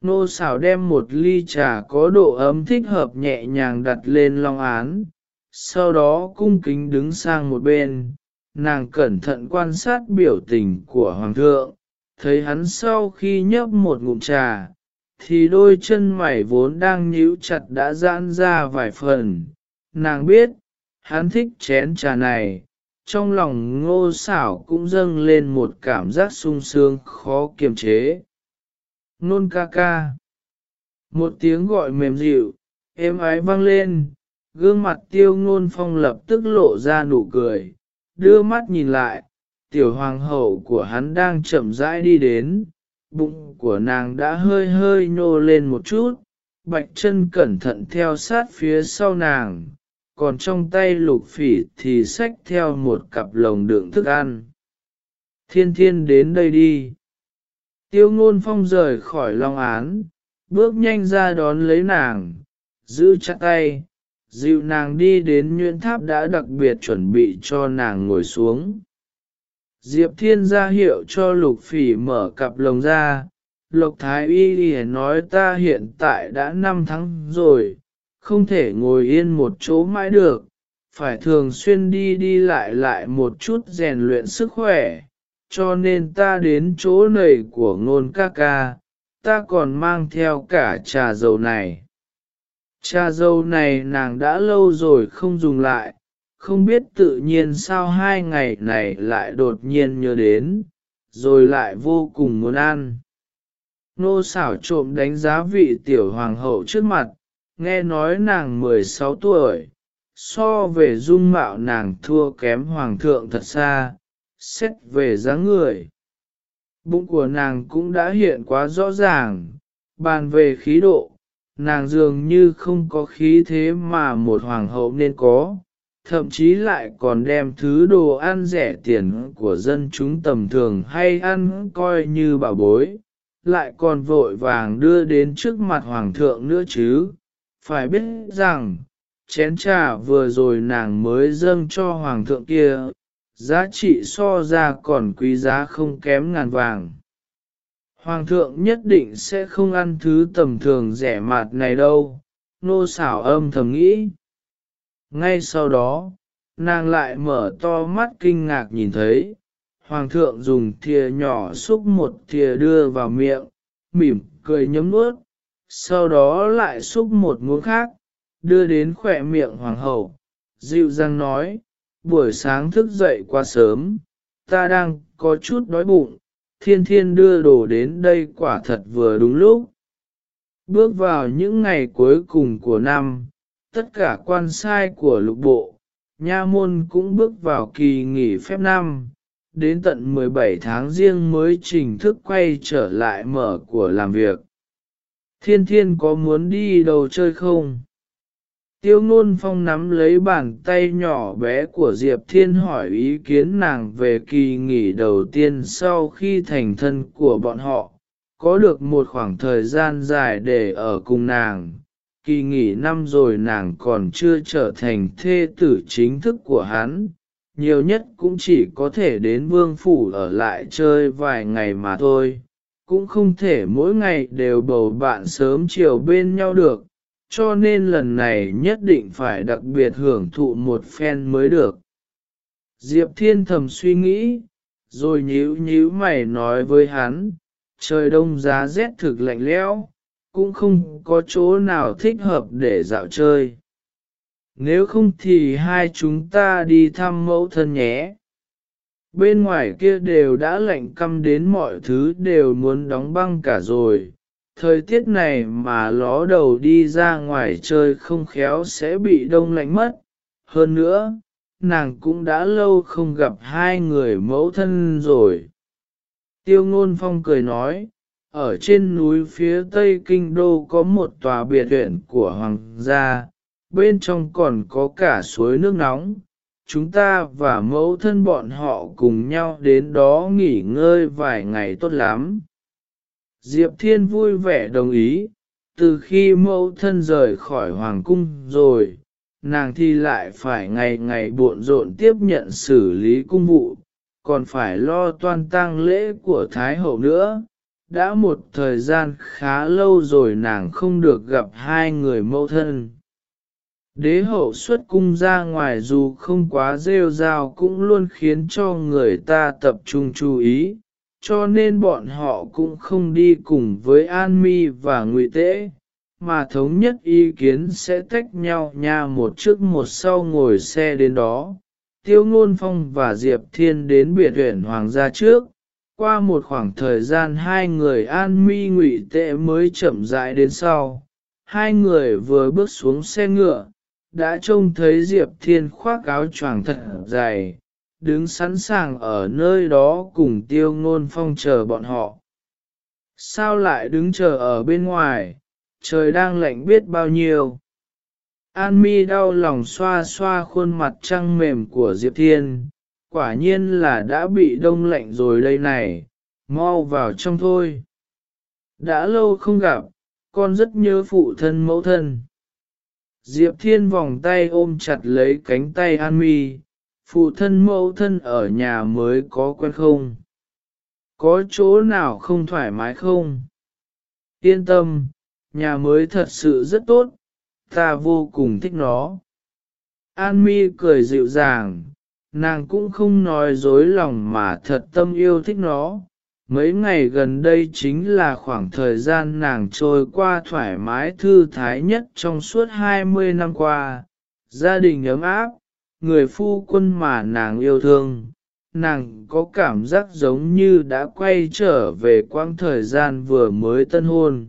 Nô xảo đem một ly trà có độ ấm thích hợp nhẹ nhàng đặt lên long án, sau đó cung kính đứng sang một bên, nàng cẩn thận quan sát biểu tình của hoàng thượng, thấy hắn sau khi nhấp một ngụm trà, thì đôi chân mày vốn đang nhíu chặt đã giãn ra vài phần. Nàng biết, hắn thích chén trà này, trong lòng ngô xảo cũng dâng lên một cảm giác sung sướng khó kiềm chế. Nôn ca ca. Một tiếng gọi mềm dịu, êm ái vang lên, gương mặt tiêu ngôn phong lập tức lộ ra nụ cười, đưa mắt nhìn lại, tiểu hoàng hậu của hắn đang chậm rãi đi đến, bụng của nàng đã hơi hơi nhô lên một chút, bạch chân cẩn thận theo sát phía sau nàng, còn trong tay lục phỉ thì xách theo một cặp lồng đựng thức ăn. Thiên thiên đến đây đi. Tiêu ngôn phong rời khỏi long án, bước nhanh ra đón lấy nàng, giữ chặt tay, dịu nàng đi đến nhuyễn tháp đã đặc biệt chuẩn bị cho nàng ngồi xuống. Diệp Thiên ra hiệu cho Lục Phỉ mở cặp lồng ra, Lục Thái Y đi nói ta hiện tại đã 5 tháng rồi, không thể ngồi yên một chỗ mãi được, phải thường xuyên đi đi lại lại một chút rèn luyện sức khỏe, cho nên ta đến chỗ này của ngôn ca ca, ta còn mang theo cả trà dầu này. Cha dâu này nàng đã lâu rồi không dùng lại, không biết tự nhiên sao hai ngày này lại đột nhiên nhớ đến, rồi lại vô cùng muốn ăn. Nô xảo trộm đánh giá vị tiểu hoàng hậu trước mặt, nghe nói nàng 16 tuổi, so về dung mạo nàng thua kém hoàng thượng thật xa, xét về dáng người. Bụng của nàng cũng đã hiện quá rõ ràng, bàn về khí độ, nàng dường như không có khí thế mà một hoàng hậu nên có, thậm chí lại còn đem thứ đồ ăn rẻ tiền của dân chúng tầm thường hay ăn coi như bảo bối, lại còn vội vàng đưa đến trước mặt hoàng thượng nữa chứ. Phải biết rằng, chén trà vừa rồi nàng mới dâng cho hoàng thượng kia, giá trị so ra còn quý giá không kém ngàn vàng. Hoàng thượng nhất định sẽ không ăn thứ tầm thường rẻ mạt này đâu, nô xảo âm thầm nghĩ. Ngay sau đó, nàng lại mở to mắt kinh ngạc nhìn thấy, hoàng thượng dùng thìa nhỏ xúc một thìa đưa vào miệng, mỉm cười nhấm nuốt, sau đó lại xúc một muỗng khác, đưa đến khỏe miệng hoàng hậu, dịu dàng nói, buổi sáng thức dậy quá sớm, ta đang có chút đói bụng, thiên thiên đưa đồ đến đây quả thật vừa đúng lúc. Bước vào những ngày cuối cùng của năm, tất cả quan sai của lục bộ, nha môn cũng bước vào kỳ nghỉ phép năm, đến tận 17 tháng riêng mới chính thức quay trở lại mở của làm việc. Thiên thiên có muốn đi đâu chơi không? Tiêu ngôn phong nắm lấy bàn tay nhỏ bé của Diệp Thiên hỏi ý kiến nàng về kỳ nghỉ đầu tiên sau khi thành thân của bọn họ, có được một khoảng thời gian dài để ở cùng nàng. Kỳ nghỉ năm rồi nàng còn chưa trở thành thê tử chính thức của hắn, nhiều nhất cũng chỉ có thể đến vương phủ ở lại chơi vài ngày mà thôi, cũng không thể mỗi ngày đều bầu bạn sớm chiều bên nhau được cho nên lần này nhất định phải đặc biệt hưởng thụ một phen mới được. Diệp Thiên thầm suy nghĩ, rồi nhíu nhíu mày nói với hắn, trời đông giá rét thực lạnh lẽo, cũng không có chỗ nào thích hợp để dạo chơi. Nếu không thì hai chúng ta đi thăm mẫu thân nhé. bên ngoài kia đều đã lạnh căm đến mọi thứ đều muốn đóng băng cả rồi. Thời tiết này mà ló đầu đi ra ngoài chơi không khéo sẽ bị đông lạnh mất. Hơn nữa, nàng cũng đã lâu không gặp hai người mẫu thân rồi. Tiêu ngôn phong cười nói, ở trên núi phía tây kinh đô có một tòa biệt viện của hoàng gia, bên trong còn có cả suối nước nóng. Chúng ta và mẫu thân bọn họ cùng nhau đến đó nghỉ ngơi vài ngày tốt lắm. Diệp Thiên vui vẻ đồng ý, từ khi mẫu thân rời khỏi hoàng cung rồi, nàng thì lại phải ngày ngày buộn rộn tiếp nhận xử lý cung vụ, còn phải lo toan tang lễ của Thái Hậu nữa. Đã một thời gian khá lâu rồi nàng không được gặp hai người mẫu thân. Đế hậu xuất cung ra ngoài dù không quá rêu rao cũng luôn khiến cho người ta tập trung chú ý, cho nên bọn họ cũng không đi cùng với An Mi và Ngụy Tế, mà thống nhất ý kiến sẽ tách nhau nha một trước một sau ngồi xe đến đó. Tiêu Ngôn Phong và Diệp Thiên đến biệt huyện Hoàng gia trước, qua một khoảng thời gian hai người An Mi Ngụy Tế mới chậm rãi đến sau. Hai người vừa bước xuống xe ngựa, đã trông thấy Diệp Thiên khoác áo choàng thật dày, đứng sẵn sàng ở nơi đó cùng tiêu ngôn phong chờ bọn họ. Sao lại đứng chờ ở bên ngoài, trời đang lạnh biết bao nhiêu. An mi đau lòng xoa xoa khuôn mặt trăng mềm của Diệp Thiên, quả nhiên là đã bị đông lạnh rồi đây này, mau vào trong thôi. Đã lâu không gặp, con rất nhớ phụ thân mẫu thân. Diệp Thiên vòng tay ôm chặt lấy cánh tay An Mi, phụ thân mẫu thân ở nhà mới có quen không? Có chỗ nào không thoải mái không? Yên tâm, nhà mới thật sự rất tốt, ta vô cùng thích nó. An Mi cười dịu dàng, nàng cũng không nói dối lòng mà thật tâm yêu thích nó. Mấy ngày gần đây chính là khoảng thời gian nàng trôi qua thoải mái thư thái nhất trong suốt 20 năm qua. Gia đình ấm áp, người phu quân mà nàng yêu thương, nàng có cảm giác giống như đã quay trở về quãng thời gian vừa mới tân hôn.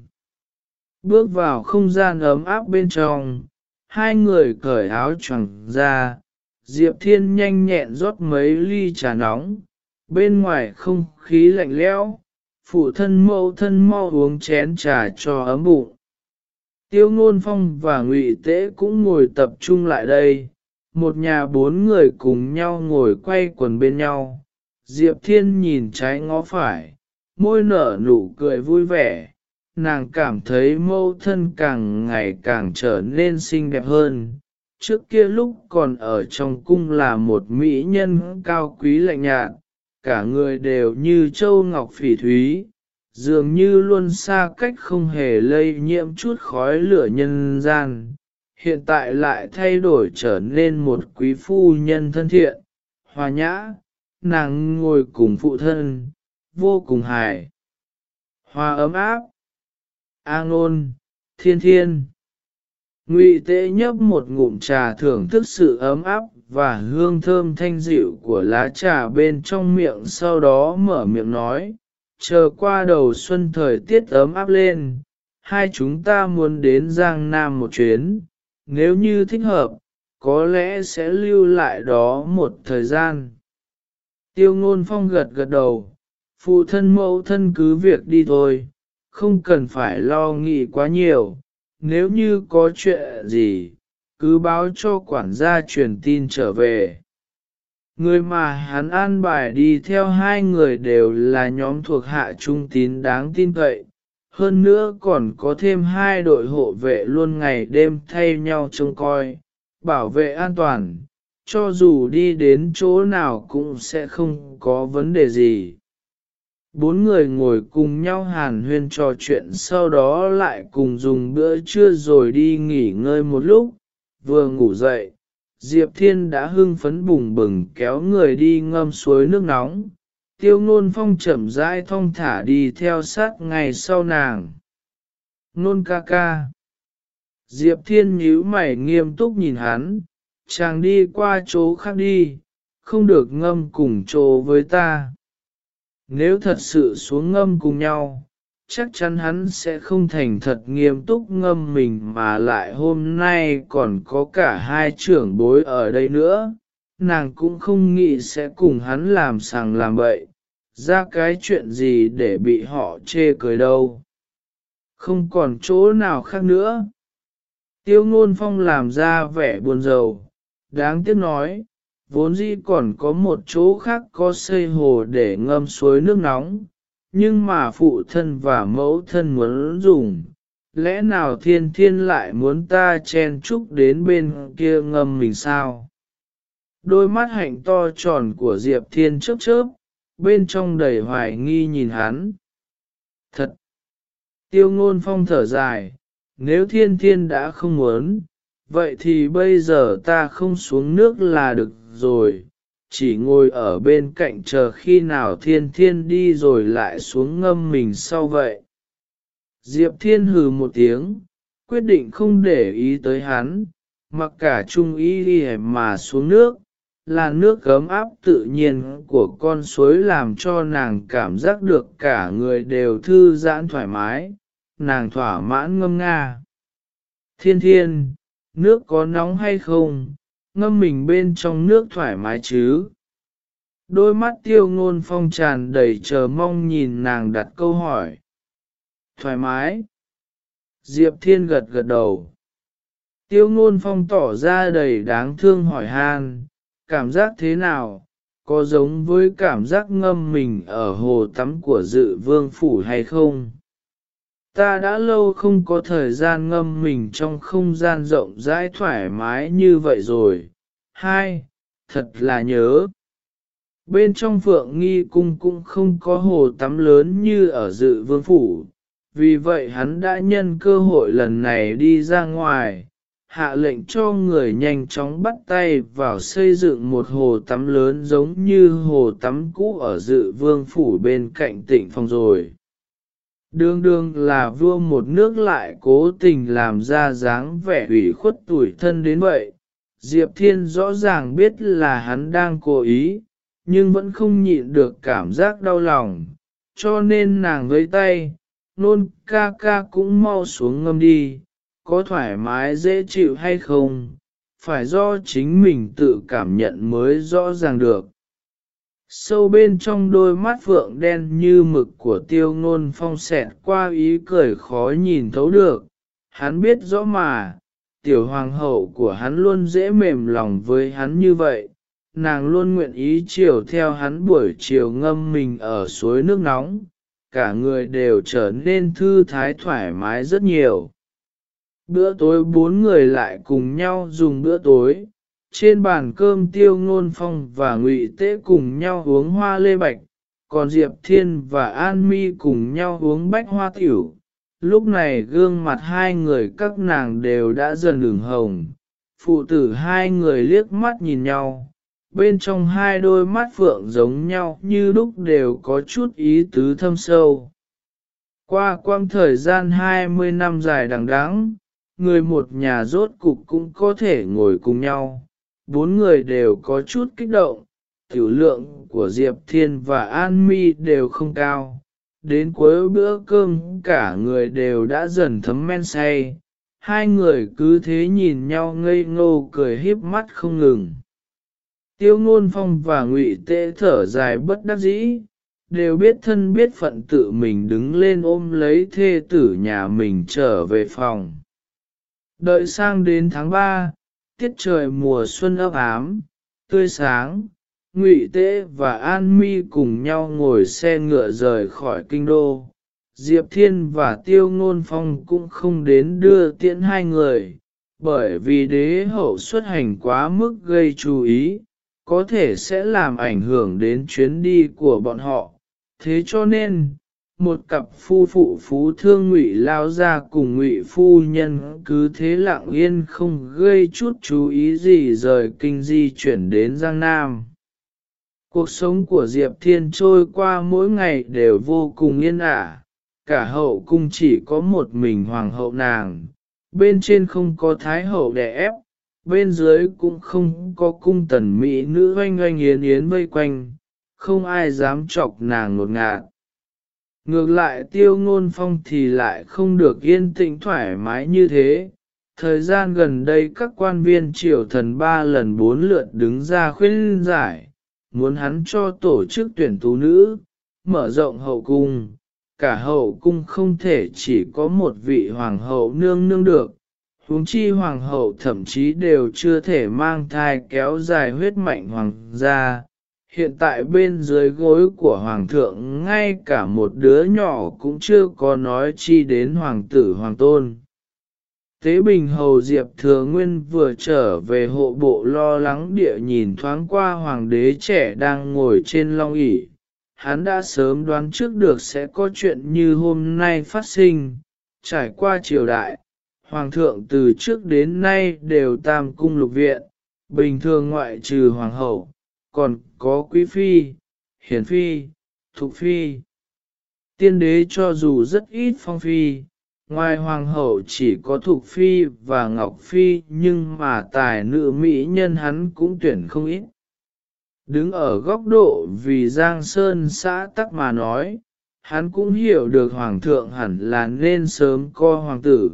Bước vào không gian ấm áp bên trong, hai người cởi áo choàng ra, Diệp Thiên nhanh nhẹn rót mấy ly trà nóng, bên ngoài không khí lạnh lẽo, phụ thân mẫu thân mau uống chén trà cho ấm bụng. Tiêu ngôn phong và ngụy tế cũng ngồi tập trung lại đây, một nhà bốn người cùng nhau ngồi quay quần bên nhau. Diệp Thiên nhìn trái ngó phải, môi nở nụ cười vui vẻ, nàng cảm thấy mâu thân càng ngày càng trở nên xinh đẹp hơn. Trước kia lúc còn ở trong cung là một mỹ nhân cao quý lạnh nhạt, cả người đều như châu ngọc phỉ thúy, dường như luôn xa cách không hề lây nhiễm chút khói lửa nhân gian hiện tại lại thay đổi trở nên một quý phu nhân thân thiện, hòa nhã, nàng ngồi cùng phụ thân, vô cùng hài. Hòa ấm áp, an ôn, thiên thiên. Ngụy tế nhấp một ngụm trà thưởng thức sự ấm áp và hương thơm thanh dịu của lá trà bên trong miệng sau đó mở miệng nói, chờ qua đầu xuân thời tiết ấm áp lên, hai chúng ta muốn đến Giang Nam một chuyến, nếu như thích hợp, có lẽ sẽ lưu lại đó một thời gian. Tiêu ngôn phong gật gật đầu, phụ thân mẫu thân cứ việc đi thôi, không cần phải lo nghĩ quá nhiều, nếu như có chuyện gì, cứ báo cho quản gia truyền tin trở về. Người mà hắn an bài đi theo hai người đều là nhóm thuộc hạ trung tín đáng tin cậy, hơn nữa còn có thêm hai đội hộ vệ luôn ngày đêm thay nhau trông coi, bảo vệ an toàn, cho dù đi đến chỗ nào cũng sẽ không có vấn đề gì. Bốn người ngồi cùng nhau hàn huyên trò chuyện sau đó lại cùng dùng bữa trưa rồi đi nghỉ ngơi một lúc, vừa ngủ dậy, Diệp Thiên đã hưng phấn bùng bừng kéo người đi ngâm suối nước nóng, tiêu ngôn phong chậm rãi thong thả đi theo sát ngày sau nàng. Nôn ca ca. Diệp thiên nhíu mày nghiêm túc nhìn hắn, chàng đi qua chỗ khác đi, không được ngâm cùng chỗ với ta. Nếu thật sự xuống ngâm cùng nhau, chắc chắn hắn sẽ không thành thật nghiêm túc ngâm mình mà lại hôm nay còn có cả hai trưởng bối ở đây nữa, nàng cũng không nghĩ sẽ cùng hắn làm sàng làm bậy, ra cái chuyện gì để bị họ chê cười đâu. Không còn chỗ nào khác nữa. Tiêu ngôn phong làm ra vẻ buồn rầu, đáng tiếc nói, vốn dĩ còn có một chỗ khác có xây hồ để ngâm suối nước nóng, nhưng mà phụ thân và mẫu thân muốn dùng, lẽ nào thiên thiên lại muốn ta chen chúc đến bên kia ngâm mình sao? Đôi mắt hạnh to tròn của Diệp Thiên chớp chớp, bên trong đầy hoài nghi nhìn hắn. Thật! Tiêu ngôn phong thở dài, nếu thiên thiên đã không muốn, vậy thì bây giờ ta không xuống nước là được rồi, chỉ ngồi ở bên cạnh chờ khi nào thiên thiên đi rồi lại xuống ngâm mình sau vậy. Diệp thiên hừ một tiếng, quyết định không để ý tới hắn, mặc cả trung ý đi mà xuống nước, là nước gấm áp tự nhiên của con suối làm cho nàng cảm giác được cả người đều thư giãn thoải mái, nàng thỏa mãn ngâm nga. Thiên thiên, nước có nóng hay không, ngâm mình bên trong nước thoải mái chứ. Đôi mắt tiêu ngôn phong tràn đầy chờ mong nhìn nàng đặt câu hỏi. Thoải mái. Diệp Thiên gật gật đầu. Tiêu ngôn phong tỏ ra đầy đáng thương hỏi han, cảm giác thế nào, có giống với cảm giác ngâm mình ở hồ tắm của dự vương phủ hay không? Ta đã lâu không có thời gian ngâm mình trong không gian rộng rãi thoải mái như vậy rồi. Hai, thật là nhớ. Bên trong phượng nghi cung cũng không có hồ tắm lớn như ở dự vương phủ, vì vậy hắn đã nhân cơ hội lần này đi ra ngoài, hạ lệnh cho người nhanh chóng bắt tay vào xây dựng một hồ tắm lớn giống như hồ tắm cũ ở dự vương phủ bên cạnh tỉnh phong rồi. Đương đương là vua một nước lại cố tình làm ra dáng vẻ ủy khuất tuổi thân đến vậy. Diệp Thiên rõ ràng biết là hắn đang cố ý, nhưng vẫn không nhịn được cảm giác đau lòng, cho nên nàng với tay, nôn ca ca cũng mau xuống ngâm đi, có thoải mái dễ chịu hay không, phải do chính mình tự cảm nhận mới rõ ràng được. Sâu bên trong đôi mắt vượng đen như mực của tiêu ngôn phong xẹt qua ý cười khó nhìn thấu được, hắn biết rõ mà, tiểu hoàng hậu của hắn luôn dễ mềm lòng với hắn như vậy, nàng luôn nguyện ý chiều theo hắn buổi chiều ngâm mình ở suối nước nóng, cả người đều trở nên thư thái thoải mái rất nhiều. Bữa tối bốn người lại cùng nhau dùng bữa tối, trên bàn cơm tiêu ngôn phong và ngụy tế cùng nhau uống hoa lê bạch, còn Diệp Thiên và An Mi cùng nhau uống bách hoa tiểu. Lúc này gương mặt hai người các nàng đều đã dần đường hồng, phụ tử hai người liếc mắt nhìn nhau, bên trong hai đôi mắt phượng giống nhau như lúc đều có chút ý tứ thâm sâu. Qua quang thời gian 20 năm dài đằng đẵng, người một nhà rốt cục cũng có thể ngồi cùng nhau, bốn người đều có chút kích động, tiểu lượng của Diệp Thiên và An Mi đều không cao. Đến cuối bữa cơm cả người đều đã dần thấm men say, hai người cứ thế nhìn nhau ngây ngô cười híp mắt không ngừng. Tiêu ngôn phong và ngụy tệ thở dài bất đắc dĩ, đều biết thân biết phận tự mình đứng lên ôm lấy thê tử nhà mình trở về phòng. Đợi sang đến tháng 3, tiết trời mùa xuân ấp ám, tươi sáng, ngụy Tế và an mi cùng nhau ngồi xe ngựa rời khỏi kinh đô. Diệp Thiên và Tiêu Ngôn Phong cũng không đến đưa tiễn hai người, bởi vì đế hậu xuất hành quá mức gây chú ý, có thể sẽ làm ảnh hưởng đến chuyến đi của bọn họ. Thế cho nên, một cặp phu phụ phú thương ngụy lao ra cùng ngụy phu nhân cứ thế lặng yên không gây chút chú ý gì rời kinh di chuyển đến Giang Nam. Cuộc sống của Diệp Thiên trôi qua mỗi ngày đều vô cùng yên ả, cả hậu cung chỉ có một mình hoàng hậu nàng, bên trên không có thái hậu đẻ ép, bên dưới cũng không có cung tần mỹ nữ oanh oanh yến yến vây quanh, không ai dám chọc nàng ngột ngạt. Ngược lại tiêu ngôn phong thì lại không được yên tĩnh thoải mái như thế. Thời gian gần đây các quan viên triều thần ba lần bốn lượt đứng ra khuyên giải, muốn hắn cho tổ chức tuyển tú nữ, mở rộng hậu cung. Cả hậu cung không thể chỉ có một vị hoàng hậu nương nương được, huống chi hoàng hậu thậm chí đều chưa thể mang thai kéo dài huyết mạnh hoàng gia. Hiện tại bên dưới gối của hoàng thượng ngay cả một đứa nhỏ cũng chưa có nói chi đến hoàng tử hoàng tôn. Tế Bình Hầu Diệp Thừa Nguyên vừa trở về hộ bộ lo lắng địa nhìn thoáng qua hoàng đế trẻ đang ngồi trên long ỷ hắn đã sớm đoán trước được sẽ có chuyện như hôm nay phát sinh, trải qua triều đại, hoàng thượng từ trước đến nay đều tam cung lục viện, bình thường ngoại trừ hoàng hậu, còn có quý phi, hiển phi, thục phi. Tiên đế cho dù rất ít phong phi, ngoài hoàng hậu chỉ có thục phi và ngọc phi nhưng mà tài nữ mỹ nhân hắn cũng tuyển không ít. Đứng ở góc độ vì Giang Sơn xã tắc mà nói, hắn cũng hiểu được hoàng thượng hẳn là nên sớm co hoàng tử,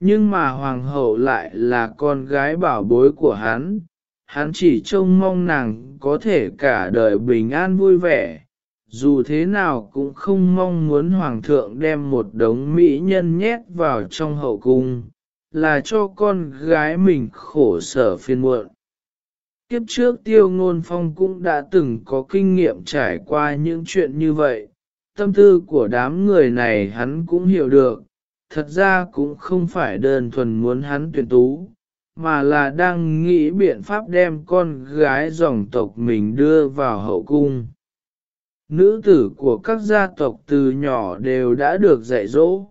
nhưng mà hoàng hậu lại là con gái bảo bối của hắn, hắn chỉ trông mong nàng có thể cả đời bình an vui vẻ, dù thế nào cũng không mong muốn hoàng thượng đem một đống mỹ nhân nhét vào trong hậu cung, là cho con gái mình khổ sở phiền muộn. Kiếp trước tiêu ngôn phong cũng đã từng có kinh nghiệm trải qua những chuyện như vậy, tâm tư của đám người này hắn cũng hiểu được, thật ra cũng không phải đơn thuần muốn hắn tuyển tú, mà là đang nghĩ biện pháp đem con gái dòng tộc mình đưa vào hậu cung. Nữ tử của các gia tộc từ nhỏ đều đã được dạy dỗ,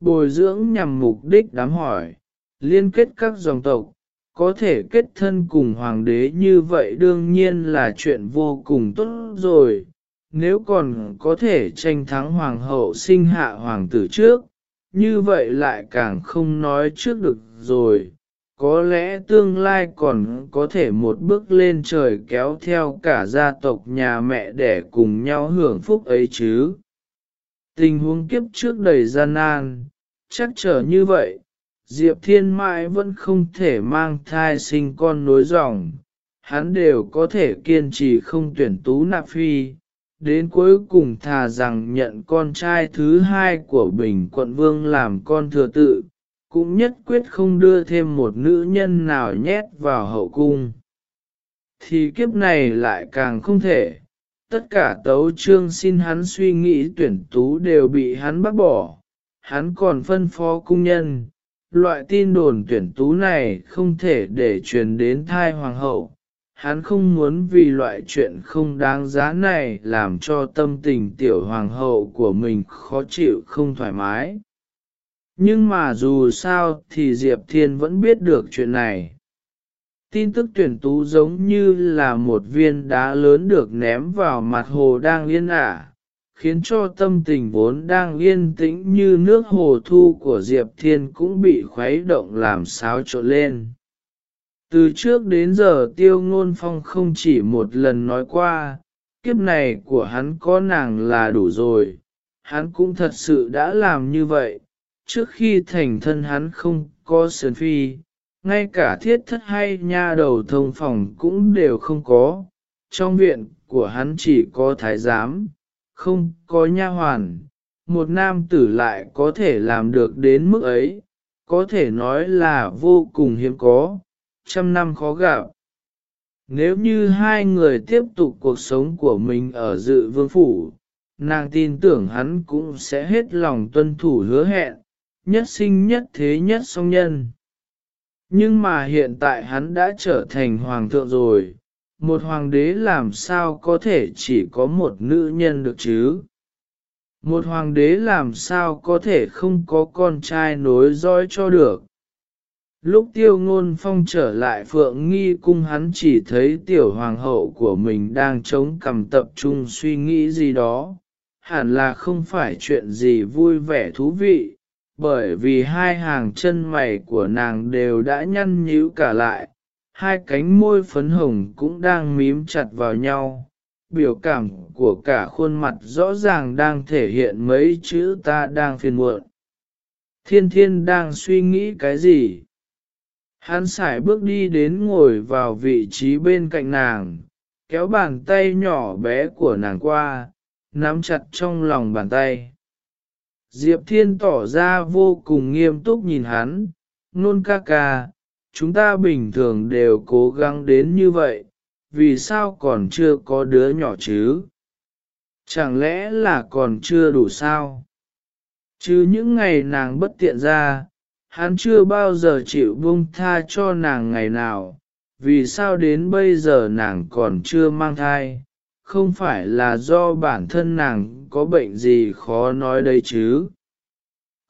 bồi dưỡng nhằm mục đích đám hỏi, liên kết các dòng tộc, có thể kết thân cùng hoàng đế như vậy đương nhiên là chuyện vô cùng tốt rồi, nếu còn có thể tranh thắng hoàng hậu sinh hạ hoàng tử trước, như vậy lại càng không nói trước được rồi. Có lẽ tương lai còn có thể một bước lên trời kéo theo cả gia tộc nhà mẹ để cùng nhau hưởng phúc ấy chứ. Tình huống kiếp trước đầy gian nan, chắc trở như vậy, Diệp Thiên mãi vẫn không thể mang thai sinh con nối dòng, hắn đều có thể kiên trì không tuyển tú nạp phi, đến cuối cùng thà rằng nhận con trai thứ hai của Bình quận vương làm con thừa tự, cũng nhất quyết không đưa thêm một nữ nhân nào nhét vào hậu cung. Thì kiếp này lại càng không thể, tất cả tấu trương xin hắn suy nghĩ tuyển tú đều bị hắn bác bỏ, hắn còn phân phó cung nhân loại tin đồn tuyển tú này không thể để truyền đến thai hoàng hậu. Hắn không muốn vì loại chuyện không đáng giá này làm cho tâm tình tiểu hoàng hậu của mình khó chịu không thoải mái. Nhưng mà dù sao thì Diệp Thiên vẫn biết được chuyện này. Tin tức tuyển tú giống như là một viên đá lớn được ném vào mặt hồ đang yên ả, khiến cho tâm tình vốn đang yên tĩnh như nước hồ thu của Diệp Thiên cũng bị khuấy động làm xáo trộn lên. Từ trước đến giờ tiêu ngôn phong không chỉ một lần nói qua, kiếp này của hắn có nàng là đủ rồi, hắn cũng thật sự đã làm như vậy, trước khi thành thân hắn không có sườn phi, ngay cả thiết thất hay nha đầu thông phòng cũng đều không có, trong viện của hắn chỉ có thái giám, không có nha hoàn, một nam tử lại có thể làm được đến mức ấy, có thể nói là vô cùng hiếm có, trăm năm khó gặp. Nếu như hai người tiếp tục cuộc sống của mình ở dự vương phủ, nàng tin tưởng hắn cũng sẽ hết lòng tuân thủ hứa hẹn, nhất sinh nhất thế nhất song nhân. Nhưng mà hiện tại hắn đã trở thành hoàng thượng rồi, một hoàng đế làm sao có thể chỉ có một nữ nhân được chứ? Một hoàng đế làm sao có thể không có con trai nối dõi cho được? Lúc tiêu ngôn phong trở lại phượng nghi cung hắn chỉ thấy tiểu hoàng hậu của mình đang chống cầm tập trung suy nghĩ gì đó, hẳn là không phải chuyện gì vui vẻ thú vị, bởi vì hai hàng chân mày của nàng đều đã nhăn nhíu cả lại, hai cánh môi phấn hồng cũng đang mím chặt vào nhau, biểu cảm của cả khuôn mặt rõ ràng đang thể hiện mấy chữ ta đang phiền muộn. Thiên thiên đang suy nghĩ cái gì? Hắn sải bước đi đến ngồi vào vị trí bên cạnh nàng, kéo bàn tay nhỏ bé của nàng qua, nắm chặt trong lòng bàn tay. Diệp Thiên tỏ ra vô cùng nghiêm túc nhìn hắn, nôn ca ca, chúng ta bình thường đều cố gắng đến như vậy, vì sao còn chưa có đứa nhỏ chứ? Chẳng lẽ là còn chưa đủ sao? Chứ những ngày nàng bất tiện ra, hắn chưa bao giờ chịu buông tha cho nàng ngày nào, vì sao đến bây giờ nàng còn chưa mang thai, không phải là do bản thân nàng có bệnh gì khó nói đây chứ.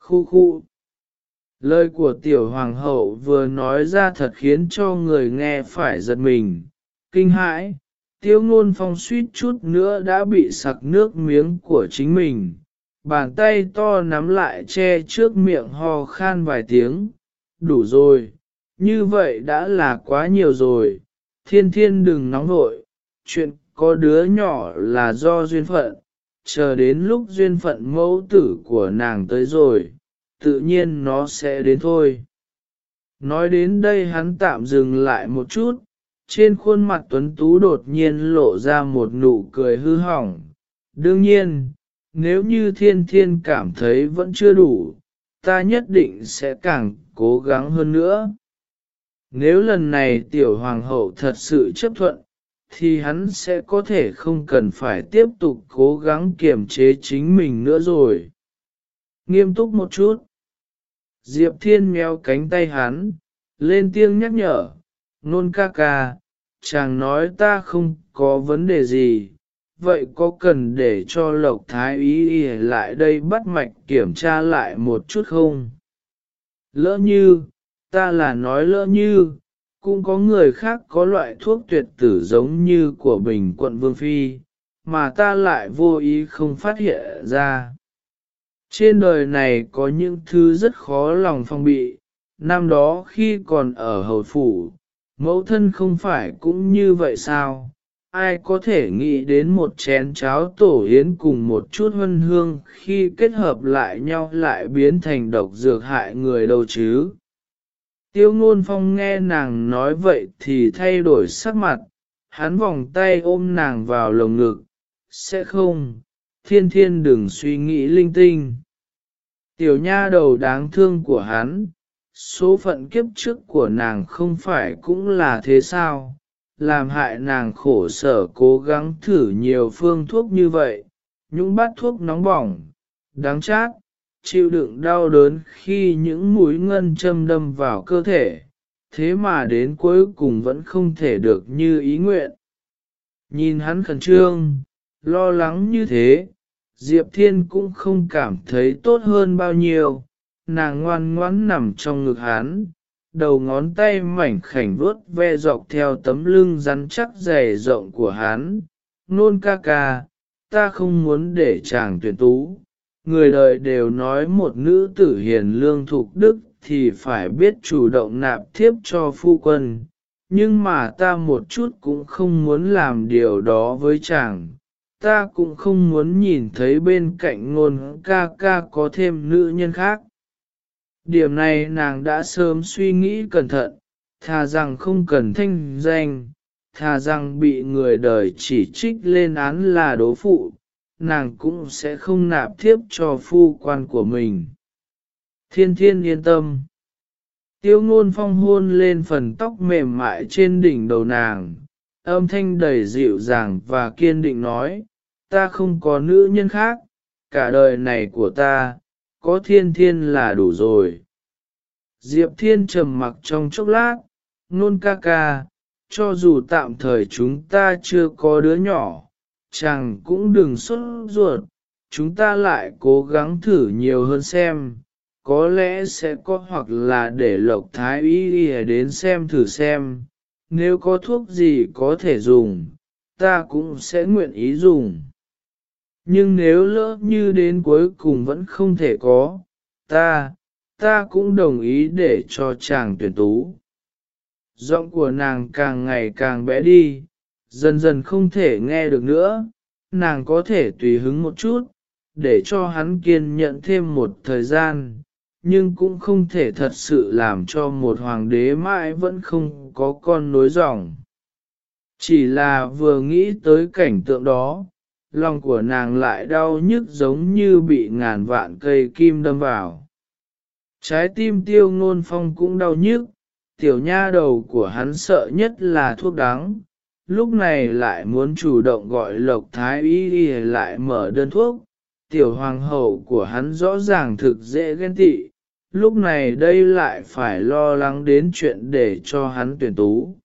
Khu khu. Lời của tiểu hoàng hậu vừa nói ra thật khiến cho người nghe phải giật mình, kinh hãi, tiêu ngôn phong suýt chút nữa đã bị sặc nước miếng của chính mình, bàn tay to nắm lại che trước miệng ho khan vài tiếng, đủ rồi, như vậy đã là quá nhiều rồi, thiên thiên đừng nóng vội, chuyện có đứa nhỏ là do duyên phận, chờ đến lúc duyên phận mẫu tử của nàng tới rồi, tự nhiên nó sẽ đến thôi. Nói đến đây hắn tạm dừng lại một chút, trên khuôn mặt tuấn tú đột nhiên lộ ra một nụ cười hư hỏng. Đương nhiên, nếu như thiên thiên cảm thấy vẫn chưa đủ, ta nhất định sẽ càng cố gắng hơn nữa. Nếu lần này tiểu hoàng hậu thật sự chấp thuận, thì hắn sẽ có thể không cần phải tiếp tục cố gắng kiềm chế chính mình nữa rồi. Nghiêm túc một chút. Diệp Thiên méo cánh tay hắn, lên tiếng nhắc nhở, nôn ca ca, chàng nói ta không có vấn đề gì, vậy có cần để cho Lộc Thái ý, ý lại đây bắt mạch kiểm tra lại một chút không? Lỡ như, ta là nói lỡ như, cũng có người khác có loại thuốc tuyệt tử giống như của Bình quận Vương Phi, mà ta lại vô ý không phát hiện ra. Trên đời này có những thứ rất khó lòng phong bị, năm đó khi còn ở hầu phủ, mẫu thân không phải cũng như vậy sao? Ai có thể nghĩ đến một chén cháo tổ yến cùng một chút hân hương khi kết hợp lại nhau lại biến thành độc dược hại người đâu chứ? Tiêu ngôn phong nghe nàng nói vậy thì thay đổi sắc mặt, hắn vòng tay ôm nàng vào lồng ngực, sẽ không, thiên thiên đừng suy nghĩ linh tinh. Tiểu nha đầu đáng thương của hắn, số phận kiếp trước của nàng không phải cũng là thế sao, làm hại nàng khổ sở cố gắng thử nhiều phương thuốc như vậy, những bát thuốc nóng bỏng, đáng chát, chịu đựng đau đớn khi những mũi ngân châm đâm vào cơ thể, thế mà đến cuối cùng vẫn không thể được như ý nguyện. Nhìn hắn khẩn trương, lo lắng như thế, Diệp Thiên cũng không cảm thấy tốt hơn bao nhiêu, nàng ngoan ngoãn nằm trong ngực hắn, đầu ngón tay mảnh khảnh vuốt ve dọc theo tấm lưng rắn chắc dày rộng của hắn, nôn ca ca, ta không muốn để chàng tuyển tú. Người đời đều nói một nữ tử hiền lương thục đức thì phải biết chủ động nạp thiếp cho phu quân, nhưng mà ta một chút cũng không muốn làm điều đó với chàng. Ta cũng không muốn nhìn thấy bên cạnh ngôn ca ca có thêm nữ nhân khác. Điểm này nàng đã sớm suy nghĩ cẩn thận, thà rằng không cần thanh danh, thà rằng bị người đời chỉ trích lên án là đố phụ, nàng cũng sẽ không nạp thiếp cho phu quan của mình. Thiên thiên yên tâm. Tiêu ngôn phong hôn lên phần tóc mềm mại trên đỉnh đầu nàng, âm thanh đầy dịu dàng và kiên định nói, ta không có nữ nhân khác, cả đời này của ta, có thiên thiên là đủ rồi. Diệp thiên trầm mặc trong chốc lát, nôn ca ca, cho dù tạm thời chúng ta chưa có đứa nhỏ, chàng cũng đừng sốt ruột, chúng ta lại cố gắng thử nhiều hơn xem, có lẽ sẽ có hoặc là để lộc thái y đến xem thử xem, nếu có thuốc gì có thể dùng, ta cũng sẽ nguyện ý dùng. Nhưng nếu lỡ như đến cuối cùng vẫn không thể có, ta, ta cũng đồng ý để cho chàng tuyển tú. giọng của nàng càng ngày càng bé đi, dần dần không thể nghe được nữa, nàng có thể tùy hứng một chút, để cho hắn kiên nhận thêm một thời gian, nhưng cũng không thể thật sự làm cho một hoàng đế mãi vẫn không có con nối dòng. Chỉ là vừa nghĩ tới cảnh tượng đó, lòng của nàng lại đau nhức giống như bị ngàn vạn cây kim đâm vào. Trái tim tiêu ngôn phong cũng đau nhức, tiểu nha đầu của hắn sợ nhất là thuốc đắng, lúc này lại muốn chủ động gọi lộc thái y đi lại mở đơn thuốc, tiểu hoàng hậu của hắn rõ ràng thực dễ ghen tị, lúc này đây lại phải lo lắng đến chuyện để cho hắn tuyển tú.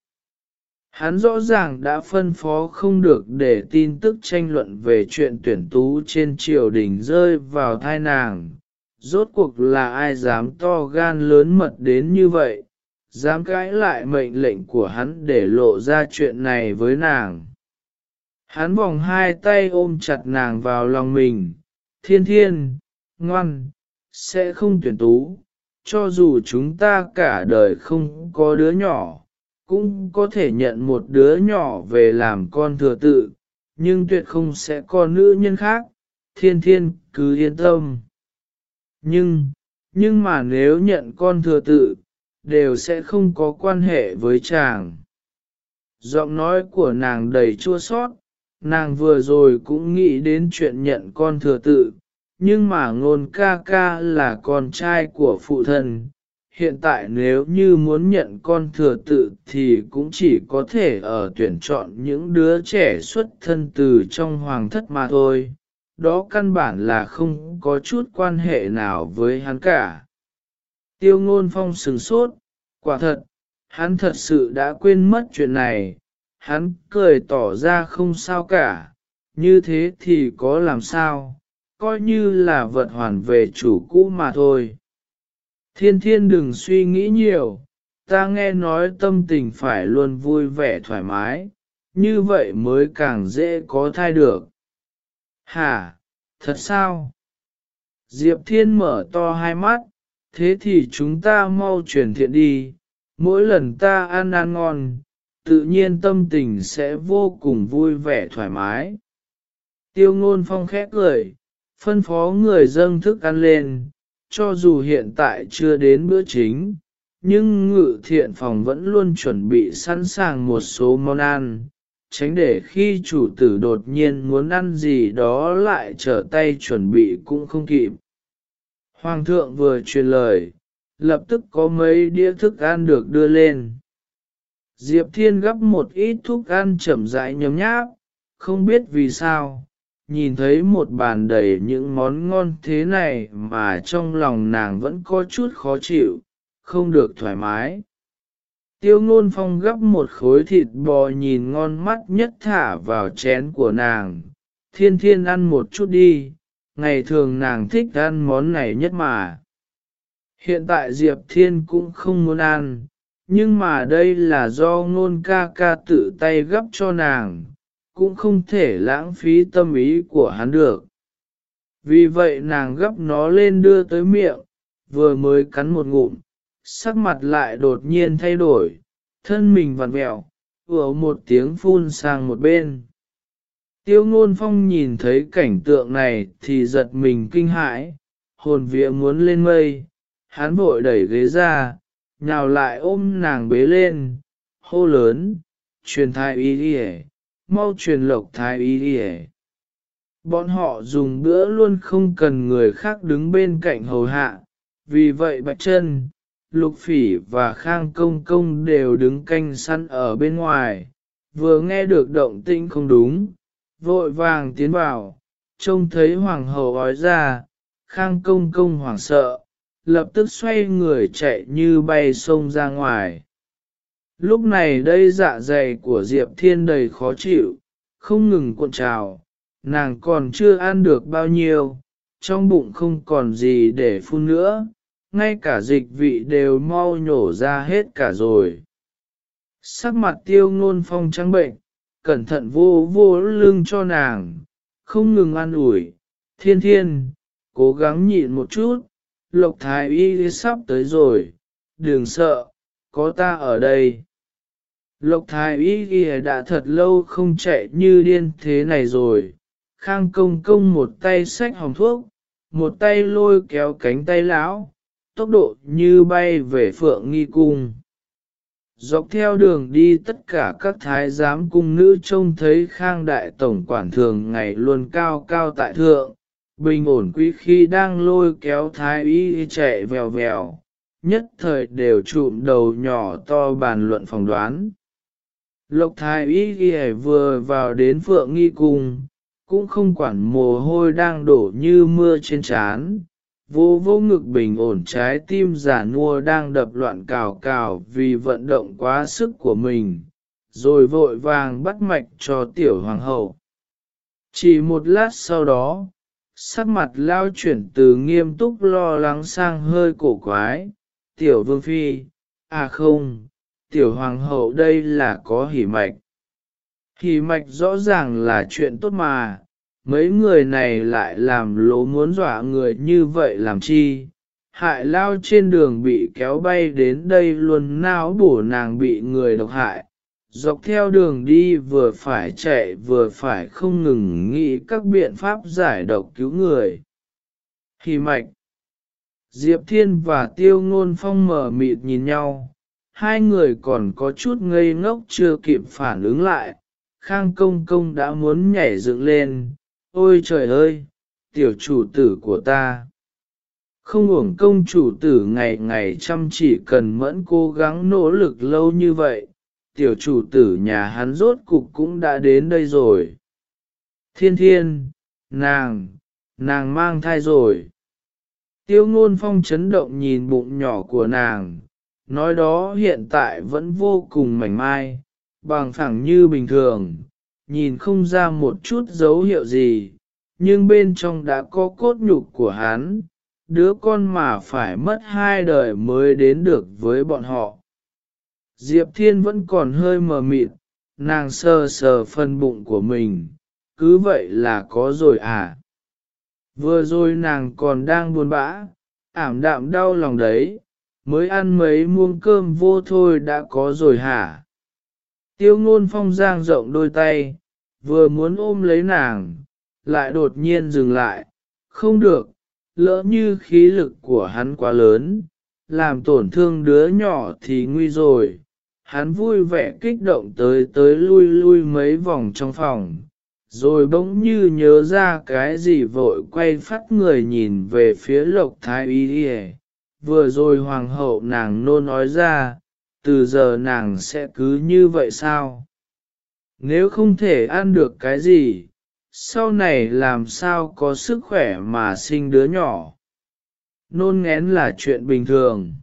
Hắn rõ ràng đã phân phó không được để tin tức tranh luận về chuyện tuyển tú trên triều đình rơi vào thai nàng. Rốt cuộc là ai dám to gan lớn mật đến như vậy, dám cãi lại mệnh lệnh của hắn để lộ ra chuyện này với nàng. Hắn vòng hai tay ôm chặt nàng vào lòng mình, thiên thiên, ngoan, sẽ không tuyển tú, cho dù chúng ta cả đời không có đứa nhỏ, cũng có thể nhận một đứa nhỏ về làm con thừa tự, nhưng tuyệt không sẽ có nữ nhân khác, thiên thiên cứ yên tâm. Nhưng, nhưng mà nếu nhận con thừa tự, đều sẽ không có quan hệ với chàng. Giọng nói của nàng đầy chua sót, nàng vừa rồi cũng nghĩ đến chuyện nhận con thừa tự, nhưng mà ngôn ca ca là con trai của phụ thân. Hiện tại nếu như muốn nhận con thừa tự thì cũng chỉ có thể ở tuyển chọn những đứa trẻ xuất thân từ trong hoàng thất mà thôi. Đó căn bản là không có chút quan hệ nào với hắn cả. Tiêu ngôn phong sừng sốt, quả thật, hắn thật sự đã quên mất chuyện này, hắn cười tỏ ra không sao cả, như thế thì có làm sao, coi như là vật hoàn về chủ cũ mà thôi. Thiên thiên đừng suy nghĩ nhiều, ta nghe nói tâm tình phải luôn vui vẻ thoải mái, như vậy mới càng dễ có thai được. Hả, thật sao? Diệp Thiên mở to hai mắt, thế thì chúng ta mau truyền thiện đi, mỗi lần ta ăn ăn ngon, tự nhiên tâm tình sẽ vô cùng vui vẻ thoải mái. Tiêu ngôn phong khét cười, phân phó người dâng thức ăn lên, cho dù hiện tại chưa đến bữa chính, nhưng ngự thiện phòng vẫn luôn chuẩn bị sẵn sàng một số món ăn, tránh để khi chủ tử đột nhiên muốn ăn gì đó lại trở tay chuẩn bị cũng không kịp. Hoàng thượng vừa truyền lời, lập tức có mấy đĩa thức ăn được đưa lên. Diệp Thiên gấp một ít thuốc ăn chậm rãi nhấm nháp, không biết vì sao, nhìn thấy một bàn đầy những món ngon thế này mà trong lòng nàng vẫn có chút khó chịu, không được thoải mái. Tiêu ngôn phong gấp một khối thịt bò nhìn ngon mắt nhất thả vào chén của nàng, thiên thiên ăn một chút đi, ngày thường nàng thích ăn món này nhất mà. Hiện tại Diệp Thiên cũng không muốn ăn, nhưng mà đây là do ngôn ca ca tự tay gấp cho nàng, cũng không thể lãng phí tâm ý của hắn được. Vì vậy nàng gấp nó lên đưa tới miệng, vừa mới cắn một ngụm, sắc mặt lại đột nhiên thay đổi, thân mình vặn vẹo, vừa một tiếng phun sang một bên. Tiêu ngôn phong nhìn thấy cảnh tượng này thì giật mình kinh hãi, hồn vía muốn lên mây, hắn vội đẩy ghế ra, nhào lại ôm nàng bế lên, hô lớn, truyền thai y đi mau truyền lộc thái y đi Bọn họ dùng bữa luôn không cần người khác đứng bên cạnh hầu hạ, vì vậy Bạch chân Lục Phỉ và Khang Công Công đều đứng canh săn ở bên ngoài, vừa nghe được động tĩnh không đúng, vội vàng tiến vào, trông thấy Hoàng hậu ói ra, Khang Công Công hoảng sợ, lập tức xoay người chạy như bay sông ra ngoài. Lúc này đây dạ dày của Diệp Thiên đầy khó chịu, không ngừng cuộn trào, nàng còn chưa ăn được bao nhiêu, trong bụng không còn gì để phun nữa, ngay cả dịch vị đều mau nhổ ra hết cả rồi. Sắc mặt tiêu ngôn phong trắng bệnh, cẩn thận vô vô lưng cho nàng, không ngừng ăn ủi, thiên thiên, cố gắng nhịn một chút, lộc thái y sắp tới rồi, đừng sợ, có ta ở đây. Lộc thái y ghi đã thật lâu không chạy như điên thế này rồi, khang công công một tay xách hồng thuốc, một tay lôi kéo cánh tay lão, tốc độ như bay về phượng nghi cung. Dọc theo đường đi tất cả các thái giám cung nữ trông thấy khang đại tổng quản thường ngày luôn cao cao tại thượng, bình ổn quý khi đang lôi kéo thái y chạy vèo vèo, nhất thời đều trụm đầu nhỏ to bàn luận phỏng đoán. Lộc thái y ghi vừa vào đến phượng nghi cung, cũng không quản mồ hôi đang đổ như mưa trên trán, vô vô ngực bình ổn trái tim giả nua đang đập loạn cào cào vì vận động quá sức của mình, rồi vội vàng bắt mạch cho tiểu hoàng hậu. Chỉ một lát sau đó, sắc mặt lao chuyển từ nghiêm túc lo lắng sang hơi cổ quái, tiểu vương phi, à không, tiểu hoàng hậu đây là có hỉ mạch. Hỉ mạch rõ ràng là chuyện tốt mà, mấy người này lại làm lố muốn dọa người như vậy làm chi. Hại lao trên đường bị kéo bay đến đây luôn nao bổ nàng bị người độc hại, dọc theo đường đi vừa phải chạy vừa phải không ngừng nghĩ các biện pháp giải độc cứu người. Hì mạch. Diệp Thiên và Tiêu Ngôn Phong mở mịt nhìn nhau, hai người còn có chút ngây ngốc chưa kịp phản ứng lại, Khang Công Công đã muốn nhảy dựng lên, ôi trời ơi, tiểu chủ tử của ta. Không uổng công chủ tử ngày ngày chăm chỉ cần mẫn cố gắng nỗ lực lâu như vậy, tiểu chủ tử nhà hắn rốt cục cũng đã đến đây rồi. Thiên thiên, nàng, nàng mang thai rồi. Tiêu ngôn phong chấn động nhìn bụng nhỏ của nàng, nói đó hiện tại vẫn vô cùng mảnh mai, bằng phẳng như bình thường, nhìn không ra một chút dấu hiệu gì, nhưng bên trong đã có cốt nhục của hắn, đứa con mà phải mất hai đời mới đến được với bọn họ. Diệp Thiên vẫn còn hơi mờ mịt, nàng sờ sờ phần bụng của mình, cứ vậy là có rồi à. Vừa rồi nàng còn đang buồn bã, ảm đạm đau lòng đấy, mới ăn mấy muông cơm vô thôi đã có rồi hả. Tiêu ngôn phong giang rộng đôi tay, vừa muốn ôm lấy nàng, lại đột nhiên dừng lại, không được, lỡ như khí lực của hắn quá lớn, làm tổn thương đứa nhỏ thì nguy rồi. Hắn vui vẻ kích động tới tới lui lui mấy vòng trong phòng, rồi bỗng như nhớ ra cái gì vội quay phát người nhìn về phía lộc thái y vừa rồi hoàng hậu nàng nôn nói ra, từ giờ nàng sẽ cứ như vậy sao? Nếu không thể ăn được cái gì, sau này làm sao có sức khỏe mà sinh đứa nhỏ? Nôn ngén là chuyện bình thường.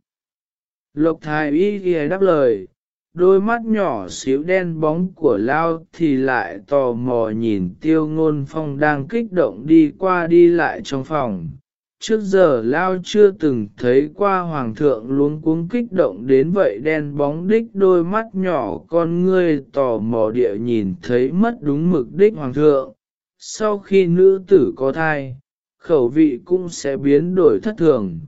Lộc thái y ghi đáp lời, đôi mắt nhỏ xíu đen bóng của Lao thì lại tò mò nhìn tiêu ngôn phong đang kích động đi qua đi lại trong phòng. Trước giờ Lao chưa từng thấy qua Hoàng thượng luống cuống kích động đến vậy đen bóng đích đôi mắt nhỏ con ngươi tò mò địa nhìn thấy mất đúng mực đích Hoàng thượng. Sau khi nữ tử có thai, khẩu vị cũng sẽ biến đổi thất thường.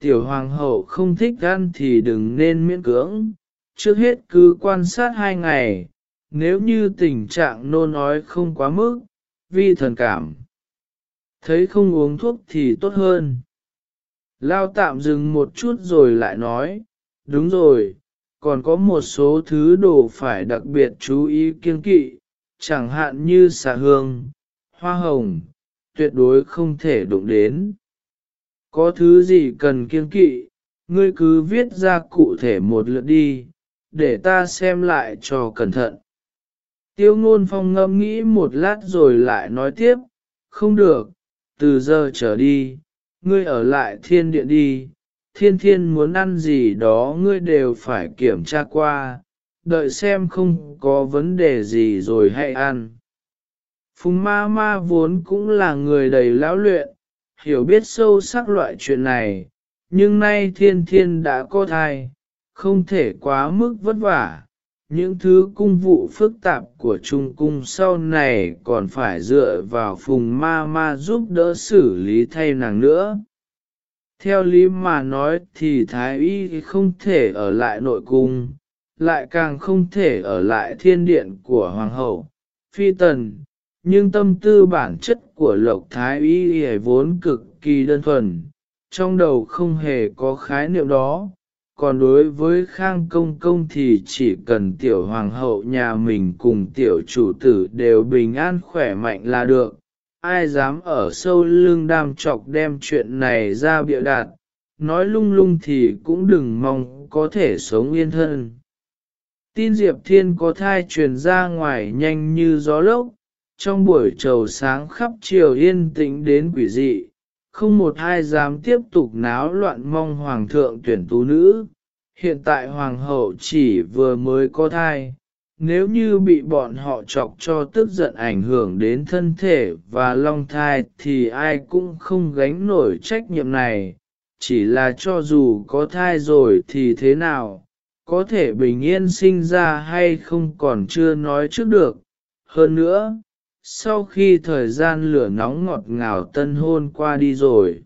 Tiểu Hoàng hậu không thích ăn thì đừng nên miễn cưỡng trước hết cứ quan sát hai ngày, nếu như tình trạng nôn ói không quá mức, vi thần cảm. Thấy không uống thuốc thì tốt hơn. Lao tạm dừng một chút rồi lại nói, đúng rồi, còn có một số thứ đồ phải đặc biệt chú ý kiêng kỵ, chẳng hạn như xà hương, hoa hồng, tuyệt đối không thể đụng đến. Có thứ gì cần kiêng kỵ, ngươi cứ viết ra cụ thể một lượt đi, để ta xem lại cho cẩn thận. Tiêu ngôn phong ngâm nghĩ một lát rồi lại nói tiếp, không được, từ giờ trở đi, ngươi ở lại thiên điện đi, thiên thiên muốn ăn gì đó ngươi đều phải kiểm tra qua, đợi xem không có vấn đề gì rồi hãy ăn. Phùng ma ma vốn cũng là người đầy lão luyện, hiểu biết sâu sắc loại chuyện này, nhưng nay thiên thiên đã có thai, không thể quá mức vất vả. Những thứ cung vụ phức tạp của Trung Cung sau này còn phải dựa vào phùng ma ma giúp đỡ xử lý thay nàng nữa. Theo lý mà nói thì Thái Y không thể ở lại nội cung, lại càng không thể ở lại thiên điện của hoàng hậu, phi tần, nhưng tâm tư bản chất của lộc thái y vốn cực kỳ đơn thuần, trong đầu không hề có khái niệm đó. Còn đối với Khang Công Công thì chỉ cần tiểu hoàng hậu nhà mình cùng tiểu chủ tử đều bình an khỏe mạnh là được, ai dám ở sâu lưng đam chọc đem chuyện này ra bịa đạt, nói lung lung thì cũng đừng mong có thể sống yên thân. Tin Diệp Thiên có thai truyền ra ngoài nhanh như gió lốc, trong buổi trầu sáng khắp chiều yên tĩnh đến quỷ dị, không một ai dám tiếp tục náo loạn mong hoàng thượng tuyển tú nữ. Hiện tại hoàng hậu chỉ vừa mới có thai, nếu như bị bọn họ chọc cho tức giận ảnh hưởng đến thân thể và long thai thì ai cũng không gánh nổi trách nhiệm này, chỉ là cho dù có thai rồi thì thế nào, có thể bình yên sinh ra hay không còn chưa nói trước được. Hơn nữa, sau khi thời gian lửa nóng ngọt ngào tân hôn qua đi rồi,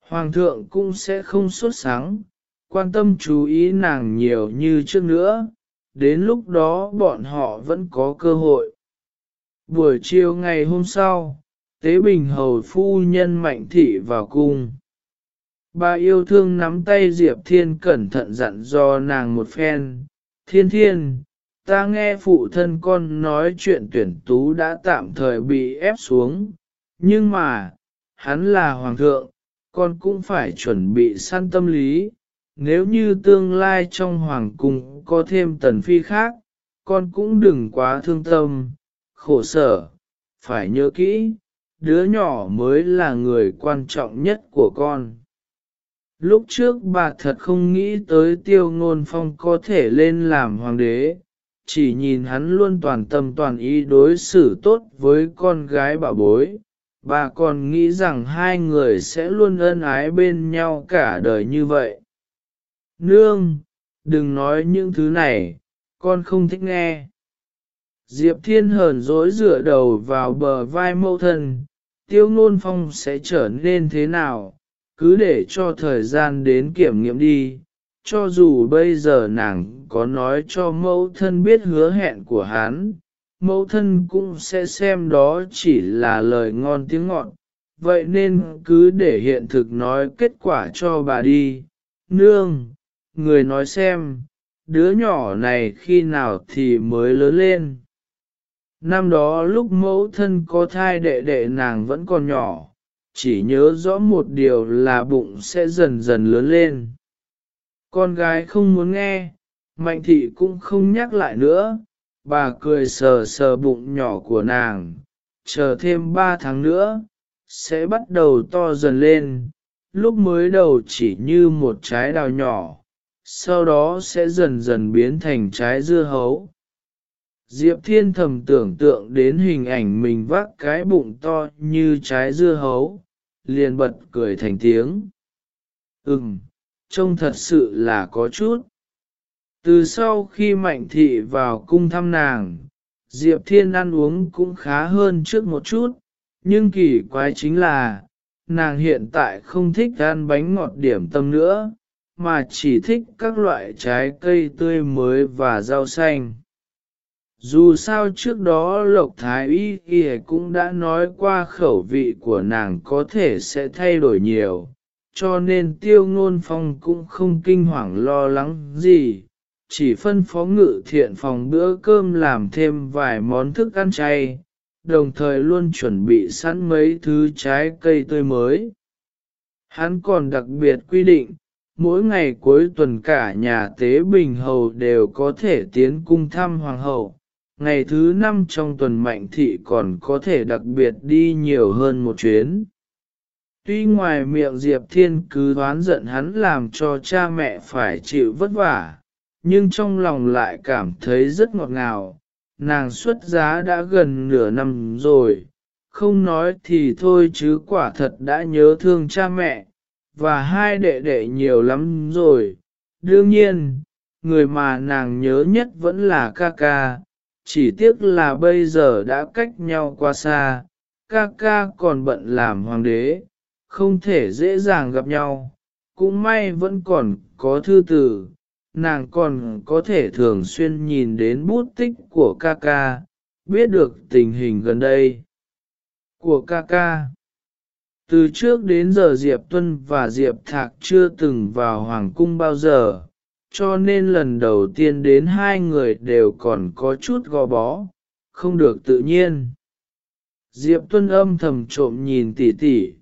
Hoàng thượng cũng sẽ không xuất sáng, quan tâm chú ý nàng nhiều như trước nữa, đến lúc đó bọn họ vẫn có cơ hội. Buổi chiều ngày hôm sau, Tế Bình Hầu Phu Nhân Mạnh Thị vào cung. Bà yêu thương nắm tay Diệp Thiên cẩn thận dặn do nàng một phen. Thiên thiên, ta nghe phụ thân con nói chuyện tuyển tú đã tạm thời bị ép xuống, nhưng mà, hắn là hoàng thượng, con cũng phải chuẩn bị săn tâm lý. Nếu như tương lai trong hoàng cung có thêm tần phi khác, con cũng đừng quá thương tâm, khổ sở, phải nhớ kỹ, đứa nhỏ mới là người quan trọng nhất của con. Lúc trước bà thật không nghĩ tới tiêu ngôn phong có thể lên làm hoàng đế, chỉ nhìn hắn luôn toàn tâm toàn ý đối xử tốt với con gái bà bối. Bà còn nghĩ rằng hai người sẽ luôn ân ái bên nhau cả đời như vậy. Nương, đừng nói những thứ này, con không thích nghe. Diệp Thiên hờn dỗi dựa đầu vào bờ vai mâu thân, tiêu ngôn phong sẽ trở nên thế nào, cứ để cho thời gian đến kiểm nghiệm đi. Cho dù bây giờ nàng có nói cho mẫu thân biết hứa hẹn của hắn, mẫu thân cũng sẽ xem đó chỉ là lời ngon tiếng ngọt. Vậy nên cứ để hiện thực nói kết quả cho bà đi. Nương, người nói xem, đứa nhỏ này khi nào thì mới lớn lên. Năm đó lúc mẫu thân có thai đệ đệ nàng vẫn còn nhỏ, chỉ nhớ rõ một điều là bụng sẽ dần dần lớn lên. Con gái không muốn nghe, mạnh thị cũng không nhắc lại nữa, bà cười sờ sờ bụng nhỏ của nàng, chờ thêm ba tháng nữa, sẽ bắt đầu to dần lên, lúc mới đầu chỉ như một trái đào nhỏ, sau đó sẽ dần dần biến thành trái dưa hấu. Diệp Thiên thầm tưởng tượng đến hình ảnh mình vác cái bụng to như trái dưa hấu, liền bật cười thành tiếng. Ừm, trông thật sự là có chút. Từ sau khi Mạnh Thị vào cung thăm nàng, Diệp Thiên ăn uống cũng khá hơn trước một chút, nhưng kỳ quái chính là, nàng hiện tại không thích ăn bánh ngọt điểm tâm nữa, mà chỉ thích các loại trái cây tươi mới và rau xanh. Dù sao trước đó Lộc Thái Y Y cũng đã nói qua khẩu vị của nàng có thể sẽ thay đổi nhiều, cho nên tiêu ngôn phong cũng không kinh hoàng lo lắng gì, chỉ phân phó ngự thiện phòng bữa cơm làm thêm vài món thức ăn chay, đồng thời luôn chuẩn bị sẵn mấy thứ trái cây tươi mới. Hắn còn đặc biệt quy định, mỗi ngày cuối tuần cả nhà tế bình hầu đều có thể tiến cung thăm hoàng hậu ngày thứ năm trong tuần mạnh thị còn có thể đặc biệt đi nhiều hơn một chuyến. Tuy ngoài miệng Diệp Thiên cứ đoán giận hắn làm cho cha mẹ phải chịu vất vả, nhưng trong lòng lại cảm thấy rất ngọt ngào. Nàng xuất giá đã gần nửa năm rồi, không nói thì thôi chứ quả thật đã nhớ thương cha mẹ, và hai đệ đệ nhiều lắm rồi. Đương nhiên, người mà nàng nhớ nhất vẫn là ca ca, chỉ tiếc là bây giờ đã cách nhau quá xa, ca ca còn bận làm hoàng đế, không thể dễ dàng gặp nhau, cũng may vẫn còn có thư tử, nàng còn có thể thường xuyên nhìn đến bút tích của ca ca, biết được tình hình gần đây của ca ca. Từ trước đến giờ Diệp Tuân và Diệp Thạc chưa từng vào Hoàng cung bao giờ, cho nên lần đầu tiên đến hai người đều còn có chút gò bó, không được tự nhiên. Diệp Tuân âm thầm trộm nhìn tỉ tỉ,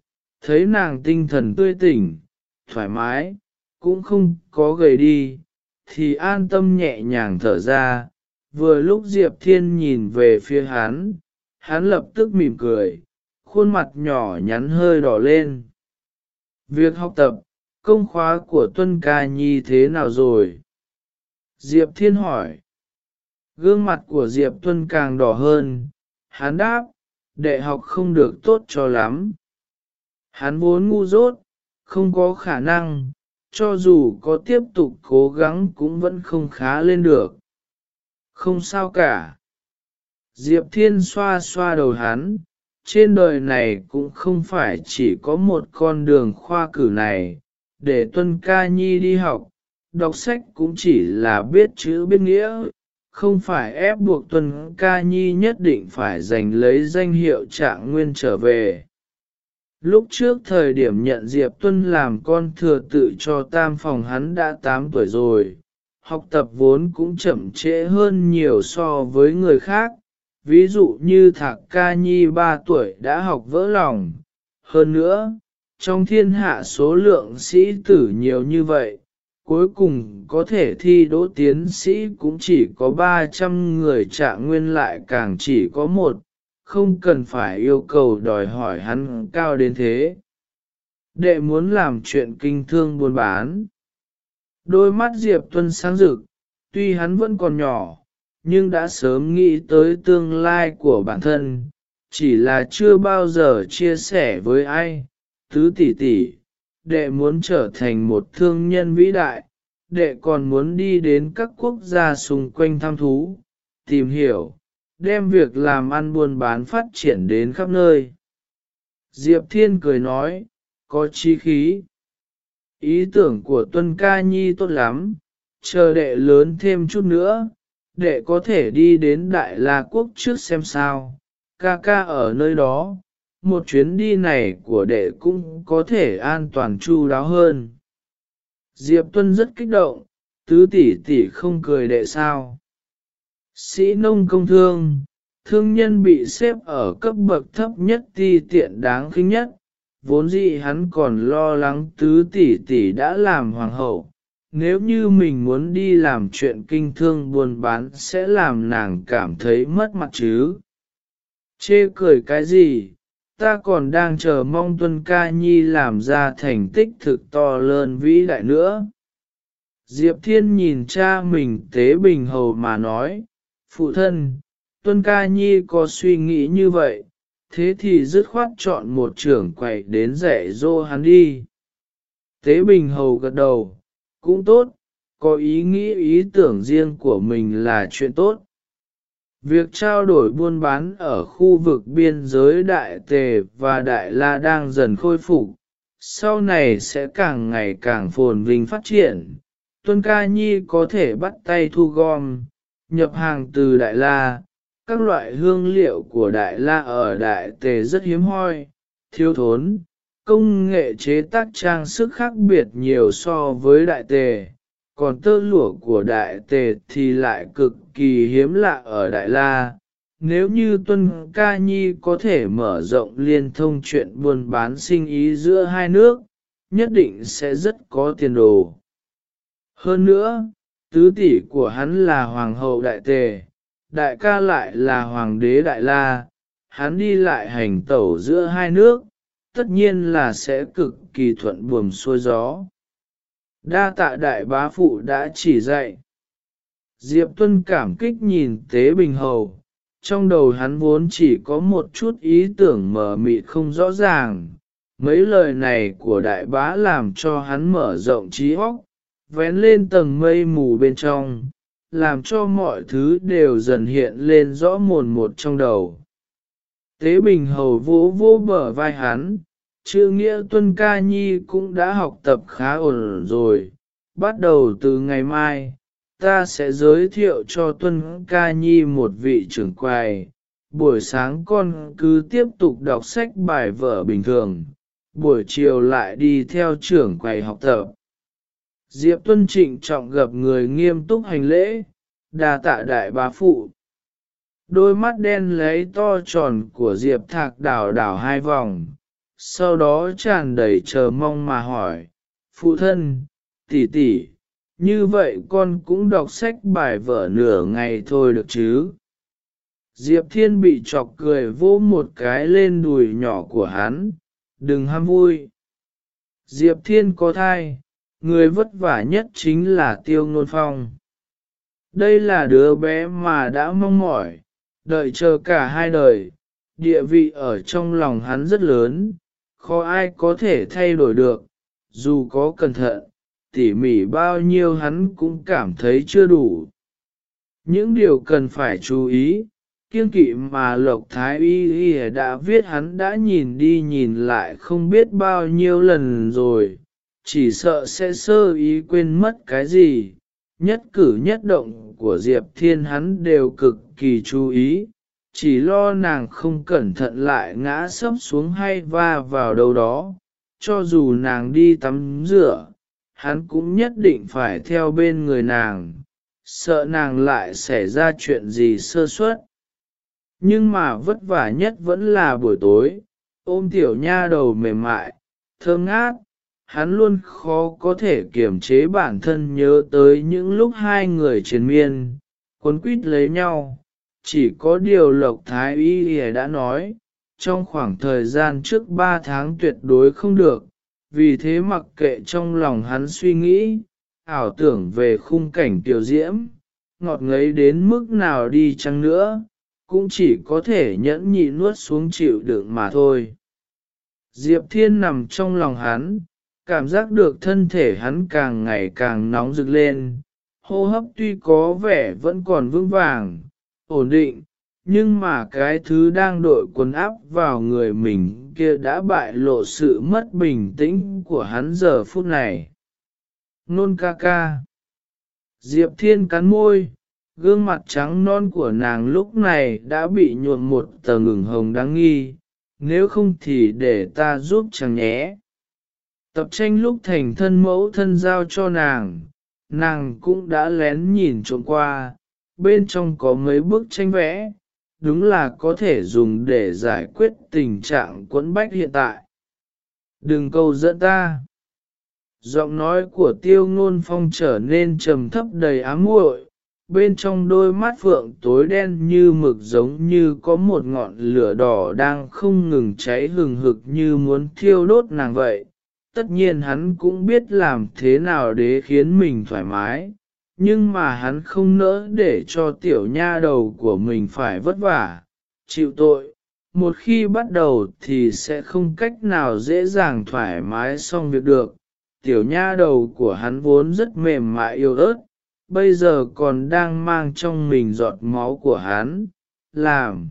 thấy nàng tinh thần tươi tỉnh, thoải mái, cũng không có gầy đi, thì an tâm nhẹ nhàng thở ra. Vừa lúc Diệp Thiên nhìn về phía hắn, hắn lập tức mỉm cười, khuôn mặt nhỏ nhắn hơi đỏ lên. Việc học tập, công khóa của Tuân Ca Nhi thế nào rồi? Diệp Thiên hỏi. Gương mặt của Diệp Tuân càng đỏ hơn, hắn đáp, đệ học không được tốt cho lắm. Hắn vốn ngu dốt, không có khả năng, cho dù có tiếp tục cố gắng cũng vẫn không khá lên được. Không sao cả. Diệp Thiên xoa xoa đầu hắn, trên đời này cũng không phải chỉ có một con đường khoa cử này, để Tuân Ca Nhi đi học, đọc sách cũng chỉ là biết chữ biết nghĩa, không phải ép buộc Tuân Ca Nhi nhất định phải giành lấy danh hiệu trạng nguyên trở về. Lúc trước thời điểm nhận Diệp Tuân làm con thừa tự cho tam phòng hắn đã 8 tuổi rồi, học tập vốn cũng chậm trễ hơn nhiều so với người khác, ví dụ như Thạc Ca Nhi 3 tuổi đã học vỡ lòng. Hơn nữa, trong thiên hạ số lượng sĩ tử nhiều như vậy, cuối cùng có thể thi đỗ tiến sĩ cũng chỉ có 300 người trạng nguyên lại càng chỉ có một, không cần phải yêu cầu đòi hỏi hắn cao đến thế. Đệ muốn làm chuyện kinh thương buôn bán. Đôi mắt Diệp Tuân sáng rực, tuy hắn vẫn còn nhỏ, nhưng đã sớm nghĩ tới tương lai của bản thân, chỉ là chưa bao giờ chia sẻ với ai. Tứ tỷ tỷ, đệ muốn trở thành một thương nhân vĩ đại, đệ còn muốn đi đến các quốc gia xung quanh thăm thú, tìm hiểu, đem việc làm ăn buôn bán phát triển đến khắp nơi. Diệp Thiên cười nói, có chi khí. Ý tưởng của Tuân Ca Nhi tốt lắm, chờ đệ lớn thêm chút nữa, đệ có thể đi đến Đại La Quốc trước xem sao, ca ca ở nơi đó, một chuyến đi này của đệ cũng có thể an toàn chu đáo hơn. Diệp Tuân rất kích động, tứ tỷ tỷ không cười đệ sao. Sĩ nông công thương, thương nhân bị xếp ở cấp bậc thấp nhất ti tiện đáng khinh nhất, vốn dĩ hắn còn lo lắng tứ tỷ tỷ đã làm hoàng hậu, nếu như mình muốn đi làm chuyện kinh thương buôn bán sẽ làm nàng cảm thấy mất mặt chứ. Chê cười cái gì, ta còn đang chờ mong Tuân Ca Nhi làm ra thành tích thực to lớn vĩ đại nữa. Diệp Thiên nhìn cha mình tế bình hầu mà nói, phụ thân, Tuân Ca Nhi có suy nghĩ như vậy, thế thì dứt khoát chọn một trưởng quầy đến dạy dỗ hắn đi. Tế bình hầu gật đầu, cũng tốt, có ý nghĩ ý tưởng riêng của mình là chuyện tốt. Việc trao đổi buôn bán ở khu vực biên giới Đại Tề và Đại La đang dần khôi phục, sau này sẽ càng ngày càng phồn vinh phát triển. Tuân Ca Nhi có thể bắt tay thu gom, nhập hàng từ Đại La, các loại hương liệu của Đại La ở Đại Tề rất hiếm hoi, thiếu thốn, công nghệ chế tác trang sức khác biệt nhiều so với Đại Tề còn tơ lụa của đại tề thì lại cực kỳ hiếm lạ ở Đại La. Nếu như Tuân Ca Nhi có thể mở rộng liên thông chuyện buôn bán sinh ý giữa hai nước, nhất định sẽ rất có tiền đồ. Hơn nữa, tứ tỷ của hắn là Hoàng hậu Đại Tề, đại ca lại là Hoàng đế Đại La, hắn đi lại hành tẩu giữa hai nước, tất nhiên là sẽ cực kỳ thuận buồm xuôi gió. Đa tạ đại bá phụ đã chỉ dạy. Diệp Tuân cảm kích nhìn Tế Bình Hầu, trong đầu hắn vốn chỉ có một chút ý tưởng mờ mịt không rõ ràng. Mấy lời này của đại bá làm cho hắn mở rộng trí óc, vén lên tầng mây mù bên trong, làm cho mọi thứ đều dần hiện lên rõ mồn một trong đầu. Tế Bình Hầu vỗ vỗ bờ vai hắn, chữ nghĩa tuân ca nhi cũng đã học tập khá ổn rồi, bắt đầu từ ngày mai, ta sẽ giới thiệu cho Tuân Ca Nhi một vị trưởng quầy. Buổi sáng con cứ tiếp tục đọc sách bài vở bình thường, buổi chiều lại đi theo trưởng quầy học tập. Diệp Tuân trịnh trọng gặp người nghiêm túc hành lễ, đà tạ đại bá phụ. Đôi mắt đen lấy to tròn của Diệp Thạc đảo đảo hai vòng, sau đó tràn đầy chờ mong mà hỏi, phụ thân, tỷ tỷ, như vậy con cũng đọc sách bài vở nửa ngày thôi được chứ? Diệp Thiên bị chọc cười vỗ một cái lên đùi nhỏ của hắn, đừng ham vui. Diệp Thiên có thai, người vất vả nhất chính là Tiêu Ngôn Phong. Đây là đứa bé mà đã mong mỏi, đợi chờ cả hai đời, địa vị ở trong lòng hắn rất lớn, khó ai có thể thay đổi được, dù có cẩn thận, tỉ mỉ bao nhiêu hắn cũng cảm thấy chưa đủ. Những điều cần phải chú ý, kiên kỵ mà Lộc Thái Y Y đã viết hắn đã nhìn đi nhìn lại không biết bao nhiêu lần rồi, chỉ sợ sẽ sơ ý quên mất cái gì, nhất cử nhất động của Diệp Thiên hắn đều cực kỳ chú ý, chỉ lo nàng không cẩn thận lại ngã sấp xuống hay va vào đâu đó, cho dù nàng đi tắm rửa, hắn cũng nhất định phải theo bên người nàng, sợ nàng lại xảy ra chuyện gì sơ suất. Nhưng mà vất vả nhất vẫn là buổi tối, ôm tiểu nha đầu mềm mại, thơm ngát, hắn luôn khó có thể kiềm chế bản thân nhớ tới những lúc hai người triền miên, cuốn quýt lấy nhau. Chỉ có điều Lộc Thái Y đã nói, trong khoảng thời gian trước ba tháng tuyệt đối không được, vì thế mặc kệ trong lòng hắn suy nghĩ, ảo tưởng về khung cảnh tiểu diễm, ngọt ngấy đến mức nào đi chăng nữa, cũng chỉ có thể nhẫn nhị nuốt xuống chịu đựng mà thôi. Diệp Thiên nằm trong lòng hắn, cảm giác được thân thể hắn càng ngày càng nóng rực lên, hô hấp tuy có vẻ vẫn còn vững vàng, ổn định, nhưng mà cái thứ đang đội quần áp vào người mình kia đã bại lộ sự mất bình tĩnh của hắn giờ phút này. Nôn ca ca. Diệp Thiên cắn môi, gương mặt trắng non của nàng lúc này đã bị nhuộm một tờ ngừng hồng đáng nghi, nếu không thì để ta giúp chẳng nhé. Tập tranh lúc thành thân mẫu thân giao cho nàng, nàng cũng đã lén nhìn trộm qua, bên trong có mấy bức tranh vẽ, đúng là có thể dùng để giải quyết tình trạng quẫn bách hiện tại. Đừng câu dẫn ta. Giọng nói của tiêu ngôn phong trở nên trầm thấp đầy ám muội, bên trong đôi mắt phượng tối đen như mực giống như có một ngọn lửa đỏ đang không ngừng cháy hừng hực như muốn thiêu đốt nàng vậy. Tất nhiên hắn cũng biết làm thế nào để khiến mình thoải mái, nhưng mà hắn không nỡ để cho tiểu nha đầu của mình phải vất vả, chịu tội. Một khi bắt đầu thì sẽ không cách nào dễ dàng thoải mái xong việc được. Tiểu nha đầu của hắn vốn rất mềm mại yêu ớt, bây giờ còn đang mang trong mình giọt máu của hắn, làm.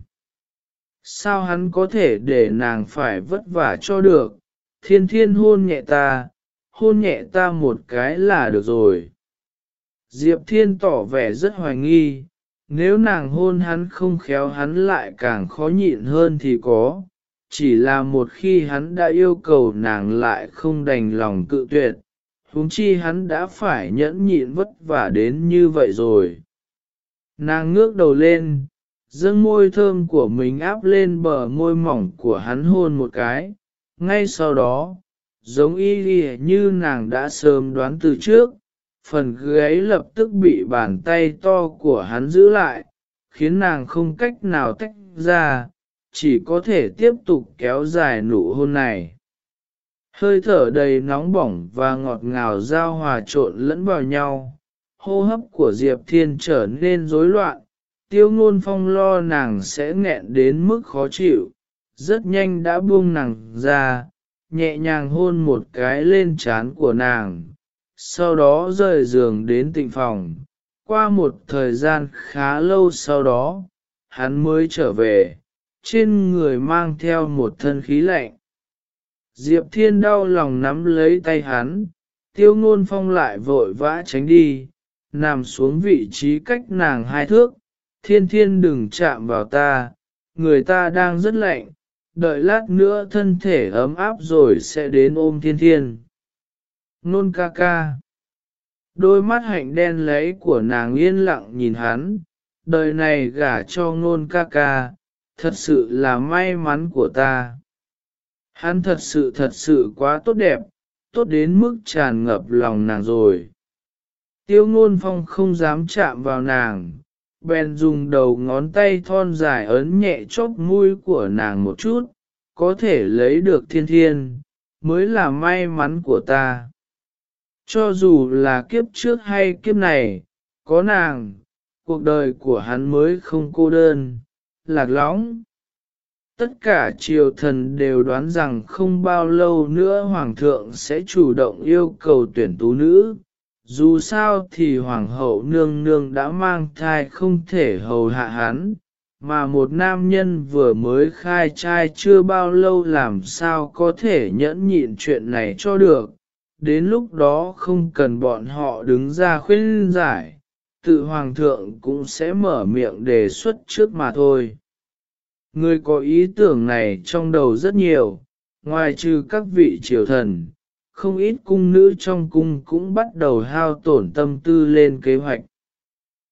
Sao hắn có thể để nàng phải vất vả cho được, thiên thiên hôn nhẹ ta, hôn nhẹ ta một cái là được rồi. Diệp Thiên tỏ vẻ rất hoài nghi, nếu nàng hôn hắn không khéo hắn lại càng khó nhịn hơn thì có, chỉ là một khi hắn đã yêu cầu nàng lại không đành lòng cự tuyệt, huống chi hắn đã phải nhẫn nhịn vất vả đến như vậy rồi. Nàng ngước đầu lên, dâng môi thơm của mình áp lên bờ môi mỏng của hắn hôn một cái, ngay sau đó, giống y như nàng đã sớm đoán từ trước, phần gáy lập tức bị bàn tay to của hắn giữ lại, khiến nàng không cách nào tách ra, chỉ có thể tiếp tục kéo dài nụ hôn này. Hơi thở đầy nóng bỏng và ngọt ngào giao hòa trộn lẫn vào nhau, hô hấp của Diệp Thiên trở nên rối loạn, tiêu ngôn phong lo nàng sẽ nghẹn đến mức khó chịu, rất nhanh đã buông nàng ra, nhẹ nhàng hôn một cái lên trán của nàng, sau đó rời giường đến tịnh phòng. Qua một thời gian khá lâu sau đó, hắn mới trở về, trên người mang theo một thân khí lạnh. Diệp Thiên đau lòng nắm lấy tay hắn, tiêu ngôn phong lại vội vã tránh đi, nằm xuống vị trí cách nàng hai thước, thiên thiên đừng chạm vào ta, người ta đang rất lạnh, đợi lát nữa thân thể ấm áp rồi sẽ đến ôm thiên thiên. Nôn ca ca. Đôi mắt hạnh đen lấy của nàng yên lặng nhìn hắn, đời này gả cho Nôn ca ca, thật sự là may mắn của ta. Hắn thật sự thật sự quá tốt đẹp, tốt đến mức tràn ngập lòng nàng rồi. Tiêu ngôn phong không dám chạm vào nàng, bèn dùng đầu ngón tay thon dài ấn nhẹ chóp mũi của nàng một chút, có thể lấy được thiên thiên, mới là may mắn của ta. Cho dù là kiếp trước hay kiếp này, có nàng, cuộc đời của hắn mới không cô đơn, lạc lõng. Tất cả triều thần đều đoán rằng không bao lâu nữa Hoàng thượng sẽ chủ động yêu cầu tuyển tú nữ. Dù sao thì Hoàng hậu nương nương đã mang thai không thể hầu hạ hắn, mà một nam nhân vừa mới khai trai chưa bao lâu làm sao có thể nhẫn nhịn chuyện này cho được. Đến lúc đó không cần bọn họ đứng ra khuyên giải, tự Hoàng thượng cũng sẽ mở miệng đề xuất trước mà thôi. Người có ý tưởng này trong đầu rất nhiều, ngoài trừ các vị triều thần, không ít cung nữ trong cung cũng bắt đầu hao tổn tâm tư lên kế hoạch.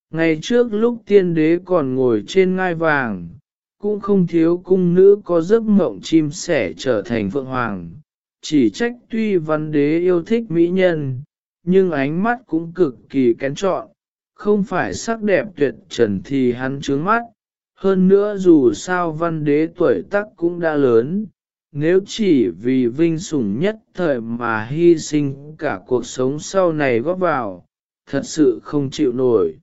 Ngày trước lúc tiên đế còn ngồi trên ngai vàng, cũng không thiếu cung nữ có giấc mộng chim sẻ trở thành phượng hoàng, chỉ trách tuy văn đế yêu thích mỹ nhân, nhưng ánh mắt cũng cực kỳ kén chọn, không phải sắc đẹp tuyệt trần thì hắn trướng mắt, hơn nữa dù sao văn đế tuổi tác cũng đã lớn, nếu chỉ vì vinh sủng nhất thời mà hy sinh cả cuộc sống sau này góp vào, thật sự không chịu nổi.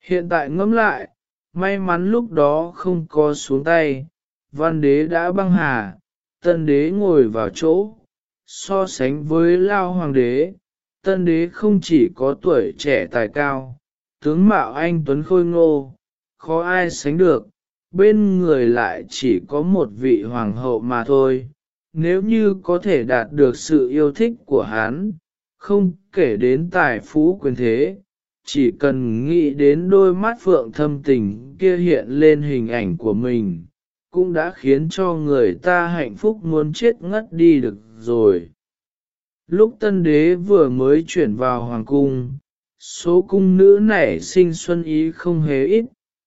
Hiện tại ngẫm lại, may mắn lúc đó không có xuống tay, văn đế đã băng hà, tân đế ngồi vào chỗ, so sánh với lao hoàng đế, tân đế không chỉ có tuổi trẻ tài cao, tướng mạo anh Tuấn Khôi Ngô, khó ai sánh được, bên người lại chỉ có một vị hoàng hậu mà thôi. Nếu như có thể đạt được sự yêu thích của hắn, không kể đến tài phú quyền thế, chỉ cần nghĩ đến đôi mắt phượng thâm tình kia hiện lên hình ảnh của mình, cũng đã khiến cho người ta hạnh phúc muốn chết ngất đi được rồi. Lúc tân đế vừa mới chuyển vào hoàng cung, số cung nữ nảy sinh xuân ý không hề ít,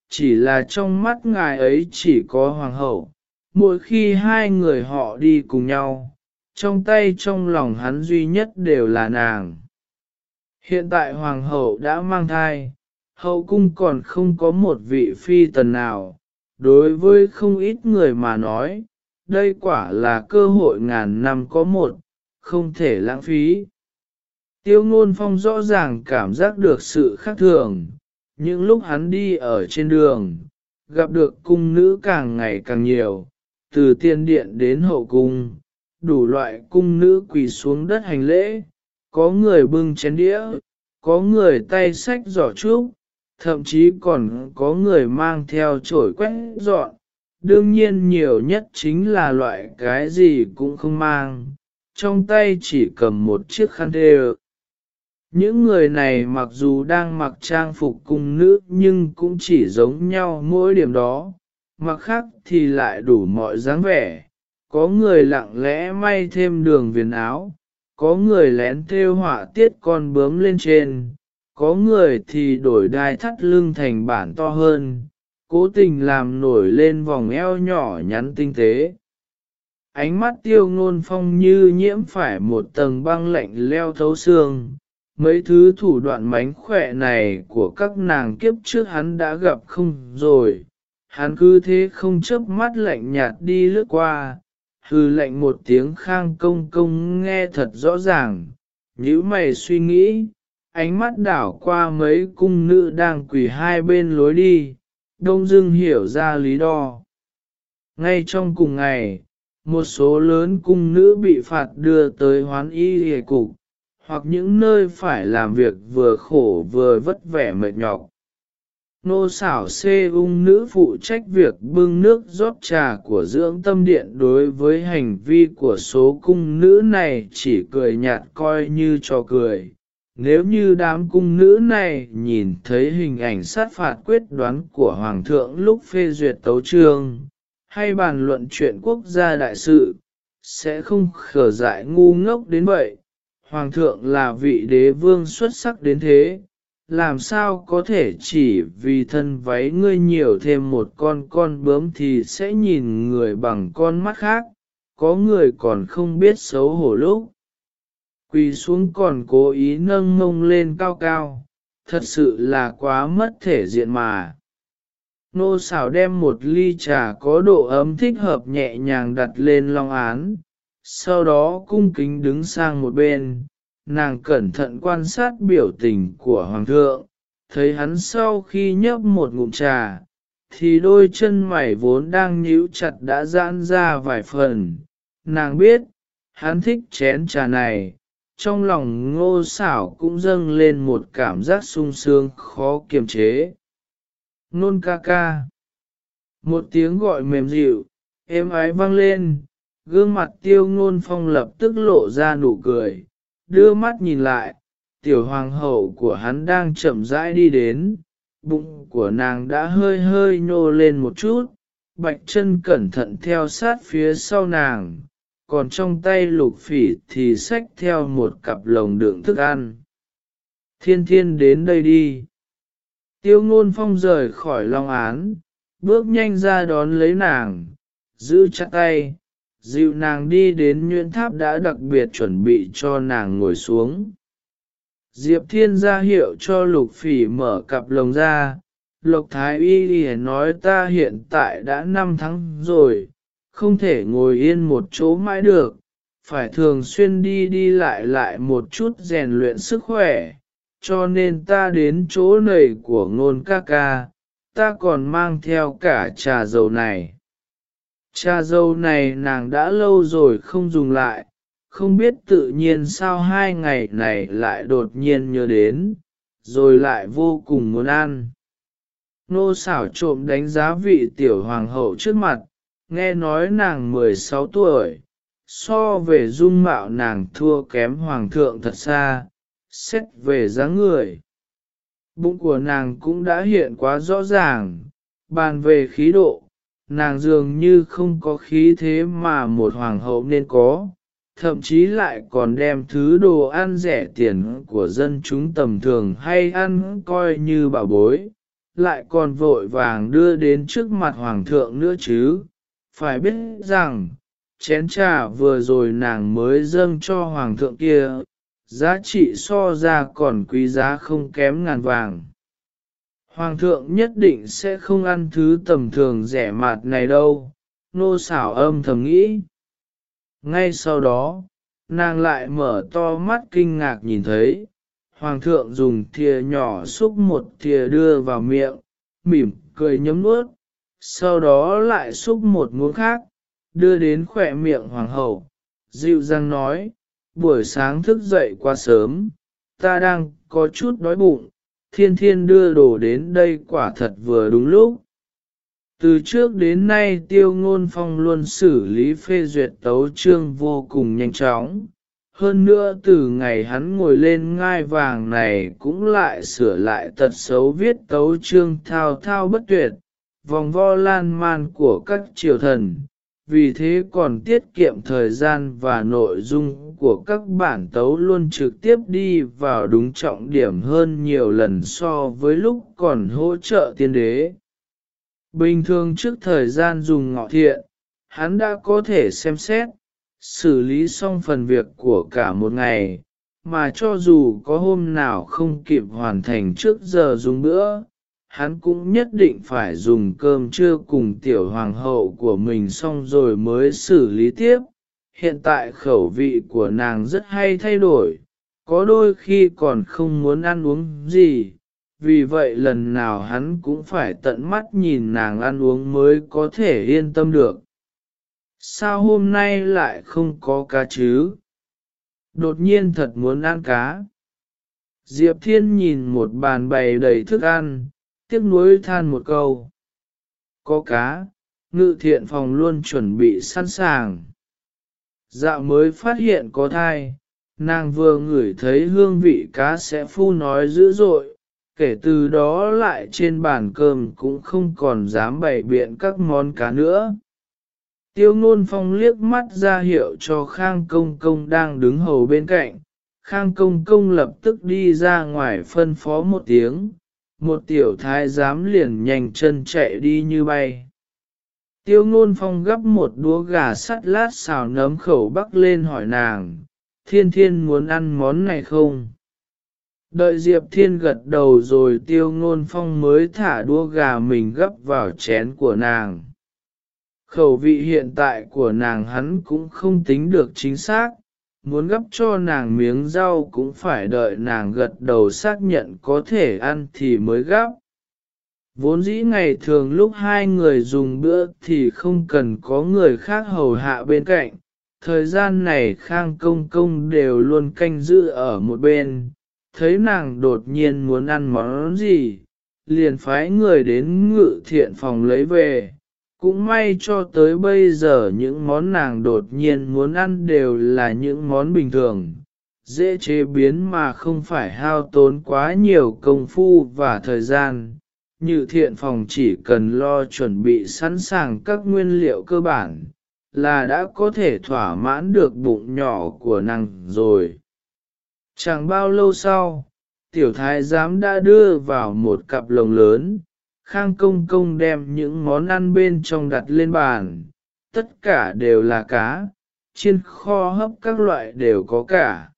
chỉ là trong mắt ngài ấy chỉ có hoàng hậu, mỗi khi hai người họ đi cùng nhau, trong tay trong lòng hắn duy nhất đều là nàng. Hiện tại hoàng hậu đã mang thai, hậu cung còn không có một vị phi tần nào, đối với không ít người mà nói, đây quả là cơ hội ngàn năm có một, không thể lãng phí. Tiêu ngôn phong rõ ràng cảm giác được sự khác thường, những lúc hắn đi ở trên đường, gặp được cung nữ càng ngày càng nhiều, từ tiên điện đến hậu cung, đủ loại cung nữ quỳ xuống đất hành lễ, có người bưng chén đĩa, có người tay sách giỏ trúc, thậm chí còn có người mang theo chổi quét dọn. Đương nhiên nhiều nhất chính là loại cái gì cũng không mang, trong tay chỉ cầm một chiếc khăn đê những người này mặc dù đang mặc trang phục cung nữ nhưng cũng chỉ giống nhau mỗi điểm đó, mặc khác thì lại đủ mọi dáng vẻ. Có người lặng lẽ may thêm đường viền áo, có người lén thêu họa tiết con bướm lên trên, có người thì đổi đai thắt lưng thành bản to hơn, cố tình làm nổi lên vòng eo nhỏ nhắn tinh tế. Ánh mắt tiêu ngôn phong như nhiễm phải một tầng băng lạnh leo thấu xương, mấy thứ thủ đoạn mánh khỏe này của các nàng kiếp trước hắn đã gặp không rồi. Hắn cứ thế không chớp mắt lạnh nhạt đi lướt qua, hư lạnh một tiếng khang công công nghe thật rõ ràng, nhíu mày suy nghĩ, ánh mắt đảo qua mấy cung nữ đang quỳ hai bên lối đi, đông dưng hiểu ra lý do. Ngay trong cùng ngày, một số lớn cung nữ bị phạt đưa tới hoán y hề cục, hoặc những nơi phải làm việc vừa khổ vừa vất vẻ mệt nhọc. nô xảo xê ung nữ phụ trách việc bưng nước rót trà của dưỡng tâm điện đối với hành vi của số cung nữ này chỉ cười nhạt coi như trò cười. Nếu như đám cung nữ này nhìn thấy hình ảnh sát phạt quyết đoán của Hoàng thượng lúc phê duyệt tấu trương, hay bàn luận chuyện quốc gia đại sự, sẽ không khở dại ngu ngốc đến vậy. Hoàng thượng là vị đế vương xuất sắc đến thế, làm sao có thể chỉ vì thân váy ngươi nhiều thêm một con con bướm thì sẽ nhìn người bằng con mắt khác, có người còn không biết xấu hổ lúc. Quỳ xuống còn cố ý nâng mông lên cao cao, thật sự là quá mất thể diện mà. Nô xảo đem một ly trà có độ ấm thích hợp nhẹ nhàng đặt lên long án, sau đó cung kính đứng sang một bên, nàng cẩn thận quan sát biểu tình của hoàng thượng, thấy hắn sau khi nhấp một ngụm trà, thì đôi chân mày vốn đang nhíu chặt đã giãn ra vài phần. Nàng biết, hắn thích chén trà này, trong lòng ngô xảo cũng dâng lên một cảm giác sung sướng khó kiềm chế. Nôn ca ca. Một tiếng gọi mềm dịu, êm ái vang lên, gương mặt tiêu ngôn phong lập tức lộ ra nụ cười, đưa mắt nhìn lại, tiểu hoàng hậu của hắn đang chậm rãi đi đến, bụng của nàng đã hơi hơi nhô lên một chút, bạch chân cẩn thận theo sát phía sau nàng, còn trong tay lục phỉ thì xách theo một cặp lồng đựng thức ăn. Thiên thiên đến đây đi. Tiêu ngôn phong rời khỏi long án, bước nhanh ra đón lấy nàng, giữ chặt tay, dịu nàng đi đến nhuyễn tháp đã đặc biệt chuẩn bị cho nàng ngồi xuống. Diệp Thiên ra hiệu cho Lục Phỉ mở cặp lồng ra, Lục Thái Y Y nói ta hiện tại đã 5 tháng rồi, không thể ngồi yên một chỗ mãi được, phải thường xuyên đi đi lại lại một chút rèn luyện sức khỏe, cho nên ta đến chỗ này của ngôn ca ca, ta còn mang theo cả trà dầu này. Cha dâu này nàng đã lâu rồi không dùng lại, không biết tự nhiên sao hai ngày này lại đột nhiên nhớ đến, rồi lại vô cùng muốn ăn. Nô xảo trộm đánh giá vị tiểu hoàng hậu trước mặt, nghe nói nàng 16 tuổi, so về dung mạo nàng thua kém hoàng thượng thật xa, xét về dáng người. Bụng của nàng cũng đã hiện quá rõ ràng, bàn về khí độ, nàng dường như không có khí thế mà một hoàng hậu nên có, thậm chí lại còn đem thứ đồ ăn rẻ tiền của dân chúng tầm thường hay ăn coi như bảo bối, lại còn vội vàng đưa đến trước mặt hoàng thượng nữa chứ. Phải biết rằng, chén trà vừa rồi nàng mới dâng cho hoàng thượng kia, giá trị so ra còn quý giá không kém ngàn vàng. Hoàng thượng nhất định sẽ không ăn thứ tầm thường rẻ mạt này đâu, nô xảo âm thầm nghĩ. Ngay sau đó, nàng lại mở to mắt kinh ngạc nhìn thấy, hoàng thượng dùng thìa nhỏ xúc một thìa đưa vào miệng, mỉm cười nhấm nuốt, sau đó lại xúc một muỗng khác, đưa đến khỏe miệng hoàng hậu, dịu dàng nói, buổi sáng thức dậy quá sớm, ta đang có chút đói bụng, thiên thiên đưa đồ đến đây quả thật vừa đúng lúc. Từ trước đến nay tiêu ngôn phong luôn xử lý phê duyệt tấu trương vô cùng nhanh chóng. Hơn nữa từ ngày hắn ngồi lên ngai vàng này cũng lại sửa lại tật xấu viết tấu trương thao thao bất tuyệt, vòng vo lan man của các triều thần, vì thế còn tiết kiệm thời gian và nội dung của các bản tấu luôn trực tiếp đi vào đúng trọng điểm hơn nhiều lần so với lúc còn hỗ trợ tiên đế. Bình thường trước thời gian dùng ngọ thiện, hắn đã có thể xem xét, xử lý xong phần việc của cả một ngày, mà cho dù có hôm nào không kịp hoàn thành trước giờ dùng bữa, hắn cũng nhất định phải dùng cơm trưa cùng tiểu hoàng hậu của mình xong rồi mới xử lý tiếp. Hiện tại khẩu vị của nàng rất hay thay đổi, có đôi khi còn không muốn ăn uống gì, vì vậy lần nào hắn cũng phải tận mắt nhìn nàng ăn uống mới có thể yên tâm được. Sao hôm nay lại không có cá chứ? Đột nhiên thật muốn ăn cá. Diệp Thiên nhìn một bàn bày đầy thức ăn, tiếc nuối than một câu. Có cá, ngự thiện phòng luôn chuẩn bị sẵn sàng. Dạo mới phát hiện có thai, nàng vừa ngửi thấy hương vị cá sẽ phu nói dữ dội, kể từ đó lại trên bàn cơm cũng không còn dám bày biện các món cá nữa. Tiêu ngôn phong liếc mắt ra hiệu cho Khang Công Công đang đứng hầu bên cạnh, Khang Công Công lập tức đi ra ngoài phân phó một tiếng, một tiểu thái giám liền nhanh chân chạy đi như bay. Tiêu ngôn phong gấp một đũa gà sắt lát xào nấm khẩu bắc lên hỏi nàng, thiên thiên muốn ăn món này không? Đợi Diệp Thiên gật đầu rồi tiêu ngôn phong mới thả đua gà mình gấp vào chén của nàng. Khẩu vị hiện tại của nàng hắn cũng không tính được chính xác, muốn gấp cho nàng miếng rau cũng phải đợi nàng gật đầu xác nhận có thể ăn thì mới gấp. Vốn dĩ ngày thường lúc hai người dùng bữa thì không cần có người khác hầu hạ bên cạnh, thời gian này khang công công đều luôn canh giữ ở một bên, thấy nàng đột nhiên muốn ăn món gì, liền phái người đến ngự thiện phòng lấy về. Cũng may cho tới bây giờ những món nàng đột nhiên muốn ăn đều là những món bình thường, dễ chế biến mà không phải hao tốn quá nhiều công phu và thời gian. Như thiện phòng chỉ cần lo chuẩn bị sẵn sàng các nguyên liệu cơ bản, là đã có thể thỏa mãn được bụng nhỏ của nàng rồi. Chẳng bao lâu sau, tiểu thái giám đã đưa vào một cặp lồng lớn, khang công công đem những món ăn bên trong đặt lên bàn, tất cả đều là cá, chiên kho hấp các loại đều có cả.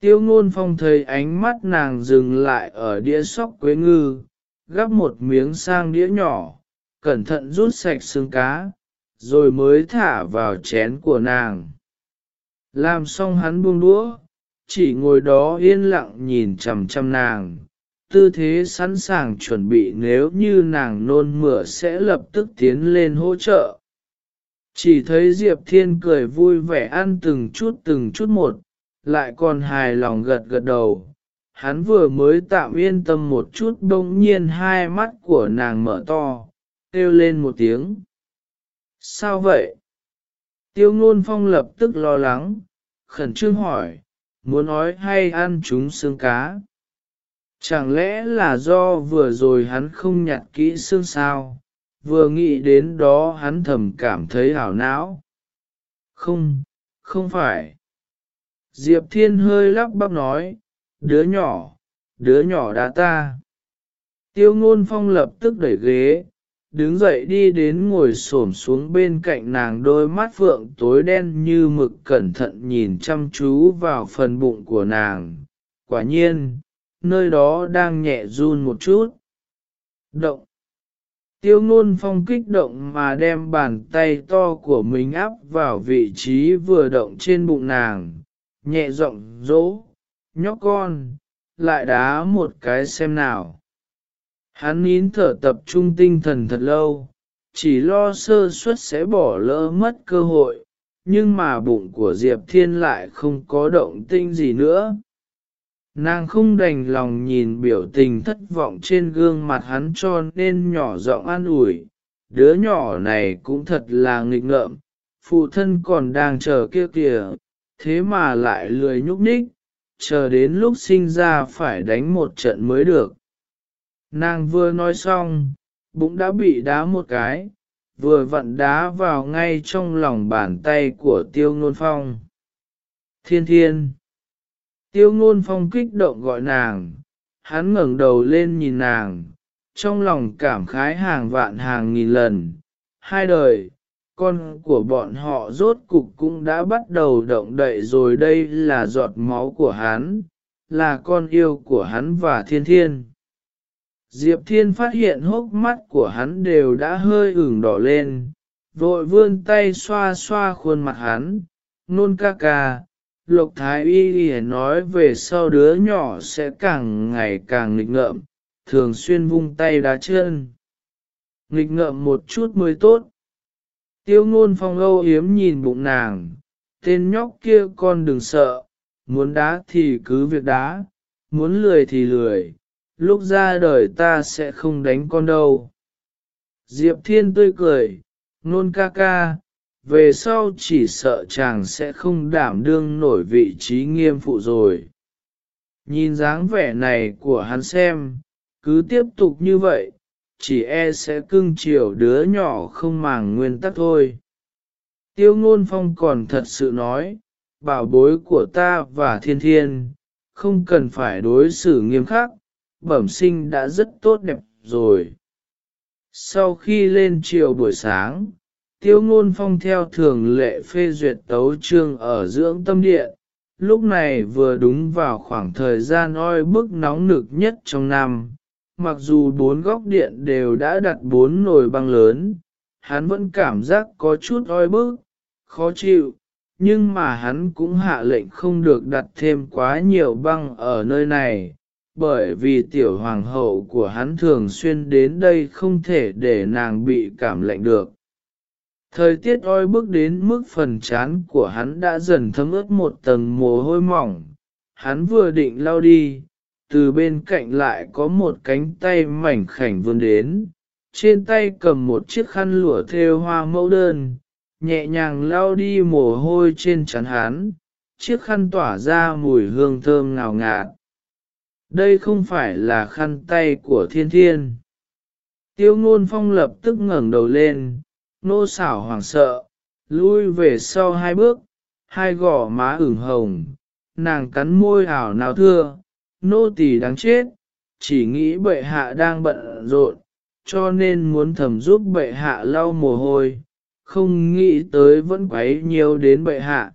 Tiêu ngôn phong thấy ánh mắt nàng dừng lại ở đĩa sóc quế ngư, gắp một miếng sang đĩa nhỏ, cẩn thận rút sạch xương cá, rồi mới thả vào chén của nàng. Làm xong hắn buông đũa, chỉ ngồi đó yên lặng nhìn chằm chằm nàng, tư thế sẵn sàng chuẩn bị nếu như nàng nôn mửa sẽ lập tức tiến lên hỗ trợ. Chỉ thấy Diệp Thiên cười vui vẻ ăn từng chút từng chút một, lại còn hài lòng gật gật đầu. Hắn vừa mới tạm yên tâm một chút bỗng nhiên hai mắt của nàng mở to, kêu lên một tiếng. Sao vậy? Tiêu ngôn phong lập tức lo lắng, khẩn trương hỏi, muốn nói hay ăn chúng xương cá. Chẳng lẽ là do vừa rồi hắn không nhặt kỹ xương sao, vừa nghĩ đến đó hắn thầm cảm thấy hảo não. Không, không phải. Diệp Thiên hơi lắp bắp nói, đứa nhỏ, đứa nhỏ đã ta. Tiêu ngôn phong lập tức đẩy ghế, đứng dậy đi đến ngồi xổm xuống bên cạnh nàng đôi mắt phượng tối đen như mực cẩn thận nhìn chăm chú vào phần bụng của nàng. Quả nhiên, nơi đó đang nhẹ run một chút. Động. Tiêu ngôn phong kích động mà đem bàn tay to của mình áp vào vị trí vừa động trên bụng nàng, nhẹ giọng dỗ, nhóc con, lại đá một cái xem nào. Hắn nín thở tập trung tinh thần thật lâu, chỉ lo sơ suất sẽ bỏ lỡ mất cơ hội, nhưng mà bụng của Diệp Thiên lại không có động tinh gì nữa. Nàng không đành lòng nhìn biểu tình thất vọng trên gương mặt hắn cho nên nhỏ giọng an ủi, đứa nhỏ này cũng thật là nghịch ngợm, phụ thân còn đang chờ kia kìa, thế mà lại lười nhúc nhích, chờ đến lúc sinh ra phải đánh một trận mới được. Nàng vừa nói xong, bụng đã bị đá một cái, vừa vặn đá vào ngay trong lòng bàn tay của tiêu ngôn phong. Thiên thiên! Tiêu ngôn phong kích động gọi nàng, hắn ngẩng đầu lên nhìn nàng, trong lòng cảm khái hàng vạn hàng nghìn lần. Hai đời, con của bọn họ rốt cục cũng đã bắt đầu động đậy rồi đây là giọt máu của hắn, là con yêu của hắn và thiên thiên. Diệp Thiên phát hiện hốc mắt của hắn đều đã hơi ửng đỏ lên, vội vươn tay xoa xoa khuôn mặt hắn, nôn ca ca. Lục Thái Y Y nói về sau đứa nhỏ sẽ càng ngày càng nghịch ngợm, thường xuyên vung tay đá chân. Nghịch ngợm một chút mới tốt. Tiêu ngôn phong âu yếm nhìn bụng nàng, tên nhóc kia con đừng sợ, muốn đá thì cứ việc đá, muốn lười thì lười, lúc ra đời ta sẽ không đánh con đâu. Diệp Thiên tươi cười, nôn ca ca, về sau chỉ sợ chàng sẽ không đảm đương nổi vị trí nghiêm phụ rồi. Nhìn dáng vẻ này của hắn xem, cứ tiếp tục như vậy, chỉ e sẽ cưng chiều đứa nhỏ không màng nguyên tắc thôi. Tiêu ngôn phong còn thật sự nói, bảo bối của ta và thiên thiên, không cần phải đối xử nghiêm khắc, bẩm sinh đã rất tốt đẹp rồi. Sau khi lên chiều buổi sáng, tiêu ngôn phong theo thường lệ phê duyệt tấu trương ở dưỡng tâm điện, lúc này vừa đúng vào khoảng thời gian oi bức nóng nực nhất trong năm. Mặc dù bốn góc điện đều đã đặt bốn nồi băng lớn, hắn vẫn cảm giác có chút oi bức, khó chịu, nhưng mà hắn cũng hạ lệnh không được đặt thêm quá nhiều băng ở nơi này, bởi vì tiểu hoàng hậu của hắn thường xuyên đến đây không thể để nàng bị cảm lạnh được. Thời tiết oi bức đến mức phần chán của hắn đã dần thấm ướt một tầng mồ hôi mỏng, hắn vừa định lao đi, từ bên cạnh lại có một cánh tay mảnh khảnh vươn đến, trên tay cầm một chiếc khăn lụa thêu hoa mẫu đơn, nhẹ nhàng lao đi mồ hôi trên trán hắn, chiếc khăn tỏa ra mùi hương thơm ngào ngạt. Đây không phải là khăn tay của thiên thiên. Tiêu ngôn phong lập tức ngẩng đầu lên, nô xảo hoảng sợ, lui về sau hai bước, hai gò má ửng hồng, nàng cắn môi ảo nào thưa, nô tỳ đáng chết, chỉ nghĩ bệ hạ đang bận rộn, cho nên muốn thầm giúp bệ hạ lau mồ hôi, không nghĩ tới vẫn quấy nhiều đến bệ hạ.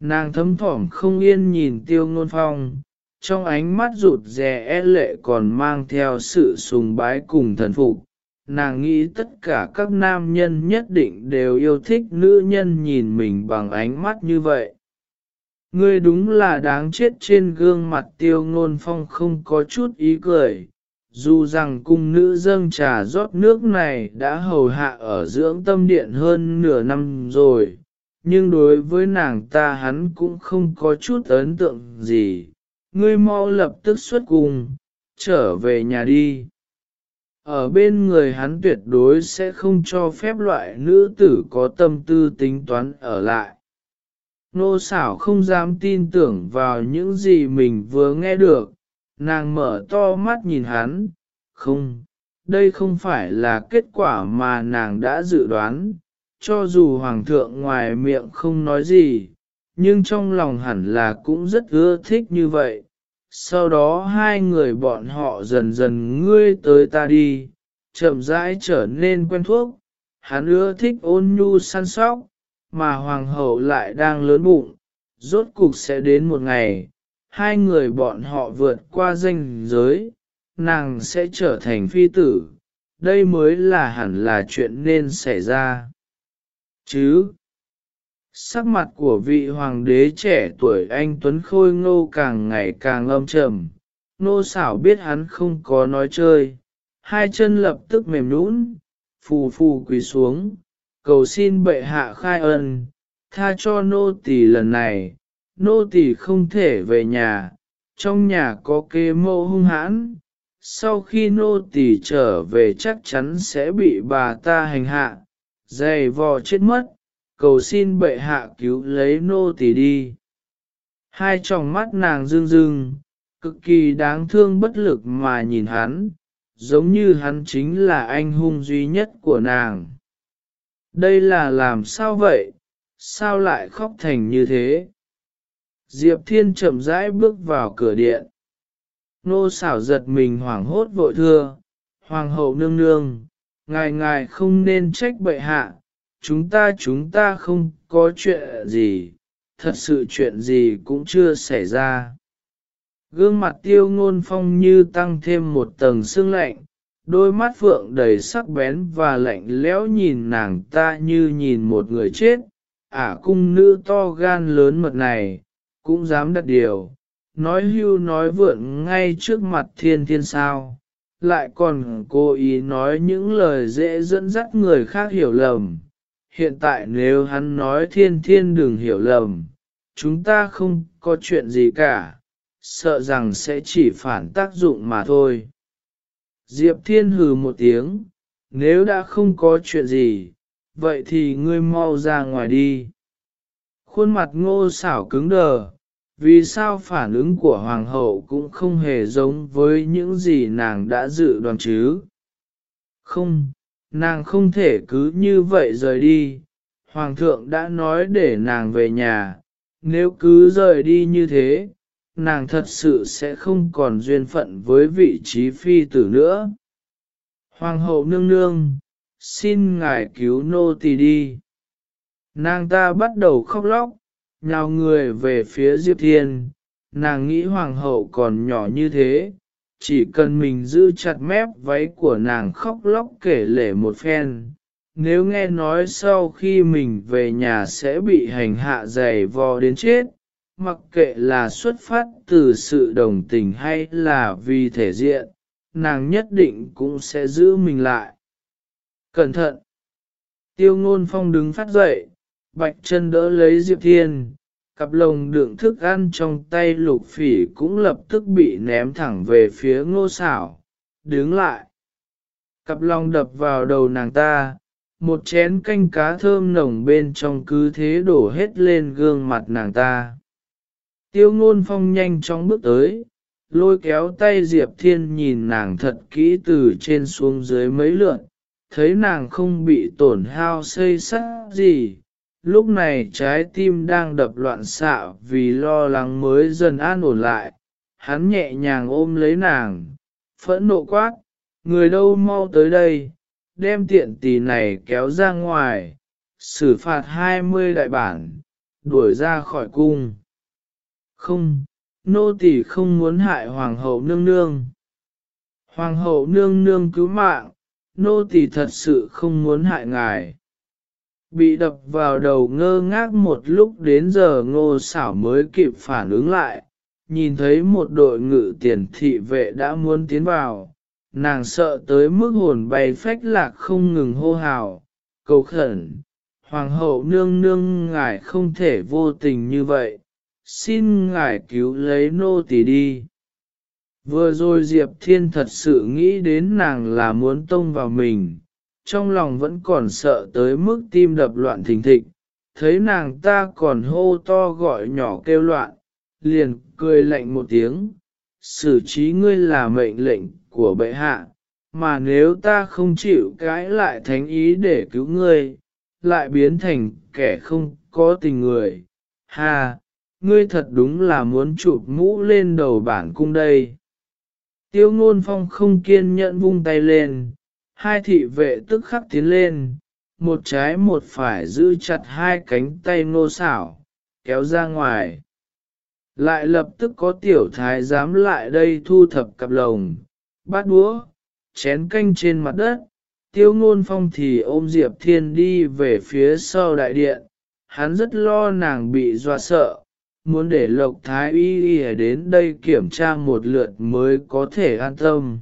Nàng thấm thỏm không yên nhìn tiêu ngôn phong, trong ánh mắt rụt rè e lệ còn mang theo sự sùng bái cùng thần phục. Nàng nghĩ tất cả các nam nhân nhất định đều yêu thích nữ nhân nhìn mình bằng ánh mắt như vậy. Ngươi đúng là đáng chết trên gương mặt tiêu ngôn phong không có chút ý cười, dù rằng cung nữ dâng trà rót nước này đã hầu hạ ở dưỡng tâm điện hơn nửa năm rồi, nhưng đối với nàng ta hắn cũng không có chút ấn tượng gì. Ngươi mau lập tức xuất cung, trở về nhà đi. Ở bên người hắn tuyệt đối sẽ không cho phép loại nữ tử có tâm tư tính toán ở lại. Nô xảo không dám tin tưởng vào những gì mình vừa nghe được, nàng mở to mắt nhìn hắn, không, đây không phải là kết quả mà nàng đã dự đoán, cho dù hoàng thượng ngoài miệng không nói gì, nhưng trong lòng hẳn là cũng rất ưa thích như vậy. Sau đó hai người bọn họ dần dần ngươi tới ta đi, chậm rãi trở nên quen thuộc. hắn ưa thích ôn nhu săn sóc, mà hoàng hậu lại đang lớn bụng, rốt cục sẽ đến một ngày, hai người bọn họ vượt qua danh giới, nàng sẽ trở thành phi tử, đây mới là hẳn là chuyện nên xảy ra. Chứ, sắc mặt của vị hoàng đế trẻ tuổi anh Tuấn Khôi Ngô càng ngày càng âm trầm, nô xảo biết hắn không có nói chơi, hai chân lập tức mềm nhũn, phù phù quỳ xuống, cầu xin bệ hạ khai ân, tha cho nô tỳ lần này, nô tỳ không thể về nhà, trong nhà có kế mẫu hung hãn, sau khi nô tỳ trở về chắc chắn sẽ bị bà ta hành hạ, dày vò chết mất, cầu xin bệ hạ cứu lấy nô tỳ đi. Hai tròng mắt nàng rưng rưng, cực kỳ đáng thương bất lực mà nhìn hắn, giống như hắn chính là anh hung duy nhất của nàng. Đây là làm sao vậy, sao lại khóc thành như thế? Diệp Thiên chậm rãi bước vào cửa điện. Nô xảo giật mình hoảng hốt vội thưa, Hoàng hậu nương nương, ngài ngài không nên trách bệ hạ, chúng ta chúng ta không có chuyện gì, thật sự chuyện gì cũng chưa xảy ra. Gương mặt tiêu ngôn phong như tăng thêm một tầng sương lạnh, đôi mắt phượng đầy sắc bén và lạnh lẽo nhìn nàng ta như nhìn một người chết, ả cung nữ to gan lớn mật này, cũng dám đặt điều, nói hưu nói vượn ngay trước mặt thiên thiên sao, lại còn cố ý nói những lời dễ dẫn dắt người khác hiểu lầm. Hiện tại nếu hắn nói thiên thiên đừng hiểu lầm, chúng ta không có chuyện gì cả, sợ rằng sẽ chỉ phản tác dụng mà thôi. Diệp Thiên hừ một tiếng, nếu đã không có chuyện gì, vậy thì ngươi mau ra ngoài đi. Khuôn mặt ngô xảo cứng đờ, vì sao phản ứng của hoàng hậu cũng không hề giống với những gì nàng đã dự đoán chứ? Không, nàng không thể cứ như vậy rời đi, hoàng thượng đã nói để nàng về nhà, nếu cứ rời đi như thế, nàng thật sự sẽ không còn duyên phận với vị trí phi tử nữa. Hoàng hậu nương nương, xin ngài cứu nô tỳ đi. Nàng ta bắt đầu khóc lóc, nhào người về phía Diệp Thiên, nàng nghĩ hoàng hậu còn nhỏ như thế, chỉ cần mình giữ chặt mép váy của nàng khóc lóc kể lể một phen. Nếu nghe nói sau khi mình về nhà sẽ bị hành hạ dày vò đến chết, mặc kệ là xuất phát từ sự đồng tình hay là vì thể diện, nàng nhất định cũng sẽ giữ mình lại. Cẩn thận! Tiêu ngôn phong đứng phát dậy, bạch chân đỡ lấy Diệp Thiên, cặp lồng đựng thức ăn trong tay lục phỉ cũng lập tức bị ném thẳng về phía ngô xảo, đứng lại. Cặp lòng đập vào đầu nàng ta, một chén canh cá thơm nồng bên trong cứ thế đổ hết lên gương mặt nàng ta. Tiêu ngôn phong nhanh chóng bước tới, lôi kéo tay Diệp Thiên nhìn nàng thật kỹ từ trên xuống dưới mấy lượn, thấy nàng không bị tổn hao xây sắc gì. Lúc này trái tim đang đập loạn xạ vì lo lắng mới dần an ổn lại, hắn nhẹ nhàng ôm lấy nàng, phẫn nộ quát, người đâu mau tới đây, đem tiện tỷ này kéo ra ngoài, xử phạt hai mươi đại bản, đuổi ra khỏi cung. Không, nô tỳ không muốn hại hoàng hậu nương nương. Hoàng hậu nương nương cứu mạng, nô tỳ thật sự không muốn hại ngài. Bị đập vào đầu ngơ ngác một lúc đến giờ ngô xảo mới kịp phản ứng lại, nhìn thấy một đội ngự tiền thị vệ đã muốn tiến vào, nàng sợ tới mức hồn bay phách lạc không ngừng hô hào, cầu khẩn, hoàng hậu nương nương ngài không thể vô tình như vậy, xin ngài cứu lấy nô tỳ đi. Vừa rồi Diệp Thiên thật sự nghĩ đến nàng là muốn tông vào mình, trong lòng vẫn còn sợ tới mức tim đập loạn thình thịch, thấy nàng ta còn hô to gọi nhỏ kêu loạn, liền cười lạnh một tiếng, xử trí ngươi là mệnh lệnh của bệ hạ, mà nếu ta không chịu cãi lại thánh ý để cứu ngươi, lại biến thành kẻ không có tình người, ha, ngươi thật đúng là muốn chụp mũ lên đầu bản cung đây. Tiêu ngôn phong không kiên nhẫn vung tay lên, hai thị vệ tức khắc tiến lên, một trái một phải giữ chặt hai cánh tay ngô xảo, kéo ra ngoài. Lại lập tức có tiểu thái dám lại đây thu thập cặp lồng, bát đũa, chén canh trên mặt đất, tiêu ngôn phong thì ôm Diệp Thiên đi về phía sau đại điện, hắn rất lo nàng bị dọa sợ, muốn để Lộc Thái Y Y đến đây kiểm tra một lượt mới có thể an tâm.